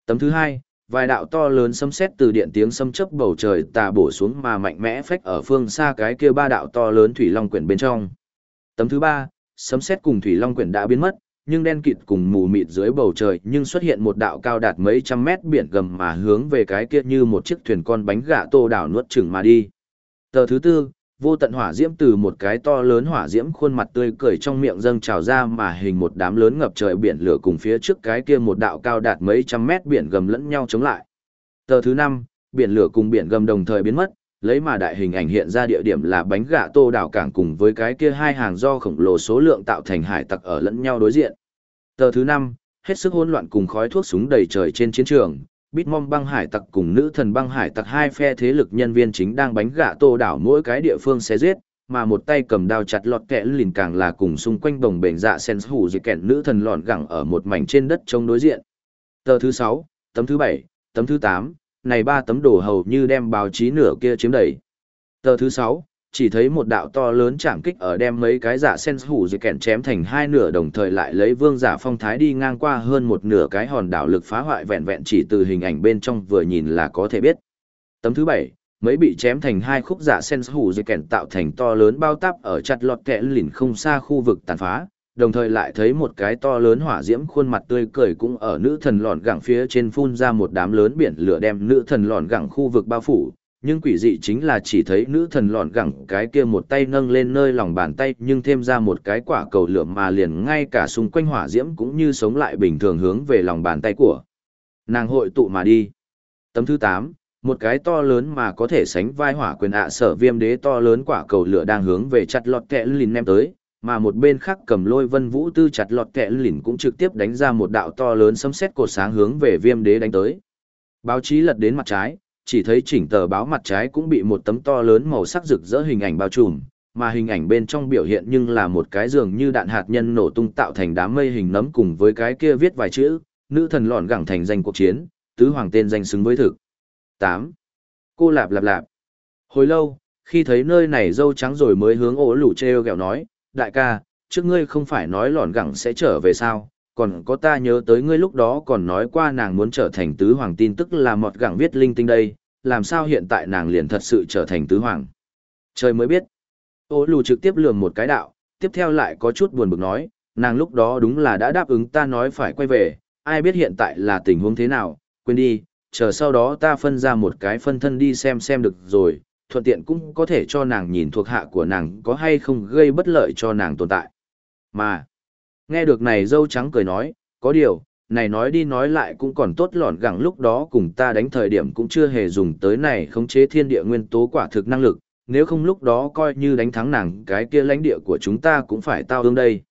Tấm thứ hai, vài đạo to lớn xâm xét từ điện tiếng xâm chớp bầu trời tà bổ xuống mà mạnh mẽ phách ở phương xa cái kia ba đạo to lớn thủy long quyển bên trong. Tấm thứ ba, sấm xét cùng thủy long quyển đã biến mất, nhưng đen kịt cùng mù mịt dưới bầu trời nhưng xuất hiện một đạo cao đạt mấy trăm mét biển gầm mà hướng về cái kia như một chiếc thuyền con bánh gạ tô đảo nuốt chừng mà đi. Tờ thứ tư, vô tận hỏa diễm từ một cái to lớn hỏa diễm khuôn mặt tươi cười trong miệng dâng trào ra mà hình một đám lớn ngập trời biển lửa cùng phía trước cái kia một đạo cao đạt mấy trăm mét biển gầm lẫn nhau chống lại. Tờ thứ năm, biển lửa cùng biển gầm đồng thời biến mất, lấy mà đại hình ảnh hiện ra địa điểm là bánh gạ tô đảo cảng cùng với cái kia hai hàng do khổng lồ số lượng tạo thành hải tặc ở lẫn nhau đối diện. Tờ thứ năm, hết sức hỗn loạn cùng khói thuốc súng đầy trời trên chiến trường, Bitmom băng hải tặc cùng nữ thần băng hải tặc hai phe thế lực nhân viên chính đang bánh gạ tô đảo mỗi cái địa phương xé giết, mà một tay cầm đao chặt lọt kẽ lìn càng là cùng xung quanh bồng bềnh dạ sen hủ dị kẹn nữ thần lọn gẳng ở một mảnh trên đất chống đối diện. Tờ thứ sáu, tấm thứ bảy, tấm thứ tám, này ba tấm đồ hầu như đem báo chí nửa kia chiếm đầy. Tờ thứ sáu, chỉ thấy một đạo to lớn chạm kích ở đem mấy cái giả sen hủ dị kẹn chém thành hai nửa đồng thời lại lấy vương giả phong thái đi ngang qua hơn một nửa cái hòn đảo lực phá hoại vẹn vẹn chỉ từ hình ảnh bên trong vừa nhìn là có thể biết. Tấm thứ bảy, mấy bị chém thành hai khúc giả sen hủ dị kẹn tạo thành to lớn bao tắp ở chặt lọt kẹ lìn không xa khu vực tàn phá, đồng thời lại thấy một cái to lớn hỏa diễm khuôn mặt tươi cười cũng ở nữ thần lọn gẳng phía trên phun ra một đám lớn biển lửa đem nữ thần lọn gẳng khu vực bao phủ, nhưng quỷ dị chính là chỉ thấy nữ thần lọn gẳng cái kia một tay nâng lên nơi lòng bàn tay nhưng thêm ra một cái quả cầu lửa mà liền ngay cả xung quanh hỏa diễm cũng như sống lại bình thường hướng về lòng bàn tay của nàng hội tụ mà đi. Tấm thứ tám một cái to lớn mà có thể sánh vai hỏa quyền ạ sở viêm đế to lớn quả cầu lửa đang hướng về chặt lọt kẹ lìn nem tới, mà một bên khác cầm lôi vân vũ tư chặt lọt kẹ lìn cũng trực tiếp đánh ra một đạo to lớn sấm sét cột sáng hướng về viêm đế đánh tới. Báo chí lật đến mặt trái, chỉ thấy chỉnh tờ báo mặt trái cũng bị một tấm to lớn màu sắc rực rỡ hình ảnh bao trùm, mà hình ảnh bên trong biểu hiện nhưng là một cái giường như đạn hạt nhân nổ tung tạo thành đám mây hình nấm cùng với cái kia viết vài chữ, nữ thần lọn gẳng thành danh cuộc chiến, tứ hoàng tên danh xứng với thực. 8. Cô lạp lạp lạp. Hồi lâu, khi thấy nơi này dâu trắng rồi mới hướng ổ lủ treo gẹo nói, đại ca, trước ngươi không phải nói lọn gẳng sẽ trở về sao, còn có ta nhớ tới ngươi lúc đó còn nói qua nàng muốn trở thành tứ hoàng tin tức là mọt gẳng viết linh tinh đây, làm sao hiện tại nàng liền thật sự trở thành tứ hoàng. Trời mới biết. Ô lù trực tiếp lường một cái đạo, tiếp theo lại có chút buồn bực nói, nàng lúc đó đúng là đã đáp ứng ta nói phải quay về, ai biết hiện tại là tình huống thế nào, quên đi, chờ sau đó ta phân ra một cái phân thân đi xem xem được rồi, thuận tiện cũng có thể cho nàng nhìn thuộc hạ của nàng có hay không gây bất lợi cho nàng tồn tại. Mà, nghe được này dâu trắng cười nói, có điều, này nói đi nói lại cũng còn tốt lỏn gẳng lúc đó cùng ta đánh thời điểm cũng chưa hề dùng tới này khống chế thiên địa nguyên tố quả thực năng lực, nếu không lúc đó coi như đánh thắng nàng cái kia lãnh địa của chúng ta cũng phải tao ương đây.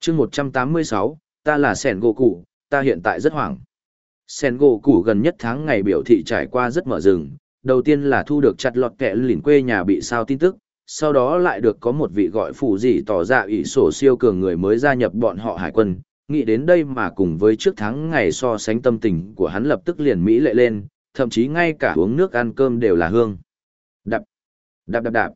chương 186, ta là sẻn gỗ củ, ta hiện tại rất hoảng. Sẻn gỗ củ gần nhất tháng ngày biểu thị trải qua rất mở rừng, đầu tiên là thu được chặt lọt kẻ lìn quê nhà bị sao tin tức, sau đó lại được có một vị gọi phủ gì tỏ ra ủy sổ siêu cường người mới gia nhập bọn họ hải quân, nghĩ đến đây mà cùng với trước tháng ngày so sánh tâm tình của hắn lập tức liền mỹ lệ lên, thậm chí ngay cả uống nước ăn cơm đều là hương. Đạp, đạp đạp đạp.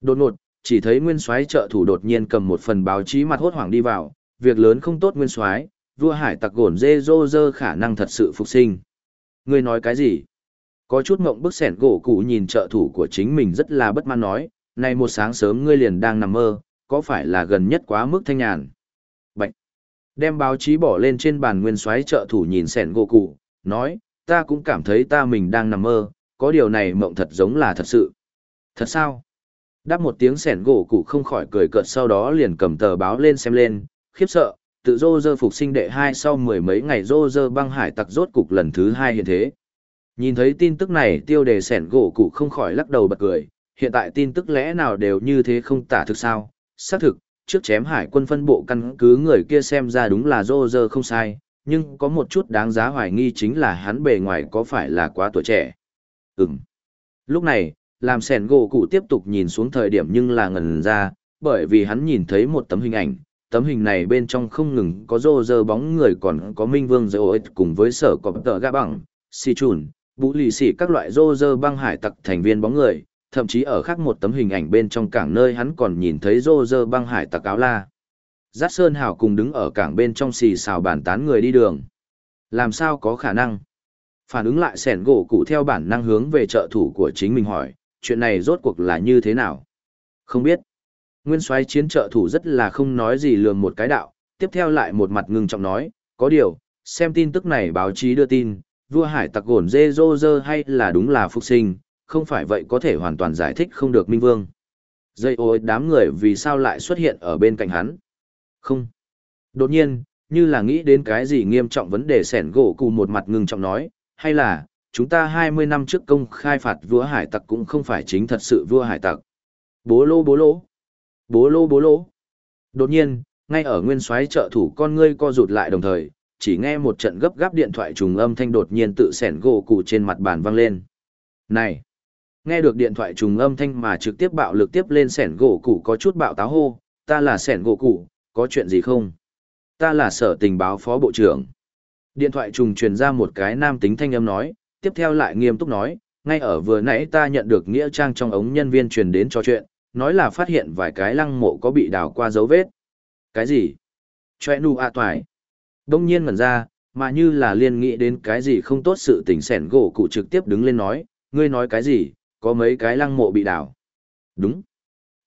Đột ngột, chỉ thấy nguyên soái trợ thủ đột nhiên cầm một phần báo chí mặt hốt hoảng đi vào, việc lớn không tốt nguyên soái, vua hải tặc gồn dê dô dơ khả năng thật sự phục sinh. Ngươi nói cái gì? Có chút ngộng bức sẻn gỗ cụ nhìn trợ thủ của chính mình rất là bất mãn nói, này một sáng sớm ngươi liền đang nằm mơ, có phải là gần nhất quá mức thanh nhàn? Bạch! Đem báo chí bỏ lên trên bàn nguyên soái trợ thủ nhìn sẻn gỗ cụ, nói, ta cũng cảm thấy ta mình đang nằm mơ, có điều này mộng thật giống là thật sự. Thật sao? Đáp một tiếng sẻn gỗ cụ không khỏi cười cợt sau đó liền cầm tờ báo lên xem lên, khiếp sợ, tự dô dơ phục sinh đệ hai sau mười mấy ngày dô dơ băng hải tặc rốt cục lần thứ hai hiện thế. Nhìn thấy tin tức này tiêu đề sẻn gỗ cụ không khỏi lắc đầu bật cười, hiện tại tin tức lẽ nào đều như thế không tả thực sao, xác thực, trước chém hải quân phân bộ căn cứ người kia xem ra đúng là rô rơ không sai, nhưng có một chút đáng giá hoài nghi chính là hắn bề ngoài có phải là quá tuổi trẻ. Ừm. Lúc này, làm sẻn gỗ cụ tiếp tục nhìn xuống thời điểm nhưng là ngần ra, bởi vì hắn nhìn thấy một tấm hình ảnh, tấm hình này bên trong không ngừng có rô rơ bóng người còn có minh vương dây cùng với sở cọp tờ gã bằng, si chùn, vũ lì xỉ các loại rô rơ băng hải tặc thành viên bóng người, thậm chí ở khác một tấm hình ảnh bên trong cảng nơi hắn còn nhìn thấy rô rơ băng hải tặc áo la. Giác Sơn Hảo cùng đứng ở cảng bên trong xì xào bàn tán người đi đường. Làm sao có khả năng? Phản ứng lại sẻn gỗ cụ theo bản năng hướng về trợ thủ của chính mình hỏi, chuyện này rốt cuộc là như thế nào? Không biết. Nguyên soái chiến trợ thủ rất là không nói gì lường một cái đạo, tiếp theo lại một mặt ngưng trọng nói, có điều, xem tin tức này báo chí đưa tin, vua hải tặc gồn dê dô dơ hay là đúng là phục sinh, không phải vậy có thể hoàn toàn giải thích không được minh vương. Dây ôi đám người vì sao lại xuất hiện ở bên cạnh hắn? Không. Đột nhiên, như là nghĩ đến cái gì nghiêm trọng vấn đề sẻn gỗ cụ một mặt ngưng trọng nói, hay là, chúng ta 20 năm trước công khai phạt vua hải tặc cũng không phải chính thật sự vua hải tặc. Bố lô bố lô. Bố lô bố lô. Đột nhiên, ngay ở nguyên soái trợ thủ con ngươi co rụt lại đồng thời, chỉ nghe một trận gấp gáp điện thoại trùng âm thanh đột nhiên tự sẻn gỗ cụ trên mặt bàn vang lên. Này! Nghe được điện thoại trùng âm thanh mà trực tiếp bạo lực tiếp lên sẻn gỗ cũ có chút bạo táo hô, ta là sẻn gỗ cũ có chuyện gì không? Ta là sở tình báo phó bộ trưởng. Điện thoại trùng truyền ra một cái nam tính thanh âm nói, tiếp theo lại nghiêm túc nói, ngay ở vừa nãy ta nhận được nghĩa trang trong ống nhân viên truyền đến cho chuyện, nói là phát hiện vài cái lăng mộ có bị đào qua dấu vết. Cái gì? choe nu a toài. Đông nhiên ngẩn ra, mà như là liên nghĩ đến cái gì không tốt sự tình sẻn gỗ cụ trực tiếp đứng lên nói, ngươi nói cái gì, có mấy cái lăng mộ bị đào. Đúng.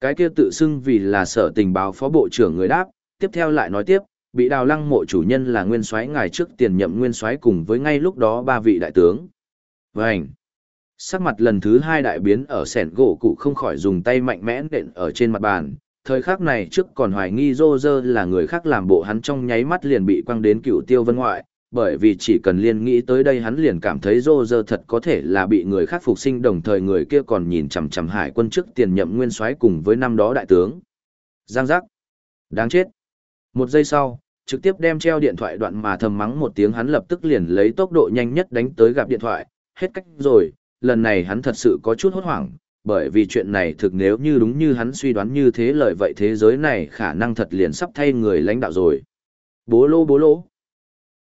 Cái kia tự xưng vì là sở tình báo phó bộ trưởng người đáp, tiếp theo lại nói tiếp, bị đào lăng mộ chủ nhân là nguyên soái ngài trước tiền nhậm nguyên soái cùng với ngay lúc đó ba vị đại tướng. Vânh. Sắc mặt lần thứ hai đại biến ở sẻn gỗ cụ không khỏi dùng tay mạnh mẽ đện ở trên mặt bàn. Thời khắc này trước còn hoài nghi rô là người khác làm bộ hắn trong nháy mắt liền bị quăng đến cựu tiêu vân ngoại, bởi vì chỉ cần liên nghĩ tới đây hắn liền cảm thấy rô rơ thật có thể là bị người khác phục sinh đồng thời người kia còn nhìn chằm chằm hải quân trước tiền nhậm nguyên soái cùng với năm đó đại tướng. Giang giác. Đáng chết. Một giây sau, trực tiếp đem treo điện thoại đoạn mà thầm mắng một tiếng hắn lập tức liền lấy tốc độ nhanh nhất đánh tới gặp điện thoại, hết cách rồi, lần này hắn thật sự có chút hốt hoảng, bởi vì chuyện này thực nếu như đúng như hắn suy đoán như thế lời vậy thế giới này khả năng thật liền sắp thay người lãnh đạo rồi. Bố lô bố lô.